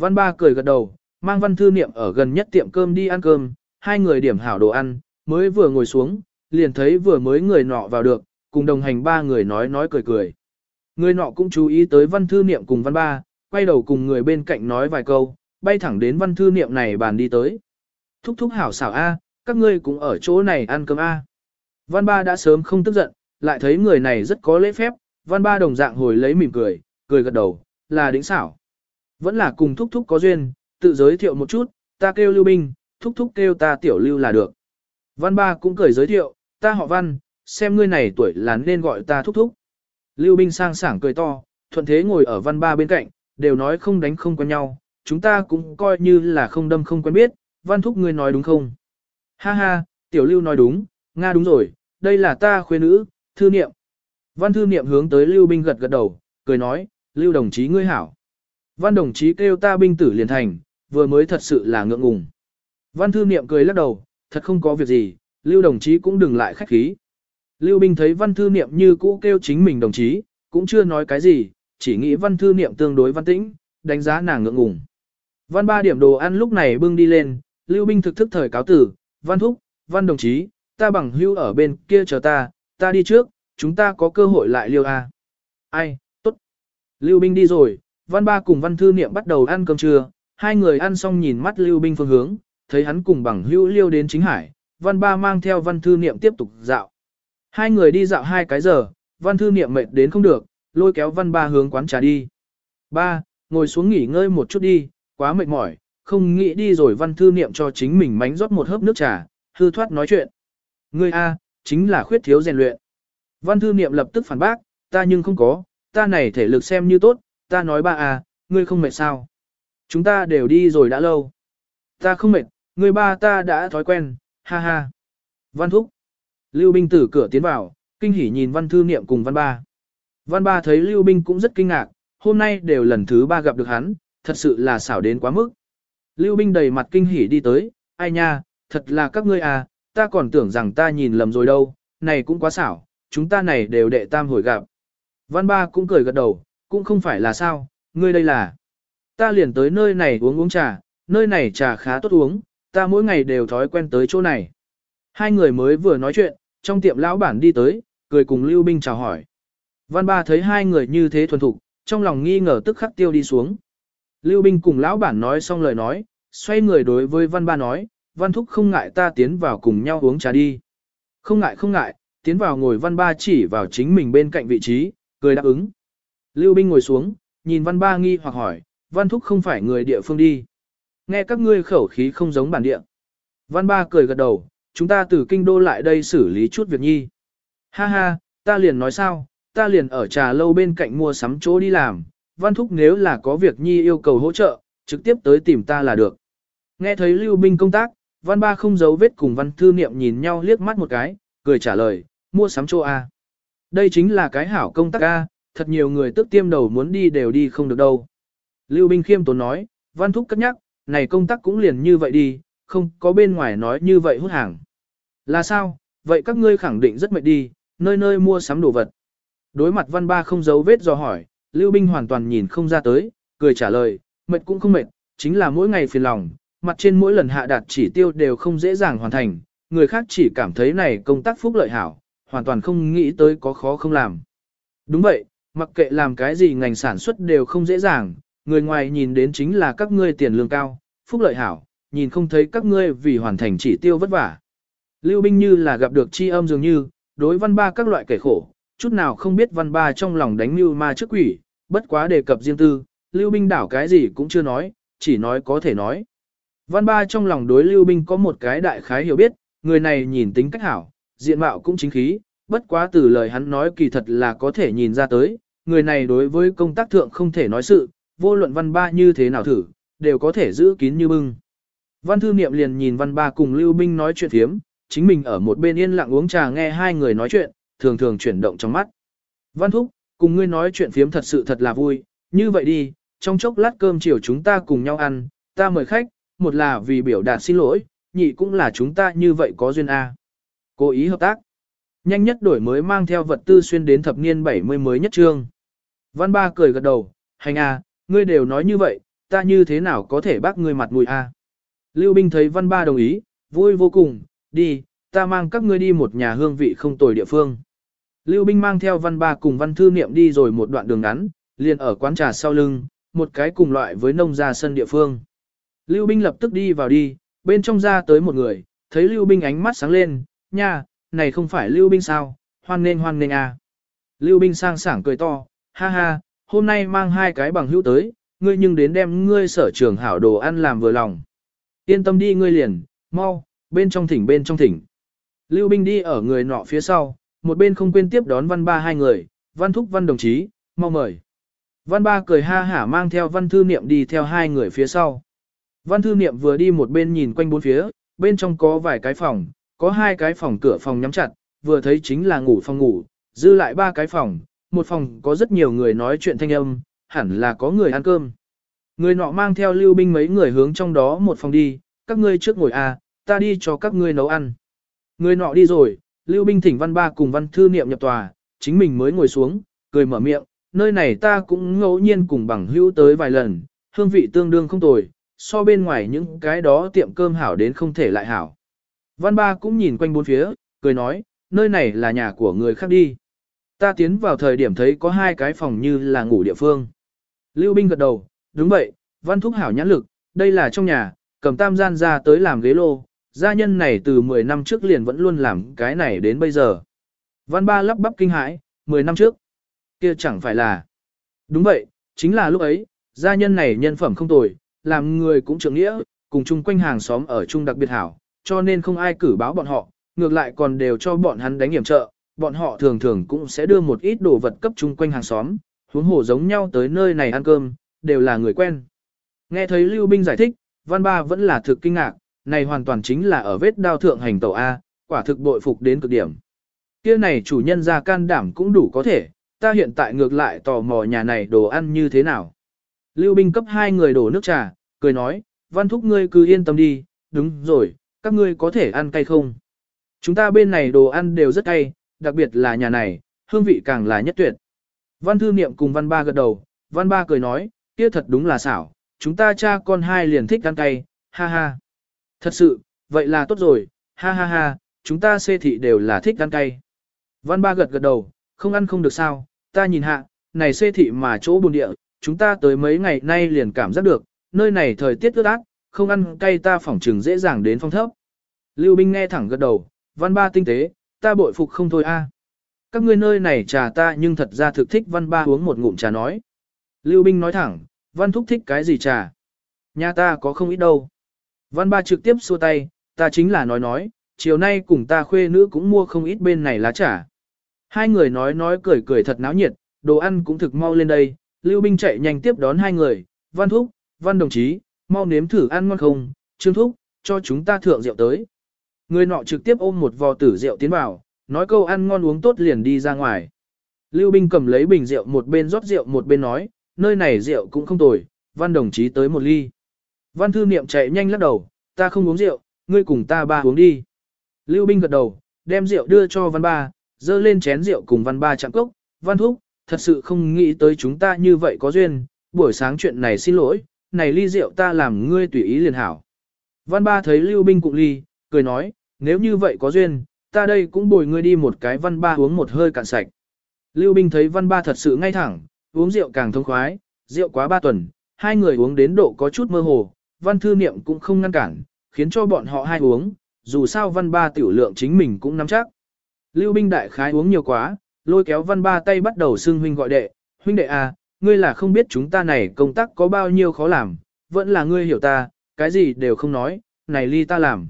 Văn ba cười gật đầu, mang văn thư niệm ở gần nhất tiệm cơm đi ăn cơm, hai người điểm hảo đồ ăn, mới vừa ngồi xuống, liền thấy vừa mới người nọ vào được, cùng đồng hành ba người nói nói cười cười. Người nọ cũng chú ý tới văn thư niệm cùng văn ba, quay đầu cùng người bên cạnh nói vài câu, bay thẳng đến văn thư niệm này bàn đi tới. Thúc thúc hảo xảo A, các ngươi cũng ở chỗ này ăn cơm A. Văn ba đã sớm không tức giận, lại thấy người này rất có lễ phép, văn ba đồng dạng hồi lấy mỉm cười, cười gật đầu, là đỉnh xảo. Vẫn là cùng thúc thúc có duyên, tự giới thiệu một chút, ta kêu lưu binh, thúc thúc kêu ta tiểu lưu là được. Văn ba cũng cười giới thiệu, ta họ văn, xem ngươi này tuổi là nên gọi ta thúc thúc. Lưu binh sang sảng cười to, thuận thế ngồi ở văn ba bên cạnh, đều nói không đánh không quen nhau, chúng ta cũng coi như là không đâm không quen biết, văn thúc ngươi nói đúng không? Ha ha, tiểu lưu nói đúng, Nga đúng rồi, đây là ta khuê nữ, thư niệm. Văn thư niệm hướng tới lưu binh gật gật đầu, cười nói, lưu đồng chí ngươi hảo. Văn đồng chí kêu ta binh tử liền thành, vừa mới thật sự là ngượng ngùng. Văn thư niệm cười lắc đầu, thật không có việc gì, lưu đồng chí cũng đừng lại khách khí. Lưu binh thấy văn thư niệm như cũ kêu chính mình đồng chí, cũng chưa nói cái gì, chỉ nghĩ văn thư niệm tương đối văn tĩnh, đánh giá nàng ngượng ngùng. Văn ba điểm đồ ăn lúc này bưng đi lên, lưu binh thực thức thời cáo tử, văn thúc, văn đồng chí, ta bằng hưu ở bên kia chờ ta, ta đi trước, chúng ta có cơ hội lại liêu a. Ai, tốt. Lưu binh đi rồi, văn ba cùng văn thư niệm bắt đầu ăn cơm trưa, hai người ăn xong nhìn mắt lưu binh phương hướng, thấy hắn cùng bằng hữu liêu đến chính hải, văn ba mang theo văn thư niệm tiếp tục dạo. Hai người đi dạo hai cái giờ, văn thư niệm mệt đến không được, lôi kéo văn ba hướng quán trà đi. Ba, ngồi xuống nghỉ ngơi một chút đi, quá mệt mỏi, không nghĩ đi rồi văn thư niệm cho chính mình mánh rót một hớp nước trà, hư thoát nói chuyện. Ngươi A, chính là khuyết thiếu rèn luyện. Văn thư niệm lập tức phản bác, ta nhưng không có, ta này thể lực xem như tốt, ta nói ba à, ngươi không mệt sao. Chúng ta đều đi rồi đã lâu. Ta không mệt, ngươi ba ta đã thói quen, ha ha. Văn thúc. Lưu binh tử cửa tiến vào, kinh hỉ nhìn văn thư niệm cùng văn ba. Văn ba thấy Lưu binh cũng rất kinh ngạc, hôm nay đều lần thứ ba gặp được hắn, thật sự là xảo đến quá mức. Lưu binh đầy mặt kinh hỉ đi tới, ai nha, thật là các ngươi à, ta còn tưởng rằng ta nhìn lầm rồi đâu, này cũng quá xảo, chúng ta này đều đệ tam hồi gặp. Văn ba cũng cười gật đầu, cũng không phải là sao, ngươi đây là. Ta liền tới nơi này uống uống trà, nơi này trà khá tốt uống, ta mỗi ngày đều thói quen tới chỗ này. Hai người mới vừa nói chuyện, trong tiệm lão bản đi tới, cười cùng Lưu Binh chào hỏi. Văn ba thấy hai người như thế thuần thục, trong lòng nghi ngờ tức khắc tiêu đi xuống. Lưu Binh cùng lão bản nói xong lời nói, xoay người đối với văn ba nói, văn thúc không ngại ta tiến vào cùng nhau uống trà đi. Không ngại không ngại, tiến vào ngồi văn ba chỉ vào chính mình bên cạnh vị trí, cười đáp ứng. Lưu Binh ngồi xuống, nhìn văn ba nghi hoặc hỏi, văn thúc không phải người địa phương đi. Nghe các ngươi khẩu khí không giống bản địa. Văn ba cười gật đầu, chúng ta từ kinh đô lại đây xử lý chút việc nhi. Ha ha, ta liền nói sao, ta liền ở trà lâu bên cạnh mua sắm chỗ đi làm, văn thúc nếu là có việc nhi yêu cầu hỗ trợ, trực tiếp tới tìm ta là được. Nghe thấy lưu binh công tác, văn ba không giấu vết cùng văn thư niệm nhìn nhau liếc mắt một cái, cười trả lời, mua sắm chỗ A. Đây chính là cái hảo công tác A, thật nhiều người tức tiêm đầu muốn đi đều đi không được đâu. Lưu binh khiêm tốn nói, văn thúc cất nhắc, này công tác cũng liền như vậy đi, không có bên ngoài nói như vậy hút hàng. Là sao, vậy các ngươi khẳng định rất mệt đi, nơi nơi mua sắm đồ vật. Đối mặt văn ba không giấu vết do hỏi, Lưu Binh hoàn toàn nhìn không ra tới, cười trả lời, mệt cũng không mệt, chính là mỗi ngày phiền lòng, mặt trên mỗi lần hạ đạt chỉ tiêu đều không dễ dàng hoàn thành, người khác chỉ cảm thấy này công tác phúc lợi hảo, hoàn toàn không nghĩ tới có khó không làm. Đúng vậy, mặc kệ làm cái gì ngành sản xuất đều không dễ dàng, người ngoài nhìn đến chính là các ngươi tiền lương cao, phúc lợi hảo, nhìn không thấy các ngươi vì hoàn thành chỉ tiêu vất vả. Lưu Binh như là gặp được chi âm dường như, đối văn ba các loại kẻ khổ, chút nào không biết văn ba trong lòng đánh mưu ma trước quỷ, bất quá đề cập riêng tư, Lưu Binh đảo cái gì cũng chưa nói, chỉ nói có thể nói. Văn ba trong lòng đối Lưu Binh có một cái đại khái hiểu biết, người này nhìn tính cách hảo, diện mạo cũng chính khí, bất quá từ lời hắn nói kỳ thật là có thể nhìn ra tới, người này đối với công tác thượng không thể nói sự, vô luận văn ba như thế nào thử, đều có thể giữ kín như bưng. Văn thư niệm liền nhìn văn ba cùng Lưu Binh nói chuyện thiếm, chính mình ở một bên yên lặng uống trà nghe hai người nói chuyện, thường thường chuyển động trong mắt. Văn thúc, cùng ngươi nói chuyện phiếm thật sự thật là vui, như vậy đi, trong chốc lát cơm chiều chúng ta cùng nhau ăn, ta mời khách, một là vì biểu đạt xin lỗi, nhị cũng là chúng ta như vậy có duyên A. Cố ý hợp tác. Nhanh nhất đổi mới mang theo vật tư xuyên đến thập niên 70 mới nhất trương. Văn ba cười gật đầu, hành A, ngươi đều nói như vậy, ta như thế nào có thể bác ngươi mặt mũi A. Lưu Binh thấy văn ba đồng ý, vui vô cùng, đi, ta mang các ngươi đi một nhà hương vị không tồi địa phương. Lưu Binh mang theo văn ba cùng văn thư niệm đi rồi một đoạn đường ngắn, liền ở quán trà sau lưng, một cái cùng loại với nông gia sân địa phương. Lưu Binh lập tức đi vào đi, bên trong ra tới một người, thấy Lưu Binh ánh mắt sáng lên, nha, này không phải Lưu Binh sao, hoan nên hoan nên à. Lưu Binh sang sảng cười to, ha ha, hôm nay mang hai cái bằng hữu tới, ngươi nhưng đến đem ngươi sở trường hảo đồ ăn làm vừa lòng. Yên tâm đi ngươi liền, mau, bên trong thỉnh bên trong thỉnh. Lưu Binh đi ở người nọ phía sau, một bên không quên tiếp đón văn ba hai người, văn thúc văn đồng chí, mau mời. Văn ba cười ha hả mang theo văn thư niệm đi theo hai người phía sau. Văn thư niệm vừa đi một bên nhìn quanh bốn phía, bên trong có vài cái phòng, có hai cái phòng cửa phòng nhắm chặt, vừa thấy chính là ngủ phòng ngủ, dư lại ba cái phòng, một phòng có rất nhiều người nói chuyện thanh âm, hẳn là có người ăn cơm. Người nọ mang theo lưu binh mấy người hướng trong đó một phòng đi, các ngươi trước ngồi à, ta đi cho các ngươi nấu ăn. Người nọ đi rồi, Lưu Binh thỉnh văn ba cùng văn thư niệm nhập tòa, chính mình mới ngồi xuống, cười mở miệng, nơi này ta cũng ngẫu nhiên cùng bằng hữu tới vài lần, hương vị tương đương không tồi, so bên ngoài những cái đó tiệm cơm hảo đến không thể lại hảo. Văn ba cũng nhìn quanh bốn phía, cười nói, nơi này là nhà của người khác đi. Ta tiến vào thời điểm thấy có hai cái phòng như là ngủ địa phương. Lưu Binh gật đầu, đúng vậy, văn thúc hảo nhãn lực, đây là trong nhà, cầm tam gian ra tới làm ghế lô, gia nhân này từ 10 năm trước liền vẫn luôn làm cái này đến bây giờ. Văn ba lắp bắp kinh hãi, 10 năm trước. kia chẳng phải là. Đúng vậy, chính là lúc ấy, gia nhân này nhân phẩm không tồi, làm người cũng trưởng nghĩa, cùng chung quanh hàng xóm ở chung đặc biệt hảo, cho nên không ai cử báo bọn họ, ngược lại còn đều cho bọn hắn đánh hiểm trợ, bọn họ thường thường cũng sẽ đưa một ít đồ vật cấp chung quanh hàng xóm, huống hồ giống nhau tới nơi này ăn cơm, đều là người quen. Nghe thấy Lưu Binh giải thích, Văn Ba vẫn là thực kinh ngạc, này hoàn toàn chính là ở vết đao thượng hành tẩu A, quả thực bội phục đến cực điểm. Kia này chủ nhân ra can đảm cũng đủ có thể, ta hiện tại ngược lại tò mò nhà này đồ ăn như thế nào. Lưu binh cấp hai người đổ nước trà, cười nói, văn thúc ngươi cứ yên tâm đi, đúng rồi, các ngươi có thể ăn cay không? Chúng ta bên này đồ ăn đều rất cay, đặc biệt là nhà này, hương vị càng là nhất tuyệt. Văn thư niệm cùng văn ba gật đầu, văn ba cười nói, kia thật đúng là xảo, chúng ta cha con hai liền thích ăn cay, ha ha. Thật sự, vậy là tốt rồi, ha ha ha, chúng ta xê thị đều là thích ăn cay. Văn ba gật gật đầu, không ăn không được sao, ta nhìn hạ, này xê thị mà chỗ buồn địa, chúng ta tới mấy ngày nay liền cảm giác được, nơi này thời tiết ướt át, không ăn cay ta phỏng trừng dễ dàng đến phong thấp. Lưu Binh nghe thẳng gật đầu, văn ba tinh tế, ta bội phục không thôi a. Các ngươi nơi này trà ta nhưng thật ra thực thích văn ba uống một ngụm trà nói. Lưu Binh nói thẳng, văn thúc thích cái gì trà? Nhà ta có không ít đâu. Văn ba trực tiếp xua tay, ta chính là nói nói, chiều nay cùng ta khuê nữ cũng mua không ít bên này lá trà. Hai người nói nói cười cười thật náo nhiệt, đồ ăn cũng thực mau lên đây, Lưu Binh chạy nhanh tiếp đón hai người, văn thúc, văn đồng chí, mau nếm thử ăn ngon không, trương thúc, cho chúng ta thượng rượu tới. Người nọ trực tiếp ôm một vò tử rượu tiến vào, nói câu ăn ngon uống tốt liền đi ra ngoài. Lưu Binh cầm lấy bình rượu một bên rót rượu một bên nói, nơi này rượu cũng không tồi, văn đồng chí tới một ly. Văn thư niệm chạy nhanh lắc đầu, ta không uống rượu, ngươi cùng ta ba uống đi. Lưu Binh gật đầu, đem rượu đưa cho văn ba, dơ lên chén rượu cùng văn ba chạm cốc, văn thúc, thật sự không nghĩ tới chúng ta như vậy có duyên, buổi sáng chuyện này xin lỗi, này ly rượu ta làm ngươi tùy ý liền hảo. Văn ba thấy Lưu Binh cụng ly, cười nói, nếu như vậy có duyên, ta đây cũng bồi ngươi đi một cái văn ba uống một hơi cạn sạch. Lưu Binh thấy văn ba thật sự ngay thẳng, uống rượu càng thông khoái, rượu quá ba tuần, hai người uống đến độ có chút mơ hồ, văn thư niệm cũng không ngăn cản, khiến cho bọn họ hai uống, dù sao văn ba tiểu lượng chính mình cũng nắm chắc. Lưu Binh đại khái uống nhiều quá, lôi kéo văn ba tay bắt đầu xưng huynh gọi đệ, huynh đệ à, ngươi là không biết chúng ta này công tác có bao nhiêu khó làm, vẫn là ngươi hiểu ta, cái gì đều không nói, này ly ta làm.